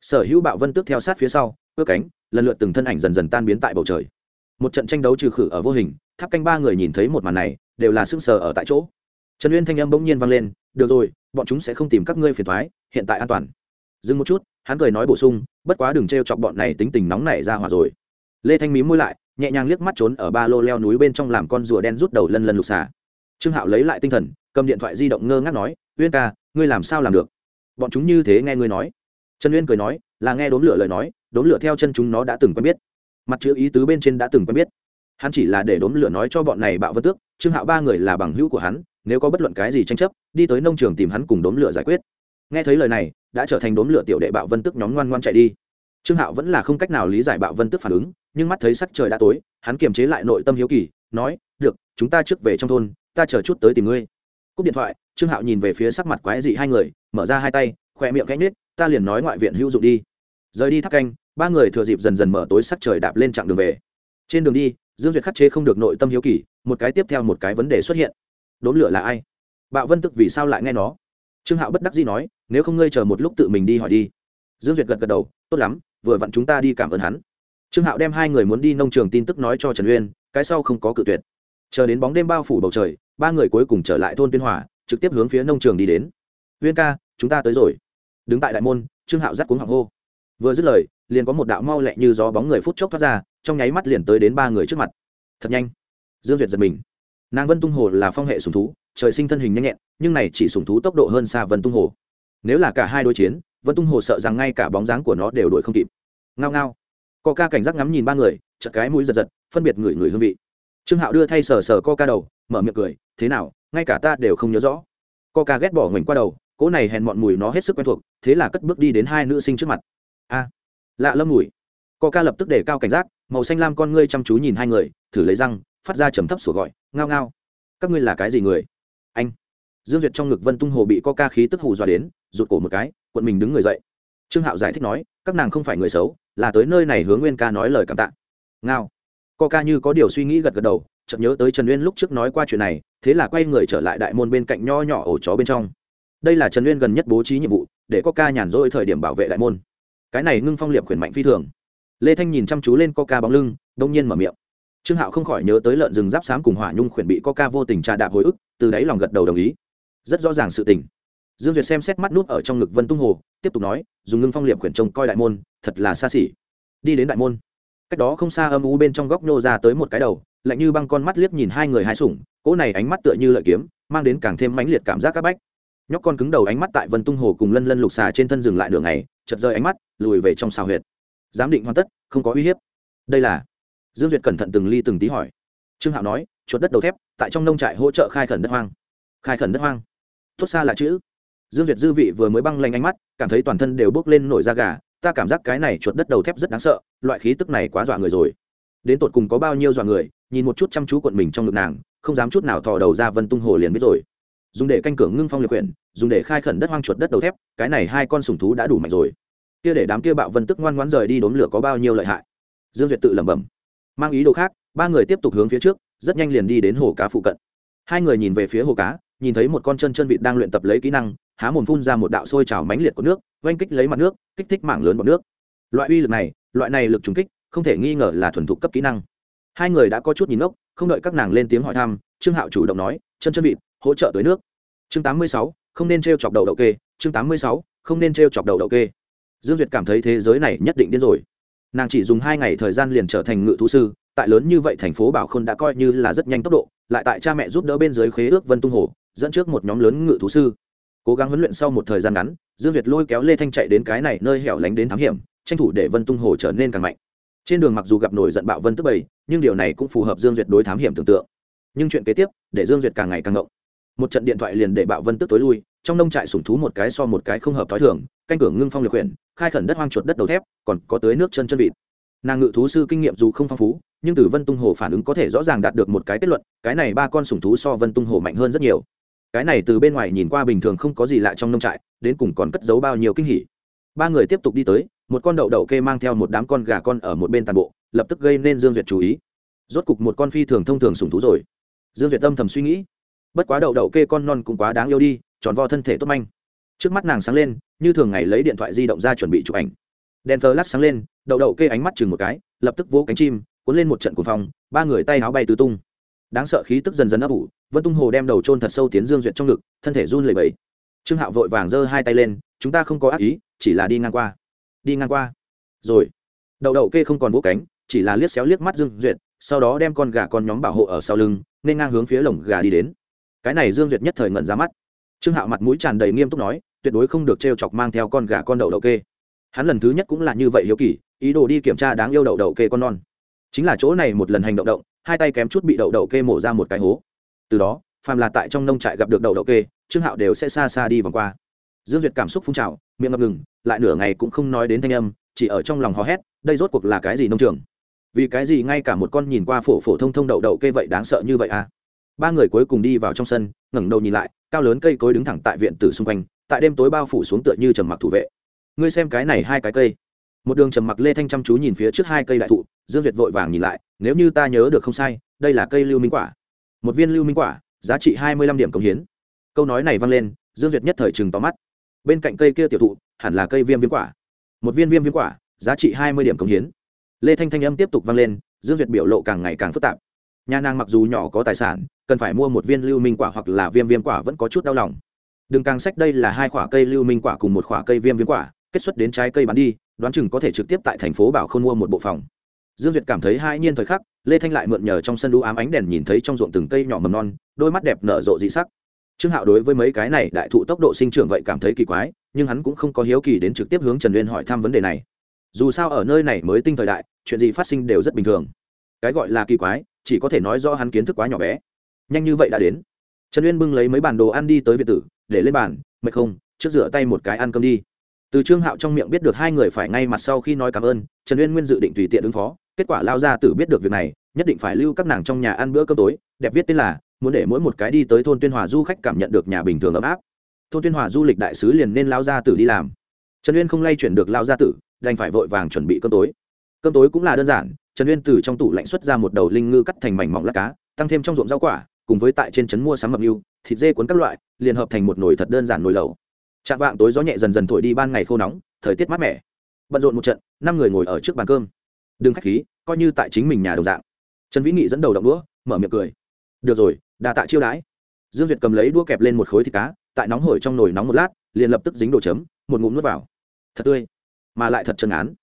Sở hữu bạo vân tức theo sát phía sau ước cánh, lần lượt từng thân ảnh dần dần tan biến tại bầu trời. Một trận tranh đấu trừ khử ở vô hình, tháp canh ba người nhìn thấy một màn này, đều là sững sờ ở tại chỗ. Trần uyên thanh âm bỗng nhiên vang lên, được rồi, bọn chúng sẽ không tìm các ngươi phiền thoái hiện tại an toàn dừng một chút, hắn cười nói bổ sung, bất quá đừng t r e o chọc bọn này tính tình nóng nảy ra hòa rồi. Lê thanh mí môi lại, nhẹ nhàng liếc mắt trốn ở ba lô leo núi bên trong làm con rùa đen rút đầu lân lân lục xả trương hạo lấy lại tinh thần, cầm điện thoại di động ngơ ngác nói, uyên ca, ngươi làm sao làm được? Bọn chúng như thế nghe ngươi nói. Trần uyên cười nói, là nghe đốn lửa lời nói đốn lửa theo chân chúng nó đã từng quen biết. Mặt chữ ý tứ bên trên đã từng quen biết. Hắn chỉ là để đốn lửa nói cho bọn này bạo vân tước, trương hạo ba người là bằng hữu của hắn, nếu có bất luận cái gì tranh chấp, đi tới nông trường tìm hắn cùng đốn lửa giải quyết nghe thấy lời này, đã trở thành đốn lửa tiểu đệ bạo vân tức nhóm ngoan ngoan chạy đi. Trương hạo vẫn là không cách nào lý giải bạo vân tức phản ứng, nhưng mắt thấy sắc trời đã tối, hắn kiềm chế lại nội tâm hiếu kỳ, nói, được, chúng ta trước về trong thôn, ta chờ chút tới tìm ngươi. Cúp điện thoại, trương hạo nhìn về phía sắc mặt quái dị hai người, mở ra hai tay khoe miệng cánh nết ta liền nói ngoại viện hữu dụng đi. Rời đi tháp canh, ba người thừa dịp dần dần mở tối sắc trời đạp lên chặng đường về. Trên đường đi, dương duyệt khắc chế không được nội tâm hiếu kỳ, một cái tiếp theo một cái vấn đề xuất hiện. Đốn lửa là ai? Bạo vân tức vì sao lại nghe nó? Trương hạo bất đắc dĩ nói nếu không ngươi chờ một lúc tự mình đi hỏi đi. Dương duyệt gật gật đầu, tốt lắm, vừa vặn chúng ta đi cảm ơn hắn. Trương hạo đem hai người muốn đi nông trường tin tức nói cho trần uyên, cái sau không có cự tuyệt. Chờ đến bóng đêm bao phủ bầu trời, ba người cuối cùng trở lại thôn tuyên hòa, trực tiếp hướng phía nông trường đi đến. Uyên ca, chúng ta tới rồi. Đứng tại đại môn, trương hạo dắt cuống hoàng hô. Vừa dứt lời, liền có một đạo mau lẹ như gió bóng người phút chốc thoát ra, trong nháy mắt liền tới đến ba người trước mặt. Thật nhanh. Dương duyệt giật mình. Nàng vân tung hồ là phong hệ sùng thú, trời sinh thân hình nhanh nhẹn, nhưng này chỉ sùng thú tốc độ hơn xa vân tung hồ nếu là cả hai đối chiến, vân tung hồ sợ rằng ngay cả bóng dáng của nó đều đuổi không kịp. Ngao ngao. Co ca cảnh giác ngắm nhìn ba người chật cái mũi giật giật, phân biệt người người hương vị. Trương hạo đưa thay sờ sờ co ca đầu, mở miệng cười, thế nào, ngay cả ta đều không nhớ rõ. Co ca ghét bỏ ngoảnh qua đầu, cỗ này hèn mọn mùi nó hết sức quen thuộc, thế là cất bước đi đến hai nữ sinh trước mặt. A. Lạ lâm mùi. Co ca lập tức để cao cảnh giác, màu xanh lam con ngươi chăm chú nhìn hai người, thử lấy răng, phát ra trầm thấp sủa gọi, ngao ngao, các ngươi là cái gì người? Anh dương duyệt trong ngực vân tung hồ bị co ca khí tức hù dọa đến, rụt cổ một cái, quận mình đứng người dậy. Trương hạo giải thích nói, các nàng không phải người xấu, là tới nơi này hướng nguyên ca nói lời cảm tạ. Ngao. Co ca như có điều suy nghĩ gật gật đầu, chợt nhớ tới trần uyên lúc trước nói qua chuyện này, thế là quay người trở lại đại môn bên cạnh nho nhỏ ổ chó bên trong. Đây là trần uyên gần nhất bố trí nhiệm vụ, để co ca nhàn rỗi thời điểm bảo vệ đại môn. Cái này ngưng phong liệp khuyển mạnh phi thường. Lê thanh nhìn chăm chú lên coca bóng lưng, đông nhiên mở miệng. Trương hạo không khỏi nhớ tới lợn rừng giáp xám cùng hỏa nhung khuyển bị coca vô tình trà đạp hồi ức, từ đáy lòng gật đầu đồng ý rất rõ ràng sự tình. Dương duyệt xem xét mắt nút ở trong ngực vân tung hồ, tiếp tục nói, dùng ngưng phong liệp Quyển trông coi đại môn, thật là xa xỉ. Đi đến đại môn. Cách đó không xa âm u bên trong góc nhô ra tới một cái đầu, lạnh như băng con mắt liếc nhìn hai người hai sủng, cỗ này ánh mắt tựa như lợi kiếm, mang đến càng thêm mãnh liệt cảm giác các bách. Nhóc con cứng đầu ánh mắt tại vân tung hồ cùng lân lân lục xà trên thân dừng lại đường này chật rơi ánh mắt, lùi về trong xào huyệt. Giám định hoàn tất, không có uy hiếp. Đây là? Dương duyệt cẩn thận từng ly từng tí hỏi. Trương hạo nói, chuột đất đầu thép, tại trong nông trại hỗ trợ khai khẩn đất hoang. Khai khẩn đất hoang tốt xa là chữ. Dương duyệt dư vị vừa mới băng lanh ánh mắt, cảm thấy toàn thân đều bốc lên nổi da gà, ta cảm giác cái này chuột đất đầu thép rất đáng sợ, loại khí tức này quá dọa người rồi. Đến tột cùng có bao nhiêu dọa người, nhìn một chút chăm chú quận mình trong ngực nàng, không dám chút nào thò đầu ra vân tung hồ liền biết rồi. Dùng để canh cường ngưng phong liệt quyển, dùng để khai khẩn đất hoang chuột đất đầu thép, cái này hai con sùng thú đã đủ mạnh rồi. Kia để đám kia bạo vân tức ngoan ngoãn rời đi đốn lửa có bao nhiêu lợi hại? Dương duyệt tự lẩm bẩm. Mang ý đồ khác, ba người tiếp tục hướng phía trước, rất nhanh liền đi đến hồ cá phụ cận. Hai người nhìn về phía hồ cá nhìn thấy một con chân chân vịt đang luyện tập lấy kỹ năng, há mồm phun ra một đạo sôi trào mãnh liệt của nước, oanh kích lấy mặt nước, kích thích mảng lớn bọt nước. Loại uy lực này, loại này lực trùng kích, không thể nghi ngờ là thuần thục cấp kỹ năng. Hai người đã có chút nhìn ngốc, không đợi các nàng lên tiếng hỏi thăm, trương hạo chủ động nói, chân chân vịt, hỗ trợ tới nước. Chương tám mươi sáu, không nên t r e o chọc đầu đậu kê. Chương tám mươi sáu, không nên t r e o chọc đầu đậu kê. Dương duyệt cảm thấy thế giới này nhất định điên rồi. Nàng chỉ dùng hai ngày thời gian liền trở thành ngự thú sư, tại lớn như vậy thành phố bảo khôn đã coi như là rất nhanh tốc độ, lại tại cha mẹ giúp đỡ bên dưới khế ước vân tung hồ dẫn trước một nhóm lớn ngự thú sư. Cố gắng huấn luyện sau một thời gian ngắn, dương việt lôi kéo lê thanh chạy đến cái này nơi hẻo lánh đến thám hiểm, tranh thủ để vân tung hồ trở nên càng mạnh. Trên đường mặc dù gặp nổi giận bạo vân tức bầy, nhưng điều này cũng phù hợp dương duyệt đối thám hiểm tưởng tượng. Nhưng chuyện kế tiếp, để dương duyệt càng ngày càng ngộng. Một trận điện thoại liền để bạo vân tức tối lui, trong nông trại sủng thú một cái so một cái không hợp t h ó i thường, canh cửa ngưng phong liệt huyện khai khẩn đất hoang chuột đất đầu thép, còn có tới nước chân chân vịt. Nàng ngự thú sư kinh nghiệm dù không phong phú, nhưng từ vân tung hồ phản ứng có thể rõ ràng đạt được một cái kết luận, cái này ba con sủng thú so vân tung hồ mạnh hơn rất nhiều cái này từ bên ngoài nhìn qua bình thường không có gì lạ trong nông trại, đến cùng còn cất giấu bao nhiêu kinh hỉ. Ba người tiếp tục đi tới, một con đậu đậu kê mang theo một đám con gà con ở một bên tàn bộ, lập tức gây nên dương duyệt chú ý. Rốt cục một con phi thường thông thường sủng thú rồi. Dương duyệt tâm thầm suy nghĩ. Bất quá đậu đậu kê con non cũng quá đáng yêu đi, tròn vo thân thể tốt manh. Trước mắt nàng sáng lên, như thường ngày lấy điện thoại di động ra chuẩn bị chụp ảnh. Đèn thờ lát sáng lên, đậu đậu kê ánh mắt chừng một cái, lập tức vỗ cánh chim, cuốn lên một trận cuồng phong, ba người tay áo bay tứ tung đáng sợ khí tức dần dần ấp ủ, vân tung hồ đem đầu trôn thật sâu tiến dương duyệt trong ngực, thân thể run lẩy bẩy. Trương hạo vội vàng giơ hai tay lên, chúng ta không có ác ý, chỉ là đi ngang qua. Đi ngang qua? Rồi. Đậu đậu kê không còn vỗ cánh, chỉ là liếc xéo liếc mắt dương duyệt, sau đó đem con gà con nhóm bảo hộ ở sau lưng, nên ngang hướng phía lồng gà đi đến. Cái này dương duyệt nhất thời ngẩn ra mắt. Trương hạo mặt mũi tràn đầy nghiêm túc nói, tuyệt đối không được t r e o chọc mang theo con gà con đậu đậu kê. Hắn lần thứ nhất cũng là như vậy hiếu kỳ, ý đồ đi kiểm tra đáng yêu đậu đậu kê con non. Chính là chỗ này một lần hành động động hai tay kém chút bị đậu đậu kê mổ ra một cái hố. Từ đó, phàm là tại trong nông trại gặp được đậu đậu kê, trương hạo đều sẽ xa xa đi vòng qua. Dương duyệt cảm xúc phun trào, miệng ngập ngừng, lại nửa ngày cũng không nói đến thanh âm, chỉ ở trong lòng hò hét, đây rốt cuộc là cái gì nông trường? Vì cái gì ngay cả một con nhìn qua phổ phổ thông thông đậu đậu cây vậy đáng sợ như vậy à? Ba người cuối cùng đi vào trong sân, ngẩng đầu nhìn lại, cao lớn cây cối đứng thẳng tại viện tử xung quanh, tại đêm tối bao phủ xuống tựa như trầm mặc thủ vệ. Ngươi xem cái này hai cái cây. Một đường trầm mặc lê thanh chăm chú nhìn phía trước hai cây đại thụ dương việt vội vàng nhìn lại, nếu như ta nhớ được không sai, đây là cây lưu minh quả. Một viên lưu minh quả, giá trị hai mươi lăm điểm cống hiến. Câu nói này vang lên, dương việt nhất thời chừng tóm mắt. Bên cạnh cây kia tiểu thụ, hẳn là cây viêm viêm quả. Một viên viêm viêm quả, giá trị hai mươi điểm cống hiến. Lê thanh thanh âm tiếp tục vang lên, dương việt biểu lộ càng ngày càng phức tạp. Nhà nàng mặc dù nhỏ có tài sản, cần phải mua một viên lưu minh quả hoặc là viêm viêm quả vẫn có chút đau lòng. Đừng càng sách đây là hai quả cây lưu minh quả cùng một quả cây viêm viêm quả, kết xuất đến trái cây bán đi, đoán chừng có thể trực tiếp tại thành phố bảo không mua một bộ phòng dương duyệt cảm thấy hai nhiên thời khắc, lê thanh lại mượn nhờ trong sân đu ám ánh đèn nhìn thấy trong ruộng từng cây nhỏ mầm non, đôi mắt đẹp nở rộ dị sắc. Trương hạo đối với mấy cái này đại thụ tốc độ sinh trưởng vậy cảm thấy kỳ quái, nhưng hắn cũng không có hiếu kỳ đến trực tiếp hướng trần uyên hỏi thăm vấn đề này. Dù sao ở nơi này mới tinh thời đại, chuyện gì phát sinh đều rất bình thường. Cái gọi là kỳ quái, chỉ có thể nói do hắn kiến thức quá nhỏ bé. Nhanh như vậy đã đến. Trần uyên bưng lấy mấy bản đồ ăn đi tới việt tử, để lên bàn, mệt không? Trước rửa tay một cái ăn cơm đi. Từ trương hạo trong miệng biết được hai người phải ngay mặt sau khi nói cảm ơn, trần uyên nguyên dự định tùy tiện ứng phó kết quả lao ra tử biết được việc này, nhất định phải lưu các nàng trong nhà ăn bữa cơm tối, đẹp viết tên là, muốn để mỗi một cái đi tới thôn tuyên hòa du khách cảm nhận được nhà bình thường ấm áp. Thôn tuyên hòa du lịch đại sứ liền nên lao ra tử đi làm. Trần uyên không lay chuyển được lao ra tử, đành phải vội vàng chuẩn bị cơm tối. Cơm tối cũng là đơn giản, trần uyên từ trong tủ lạnh xuất ra một đầu linh ngư cắt thành mảnh mỏng lát cá, tăng thêm trong ruộng rau quả, cùng với tại trên trấn mua sắm mập yêu thịt dê cuốn các loại, liền hợp thành một nồi thật đơn giản nồi lẩu. Chạm vạng tối gió nhẹ dần dần thổi đi ban ngày khô nóng, thời tiết mát mẻ. Bận rộn một trận, năm người ngồi ở trước bàn cơm đừng khách khí, coi như tại chính mình nhà đồng dạng. Trần vĩ nghị dẫn đầu động đũa, mở miệng cười. Được rồi đà tạ chiêu đãi. Dương việt cầm lấy đũa kẹp lên một khối thịt cá, tại nóng hổi trong nồi nóng một lát, liền lập tức dính đồ chấm, một ngụm nuốt vào. Thật tươi, mà lại thật chân án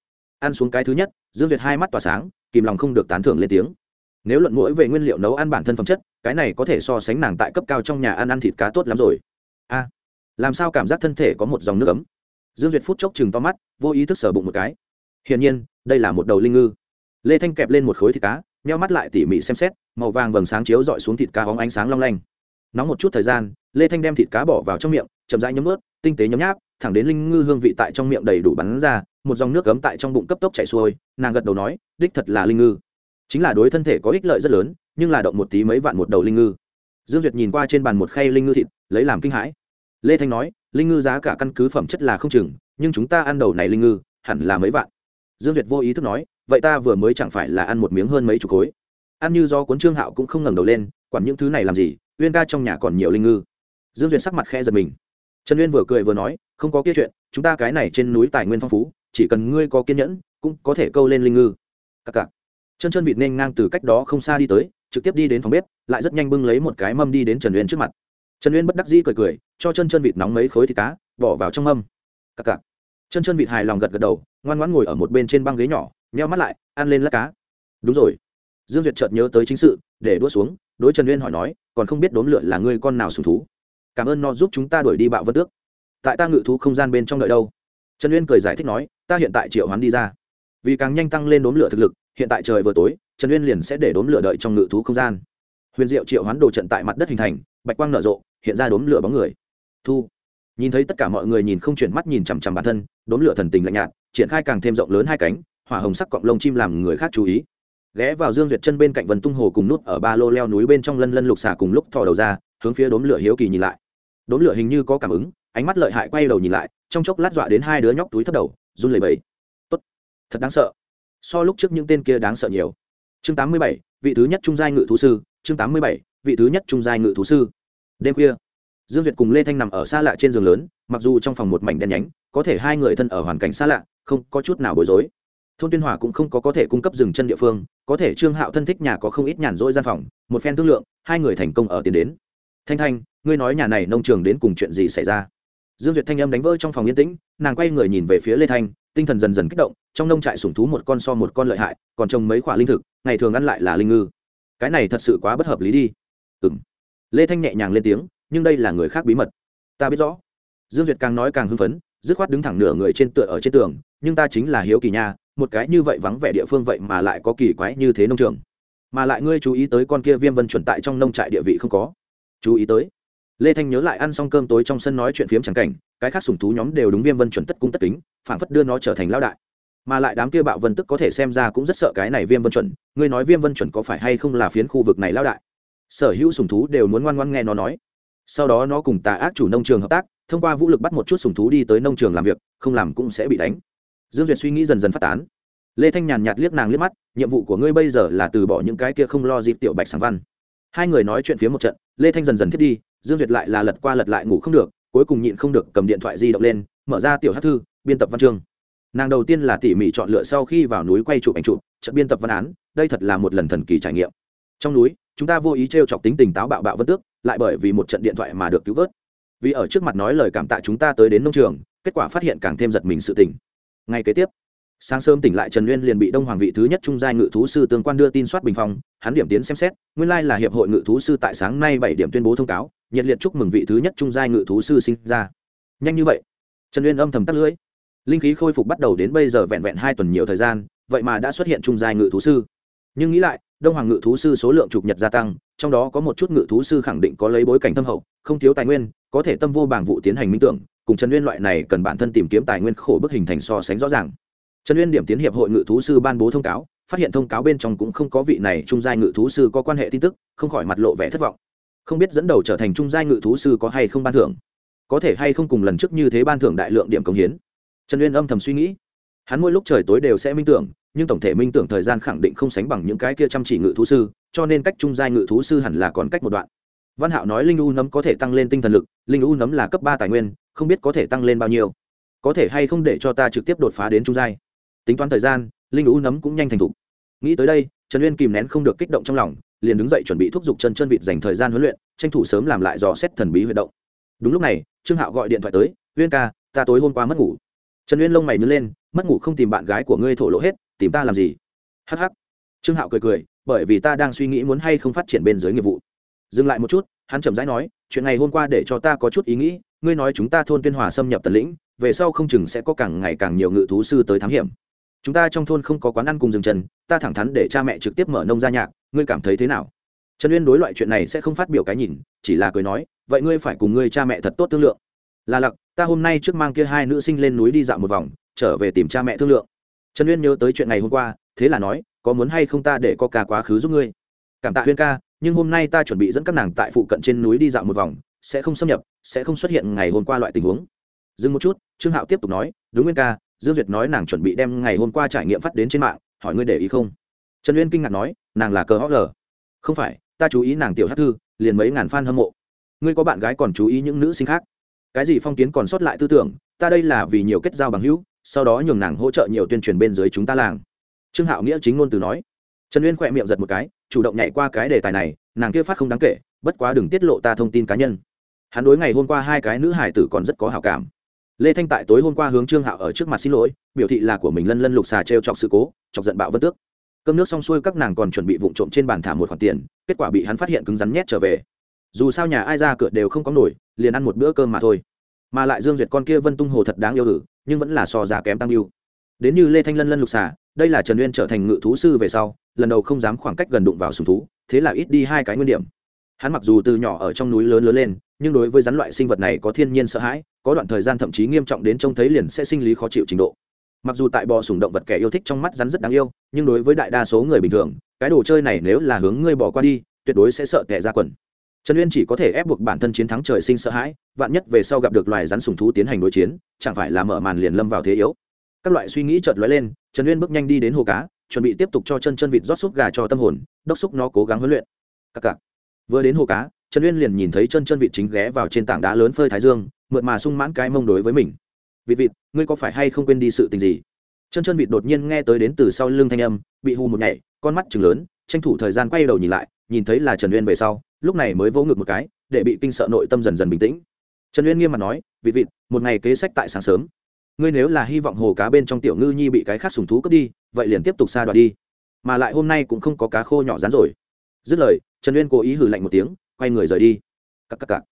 ăn xuống cái thứ nhất, dương việt hai mắt tỏa sáng, kìm lòng không được tán thưởng lên tiếng. Nếu luận mũi về nguyên liệu nấu ăn bản thân phẩm chất, cái này có thể so sánh nàng tại cấp cao trong nhà ăn ăn thịt cá tốt lắm rồi. A, làm sao cảm giác thân thể có một dòng nước ấm? Dương duyệt phút chốc chừng to mắt, vô ý thức sờ bụng một cái hiển nhiên, đây là một đầu linh ngư. Lê thanh kẹp lên một khối thịt cá, nheo mắt lại tỉ mỉ xem xét, màu vàng vầng sáng chiếu dọi xuống thịt cá hóng ánh sáng long lanh. Nóng một chút thời gian, lê thanh đem thịt cá bỏ vào trong miệng, chậm rãi nhấm ướt, tinh tế nhấm nháp, thẳng đến linh ngư hương vị tại trong miệng đầy đủ bắn ra, một dòng nước cấm tại trong bụng cấp tốc chảy xuôi, nàng gật đầu nói, đích thật là linh ngư. Chính là đối thân thể có ích lợi rất lớn, nhưng là động một tí mấy vạn một đầu linh ngư. Dương duyệt nhìn qua trên bàn một khay linh ngư thịt, lấy làm kinh hãi. Lê thanh nói, linh ngư giá cả căn cứ phẩm chất là không chừng, nhưng chúng ta ăn đầu này linh ngư, hẳn là mấy vạn dương duyệt vô ý thức nói, vậy ta vừa mới chẳng phải là ăn một miếng hơn mấy chục khối. Ăn như do cuốn trương hạo cũng không ngẩng đầu lên, quản những thứ này làm gì, uyên ca trong nhà còn nhiều linh ngư. Dương duyệt sắc mặt khe giật mình. Trần uyên vừa cười vừa nói, không có kia chuyện, chúng ta cái này trên núi tài nguyên phong phú, chỉ cần ngươi có kiên nhẫn, cũng có thể câu lên linh ngư. Cặc cặc. Chân chân vịt nên ngang từ cách đó không xa đi tới, trực tiếp đi đến phòng bếp, lại rất nhanh bưng lấy một cái mâm đi đến trần uyên trước mặt. Trần uyên bất đắc dĩ cười cười, cho chân chân vịt nóng mấy khối thịt cá, bỏ vào trong mâm. Cặc cặc chân chân vịt hài lòng gật gật đầu, ngoan ngoãn ngồi ở một bên trên băng ghế nhỏ, nheo mắt lại, ăn lên lát cá. Đúng rồi. Dương duyệt chợt nhớ tới chính sự, để đua xuống, đối trần uyên hỏi nói, còn không biết đốn lửa là ngươi con nào sùng thú. Cảm ơn nó giúp chúng ta đuổi đi bạo vân tước. Tại ta ngự thú không gian bên trong đợi đâu. Trần uyên cười giải thích nói, ta hiện tại triệu hoán đi ra. Vì càng nhanh tăng lên đốn lửa thực lực, hiện tại trời vừa tối, trần uyên liền sẽ để đốn lửa đợi trong ngự thú không gian. Huyền diệu triệu hoán đồ trận tại mặt đất hình thành, bạch quang nở rộ, hiện ra đốm lửa bóng người. Thu. Nhìn thấy tất cả mọi người nhìn không chuyển mắt nhìn chằm chằm bản thân đốm lửa thần tình lạnh nhạt, triển khai càng thêm rộng lớn hai cánh, hỏa hồng sắc cọng lông chim làm người khác chú ý. Ghé vào dương duyệt chân bên cạnh vần tung hồ cùng nút ở ba lô leo núi bên trong lân lân lục xà cùng lúc thò đầu ra, hướng phía đốm lửa hiếu kỳ nhìn lại. Đốm lửa hình như có cảm ứng, ánh mắt lợi hại quay đầu nhìn lại, trong chốc lát dọa đến hai đứa nhóc túi thấp đầu, run lẩy bẩy. Tốt, thật đáng sợ. So lúc trước những tên kia đáng sợ nhiều. Chương tám mươi bảy, vị thứ nhất trung giai ngự thú sư, chương tám mươi bảy, vị thứ nhất trung giai ngự thú sư. Đêm khuya dương việt cùng lê thanh nằm ở xa lạ trên giường lớn, mặc dù trong phòng một mảnh đen nhánh, có thể hai người thân ở hoàn cảnh xa lạ, không có chút nào bối rối. Thôn tuyên hòa cũng không có có thể cung cấp rừng chân địa phương, có thể trương hạo thân thích nhà có không ít nhàn rỗi gian phòng, một phen thương lượng, hai người thành công ở tiền đến. Thanh thanh, ngươi nói nhà này nông trường đến cùng chuyện gì xảy ra? Dương duyệt thanh âm đánh vỡ trong phòng yên tĩnh, nàng quay người nhìn về phía lê thanh, tinh thần dần dần kích động, trong nông trại sủng thú một con so một con lợi hại, còn trồng mấy khoả linh thực, ngày thường ăn lại là linh ngư. Cái này thật sự quá bất hợp lý đi. Ừ m lê thanh nhẹ nhàng lên tiếng nhưng đây là người khác bí mật. Ta biết rõ. Dương duyệt càng nói càng hưng phấn, dứt khoát đứng thẳng nửa người trên tựa ở trên tường, nhưng ta chính là hiếu kỳ nha, một cái như vậy vắng vẻ địa phương vậy mà lại có kỳ quái như thế nông trường. Mà lại ngươi chú ý tới con kia viêm vân chuẩn tại trong nông trại địa vị không có. Chú ý tới. Lê thanh nhớ lại ăn xong cơm tối trong sân nói chuyện phiếm chẳng cảnh, cái khác sùng thú nhóm đều đúng viêm vân chuẩn tất cung tất kính phản phất đưa nó trở thành lao đại. Mà lại đám kia bạo vân tức có thể xem ra cũng rất sợ cái này viêm vân chuẩn, ngươi nói viêm vân chuẩn có phải hay không là phiến khu vực này lao đại? Sở hữu sùng thú đều muốn ngoan ngoan nghe nó nói sau đó nó cùng tà ác chủ nông trường hợp tác, thông qua vũ lực bắt một chút sùng thú đi tới nông trường làm việc, không làm cũng sẽ bị đánh. Dương duyệt suy nghĩ dần dần phát tán. Lê thanh nhàn nhạt liếc nàng liếc mắt, nhiệm vụ của ngươi bây giờ là từ bỏ những cái kia không lo dịp tiểu bạch sáng văn. Hai người nói chuyện phía một trận, lê thanh dần dần thiết đi, dương duyệt lại là lật qua lật lại ngủ không được, cuối cùng nhịn không được cầm điện thoại di động lên, mở ra tiểu hát thư, biên tập văn chương. Nàng đầu tiên là tỉ mỉ chọn lựa sau khi vào núi quay chụp ảnh chụp trận biên tập văn án, đây thật là một lần thần kỳ trải nghiệm. Trong núi chúng ta vô ý t r e o chọc tính tình táo bạo bạo vân tước, lại bởi vì một trận điện thoại mà được cứu vớt. Vì ở trước mặt nói lời cảm tạ chúng ta tới đến nông trường, kết quả phát hiện càng thêm giật mình sự tình. Ngay kế tiếp, sáng sớm tỉnh lại trần nguyên liền bị đông hoàng vị thứ nhất trung giai ngự thú sư tương quan đưa tin soát bình phong, hắn điểm tiến xem xét, nguyên lai là hiệp hội ngự thú sư tại sáng nay bảy điểm tuyên bố thông cáo, nhiệt liệt chúc mừng vị thứ nhất trung giai ngự thú sư sinh ra. Nhanh như vậy, trần nguyên âm thầm tắt lưỡi linh khí khôi phục bắt đầu đến bây giờ vẹn vẹn hai tuần nhiều thời gian, vậy mà đã xuất hiện trung giai ngự thú sư. Nhưng nghĩ lại đông hoàng ngự thú sư số lượng chụp nhật gia tăng, trong đó có một chút ngự thú sư khẳng định có lấy bối cảnh thâm hậu, không thiếu tài nguyên, có thể tâm vô bảng vụ tiến hành minh tưởng, cùng trần nguyên loại này cần bản thân tìm kiếm tài nguyên khổ bức hình thành so sánh rõ ràng. Trần uyên điểm tiến hiệp hội ngự thú sư ban bố thông cáo, phát hiện thông cáo bên trong cũng không có vị này trung giai ngự thú sư có quan hệ tin tức, không khỏi mặt lộ vẻ thất vọng. Không biết dẫn đầu trở thành trung giai ngự thú sư có hay không ban thưởng? Có thể hay không cùng lần trước như thế ban thưởng đại lượng điểm công hiến? Trần uyên âm thầm suy nghĩ. Hắn mỗi lúc trời tối đều sẽ minh tưởng nhưng tổng thể minh tưởng thời gian khẳng định không sánh bằng những cái kia chăm chỉ ngự thú sư, cho nên cách trung giai ngự thú sư hẳn là còn cách một đoạn. Văn hạo nói linh u nấm có thể tăng lên tinh thần lực, linh u nấm là cấp ba tài nguyên, không biết có thể tăng lên bao nhiêu. Có thể hay không để cho ta trực tiếp đột phá đến trung giai. Tính toán thời gian, linh u nấm cũng nhanh thành thục. Nghĩ tới đây, trần uyên kìm nén không được kích động trong lòng, liền đứng dậy chuẩn bị thúc giục chân chân vịt dành thời gian huấn luyện, tranh thủ sớm làm lại dò xét thần bí huy động. Đúng lúc này, trương hạo gọi điện thoại tới, uyên ca, ta tối hôm qua mất ngủ. Trần uyên lông mày nứt lên, mất ngủ không tìm bạn gái của ngươi thổ lộ hết tìm ta làm gì? Hh trương hạo cười cười, bởi vì ta đang suy nghĩ muốn hay không phát triển bên dưới nghiệp vụ. Dừng lại một chút, hắn chậm rãi nói, chuyện này hôm qua để cho ta có chút ý nghĩ, ngươi nói chúng ta thôn tuyên hòa xâm nhập tần lĩnh, về sau không chừng sẽ có càng ngày càng nhiều ngự thú sư tới thám hiểm. Chúng ta trong thôn không có quán ăn cùng rừng trần, ta thẳng thắn để cha mẹ trực tiếp mở nông gia nhạc, ngươi cảm thấy thế nào? Trần uyên đối loại chuyện này sẽ không phát biểu cái nhìn, chỉ là cười nói, vậy ngươi phải cùng ngươi cha mẹ thật tốt thương lượng. Là lặc, ta hôm nay trước mang kia hai nữ sinh lên núi đi dạo một vòng, trở về tìm cha mẹ thương lượng trần uyên nhớ tới chuyện ngày hôm qua, thế là nói, có muốn hay không ta để có ca quá khứ giúp ngươi? Cảm tạ huyên ca, nhưng hôm nay ta chuẩn bị dẫn các nàng tại phụ cận trên núi đi dạo một vòng, sẽ không xâm nhập, sẽ không xuất hiện ngày hôm qua loại tình huống. Dừng một chút, trương hạo tiếp tục nói, đúng nguyên ca, dương duyệt nói nàng chuẩn bị đem ngày hôm qua trải nghiệm phát đến trên mạng, hỏi ngươi để ý không? Trần uyên kinh ngạc nói, nàng là cờ hóc lờ không phải, ta chú ý nàng tiểu hát thư, liền mấy ngàn f a n hâm mộ. Ngươi có bạn gái còn chú ý những nữ sinh khác? Cái gì phong kiến còn sót lại tư tưởng, ta đây là vì nhiều kết giao bằng hữu sau đó nhường nàng hỗ trợ nhiều tuyên truyền bên dưới chúng ta làng. Trương hạo nghĩa chính ngôn từ nói. Trần uyên khỏe miệng giật một cái, chủ động nhảy qua cái đề tài này, nàng kia phát không đáng kể, bất quá đừng tiết lộ ta thông tin cá nhân. Hắn đối ngày hôm qua hai cái nữ hải tử còn rất có hào cảm. Lê thanh tại tối hôm qua hướng trương hạo ở trước mặt xin lỗi, biểu thị là của mình lân lân lục xà t r e o chọc sự cố, chọc giận bạo vân tước. Cơm nước xong xuôi các nàng còn chuẩn bị vụ trộm trên bàn thả một khoản tiền, kết quả bị hắn phát hiện cứng rắn nhét trở về. Dù sao nhà ai ra cửa đều không có nổi, liền ăn một bữa cơm mà thôi. Mà lại dương duyệt con kia vân tung hồ thật đáng yêu ử nhưng vẫn là so giá kém tăng yêu đến như lê thanh lân lân lục xà, đây là trần uyên trở thành ngự thú sư về sau, lần đầu không dám khoảng cách gần đụng vào sùng thú, thế là ít đi hai cái nguyên điểm. Hắn mặc dù từ nhỏ ở trong núi lớn lớn lên, nhưng đối với rắn loại sinh vật này có thiên nhiên sợ hãi, có đoạn thời gian thậm chí nghiêm trọng đến trông thấy liền sẽ sinh lý khó chịu trình độ. Mặc dù tại bò sùng động vật kẻ yêu thích trong mắt rắn rất đáng yêu, nhưng đối với đại đa số người bình thường, cái đồ chơi này nếu là hướng ngươi bỏ qua đi, tuyệt đối sẽ sợ tệ ra quần trần uyên chỉ có thể ép buộc bản thân chiến thắng trời sinh sợ hãi, vạn nhất về sau gặp được loài rắn sùng thú tiến hành đối chiến, chẳng phải là mở màn liền lâm vào thế yếu. Các loại suy nghĩ chợt lóe lên, trần uyên bước nhanh đi đến hồ cá, chuẩn bị tiếp tục cho chân chân vịt rót xúc gà cho tâm hồn, đốc xúc nó cố gắng huấn luyện. Các cặc. Vừa đến hồ cá, trần uyên liền nhìn thấy chân chân vịt chính ghé vào trên tảng đá lớn phơi thái dương, mượt mà sung mãn cái mông đối với mình. Vịt vịt, ngươi có phải hay không quên đi sự tình gì? Chân chân vịt đột nhiên nghe tới đến từ sau lưng thanh âm, bị hù một nhảy, con mắt chừng lớn, tranh thủ thời gian quay đầu nhìn lại, nhìn thấy là trần uyên về sau lúc này mới vỗ ngực một cái, để bị kinh sợ nội tâm dần dần bình tĩnh. Trần uyên nghiêm mặt nói, vị vịt một ngày kế sách tại sáng sớm. Ngươi nếu là hy vọng hồ cá bên trong tiểu ngư nhi bị cái khác sùng thú cướp đi, vậy liền tiếp tục xa đoạt đi. Mà lại hôm nay cũng không có cá khô nhỏ rán rồi. Dứt lời, trần uyên cố ý hử lạnh một tiếng, quay người rời đi. Cặp cặp cặp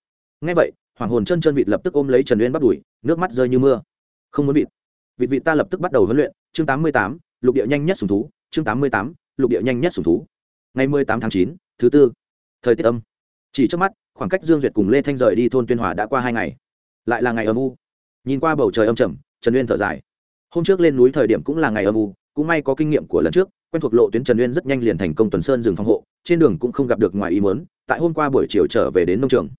ngay vậy, hoàng hồn chân chân vịt lập tức ôm lấy trần uyên bắt đuổi, nước mắt rơi như mưa. Không muốn vịt. Vịt vịt ta lập tức bắt đầu huấn luyện. Chương tám mươi tám, lục địa nhanh nhất sùng thú. Chương tám mươi tám, lục địa nhanh nhất sùng thú. Ngày mười tám tháng chín, thứ tư thời tiết âm. Chỉ trước mắt, khoảng cách dương duyệt cùng lê thanh rời đi thôn tuyên hòa đã qua hai ngày. Lại là ngày âm u. Nhìn qua bầu trời âm trầm, trần uyên thở dài. Hôm trước lên núi thời điểm cũng là ngày âm u, cũng may có kinh nghiệm của lần trước, quen thuộc lộ tuyến trần uyên rất nhanh liền thành công tuần sơn dừng phòng hộ, trên đường cũng không gặp được ngoài ý mớn tại hôm qua buổi chiều trở về đến nông trường.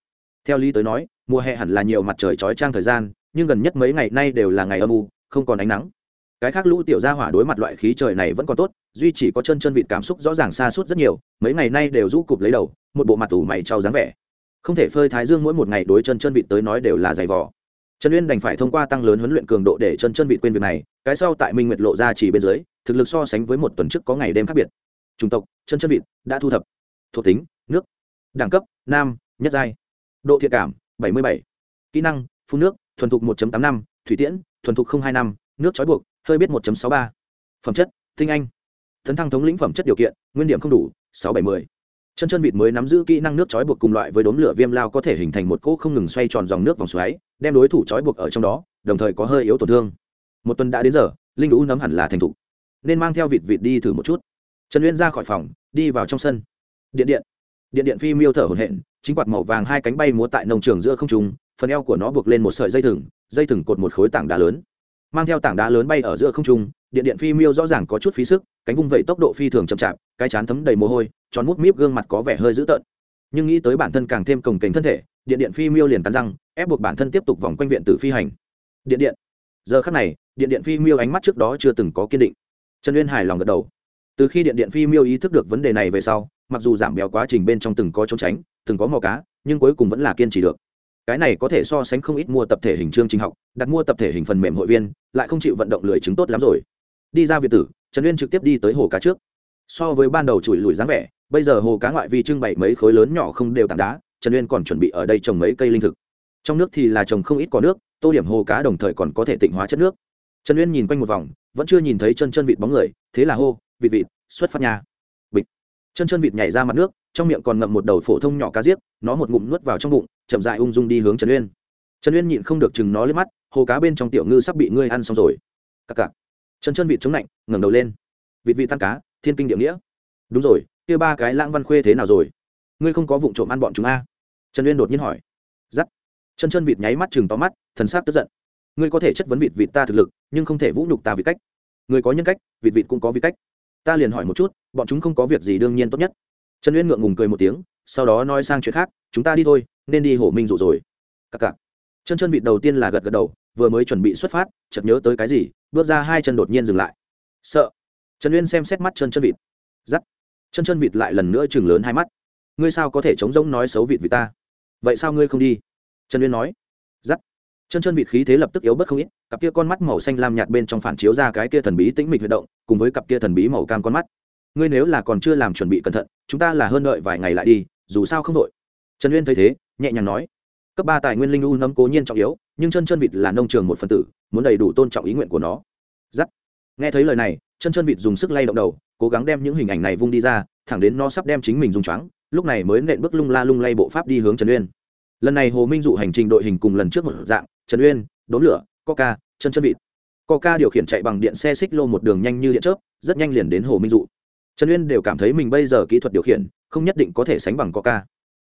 Theo lý tới nói, mùa hè hẳn là nhiều mặt trời trói trang thời gian, nhưng gần nhất mấy ngày nay đều là ngày âm u, không còn ánh nắng. Cái khác lũ tiểu gia hỏa đối mặt loại khí trời này vẫn còn tốt, duy chỉ có chân chân vịt cảm xúc rõ ràng xa suốt rất nhiều, mấy ngày nay đều rũ cụp lấy đầu một bộ mặt ủ mày trao dáng vẻ. Không thể phơi thái dương mỗi một ngày đối chân chân vịt tới nói đều là dày vò. Trần uyên đành phải thông qua tăng lớn huấn luyện cường độ để chân chân vịt quên việc này cái sau tại minh nguyệt lộ ra chỉ bên dưới thực lực so sánh với một tuần trước có ngày đêm khác biệt. Chủng tộc chân chân vịt đã thu thập. Thuộc tính nước. Đẳng cấp nam nhất giai. Độ thiện cảm 77. kỹ năng phun nước thuần thục 1.85, thủy tiễn thuần thục 025, nước trói buộc hơi biết 1.63. phẩm chất tinh anh. Tấn thăng thống lĩnh phẩm chất điều kiện nguyên điểm không đủ 670 chân chân vịt mới nắm giữ kỹ năng nước trói buộc cùng loại với đốm lửa viêm lao có thể hình thành một cỗ không ngừng xoay tròn dòng nước vòng xoáy, đem đối thủ trói buộc ở trong đó, đồng thời có hơi yếu tổn thương. Một tuần đã đến giờ, linh lũ nấm hẳn là thành thục, nên mang theo vịt vịt đi thử một chút. Trần uyên ra khỏi phòng, đi vào trong sân. Điện điện. Điện điện phi miêu thở hổn hển, chính quạt màu vàng hai cánh bay múa tại nông trường giữa không trung, phần eo của nó buộc lên một sợi dây thừng dây thừng cột một khối tảng đá lớn. Mang theo tảng đá lớn bay ở giữa không trung điện điện phi miêu rõ ràng có chút phí sức, cánh vung vẩy tốc độ phi thường chậm chạp, cái chán thấm đầy mồ hôi, tròn mút míp gương mặt có vẻ hơi dữ tợn. Nhưng nghĩ tới bản thân càng thêm cồng kềnh thân thể, điện điện phi miêu liền cắn răng, ép buộc bản thân tiếp tục vòng quanh viện tử phi hành. Điện điện. Giờ khắc này, điện điện phi miêu ánh mắt trước đó chưa từng có kiên định. Trần uyên hài lòng gật đầu. Từ khi điện điện phi miêu ý thức được vấn đề này về sau, mặc dù giảm béo quá trình bên trong từng có trốn tránh, từng có mò cá, nhưng cuối cùng vẫn là kiên trì được. Cái này có thể so sánh không ít mua tập thể hình chương trình học, đặt mua tập thể hình phần mềm hội viên, lại không chịu vận động lười chứng tốt lắm rồi đi ra việt tử, trần uyên trực tiếp đi tới hồ cá trước. So với ban đầu chùi lùi dáng vẻ, bây giờ hồ cá ngoại vi trưng bày mấy khối lớn nhỏ không đều tảng đá, trần uyên còn chuẩn bị ở đây trồng mấy cây linh thực. Trong nước thì là trồng không ít có nước, tô điểm hồ cá đồng thời còn có thể tịnh hóa chất nước. Trần uyên nhìn quanh một vòng, vẫn chưa nhìn thấy chân chân vịt bóng người, thế là hô, vịt vịt, xuất phát nhà bịch. Chân chân vịt nhảy ra mặt nước, trong miệng còn ngậm một đầu phổ thông nhỏ cá giết nó một ngụm nuốt vào trong bụng, chậm dại ung dung đi hướng trần uyên. Trần uyên nhịn không được chừng nó lên mắt, hồ cá bên trong tiểu ngư sắp bị ngươi ăn xong rồi. Cặc cặc chân chân vịt chống lạnh, ngẩng đầu lên. Vịt vị tan cá, thiên kinh địa nghĩa. Đúng rồi, kia ba cái lãng văn khuê thế nào rồi? Ngươi không có vụ trộm ăn bọn chúng a trần uyên đột nhiên hỏi. Giắt chân chân vịt nháy mắt chừng to mắt, thần s á c tức giận. Ngươi có thể chất vấn vịt vịt ta thực lực, nhưng không thể vũ nhục ta vì cách. Người có nhân cách, vịt vịt cũng có vị cách. Ta liền hỏi một chút, bọn chúng không có việc gì đương nhiên tốt nhất. Trần uyên ngượng ngùng cười một tiếng, sau đó nói sang chuyện khác, chúng ta đi thôi, nên đi hổ minh rủ rồi. Cặc cặc. Chân chân vịt đầu tiên là gật gật đầu, vừa mới chuẩn bị xuất phát, chợt nhớ tới cái gì bước ra hai chân đột nhiên dừng lại. Sợ. Trần uyên xem xét mắt chân chân vịt. Giắt. Chân chân vịt lại lần nữa chừng lớn hai mắt. Ngươi sao có thể chống rỗng nói xấu vịt vì ta? Vậy sao ngươi không đi? Trần uyên nói. Giắt. Chân chân vịt khí thế lập tức yếu bất không ít, cặp kia con mắt màu xanh lam nhạt bên trong phản chiếu ra cái kia thần bí tĩnh mịch huy động, cùng với cặp kia thần bí màu cam con mắt. Ngươi nếu là còn chưa làm chuẩn bị cẩn thận, chúng ta là hơn đợi vài ngày lại đi, dù sao không đội trần uyên thấy thế, nhẹ nhàng nói. Cấp ba tài nguyên linh u nấm cố nhiên trọng yếu nhưng chân chân vịt là nông trường một phần tử, muốn đầy đủ tôn trọng ý nguyện của nó. Giắt. Nghe thấy lời này, chân chân vịt dùng sức lay động đầu, cố gắng đem những hình ảnh này vung đi ra, thẳng đến nó sắp đem chính mình dùng choáng, lúc này mới nện bước lung la lung lay bộ pháp đi hướng trần uyên. Lần này hồ minh dụ hành trình đội hình cùng lần trước một dạng, trần uyên, đốn lửa, coca, chân chân vịt. Coca điều khiển chạy bằng điện xe xích lô một đường nhanh như điện chớp, rất nhanh liền đến hồ minh dụ. Trần uyên đều cảm thấy mình bây giờ kỹ thuật điều khiển, không nhất định có thể sánh bằng coca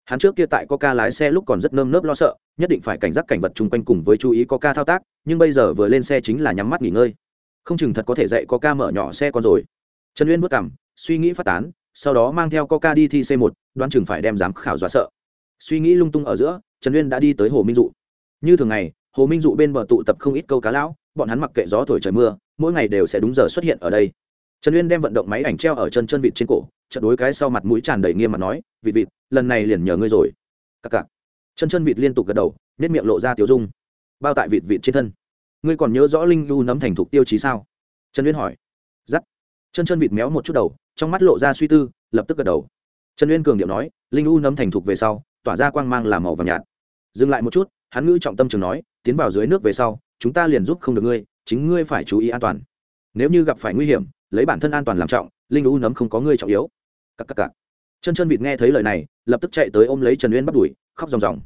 hắn trước kia tại coca lái xe lúc còn rất nơm nớp lo sợ, nhất định phải cảnh giác cảnh vật chung quanh cùng với chú ý coca thao tác, nhưng bây giờ vừa lên xe chính là nhắm mắt nghỉ ngơi. Không chừng thật có thể dạy coca mở nhỏ xe con rồi. Trần uyên vất cảm suy nghĩ phát tán, sau đó mang theo coca đi thi c 1 đoán chừng phải đem giám khảo dọa sợ. Suy nghĩ lung tung ở giữa, trần uyên đã đi tới hồ minh dụ. Như thường ngày, hồ minh dụ bên bờ tụ tập không ít câu cá lão, bọn hắn mặc kệ gió thổi trời mưa, mỗi ngày đều sẽ đúng giờ xuất hiện ở đây trần uyên đem vận động máy ảnh treo ở chân chân vịt trên cổ trận đối cái sau mặt mũi tràn đầy nghiêm mặt nói, vịt vịt, lần này liền nhờ ngươi rồi. Cặc cặc. Chân chân vịt liên tục gật đầu nết miệng lộ ra tiểu dung. Bao tại vịt vịt trên thân. Ngươi còn nhớ rõ linh lưu nấm thành thục tiêu chí sao? Trần uyên hỏi. Giắt chân chân vịt méo một chút đầu, trong mắt lộ ra suy tư, lập tức gật đầu. Trần uyên cường điệu nói, linh u nấm thành thục về sau, tỏa ra quang mang làm màu vàng nhạt. Dừng lại một chút, hắn ngữ trọng tâm trường nói, tiến vào dưới nước về sau, chúng ta liền giúp không được ngươi, chính ngươi phải chú ý an toàn. Nếu như gặp phải nguy hiểm lấy bản thân an toàn làm trọng, linh u nấm không có ngươi trọng yếu. Cắc cắc cắc. chân chân vịt nghe thấy lời này, lập tức chạy tới ôm lấy trần uyên bắt đuổi, khóc ròng ròng.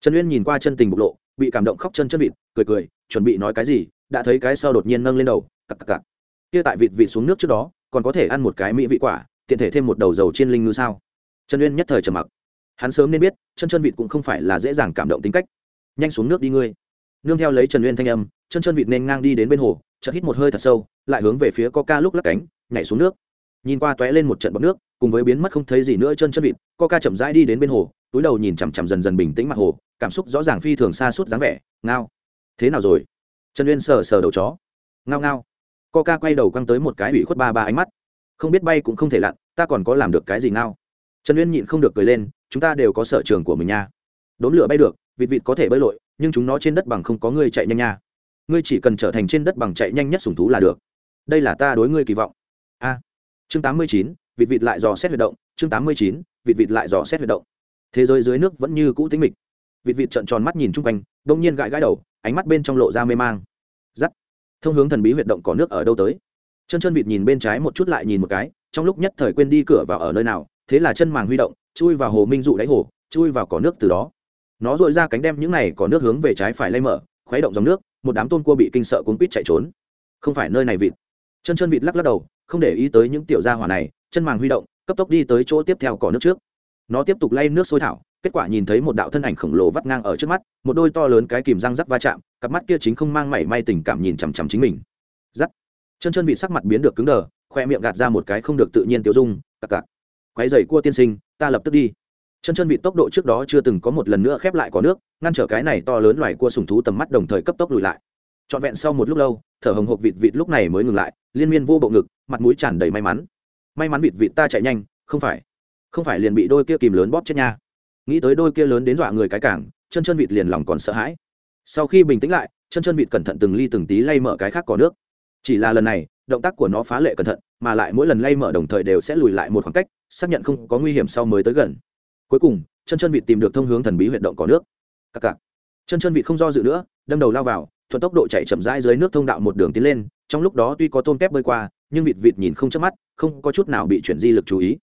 Trần uyên nhìn qua chân tình bộc lộ, bị cảm động khóc chân chân vịt, cười cười, chuẩn bị nói cái gì, đã thấy cái sau đột nhiên nâng lên đầu, cặc cặc cặc. Kia tại vịt vịt xuống nước trước đó, còn có thể ăn một cái mỹ vị quả, tiện thể thêm một đầu dầu chiên linh ngư sao? Trần uyên nhất thời trầm mặc. Hắn sớm nên biết, chân chân vịt cũng không phải là dễ dàng cảm động tính cách. Nhanh xuống nước đi ngươi. Nương theo lấy trần uyên thanh âm, chân chân vịt nên ngang đi đến bên hồ chợt hít một hơi thật sâu, lại hướng về phía coca lúc lắc cánh, nhảy xuống nước. Nhìn qua tóe lên một trận bọc nước, cùng với biến mất không thấy gì nữa chân chân vịt, coca chậm rãi đi đến bên hồ, túi đầu nhìn chằm chằm dần dần bình tĩnh mặt hồ, cảm xúc rõ ràng phi thường xa suốt dáng vẻ, ngao, thế nào rồi? Trần uyên sờ sờ đầu chó. Ngao ngao. Coca quay đầu quăng tới một cái ủy khuất ba ba ánh mắt. Không biết bay cũng không thể lặn, ta còn có làm được cái gì ngao? Trần uyên nhịn không được cười lên, chúng ta đều có sở trường của mình nha. Đốn lửa bay được, vịt vịt có thể bơi lội, nhưng chúng nó trên đất bằng không có người chạy nhanh nha ngươi chỉ cần trở thành trên đất bằng chạy nhanh nhất sùng thú là được. Đây là ta đối ngươi kỳ vọng. A. Chương tám mươi chín, vịt vịt lại dò xét huy động. Chương tám mươi chín, vịt vịt lại dò xét huy động. Thế giới dưới nước vẫn như cũ tính mịch. Vịt vịt trợn tròn mắt nhìn chung quanh đông nhiên gãi gãi đầu, ánh mắt bên trong lộ ra mê mang. Giắt thông hướng thần bí huyệt động có nước ở đâu tới? Chân chân vịt nhìn bên trái một chút lại nhìn một cái, trong lúc nhất thời quên đi cửa vào ở nơi nào, thế là chân màng huy động, chui vào hồ minh dụ đáy hồ, chui vào cỏ nước từ đó. Nó dội ra cánh đem những này có nước hướng về trái phải lay mở, khuấy động dòng nước một đám tôn cua bị kinh sợ cuốn quýt chạy trốn. Không phải nơi này vịt. Chân chân vịt lắc lắc đầu, không để ý tới những tiểu gia hỏa này, chân màng huy động, cấp tốc đi tới chỗ tiếp theo cỏ nước trước. Nó tiếp tục lay nước sôi thảo, kết quả nhìn thấy một đạo thân ảnh khổng lồ vắt ngang ở trước mắt, một đôi to lớn cái kìm răng rắc va chạm, cặp mắt kia chính không mang mảy may tình cảm nhìn chằm chằm chính mình. Rắc. Chân chân vịt sắc mặt biến được cứng đờ, khoe miệng gạt ra một cái không được tự nhiên tiêu dung, cặc cặc. Quái dày cua tiên sinh, ta lập tức đi chân chân vịt tốc độ trước đó chưa từng có một lần nữa khép lại có nước, ngăn trở cái này to lớn loài cua sùng thú tầm mắt đồng thời cấp tốc lùi lại. Trọn vẹn sau một lúc lâu, thở hồng hộc vịt vịt lúc này mới ngừng lại, liên miên vô bộ ngực, mặt mũi tràn đầy may mắn. May mắn vịt vịt ta chạy nhanh, không phải. Không phải liền bị đôi kia kìm lớn bóp chết nha. Nghĩ tới đôi kia lớn đến dọa người cái cảng, chân chân vịt liền lòng còn sợ hãi. Sau khi bình tĩnh lại, chân chân vịt cẩn thận từng ly từng tí lay mở cái khác có nước. Chỉ là lần này, động tác của nó phá lệ cẩn thận, mà lại mỗi lần lay mở đồng thời đều sẽ lùi lại một khoảng cách, xác nhận không có nguy hiểm sau mới tới gần cuối cùng chân chân vịt tìm được thông hướng thần bí huyệt động có nước. Cặc cặc. Chân chân vịt không do dự nữa, đâm đầu lao vào, thuận tốc độ chạy chậm rãi dưới nước thông đạo một đường tiến lên, trong lúc đó tuy có tôm kép bơi qua, nhưng vịt vịt nhìn không chớp mắt, không có chút nào bị chuyển di lực chú ý.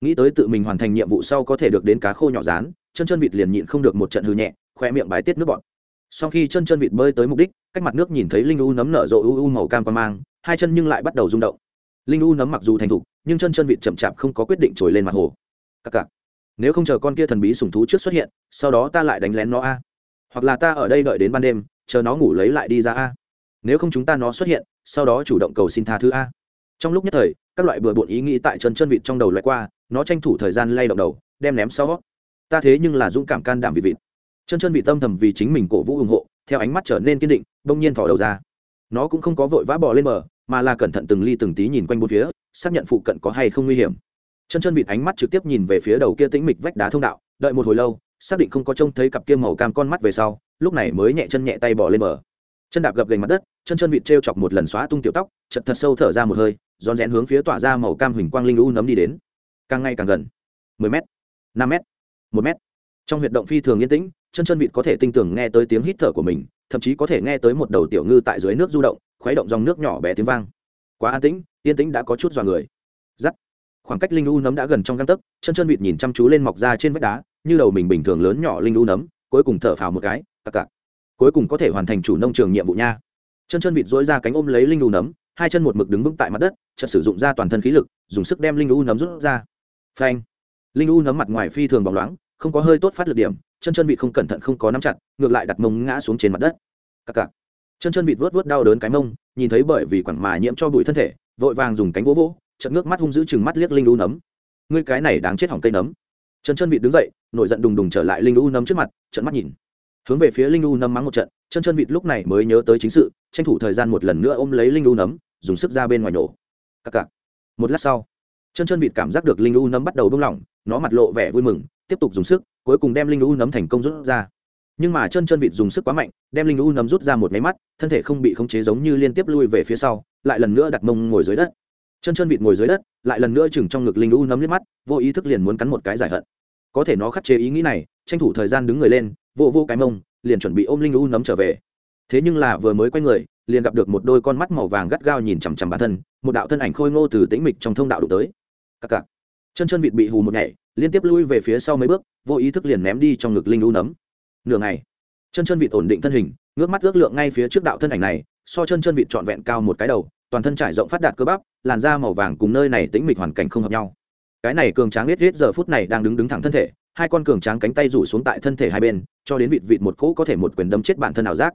Nghĩ tới tự mình hoàn thành nhiệm vụ sau có thể được đến cá khô nhỏ rán chân chân vịt liền nhịn không được một trận hư nhẹ, khoe miệng bái tiết nước bọt. Sau khi chân chân vịt bơi tới mục đích, cách mặt nước nhìn thấy linh u nấm nở rộ u u màu cam quan mang, hai chân nhưng lại bắt đầu rung động. Linh u nấm mặc dù thành thục, nhưng chân chân vịt chậm chạp không có quyết định trồi lên mặt hồ. Cặc cặc nếu không chờ con kia thần bí sùng thú trước xuất hiện, sau đó ta lại đánh lén nó a. Hoặc là ta ở đây đợi đến ban đêm, chờ nó ngủ lấy lại đi ra a. Nếu không chúng ta nó xuất hiện, sau đó chủ động cầu xin tha thứ a. Trong lúc nhất thời, các loại bừa bộn ý nghĩ tại chân chân vịt trong đầu loại qua, nó tranh thủ thời gian lay động đầu, đem ném sau. Ta thế nhưng là dũng cảm can đảm vịt vịt. Chân chân vịt tâm thầm vì chính mình cổ vũ ủng hộ, theo ánh mắt trở nên kiên định, bỗng nhiên thỏ đầu ra. Nó cũng không có vội vã bỏ lên bờ, mà là cẩn thận từng ly từng tí nhìn quanh bốn phía, xác nhận phụ cận có hay không nguy hiểm chân chân vịt ánh mắt trực tiếp nhìn về phía đầu kia tĩnh mịch vách đá thông đạo, đợi một hồi lâu, xác định không có trông thấy cặp kia màu cam con mắt về sau, lúc này mới nhẹ chân nhẹ tay bỏ lên bờ. Chân đạp gập gành mặt đất, chân chân vịt t r e o chọc một lần xóa tung tiểu tóc chật thật sâu thở ra một hơi, rón rén hướng phía tỏa ra màu cam huỳnh quang linh u nấm đi đến. Càng ngày càng gần. Mười m năm m một m trong huyệt động phi thường yên tĩnh, chân chân vịt có thể tinh tường nghe tới tiếng hít thở của mình, thậm chí có thể nghe tới một đầu tiểu ngư tại dưới nước du động, khuấy động dòng nước nhỏ bé tiếng vang. Quá an tĩnh, yên tĩnh đã có chút dọa người khoảng cách linh u nấm đã gần trong găng tấc, chân chân vịt nhìn chăm chú lên mọc ra trên vách đá, như đầu mình bình thường lớn nhỏ linh u nấm, cuối cùng thở phào một cái, cặc cặc, cuối cùng có thể hoàn thành chủ nông trường nhiệm vụ nha. Chân chân vịt dối ra cánh ôm lấy linh u nấm, hai chân một mực đứng vững tại mặt đất, chợt sử dụng ra toàn thân khí lực, dùng sức đem linh u nấm rút ra. Phanh! Linh u nấm mặt ngoài phi thường bóng loáng, không có hơi tốt phát lực điểm, chân chân vịt không cẩn thận không có nắm chặt, ngược lại đặt mông ngã xuống trên mặt đất. Cặc cặc! Chân chân vịt vớt vớt đau đớn cái mông, nhìn thấy bởi vì quẳng mà nhiễm cho bụi thân thể, vội vàng dùng cánh vỗ vỗ chợt ngước mắt hung dữ chừng mắt liếc linh u nấm. Ngươi cái này đáng chết hỏng cây nấm. Chân chân vịt đứng dậy, nổi giận đùng đùng trở lại linh u nấm trước mặt trận mắt nhìn. Hướng về phía linh u nấm mắng một trận chân chân vịt lúc này mới nhớ tới chính sự, tranh thủ thời gian một lần nữa ôm lấy linh u nấm, dùng sức ra bên ngoài nổ. Cặc cặc một lát sau chân chân vịt cảm giác được linh u nấm bắt đầu bung lỏng, nó mặt lộ vẻ vui mừng, tiếp tục dùng sức, cuối cùng đem linh u nấm thành công rút ra. Nhưng mà chân chân vịt dùng sức quá mạnh, đem linh u nấm rút ra một máy mắt, thân thể không bị khống chế giống như liên tiếp lui về phía sau, lại lần nữa đặt mông ngồi dưới đất chân chân vịt ngồi dưới đất, lại lần nữa chừng trong ngực linh u nấm liếc mắt, vô ý thức liền muốn cắn một cái giải hận. Có thể nó khắc chế ý nghĩ này, tranh thủ thời gian đứng người lên vô vô cái mông, liền chuẩn bị ôm linh u nấm trở về. Thế nhưng là vừa mới quay người, liền gặp được một đôi con mắt màu vàng gắt gao nhìn chằm chằm bản thân, một đạo thân ảnh khôi ngô từ tĩnh mịch trong thông đạo đụng tới. Cặc cặc. Chân chân vịt bị hù một nhảy, liên tiếp lui về phía sau mấy bước, vô ý thức liền ném đi trong ngực linh u nấm nửa ngày, chân chân vịt ổn định thân hình, ngước mắt ước lượng ngay phía trước đạo thân ảnh này, so chân chân vịt trọn vẹn cao một cái đầu toàn thân trải rộng phát đạt cơ bắp, làn da màu vàng cùng nơi này tĩnh mịch hoàn cảnh không hợp nhau. Cái này cường tráng biết riết giờ phút này đang đứng đứng thẳng thân thể, hai con cường tráng cánh tay rủ xuống tại thân thể hai bên, cho đến vịt vịt một cỗ có thể một quyền đâm chết bản thân ảo giác.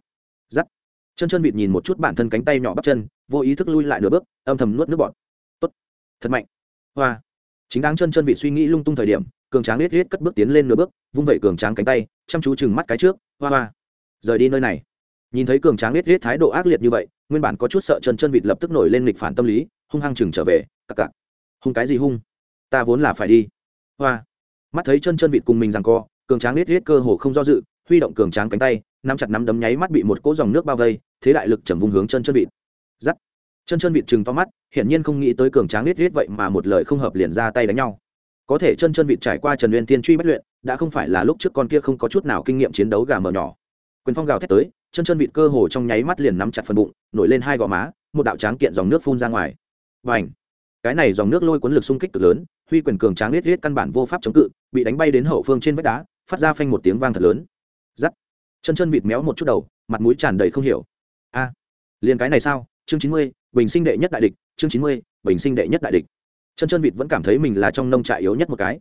Giắt chân chân vịt nhìn một chút bản thân cánh tay nhỏ bắp chân, vô ý thức lui lại nửa bước, âm thầm nuốt nước bọt. Tốt. Thật mạnh. Hoa. Chính đáng chân chân vịt suy nghĩ lung tung thời điểm, cường tráng riết riết cất bước tiến lên nửa bước, vung vẩy cường tráng cánh tay, chăm chú chừng mắt cái trước. Hoa hoa. Rời đi nơi này. Nhìn thấy cường tráng riết riết thái độ ác liệt như vậy nguyên bản có chút sợ chân chân vịt lập tức nổi lên lịch phản tâm lý, hung hăng chừng trở về, cặc cặc, hung cái gì hung? Ta vốn là phải đi. Hoa. Mắt thấy chân chân vịt cùng mình rằng co, cường tráng liếc liếc cơ hồ không do dự, huy động cường tráng cánh tay, nắm chặt nắm đấm nháy mắt bị một cỗ dòng nước bao vây, thế đại lực chầm vùng hướng chân chân vịt. Giắt. Chân chân vịt chừng to mắt, hiển nhiên không nghĩ tới cường tráng liếc liếc vậy mà một lời không hợp liền ra tay đánh nhau. Có thể chân chân vịt trải qua trần uyên tiên truy bất luyện, đã không phải là lúc trước con kia không có chút nào kinh nghiệm chiến đấu gà mờ nhỏ quyền phong gào thét tới, chân chân vịt cơ hồ trong nháy mắt liền nắm chặt phần bụng, nổi lên hai gò má, một đạo tráng kiện dòng nước phun ra ngoài. Và ảnh cái này dòng nước lôi cuốn lực xung kích cực lớn, huy quyền cường tráng liết riết căn bản vô pháp chống cự, bị đánh bay đến hậu phương trên vách đá, phát ra phanh một tiếng vang thật lớn. Giắt! Chân chân vịt méo một chút đầu, mặt mũi tràn đầy không hiểu. A! Liền cái này sao? Chương chín mươi, bình sinh đệ nhất đại địch, chương chín mươi, bình sinh đệ nhất đại địch. Chân chân vịt vẫn cảm thấy mình là trong nông trại yếu nhất một cái.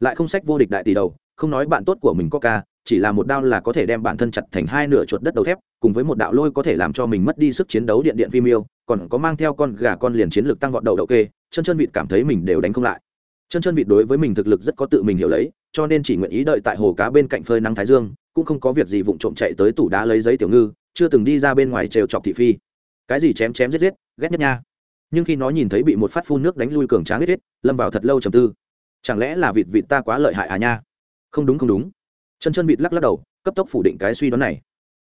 Lại không sách vô địch đại tỷ đầu, không nói bạn tốt của mình có ca chỉ là một đao là có thể đem bản thân chặt thành hai nửa chuột đất đầu thép, cùng với một đạo lôi có thể làm cho mình mất đi sức chiến đấu điện điện phim yêu, còn có mang theo con gà con liền chiến lược tăng vọt đầu đậu kê, chân chân vịt cảm thấy mình đều đánh không lại. Chân chân vịt đối với mình thực lực rất có tự mình hiểu lấy, cho nên chỉ nguyện ý đợi tại hồ cá bên cạnh phơi nắng thái dương, cũng không có việc gì vụng trộm chạy tới tủ đá lấy giấy tiểu ngư, chưa từng đi ra bên ngoài trêu chọc thị phi. Cái gì chém chém giết giết, ghét nhất nha. Nhưng khi nó nhìn thấy bị một phát phun nước đánh lui cường tráng hết hết lâm vào thật lâu trầm tư. Chẳng lẽ là vịt vịt ta quá lợi hại à nha? Không đúng không đúng chân chân vịt lắc lắc đầu, cấp tốc phủ định cái suy đoán này.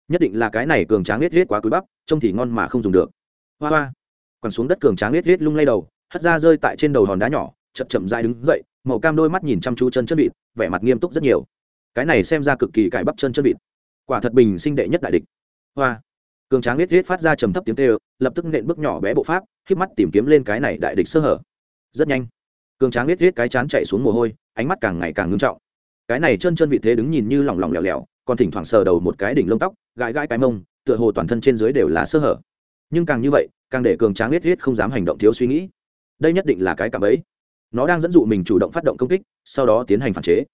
Nhất định là cái này cường tráng liết liết quá cúi bắp, trông thì ngon mà không dùng được. Hoa hoa. Quẳng xuống đất cường tráng liết liết lung lay đầu, hất ra rơi tại trên đầu hòn đá nhỏ, chậm chậm dai đứng dậy, màu cam đôi mắt nhìn chăm chú chân chân vịt, vẻ mặt nghiêm túc rất nhiều. Cái này xem ra cực kỳ cải bắp chân chân vịt. Quả thật bình sinh đệ nhất đại địch. Hoa. Cường tráng liết liết phát ra trầm thấp tiếng kêu, lập tức nện bước nhỏ bé bộ pháp k mắt tìm kiếm lên cái này đại địch sơ hở. Rất nhanh. Cường tráng liết liết cái chán chạy xuống mồ hôi, ánh mắt càng ngày càng ngưng trọng cái này chân chân vị thế đứng nhìn như lỏng lỏng lẻo lẻo, còn thỉnh thoảng sờ đầu một cái đỉnh lông tóc, gãi gãi cái mông, tựa hồ toàn thân trên dưới đều là sơ hở. Nhưng càng như vậy, càng để cường tráng biết riết không dám hành động thiếu suy nghĩ. Đây nhất định là cái cảm ấy. Nó đang dẫn dụ mình chủ động phát động công kích, sau đó tiến hành phản chế.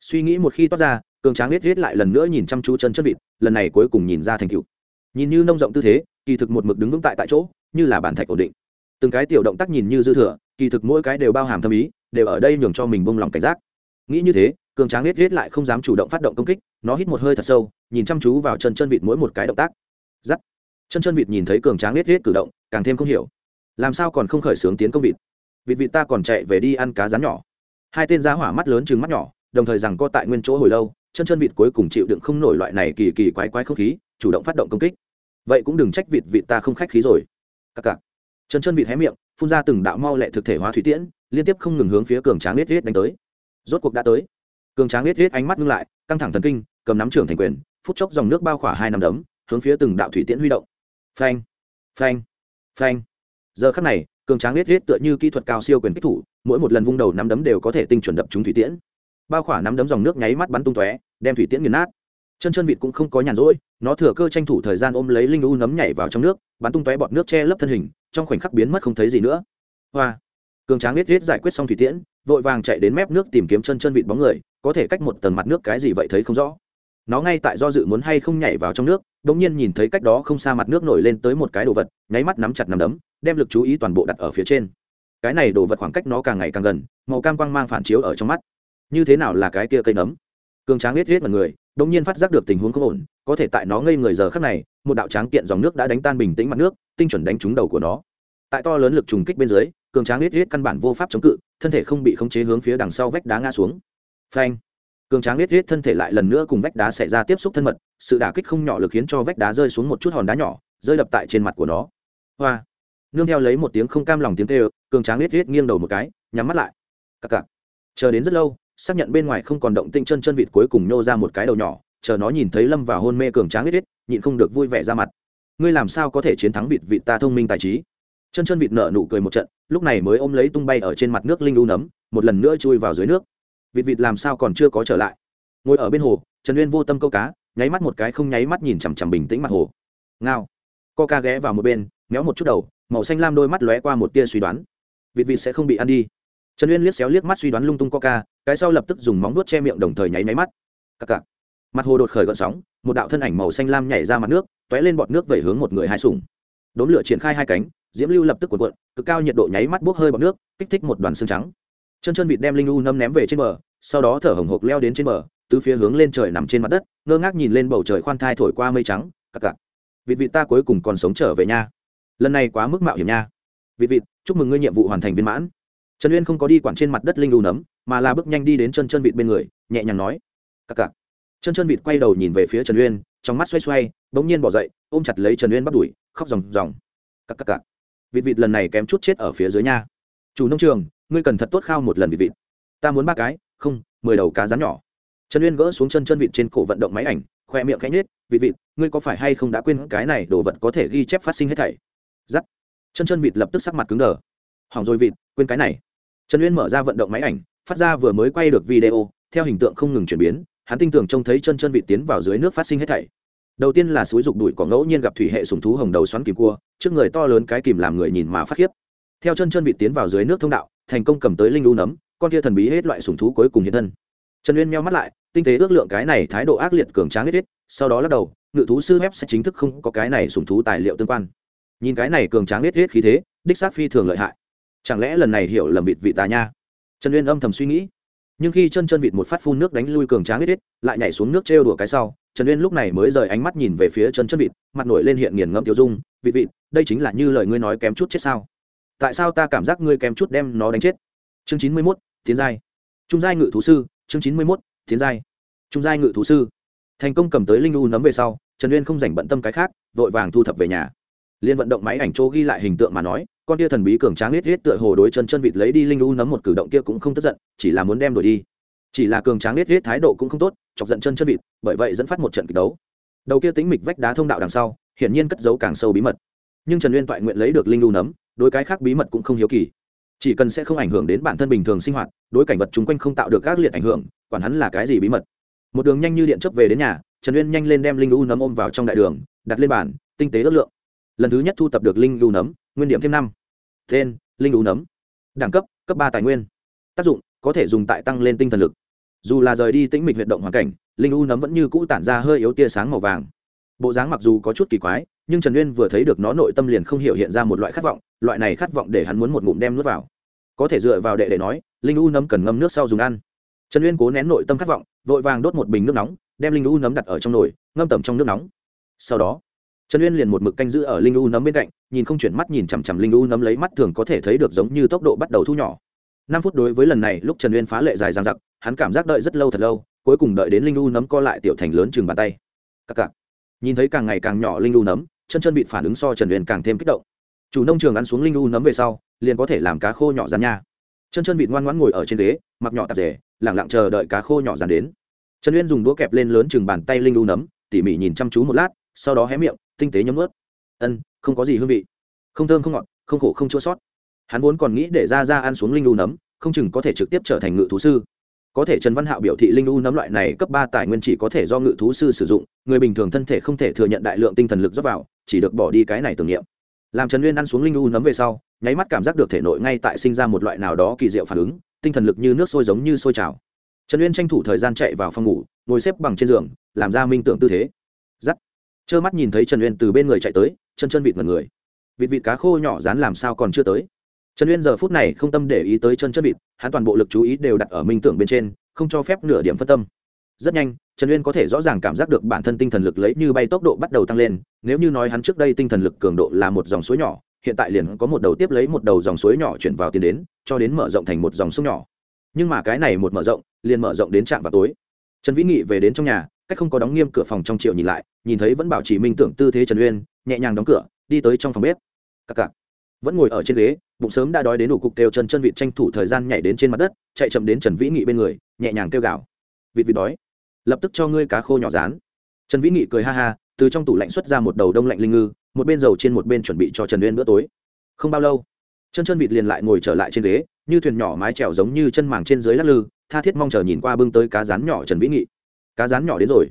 Suy nghĩ một khi toát ra, cường tráng biết riết lại lần nữa nhìn chăm chú chân chân vịt, lần này cuối cùng nhìn ra thành cựu nhìn như nông rộng tư thế, kỳ thực một mực đứng vững tại tại chỗ, như là bản thạch ổn định. Từng cái tiểu động tác nhìn như dư thừa, kỳ thực mỗi cái đều bao hàm thâm ý, đều ở đây nhường cho mình bông lòng cảnh giác. Nghĩ như thế cường tráng liếc liếc lại không dám chủ động phát động công kích, nó hít một hơi thật sâu, nhìn chăm chú vào chân chân vịt mỗi một cái động tác. Giắt chân chân vịt nhìn thấy cường tráng liếc liếc cử động, càng thêm không hiểu. Làm sao còn không khởi xướng tiến công vịt? Vịt vịt ta còn chạy về đi ăn cá rán nhỏ. Hai tên giá hỏa mắt lớn chừng mắt nhỏ, đồng thời rằng co tại nguyên chỗ hồi lâu, chân chân vịt cuối cùng chịu đựng không nổi loại này kỳ kỳ quái quái không khí, chủ động phát động công kích. Vậy cũng đừng trách vịt vịt ta không khách khí rồi. Cặc cặc. Chân chân vịt hé miệng, phun ra từng đạo mau lẹ thực thể hóa thủy tiễn, liên tiếp không ngừng hướng phía cường tráng liếc liếc đánh tới. Rốt cuộc đã tới cường tráng liếc liếc ánh mắt ngưng lại, căng thẳng thần kinh, cầm nắm trưởng thành quyền, phút chốc dòng nước bao khỏa hai nắm đấm, hướng phía từng đạo thủy tiễn huy động. Phanh phanh phanh. Giờ khắc này, cường tráng liếc liếc tựa như kỹ thuật cao siêu quyền kích thủ, mỗi một lần vung đầu nắm đấm đều có thể tinh chuẩn đập trúng thủy tiễn. Bao khỏa nắm đấm dòng nước nháy mắt bắn tung tóe, đem thủy tiễn nghiền nát. Chân chân vịt cũng không có nhàn rỗi, nó thừa cơ tranh thủ thời gian ôm lấy linh u nấm nhảy vào trong nước, bắn tung tóe bọt nước che lấp thân hình, trong khoảnh khắc biến mất không thấy gì nữa. Hoa. Cường tráng liếc liếc giải quyết xong thủy tiễn, vội vàng chạy đến mép nước tìm kiếm chân chân vịt bóng người có thể cách một tầng mặt nước cái gì vậy thấy không rõ. Nó ngay tại do dự muốn hay không nhảy vào trong nước đ ỗ n g nhiên nhìn thấy cách đó không xa mặt nước nổi lên tới một cái đồ vật, nháy mắt nắm chặt nằm đấm, đem lực chú ý toàn bộ đặt ở phía trên. Cái này đồ vật khoảng cách nó càng ngày càng gần, màu cam quang mang phản chiếu ở trong mắt. Như thế nào là cái kia cây nấm? Cường tráng biết hết mật người, đột nhiên phát giác được tình huống không ổn, có thể tại nó ngây người giờ khắc này, một đạo tráng kiện dòng nước đã đánh tan bình tĩnh mặt nước, tinh chuẩn đánh trúng đầu của nó. Tại to lớn lực trùng kích bên dưới, cường tráng biết hết căn bản vô pháp chống cự, thân thể không bị khống chế hướng phía đằng sau vách đá ngã xuống phanh. Cường tráng liết liết thân thể lại lần nữa cùng vách đá xảy ra tiếp xúc thân mật, sự đả kích không nhỏ lực khiến cho vách đá rơi xuống một chút hòn đá nhỏ, rơi đập tại trên mặt của nó. Hoa. Nương theo lấy một tiếng không cam lòng tiếng kêu, cường tráng liết liết nghiêng đầu một cái, nhắm mắt lại. Cặc cặc. Chờ đến rất lâu, xác nhận bên ngoài không còn động tinh chân chân vịt cuối cùng nhô ra một cái đầu nhỏ, chờ nó nhìn thấy lâm vào hôn mê cường tráng liết liết nhịn không được vui vẻ ra mặt. Ngươi làm sao có thể chiến thắng vịt vịt ta thông minh tài trí? Chân chân vịt nở nụ cười một trận, lúc này mới ôm lấy tung bay ở trên mặt nước linh u nấm, một lần nữa chui vào dưới nước vịt vịt làm sao còn chưa có trở lại. Ngồi ở bên hồ, trần uyên vô tâm câu cá, nháy mắt một cái không nháy mắt nhìn chằm chằm bình tĩnh mặt hồ. Ngao. Co ca ghé vào một bên, méo một chút đầu, màu xanh lam đôi mắt lóe qua một tia suy đoán. Vịt vịt sẽ không bị ăn đi. Trần uyên liếc xéo liếc mắt suy đoán lung tung coca cái sau lập tức dùng móng vuốt che miệng đồng thời nháy máy mắt. Cặc cặc. Mặt hồ đột khởi gợn sóng, một đạo thân ảnh màu xanh lam nhảy ra mặt nước t ó é lên bọt nước về hướng một người hai sùng đốn lửa triển khai hai cánh, diễm lưu lập tức cuộn cuộn, cực cao nhiệt độ nháy mắt bốc hơi bọt nước, kích thích một đoàn xương trắng chân chân vịt đem linh u nâm ném về trên bờ, sau đó thở hồng hộc leo đến trên bờ, tứ phía hướng lên trời nằm trên mặt đất, ngơ ngác nhìn lên bầu trời khoan thai thổi qua mây trắng, cặc cặc. Vịt vịt ta cuối cùng còn sống trở về nha. Lần này quá mức mạo hiểm nha. Vịt vịt, chúc mừng ngươi nhiệm vụ hoàn thành viên mãn. Trần uyên không có đi quản trên mặt đất linh u nấm, mà là bước nhanh đi đến chân chân vịt bên người, nhẹ nhàng nói, cặc cặc. Chân chân vịt quay đầu nhìn về phía trần uyên, trong mắt xoay xoay, bỗng nhiên bỏ dậy, ôm chặt lấy trần uyên bắt đuổi, khóc ròng ròng. Cặc cặc cặc. Vịt vịt lần này kém chút chết ở phía dưới nha. Chủ nông trường ngươi cần thật tốt khao một lần vịt vịt. Ta muốn ba cái, không, mười đầu cá rán nhỏ. Trần uyên gỡ xuống chân chân vịt trên cổ vận động máy ảnh, khoe miệng khẽ nhết vịt vịt, ngươi có phải hay không đã quên cái này đồ vật có thể ghi chép phát sinh hết thảy? Giắt chân chân vịt lập tức sắc mặt cứng đờ. Hỏng rồi vịt, quên cái này. Trần uyên mở ra vận động máy ảnh, phát ra vừa mới quay được video, theo hình tượng không ngừng chuyển biến, hắn tin tưởng trông thấy chân chân vịt tiến vào dưới nước phát sinh hết thảy. Đầu tiên là suối dục đuổi cỏ ngẫu nhiên gặp thủy hệ sùng thú hồng đầu xoắn kìm cua, trước người to lớn cái kìm làm người nhìn mà phát khiếp. Theo chân chân vịt tiến vào dưới nước thông đạo thành công cầm tới linh u nấm, con kia thần bí hết loại sùng thú cuối cùng hiện thân. Trần uyên meo mắt lại, tinh tế ước lượng cái này thái độ ác liệt cường tráng hết hết sau đó lắc đầu, ngự thú sư web sẽ chính thức không có cái này sùng thú tài liệu tương quan. Nhìn cái này cường tráng hết hết khí thế, đích xác phi thường lợi hại. Chẳng lẽ lần này hiểu lầm vịt vị tà nha? Trần uyên âm thầm suy nghĩ. Nhưng khi chân chân vịt một phát phun nước đánh lui cường tráng hết hết lại nhảy xuống nước trêu đùa cái sau, trần uyên lúc này mới rời ánh mắt nhìn về phía chân chân vịt, mặt nổi lên hiện nghiền ngẫm tiêu dung. Vịt vịt, đây chính là như lời ngươi nói kém chút chết sao? Tại sao ta cảm giác ngươi kém chút đem nó đánh chết? Chương chín mươi mốt, tiến giai. Trung giai ngự thú sư, chương chín mươi mốt, tiến giai. Trung giai ngự thú sư. Thành công cầm tới linh u nấm về sau, trần uyên không dành bận tâm cái khác, vội vàng thu thập về nhà. Liên vận động máy ảnh chỗ ghi lại hình tượng mà nói, con tia thần bí cường tráng liết liết tựa hồ đối chân chân vịt lấy đi linh u nấm một cử động kia cũng không tức giận, chỉ là muốn đem đổi đi. Chỉ là cường tráng liết liết thái độ cũng không tốt, chọc giận chân chân vịt, bởi vậy dẫn phát một trận kịch đấu. Đầu kia tính mịch vách đá thông đạo đằng sau, hiển nhiên cất giấu càng sâu bí mật. Nhưng trần uyên toại nguyện lấy được linh u nấm đối cái khác bí mật cũng không hiếu kỳ. Chỉ cần sẽ không ảnh hưởng đến bản thân bình thường sinh hoạt, đối cảnh vật chung quanh không tạo được các liệt ảnh hưởng, quản hắn là cái gì bí mật. Một đường nhanh như điện chấp về đến nhà, trần uyên nhanh lên đem linh u nấm ôm vào trong đại đường, đặt lên bàn, tinh tế ước lượng. Lần thứ nhất thu tập được linh u nấm, nguyên điểm thêm năm. Tên, linh u nấm. Đẳng cấp cấp ba tài nguyên. Tác dụng, có thể dùng tại tăng lên tinh thần lực. Dù là rời đi tĩnh mịch huyệt động hoàn cảnh, linh u nấm vẫn như cũ tản ra hơi yếu tia sáng màu vàng. Bộ dáng mặc dù có chút kỳ quái, nhưng trần uyên vừa thấy được nó nội tâm liền không hiểu hiện ra một loại khát vọng loại này khát vọng để hắn muốn một ngụm đem nước vào. Có thể dựa vào đệ để nói, linh u nấm cần ngâm nước sau dùng ăn. Trần uyên cố nén nội tâm khát vọng, vội vàng đốt một bình nước nóng, đem linh u nấm đặt ở trong nồi, ngâm tầm trong nước nóng. Sau đó, trần uyên liền một mực canh giữ ở linh u nấm bên cạnh, nhìn không chuyển mắt nhìn chằm chằm linh u nấm lấy mắt thường có thể thấy được giống như tốc độ bắt đầu thu nhỏ. Năm phút đối với lần này, lúc trần uyên phá lệ dài dằng dặc, hắn cảm giác đợi rất lâu thật lâu, cuối cùng đợi đến linh u nấm co lại tiểu thành lớn chừng bàn tay. Cặc cặc. Nhìn thấy càng ngày càng nhỏ linh u nấm, chân chân bị phản ứng so trần uyên càng thêm kích động chủ nông trường ăn xuống linh u nấm về sau, liền có thể làm cá khô nhỏ rán nha. Chân chân vịt ngoan ngoãn ngồi ở trên ghế, mặc nhỏ tạp rể lẳng lặng chờ đợi cá khô nhỏ rán đến. Trần uyên dùng đũa kẹp lên lớn chừng bàn tay linh u nấm, tỉ mỉ nhìn chăm chú một lát, sau đó hé miệng, tinh tế nhấm ướt ân, không có gì hương vị. Không thơm, không ngọt, không khổ, không chua sót. Hắn vốn còn nghĩ để ra ra ăn xuống linh u nấm, không chừng có thể trực tiếp trở thành ngự thú sư. Có thể trần văn hạo biểu thị linh u nấm loại này cấp ba tài nguyên chỉ có thể do ngự thú sư sử dụng, người bình thường thân thể không thể thừa nhận đại lượng tinh thần lực dốc vào, chỉ được bỏ đi cái này tưởng niệm làm trần nguyên ăn xuống linh u nấm về sau, nháy mắt cảm giác được thể nội ngay tại sinh ra một loại nào đó kỳ diệu phản ứng, tinh thần lực như nước sôi giống như sôi trào. Trần uyên tranh thủ thời gian chạy vào phòng ngủ, ngồi xếp bằng trên giường, làm ra minh tưởng tư thế. Giắt. Trơ mắt nhìn thấy trần uyên từ bên người chạy tới, chân chân vịt mật người. Vịt vịt cá khô nhỏ rán làm sao còn chưa tới. Trần uyên giờ phút này không tâm để ý tới chân chân vịt, hắn toàn bộ lực chú ý đều đặt ở minh tưởng bên trên, không cho phép nửa điểm phân tâm rất nhanh, trần uyên có thể rõ ràng cảm giác được bản thân tinh thần lực lấy như bay tốc độ bắt đầu tăng lên. Nếu như nói hắn trước đây tinh thần lực cường độ là một dòng suối nhỏ, hiện tại liền có một đầu tiếp lấy một đầu dòng suối nhỏ chuyển vào tiến đến, cho đến mở rộng thành một dòng sông nhỏ. Nhưng mà cái này một mở rộng, liền mở rộng đến trạm vào tối. Trần vĩ nghị về đến trong nhà, cách không có đóng nghiêm cửa phòng trong triệu nhìn lại, nhìn thấy vẫn bảo trì minh tưởng tư thế trần uyên, nhẹ nhàng đóng cửa, đi tới trong phòng bếp. Cặc cặc. Vẫn ngồi ở trên ghế, bụng sớm đã đói đến đủ cục kêu chân chân vịt tranh thủ thời gian nhảy đến trên mặt đất, chạy chậm đến trần vĩ nghị bên người, nhẹ nhàng kêu gào. Vịt vịt đói lập tức cho ngươi cá khô nhỏ rán. Trần vĩ nghị cười ha ha, từ trong tủ lạnh xuất ra một đầu đông lạnh linh ngư, một bên dầu trên một bên chuẩn bị cho trần uyên bữa tối. Không bao lâu chân chân vịt liền lại ngồi trở lại trên ghế, như thuyền nhỏ mái trèo giống như chân màng trên dưới lắc lư, tha thiết mong chờ nhìn qua bưng tới cá rán nhỏ trần vĩ nghị. Cá rán nhỏ đến rồi.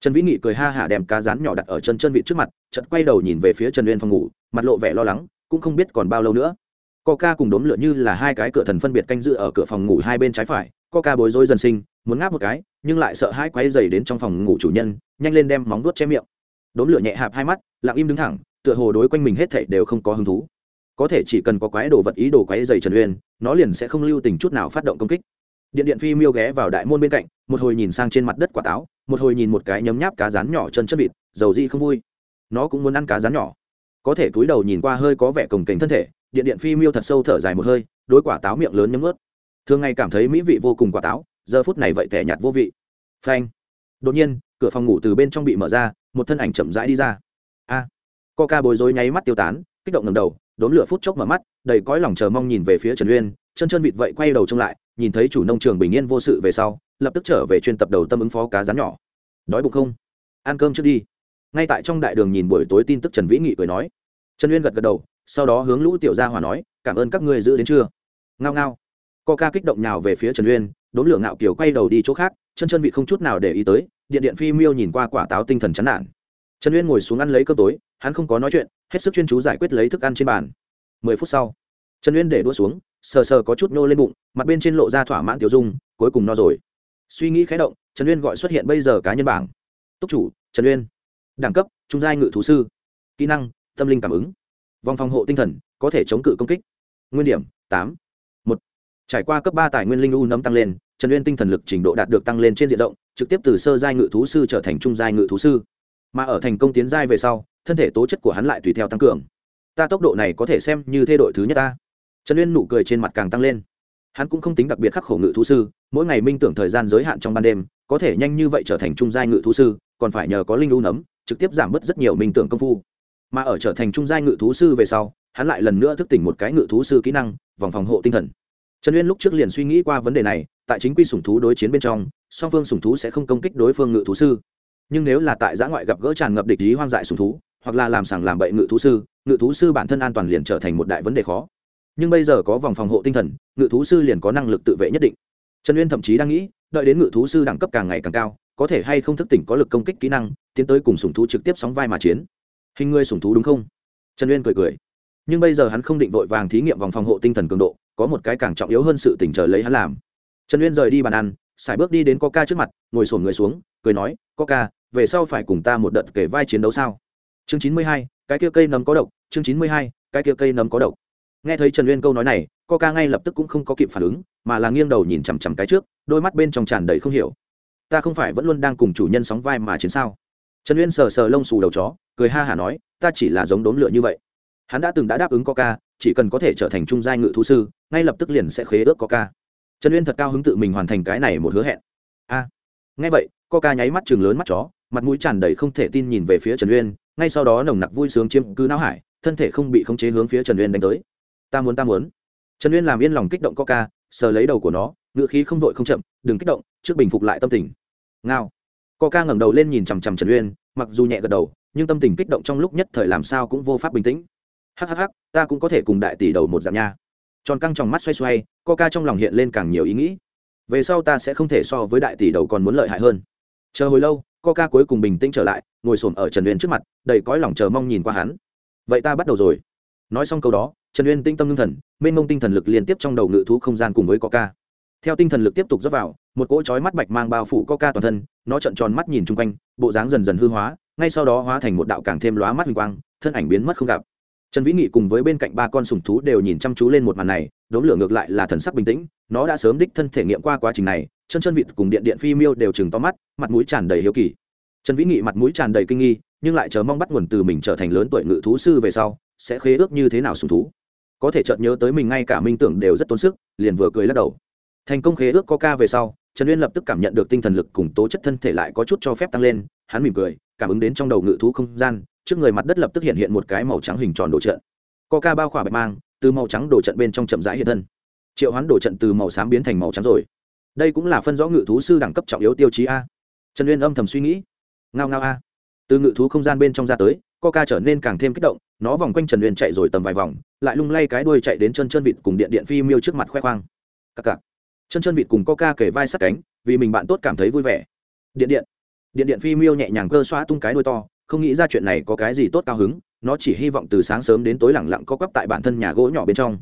Trần vĩ nghị cười ha hả đem cá rán nhỏ đặt ở chân chân vịt trước mặt chật quay đầu nhìn về phía trần uyên phòng ngủ, mặt lộ vẻ lo lắng, cũng không biết còn bao lâu nữa. Coca cùng đốm lửa như là hai cái cửa thần phân biệt canh dự ở cửa phòng ngủ hai bên trái phải, coca bối rối dần sinh, muốn ngáp một cái nhưng lại sợ hãi quay dày đến trong phòng ngủ chủ nhân, nhanh lên đem móng vuốt che miệng. Đốn lửa nhẹ hạp hai mắt, lặng im đứng thẳng, tựa hồ đối quanh mình hết thảy đều không có hứng thú. Có thể chỉ cần có quái đồ vật ý đồ quái dày trần uyên, nó liền sẽ không lưu tình chút nào phát động công kích. Điện điện phi miêu ghé vào đại môn bên cạnh, một hồi nhìn sang trên mặt đất quả táo, một hồi nhìn một cái nhấm nháp cá rán nhỏ chân chất vịt, dầu di không vui. Nó cũng muốn ăn cá rán nhỏ. Có thể túi đầu nhìn qua hơi có vẻ cồng kềnh thân thể, điện điện phi miêu thật sâu thở dài một hơi, đối quả táo miệng lớn nhấm ướt thường ngày cảm thấy mỹ vị vô cùng quả táo giờ phút này vậy tẻ nhạt vô vị. Phanh. Đột nhiên cửa phòng ngủ từ bên trong bị mở ra một thân ảnh chậm rãi đi ra. A. À, co ca bối rối nháy mắt tiêu tán kích động ngầm đầu đốn lửa phút chốc mở mắt đầy cõi lòng chờ mong nhìn về phía trần uyên chân chân vịt vậy quay đầu trông lại nhìn thấy chủ nông trường bình yên vô sự về sau lập tức trở về chuyên tập đầu tâm ứng phó cá rán nhỏ. Đói bụng không? Ăn cơm trước đi. Ngay tại trong đại đường nhìn buổi tối tin tức trần vĩ nghị cười nói. Trần uyên gật gật đầu sau đó hướng lũ tiểu gia hòa nói cảm ơn các ngươi giữ đến trưa. Ngao ngao. Co ca kích động nhào về phía trần uyên đốn lửa ngạo kiều quay đầu đi chỗ khác, chân chân vị không chút nào để ý tới, điện điện phi miêu nhìn qua quả táo tinh thần chán nản. Trần uyên ngồi xuống ăn lấy cơm tối, hắn không có nói chuyện, hết sức chuyên chú giải quyết lấy thức ăn trên bàn. Mười phút sau, trần uyên để đua xuống, sờ sờ có chút nô lên bụng, mặt bên trên lộ ra thỏa mãn tiểu dung, cuối cùng no rồi. Suy nghĩ khé động, trần uyên gọi xuất hiện bây giờ cá nhân bảng. Túc chủ, trần uyên. Đẳng cấp, trung giai ngự thú sư. Kỹ năng, tâm linh cảm ứng. Vòng phòng hộ tinh thần, có thể chống cự công kích. Nguyên điểm, tám trải qua cấp ba tài nguyên linh u nấm tăng lên, trần uyên tinh thần lực trình độ đạt được tăng lên trên diện rộng, trực tiếp từ sơ giai ngự thú sư trở thành trung giai ngự thú sư. Mà ở thành công tiến giai về sau, thân thể tố chất của hắn lại tùy theo tăng cường. Ta tốc độ này có thể xem như thay đổi thứ nhất ta. Trần uyên nụ cười trên mặt càng tăng lên. Hắn cũng không tính đặc biệt khắc khổ ngự thú sư, mỗi ngày minh tưởng thời gian giới hạn trong ban đêm, có thể nhanh như vậy trở thành trung giai ngự thú sư, còn phải nhờ có linh u nấm, trực tiếp giảm bớt rất nhiều minh tưởng công phu. Mà ở trở thành trung giai ngự thú sư về sau, hắn lại lần nữa thức tỉnh một cái ngự thú sư kỹ năng, vòng phòng hộ tinh thần trần uyên lúc trước liền suy nghĩ qua vấn đề này, tại chính quy sủng thú đối chiến bên trong, song phương sủng thú sẽ không công kích đối phương ngự thú sư. Nhưng nếu là tại giã ngoại gặp gỡ tràn ngập địch ý hoang dại sủng thú, hoặc là làm sảng làm bậy ngự thú sư, ngự thú sư bản thân an toàn liền trở thành một đại vấn đề khó. Nhưng bây giờ có vòng phòng hộ tinh thần, ngự thú sư liền có năng lực tự vệ nhất định. Trần uyên thậm chí đang nghĩ, đợi đến ngự thú sư đẳng cấp càng ngày càng cao, có thể hay không thức tỉnh có lực công kích kỹ năng, tiến tới cùng sủng thú trực tiếp sóng vai mà chiến. Hình ngươi sủng thú đúng không? Trần uyên cười cười. Nhưng bây giờ hắn không định vội vàng thí nghiệm vòng phòng hộ tinh thần cường độ có một cái càng trọng yếu hơn sự tỉnh chờ lấy hắn làm. Trần uyên rời đi bàn ăn sải bước đi đến coca trước mặt, ngồi sổn người xuống, cười nói, coca, về sau phải cùng ta một đợt kể vai chiến đấu sao? Chương chín mươi hai, cái kia cây nấm có độc. Chương chín mươi hai, cái kia cây nấm có độc. Nghe thấy trần uyên câu nói này, coca ngay lập tức cũng không có kịp phản ứng, mà là nghiêng đầu nhìn chằm chằm cái trước, đôi mắt bên trong tràn đầy không hiểu. Ta không phải vẫn luôn đang cùng chủ nhân sóng vai mà chiến sao? Trần uyên sờ sờ lông xù đầu chó, cười ha hả nói, ta chỉ là giống đốm lửa như vậy. Hắn đã từng đã đáp ứng coca chỉ cần có thể trở thành trung giai ngự thú sư ngay lập tức liền sẽ khế ước coca. Trần uyên thật cao hứng tự mình hoàn thành cái này một hứa hẹn. A. À, nghe vậy coca nháy mắt chừng lớn mắt chó mặt mũi tràn đầy không thể tin nhìn về phía trần uyên ngay sau đó nồng nặc vui sướng chiếm cứ não hải thân thể không bị khống chế hướng phía trần uyên đánh tới. Ta muốn ta muốn. Trần uyên làm yên lòng kích động coca sờ lấy đầu của nó ngựa khí không vội không chậm đừng kích động trước bình phục lại tâm tình. Ngao. Coca ngẩng đầu lên nhìn chằm chằm trần uyên mặc dù nhẹ gật đầu nhưng tâm tình kích động trong lúc nhất thời làm sao cũng vô pháp bình tĩnh hhh ta cũng có thể cùng đại tỷ đầu một dạng nha. Tròn căng trong mắt xoay xoay, coca trong lòng hiện lên càng nhiều ý nghĩ. Về sau ta sẽ không thể so với đại tỷ đầu còn muốn lợi hại hơn. Chờ hồi lâu, coca cuối cùng bình tĩnh trở lại, ngồi s ở trần uyên trước mặt, đầy cõi lòng chờ mong nhìn qua hắn. Vậy ta bắt đầu rồi. Nói xong câu đó, trần uyên tinh tâm ngưng thần, mênh mông tinh thần lực liên tiếp trong đầu ngự thú không gian cùng với coca. Theo tinh thần lực tiếp tục dốc vào, một cỗ chói mắt bạch mang bao phủ coca toàn thân, nó trợn tròn mắt nhìn chung quanh, bộ dáng dần dần hư hóa, ngay sau đó hóa thành một đạo càng thêm lóa mắt huỳnh quang, thân ảnh biến mất không gặp trần vĩ nghị cùng với bên cạnh ba con sùng thú đều nhìn chăm chú lên một màn này, đốm lửa ngược lại là thần sắc bình tĩnh, nó đã sớm đích thân thể nghiệm qua quá trình này, chân chân vịt cùng điện điện phi miêu đều chừng to mắt, mặt mũi tràn đầy hiếu kỳ. Trần vĩ nghị mặt mũi tràn đầy kinh nghi, nhưng lại chờ mong bắt nguồn từ mình trở thành lớn tuổi ngự thú sư về sau, sẽ khế ước như thế nào sùng thú. Có thể chợt nhớ tới mình ngay cả minh tưởng đều rất tốn sức, liền vừa cười lắc đầu. Thành công khế ước coca về sau, trần uyên lập tức cảm nhận được tinh thần lực cùng tố chất thân thể lại có chút cho phép tăng lên, hắn mỉm cười, cảm ứng đến trong đầu ngự thú không gian trước người mặt đất lập tức hiện hiện một cái màu trắng hình tròn đồ trận. Co ca bao khỏa bạch mang, từ màu trắng đồ trận bên trong chậm rãi hiện thân. Triệu hoán đồ trận từ màu xám biến thành màu trắng rồi. Đây cũng là phân rõ ngự thú sư đẳng cấp trọng yếu tiêu chí a. Trần uyên âm thầm suy nghĩ. Ngao ngao a. Từ ngự thú không gian bên trong ra tới Co ca trở nên càng thêm kích động, nó vòng quanh trần uyên chạy rồi tầm vài vòng, lại lung lay cái đuôi chạy đến chân chân vịt cùng điện điện phi miêu trước mặt khoe khoang. Cặc cặc. Chân chân vịt cùng Co ca kể vai sát cánh, vì mình bạn tốt cảm thấy vui vẻ. Điện điện. Điện điện phi miêu nhẹ nhàng cơ xoa tung cái đuôi to không nghĩ ra chuyện này có cái gì tốt cao hứng, nó chỉ hy vọng từ sáng sớm đến tối lẳng lặng có quắp tại bản thân nhà gỗ nhỏ bên trong.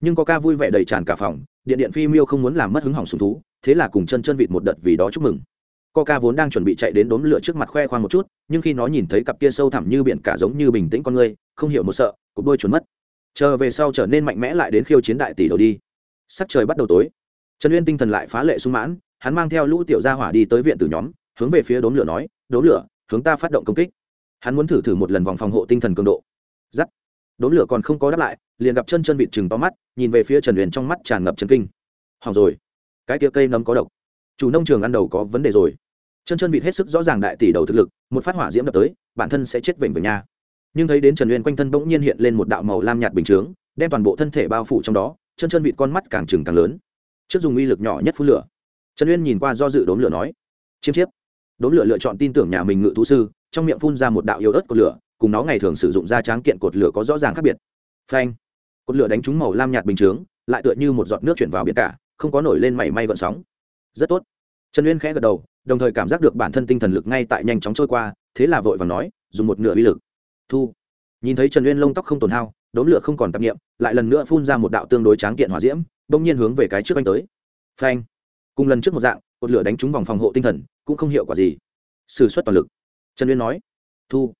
Nhưng có ca vui vẻ đầy tràn cả phòng, điện điện phi miêu không muốn làm mất hứng hỏng sùng thú, thế là cùng chân chân vịt một đợt vì đó chúc mừng. Coca vốn đang chuẩn bị chạy đến đốm lửa trước mặt khoe khoang một chút, nhưng khi nó nhìn thấy cặp kia sâu thẳm như biển cả giống như bình tĩnh con người, không hiểu một sợ, cục đôi chuẩn mất. Chờ về sau trở nên mạnh mẽ lại đến khiêu chiến đại tỷ đầu đi. Sắc trời bắt đầu tối. Trần uyên tinh thần lại phá lệ sung mãn, hắn mang theo lũ tiểu gia hỏa đi tới viện từ nhóm, hướng về phía đốm lửa nói, đốm lửa, hướng ta phát động công kích hắn muốn thử thử một lần vòng phòng hộ tinh thần cường độ. Giắt. Đốn lửa còn không có đáp lại, liền gặp chân chân vịt chừng to mắt, nhìn về phía trần uyên trong mắt tràn ngập trần kinh. Hỏng rồi. Cái tia cây nấm có độc. Chủ nông trường ăn đầu có vấn đề rồi. Chân chân vịt hết sức rõ ràng đại tỷ đầu thực lực, một phát hỏa diễm đập tới, bản thân sẽ chết vểnh vểnh nhà nhưng thấy đến trần uyên quanh thân bỗng nhiên hiện lên một đạo màu lam nhạt bình chướng, đem toàn bộ thân thể bao phủ trong đó, chân chân vịt con mắt càng trừng càng lớn. Trước dùng uy lực nhỏ nhất phun lửa. Trần uyên nhìn qua do dự đốn lửa nói, chiêm chiếp. Đốn lửa lựa chọn tin tưởng nhà mình ngự thú sư trong miệng phun ra một đạo yếu ớt cột lửa, cùng nó ngày thường sử dụng ra tráng kiện cột lửa có rõ ràng khác biệt. Phanh! Cột lửa đánh trúng màu lam nhạt bình chướng, lại tựa như một giọt nước chuyển vào biển cả, không có nổi lên mảy may gợn sóng. Rất tốt. Trần uyên khẽ gật đầu, đồng thời cảm giác được bản thân tinh thần lực ngay tại nhanh chóng trôi qua, thế là vội và nói, dùng một nửa uy lực. Thu. Nhìn thấy trần uyên lông tóc không tồn hao, đốm lửa không còn tạp nghiệm, lại lần nữa phun ra một đạo tương đối tráng kiện hỏa diễm, bỗng nhiên hướng về cái trước anh tới. Phanh! Cùng lần trước một dạng, cột lửa đánh trúng vòng phòng hộ tinh thần, cũng không hiệu quả gì. S ử suất toàn lực trần uyên nói, thu.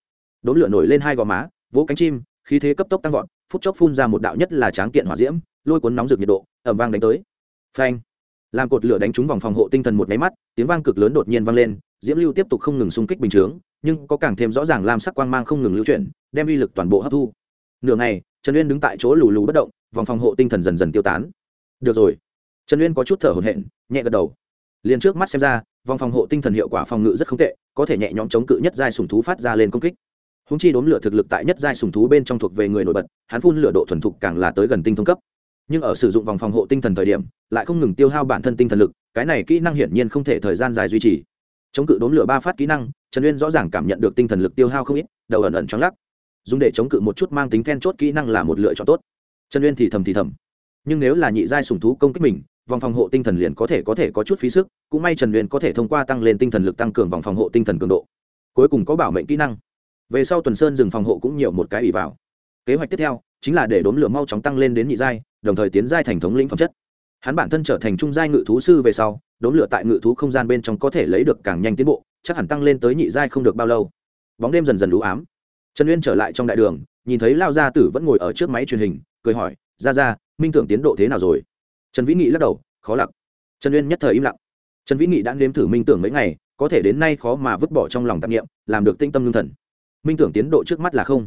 Đốm lửa nổi lên hai gò má, vỗ cánh chim, khí thế cấp tốc tăng vọt, phút chốc phun ra một đạo nhất là tráng kiện hỏa diễm, lôi cuốn nóng rực nhiệt độ ẩm vang đánh tới. Phanh. Làm cột lửa đánh trúng vòng phòng hộ tinh thần một máy mắt, tiếng vang cực lớn đột nhiên vang lên, diễm lưu tiếp tục không ngừng xung kích bình chướng, nhưng có càng thêm rõ ràng làm sắc quang mang không ngừng lưu chuyển, đem uy lực toàn bộ hấp thu. Nửa ngày, trần uyên đứng tại chỗ lù lù bất động, vòng phòng hộ tinh thần dần dần tiêu tán. Được rồi. Trần uyên có chút thở hổn hển, nhẹ gật đầu. Liền trước mắt xem ra vòng phòng hộ tinh thần hiệu quả phòng ngự rất không tệ, có thể nhẹ nhõm chống cự nhất giai sùng thú phát ra lên công kích. Húng chi đốn lửa thực lực tại nhất giai sùng thú bên trong thuộc về người nổi bật, hắn phun lửa độ thuần thục càng là tới gần tinh thông cấp. Nhưng ở sử dụng vòng phòng hộ tinh thần thời điểm, lại không ngừng tiêu hao bản thân tinh thần lực, cái này kỹ năng hiển nhiên không thể thời gian dài duy trì. Chống cự đốn lửa ba phát kỹ năng, trần uyên rõ ràng cảm nhận được tinh thần lực tiêu hao không ít, đầu ẩn ẩn choáng lắc. Dùng để chống cự một chút mang tính then chốt kỹ năng là một lựa chọn tốt. Trần uyên thì thầm thì thầm. Nhưng nếu là nhị giai sùng thú công kích mình vòng phòng hộ tinh thần liền có thể có thể có chút phí sức, cũng may trần uyên có thể thông qua tăng lên tinh thần lực tăng cường vòng phòng hộ tinh thần cường độ. Cuối cùng có bảo mệnh kỹ năng. Về sau tuần sơn dừng phòng hộ cũng nhiều một cái ủy vào. Kế hoạch tiếp theo, chính là để đốn lửa mau chóng tăng lên đến nhị giai, đồng thời tiến giai thành thống lĩnh phẩm chất. Hắn bản thân trở thành trung giai ngự thú sư về sau, đốn lửa tại ngự thú không gian bên trong có thể lấy được càng nhanh tiến bộ, chắc hẳn tăng lên tới nhị giai không được bao lâu. Bóng đêm dần dần đủ ám. Trần uyên trở lại trong đại đường, nhìn thấy lao gia tử vẫn ngồi ở trước máy truyền hình, cười hỏi ra ra minh tưởng tiến độ thế nào rồi? Trần vĩ nghị lắc đầu, khó lặc. Trần uyên nhất thời im lặng. Trần vĩ nghị đã nếm thử minh tưởng mấy ngày, có thể đến nay khó mà vứt bỏ trong lòng tạp nghiệm làm được tinh tâm lương thần. Minh tưởng tiến độ trước mắt là không.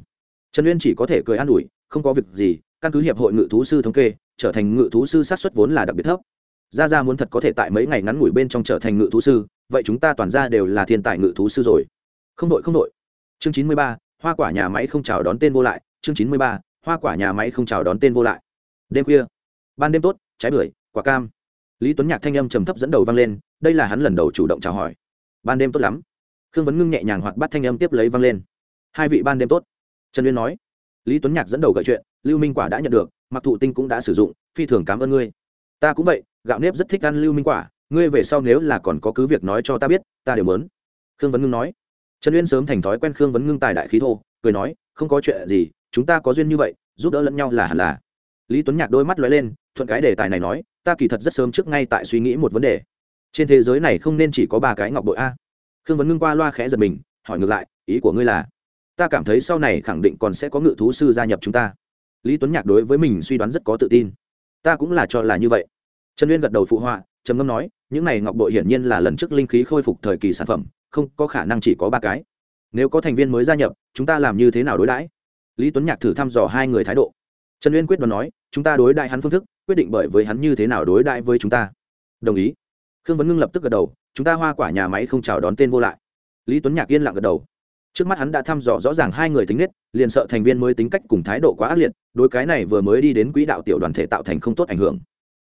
Trần uyên chỉ có thể cười an ủi, không có việc gì, căn cứ hiệp hội ngự thú sư thống kê, trở thành ngự thú sư sát xuất vốn là đặc biệt thấp. Ra ra muốn thật có thể tại mấy ngày ngắn ngủi bên trong trở thành ngự thú sư, vậy chúng ta toàn ra đều là thiên tài ngự thú sư rồi. Không đội không đội. Chương chín mươi ba, hoa quả nhà máy không chào đón tên vô lại. Chương chín mươi ba, hoa quả nhà máy không chào đón tên vô lại. Đêm khuya. Ban đêm tốt trái bưởi, quả cam. Lý tuấn nhạc thanh âm trầm thấp dẫn đầu vang lên, đây là hắn lần đầu chủ động chào hỏi. Ban đêm tốt lắm. Khương vấn ngưng nhẹ nhàng hoạt bắt thanh âm tiếp lấy vang lên. Hai vị ban đêm tốt. Trần uyên nói. Lý tuấn nhạc dẫn đầu gợi chuyện, lưu minh quả đã nhận được mặc thụ tinh cũng đã sử dụng, phi thường cảm ơn ngươi. Ta cũng vậy, gạo nếp rất thích ăn lưu minh quả, ngươi về sau nếu là còn có cứ việc nói cho ta biết, ta đều mớn khương vấn ngưng nói. Trần uyên sớm thành thói quen khương vấn ngưng tài đại khí thô, cười nói, không có chuyện gì, chúng ta có duyên như vậy, giúp đỡ lẫn nhau là hẳn là. Lý tuấn nhạc đôi mắt lóe lên thuận cái đề tài này nói, ta kỳ thật rất sớm trước ngay tại suy nghĩ một vấn đề. Trên thế giới này không nên chỉ có ba cái ngọc bội a. Khương vấn ngưng qua loa khẽ giật mình, hỏi ngược lại, ý của ngươi là, ta cảm thấy sau này khẳng định còn sẽ có ngự thú sư gia nhập chúng ta. Lý tuấn nhạc đối với mình suy đoán rất có tự tin. Ta cũng là cho là như vậy. Trần uyên gật đầu phụ họa, trầm ngâm nói, những này ngọc bội hiển nhiên là lần trước linh khí khôi phục thời kỳ sản phẩm, không có khả năng chỉ có ba cái. Nếu có thành viên mới gia nhập, chúng ta làm như thế nào đối đãi? Lý tuấn nhạc thử thăm dò hai người thái độ. Trần uyên quyết đoán nói, chúng ta đối đại hắn phương thức quyết định bởi với hắn như thế nào đối đại với chúng ta. Đồng ý. Khương vấn ngưng lập tức gật đầu, chúng ta hoa quả nhà máy không chào đón tên vô lại. Lý tuấn nhạc yên lặng gật đầu. Trước mắt hắn đã thăm dò rõ ràng hai người tính nết, liền sợ thành viên mới tính cách cùng thái độ quá ác liệt, đối cái này vừa mới đi đến quỹ đạo tiểu đoàn thể tạo thành không tốt ảnh hưởng.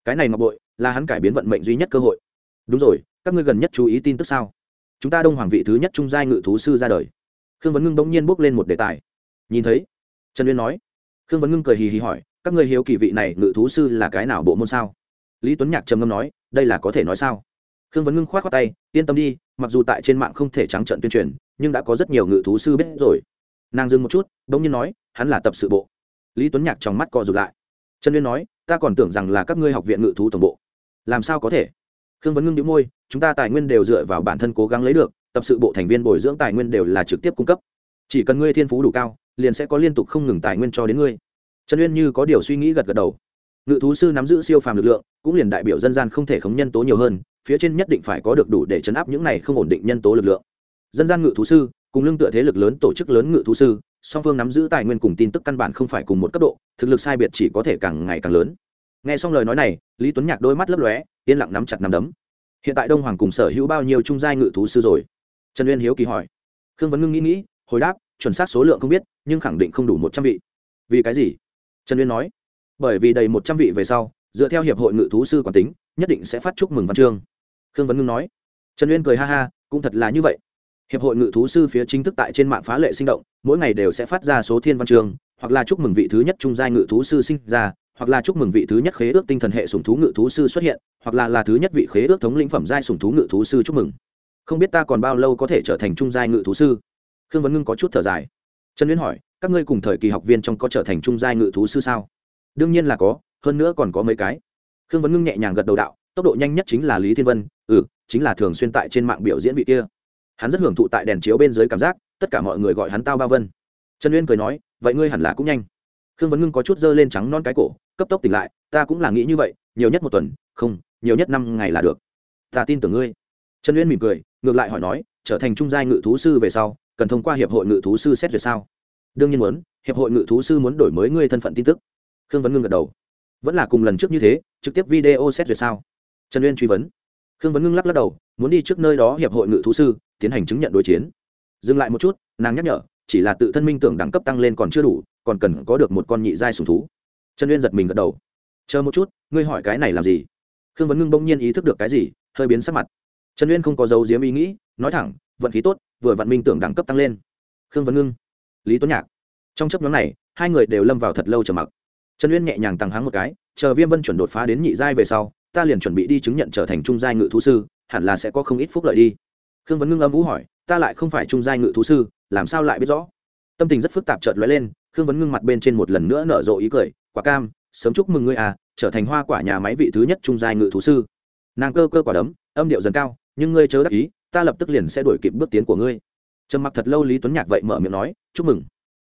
Cái này ngọc bội, là hắn cải biến vận mệnh duy nhất cơ hội. Đúng rồi, các ngươi gần nhất chú ý tin tức sao? Chúng ta đông hoàng vị thứ nhất trung giai ngự thú sư ra đời. Khương vấn ngưng bỗng nhiên bước lên một đề tài. Nhìn thấy, trần uyên nói. Khương vấn ngưng cười hì hì hỏi các ngươi hiếu kỳ vị này ngự thú sư là cái nào bộ môn sao? Lý tuấn nhạc trầm ngâm nói, đây là có thể nói sao? Khương vấn ngưng k h o á t khoác tay, yên tâm đi, mặc dù tại trên mạng không thể trắng trận tuyên truyền, nhưng đã có rất nhiều ngự thú sư biết rồi. Nàng dừng một chút đ ỗ n g nhiên nói, hắn là tập sự bộ. Lý tuấn nhạc trong mắt co r ụ t lại. Trần liên nói, ta còn tưởng rằng là các ngươi học viện ngự thú tổng bộ. Làm sao có thể? Khương vấn ngưng đĩu môi, chúng ta tài nguyên đều dựa vào bản thân cố gắng lấy được, tập sự bộ thành viên bồi dưỡng tài nguyên đều là trực tiếp cung cấp. Chỉ cần ngươi thiên phú đủ cao, liền sẽ có liên tục không ngừng tài nguyên cho đến ngươi trần uyên như có điều suy nghĩ gật gật đầu. Ngự thú sư nắm giữ siêu phàm lực lượng, cũng liền đại biểu dân gian không thể khống nhân tố nhiều hơn, phía trên nhất định phải có được đủ để chấn áp những này không ổn định nhân tố lực lượng. Dân gian ngự thú sư, cùng lưng tựa thế lực lớn tổ chức lớn ngự thú sư, song phương nắm giữ tài nguyên cùng tin tức căn bản không phải cùng một cấp độ, thực lực sai biệt chỉ có thể càng ngày càng lớn. Nghe xong lời nói này, lý tuấn nhạc đôi mắt lấp lóe, yên lặng nắm chặt nắm đấm. Hiện tại đông hoàng cùng sở hữu bao nhiêu trung giai ngự thú sư rồi? Trần uyên hiếu kỳ hỏi. Khương vấn ngưng nghĩ nghĩ, hồi đáp, chuẩn xác số lượng không biết, nhưng khẳng định không đủ một trăm vị. Vì cái gì? Trần uyên nói, bởi vì đầy một trăm vị về sau, dựa theo hiệp hội ngự thú sư quản tính, nhất định sẽ phát chúc mừng văn chương. Khương vấn ngưng nói, trần uyên cười ha ha, cũng thật là như vậy. Hiệp hội ngự thú sư phía chính thức tại trên mạng phá lệ sinh động, mỗi ngày đều sẽ phát ra số thiên văn chương, hoặc là chúc mừng vị thứ nhất trung giai ngự thú sư sinh ra, hoặc là chúc mừng vị thứ nhất khế ước tinh thần hệ sùng thú ngự thú sư xuất hiện, hoặc là là thứ nhất vị khế ước thống lĩnh phẩm giai sùng thú ngự thú sư chúc mừng. Không biết ta còn bao lâu có thể trở thành trung giai ngự thú sư? Khương vấn ngưng có chút thở dài. Trần uyên hỏi các ngươi cùng thời kỳ học viên trong có trở thành trung giai ngự thú sư sao? Đương nhiên là có, hơn nữa còn có mấy cái. Khương vấn ngưng nhẹ nhàng gật đầu đạo, tốc độ nhanh nhất chính là lý thiên vân ừ chính là thường xuyên tại trên mạng biểu diễn vị kia. Hắn rất hưởng thụ tại đèn chiếu bên dưới cảm giác, tất cả mọi người gọi hắn tao ba vân. Trần uyên cười nói, vậy ngươi hẳn là cũng nhanh. Khương vấn ngưng có chút dơ lên trắng non cái cổ, cấp tốc tỉnh lại, ta cũng là nghĩ như vậy, nhiều nhất một tuần, không, nhiều nhất năm ngày là được. Ta tin tưởng ngươi. Trần uyên mỉm cười, ngược lại hỏi nói, trở thành trung giai ngự thú sư về sau, cần thông qua hiệp hội ngự thú sư xét duyệt sao? Đương nhiên muốn, hiệp hội ngự thú sư muốn đổi mới ngươi thân phận tin tức. Khương vấn ngưng gật đầu. Vẫn là cùng lần trước như thế, trực tiếp video xét duyệt sao? Trần uyên truy vấn. Khương vấn ngưng lắc lắc đầu, muốn đi trước nơi đó hiệp hội ngự thú sư, tiến hành chứng nhận đối chiến. Dừng lại một chút, nàng nhắc nhở, chỉ là tự thân minh tưởng đẳng cấp tăng lên còn chưa đủ, còn cần có được một con nhị giai sùng thú. Trần uyên giật mình gật đầu. Chờ một chút, ngươi hỏi cái này làm gì? Khương vấn ngưng bỗng nhiên ý thức được cái gì, hơi biến sắc mặt. Trần uyên không có dấu diếm ý nghĩ, nói thẳng, vận khí tốt, vừa vận minh tưởng đẳng cấp tăng lên. Khương vấn ngưng lý tuấn nhạc trong chấp nhóm này hai người đều lâm vào thật lâu trầm mặc trần uyên nhẹ nhàng tăng háng một cái chờ viêm vân chuẩn đột phá đến nhị giai về sau ta liền chuẩn bị đi chứng nhận trở thành trung giai ngự thú sư hẳn là sẽ có không ít phúc lợi đi khương vấn ngưng âm vũ hỏi ta lại không phải trung giai ngự thú sư làm sao lại biết rõ tâm tình rất phức tạp chợt lóe lên khương vấn ngưng mặt bên trên một lần nữa nở rộ ý cười quả cam sớm chúc mừng ngươi à trở thành hoa quả nhà máy vị thứ nhất trung giai ngự thú sư nàng cơ cơ quả đấm âm điệu dần cao nhưng ngươi chớ đắc ý ta lập tức liền sẽ đổi kịp bước tiến của ngươi trầm mặc thật lâu lý tuấn nhạc vậy mở miệng nói, chúc mừng.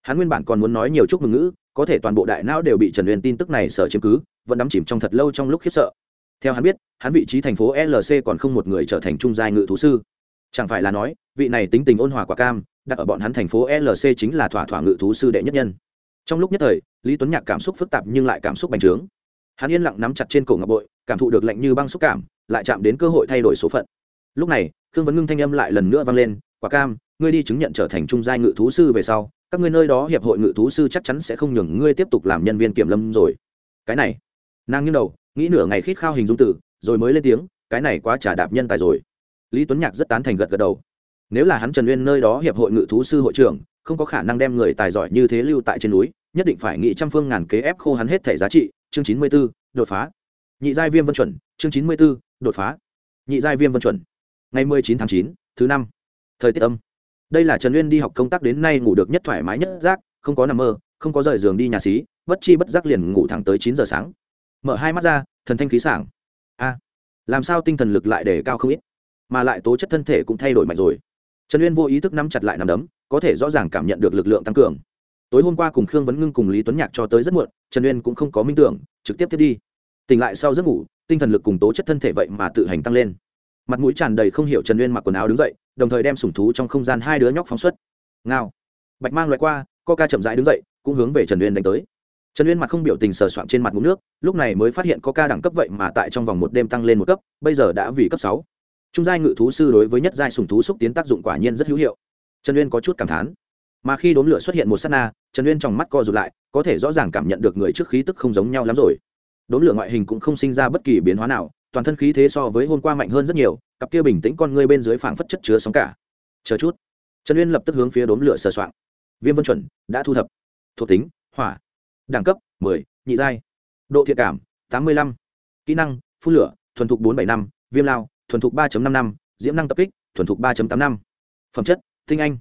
Hắn nguyên bản còn muốn nói nhiều chúc mừng ngữ, có thể toàn bộ đại não đều bị trần huyền tin tức này sở chiếm cứ, vẫn đắm chìm trong thật lâu trong lúc khiếp sợ. Theo hắn biết, hắn vị trí thành phố lc còn không một người trở thành trung giai ngự thú sư. Chẳng phải là nói, vị này tính tình ôn hòa quả cam, đặt ở bọn hắn thành phố lc chính là thỏa thỏa ngự thú sư đệ nhất nhân. Trong lúc nhất thời, lý tuấn nhạc cảm xúc phức tạp nhưng lại cảm xúc bành trướng. Hắn yên lặng nắm chặt trên cổ ngọc bội, cảm thụ được lạnh như băng xúc cảm, lại chạm đến cơ hội thay đổi số phận. Lúc này, khương vấn ngưng thanh âm lại lần nữa vang lên, quả cam ngươi đi chứng nhận trở thành trung giai ngự thú sư về sau, các ngươi nơi đó hiệp hội ngự thú sư chắc chắn sẽ không nhường ngươi tiếp tục làm nhân viên kiểm lâm rồi. Cái này, nàng nghiêng đầu, nghĩ nửa ngày khít khao hình dung tử, rồi mới lên tiếng, cái này quá trả đạp nhân tài rồi. Lý tuấn nhạc rất tán thành gật gật đầu. Nếu là hắn trần uyên nơi đó hiệp hội ngự thú sư hội trưởng, không có khả năng đem người tài giỏi như thế lưu tại trên núi, nhất định phải nghĩ trăm phương ngàn kế ép khô hắn hết thể giá trị. Chương chín mươi b ố đột phá. Nhị giai viêm vân chuẩn. Chương chín mươi b ố đột phá. Nhị giai viêm vân chuẩn. Ngày mười chín tháng chín, thứ năm. Thời tiết âm đây là trần uyên đi học công tác đến nay ngủ được nhất thoải mái nhất giác, không có nằm mơ, không có rời giường đi nhà xí, bất chi bất giác liền ngủ thẳng tới chín giờ sáng. Mở hai mắt ra, thần thanh khí sảng. A, làm sao tinh thần lực lại để cao không ít, mà lại tố chất thân thể cũng thay đổi mạnh rồi. Trần uyên vô ý thức nắm chặt lại nằm đấm, có thể rõ ràng cảm nhận được lực lượng tăng cường. Tối hôm qua cùng khương vấn ngưng cùng lý tuấn nhạc cho tới rất muộn, trần uyên cũng không có minh tưởng, trực tiếp tiếp đi. Tỉnh lại sau giấc ngủ, tinh thần lực cùng tố chất thân thể vậy mà tự hành tăng lên. Mặt mũi tràn đầy không hiểu trần uyên mặc quần áo đứng dậy đồng thời đem sủng thú trong không gian hai đứa nhóc phóng xuất. Ngao. Bạch mang loại qua co ca chậm rãi đứng dậy, cũng hướng về trần uyên đánh tới. Trần uyên mặt không biểu tình sờ soạn trên mặt ngũ nước, lúc này mới phát hiện có ca đẳng cấp vậy mà tại trong vòng một đêm tăng lên một cấp, bây giờ đã vì cấp sáu. Trung giai ngự thú sư đối với nhất giai sùng thú xúc tiến tác dụng quả nhiên rất hữu hiệu. Trần uyên có chút cảm thán. Mà khi đốm lửa xuất hiện một s á t na, trần uyên trong mắt co rụt lại, có thể rõ ràng cảm nhận được người trước khí tức không giống nhau lắm rồi. Đốm lửa ngoại hình cũng không sinh ra bất kỳ biến hóa nào, toàn thân khí thế so với hôm qua mạnh hơn rất nhiều cặp kia bình tĩnh con ngươi bên dưới phảng phất chất chứa sóng cả. Chờ chút. Trần uyên lập tức hướng phía đốm lửa sờ soạng. Viêm vân chuẩn, đã thu thập. Thuộc tính, hỏa. Đẳng cấp, mười, nhị giai. Độ thiện cảm, tám mươi lăm. Kỹ năng, phun lửa, thuần thục bốn bảy năm. Viêm lao, thuần thục ba năm năm. Diễm năng tập kích, thuần thục ba tám năm. Phẩm chất, tinh anh.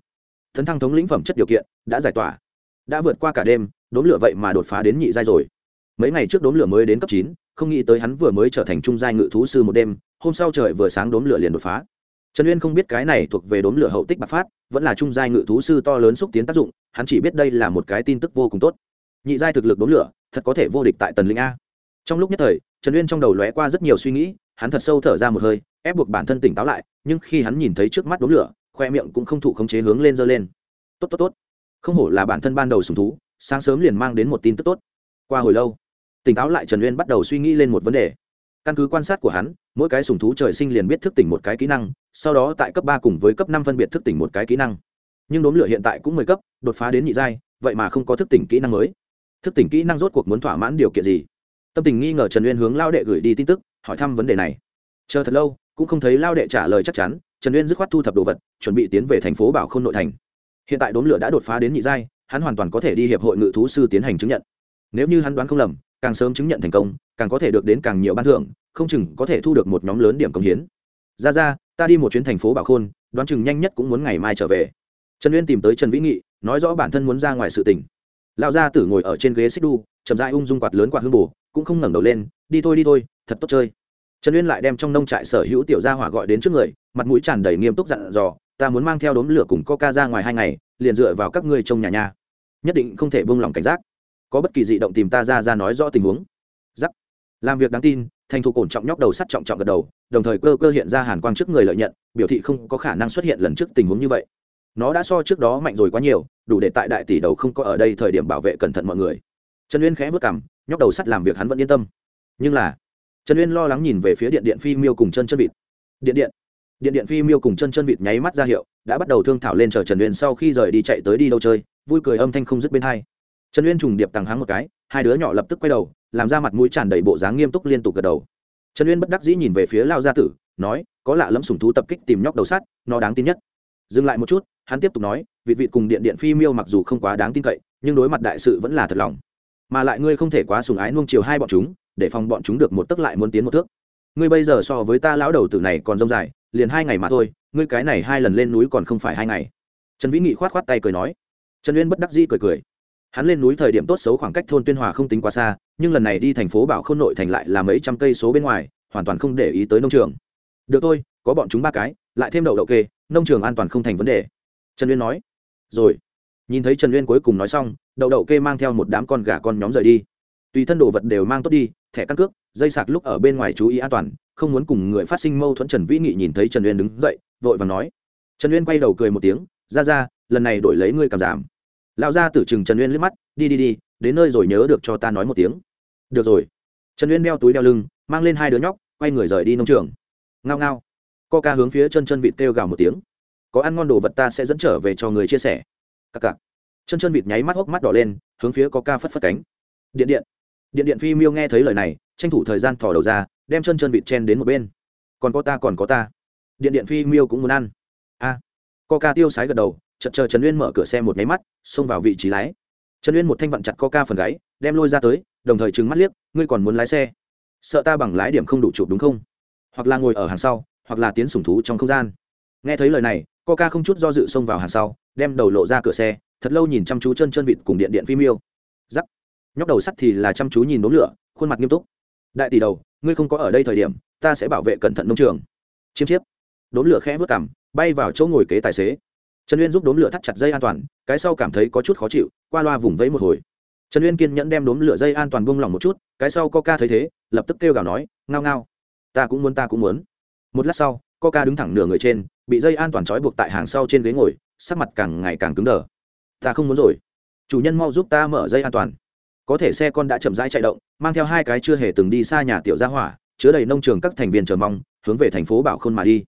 Thấn thăng thống lĩnh phẩm chất điều kiện, đã giải tỏa. Đã vượt qua cả đêm, đốm lửa vậy mà đột phá đến nhị giai rồi. Mấy ngày trước đốm lửa mới đến cấp chín không nghĩ tới hắn vừa mới trở thành trung giai ngự thú sư một đêm, hôm sau trời vừa sáng đốm lửa liền đột phá. Trần uyên không biết cái này thuộc về đốm lửa hậu tích bạc phát, vẫn là trung giai ngự thú sư to lớn xúc tiến tác dụng, hắn chỉ biết đây là một cái tin tức vô cùng tốt. Nhị giai thực lực đốm lửa, thật có thể vô địch tại tần linh a. Trong lúc nhất thời, trần uyên trong đầu lóe qua rất nhiều suy nghĩ, hắn thật sâu thở ra một hơi, ép buộc bản thân tỉnh táo lại, nhưng khi hắn nhìn thấy trước mắt đốm lửa, khoe miệng cũng không thụ khống chế hướng lên dơ lên. Tốt tốt tốt. Không hổ là bản thân ban đầu sùng thú, sáng sớm liền mang đến một tin tức tốt. Qua hồi lâu tỉnh táo lại trần uyên bắt đầu suy nghĩ lên một vấn đề. Căn cứ quan sát của hắn, mỗi cái sùng thú trời sinh liền biết thức tỉnh một cái kỹ năng, sau đó tại cấp ba cùng với cấp năm phân biệt thức tỉnh một cái kỹ năng. Nhưng đốm lửa hiện tại cũng mười cấp, đột phá đến nhị giai, vậy mà không có thức tỉnh kỹ năng mới. Thức tỉnh kỹ năng rốt cuộc muốn thỏa mãn điều kiện gì? Tâm tình nghi ngờ trần uyên hướng lao đệ gửi đi tin tức, hỏi thăm vấn đề này. Chờ thật lâu, cũng không thấy lao đệ trả lời chắc chắn, trần uyên dứt khoát thu thập đồ vật, chuẩn bị tiến về thành phố bảo k h ô n nội thành. Hiện tại đốm lửa đã đột phá đến nhị giai, hắn hoàn toàn có thể đi hiệp hội ngự thú sư tiến hành chứng nhận. Nếu như hắn đoán không lầm càng sớm chứng nhận thành công, càng có thể được đến càng nhiều ban thưởng, không chừng có thể thu được một nhóm lớn điểm công hiến. Ra ra, ta đi một chuyến thành phố bảo khôn, đoán chừng nhanh nhất cũng muốn ngày mai trở về. Trần uyên tìm tới trần vĩ nghị, nói rõ bản thân muốn ra ngoài sự tỉnh Lão gia tử ngồi ở trên ghế xích đu, chậm dai ung dung quạt lớn quạt hương bù, cũng không ngẩng đầu lên, đi thôi đi thôi, thật tốt chơi. Trần uyên lại đem trong nông trại sở hữu tiểu gia hỏa gọi đến trước người, mặt mũi tràn đầy nghiêm túc dặn dò, ta muốn mang theo đốm lửa cùng coca ra ngoài hai ngày, liền dựa vào các ngươi trong nhà nhà nhất định không thể buông lỏng cảnh giác có bất kỳ dị động tìm ta ra ra nói rõ tình huống. Giắc. Làm việc đáng tin, thành thục ổn trọng nhóc đầu sắt trọng trọng gật đầu, đồng thời cơ cơ hiện ra hàn quang trước người lợi nhận, biểu thị không có khả năng xuất hiện lần trước tình huống như vậy. Nó đã so trước đó mạnh rồi quá nhiều, đủ để tại đại tỷ đầu không có ở đây thời điểm bảo vệ cẩn thận mọi người. Trần uyên khẽ vất cảm nhóc đầu sắt làm việc hắn vẫn yên tâm. Nhưng là, trần uyên lo lắng nhìn về phía điện điện phi miêu cùng chân chân vịt. Điện điện. Điện điện phi miêu cùng chân chân vịt nháy mắt ra hiệu, đã bắt đầu thương thảo lên chờ trần uyên sau khi rời đi chạy tới đi đâu chơi, vui cười âm thanh không dứt bên hai trần uyên trùng điệp tàng háng một cái hai đứa nhỏ lập tức quay đầu làm ra mặt mũi tràn đầy bộ dáng nghiêm túc liên tục gật đầu. Trần uyên bất đắc dĩ nhìn về phía lao gia tử nói có lạ lẫm sùng thú tập kích tìm nhóc đầu sát, nó đáng tin nhất. Dừng lại một chút hắn tiếp tục nói vị vị cùng điện điện phi miêu mặc dù không quá đáng tin cậy nhưng đối mặt đại sự vẫn là thật lòng. Mà lại ngươi không thể quá sùng ái nuông chiều hai bọn chúng để phòng bọn chúng được một tức lại muốn tiến một thước. Ngươi bây giờ so với ta lão đầu tử này còn rông dài liền hai ngày mà thôi ngươi cái này hai lần lên núi còn không phải hai ngày. Trần vĩ nghị khoát khoát tay cười nói. Trần uyên bất đắc dĩ cười cười hắn lên núi thời điểm tốt xấu khoảng cách thôn tuyên hòa không tính quá xa, nhưng lần này đi thành phố bảo k h ô n nội thành lại là mấy trăm cây số bên ngoài, hoàn toàn không để ý tới nông trường. Được thôi, có bọn chúng ba cái, lại thêm đậu đậu kê, nông trường an toàn không thành vấn đề. Trần uyên nói. Rồi. Nhìn thấy trần uyên cuối cùng nói xong, đậu đậu kê mang theo một đám con gà con nhóm rời đi. Tùy thân đồ vật đều mang tốt đi, thẻ căn cước, dây sạc lúc ở bên ngoài chú ý an toàn, không muốn cùng người phát sinh mâu thuẫn trần vĩ nghị nhìn thấy trần uyên đứng dậy, vội và nói. Trần uyên quay đầu cười một tiếng, ra ra, lần này đổi lấy ngươi cảm giảm lão gia tử chừng trần uyên liếc mắt đi đi đi đến nơi rồi nhớ được cho ta nói một tiếng. Được rồi. Trần uyên đeo túi đeo lưng mang lên hai đứa nhóc quay người rời đi nông trường. Ngao ngao. Co ca hướng phía chân chân vịt kêu gào một tiếng. Có ăn ngon đồ vật ta sẽ dẫn trở về cho người chia sẻ. Cặc cặc. Chân chân vịt nháy mắt hốc mắt đỏ lên hướng phía có ca phất phất cánh. Điện điện. Điện điện phi miêu nghe thấy lời này tranh thủ thời gian thò đầu ra đem chân chân vịt chen đến một bên. Còn có ta còn có ta. Điện điện phi miêu cũng muốn ăn. A. À, co ca tiêu sái gật đầu chợt chờ trần uyên mở cửa xe một nháy mắt, xông vào vị trí lái. Trần uyên một thanh vặn chặt co ca phần gáy, đem lôi ra tới, đồng thời trừng mắt liếc, ngươi còn muốn lái xe? Sợ ta bằng lái điểm không đủ chụp đúng không? Hoặc là ngồi ở hàng sau, hoặc là tiến sủng thú trong không gian. Nghe thấy lời này coca không chút do dự xông vào hàng sau, đem đầu lộ ra cửa xe, thật lâu nhìn chăm chú chân chân vịt cùng điện điện phim yêu. Giắc nhóc đầu sắt thì là chăm chú nhìn đốm lửa, khuôn mặt nghiêm túc. Đại tỷ đầu, ngươi không có ở đây thời điểm, ta sẽ bảo vệ cẩn thận nông trường. Chiêm chiếp. Đốm lửa khẽ vớt cảm bay vào chỗ ngồi kế tài xế trần uyên giúp đốm lửa thắt chặt dây an toàn, cái sau cảm thấy có chút khó chịu, qua loa vùng vẫy một hồi. Trần uyên kiên nhẫn đem đốm lửa dây an toàn buông lỏng một chút, cái sau coca thấy thế, lập tức kêu gào nói, ngao ngao, ta cũng muốn, ta cũng muốn. Một lát sau, coca đứng thẳng nửa người trên, bị dây an toàn trói buộc tại hàng sau trên ghế ngồi, sắc mặt càng ngày càng cứng đờ. Ta không muốn rồi. Chủ nhân mau giúp ta mở dây an toàn. Có thể xe con đã chậm rãi chạy động, mang theo hai cái chưa hề từng đi xa nhà tiểu gia hỏa, chứa đầy nông trường các thành viên chờ mong, hướng về thành phố bảo khôn mà đi.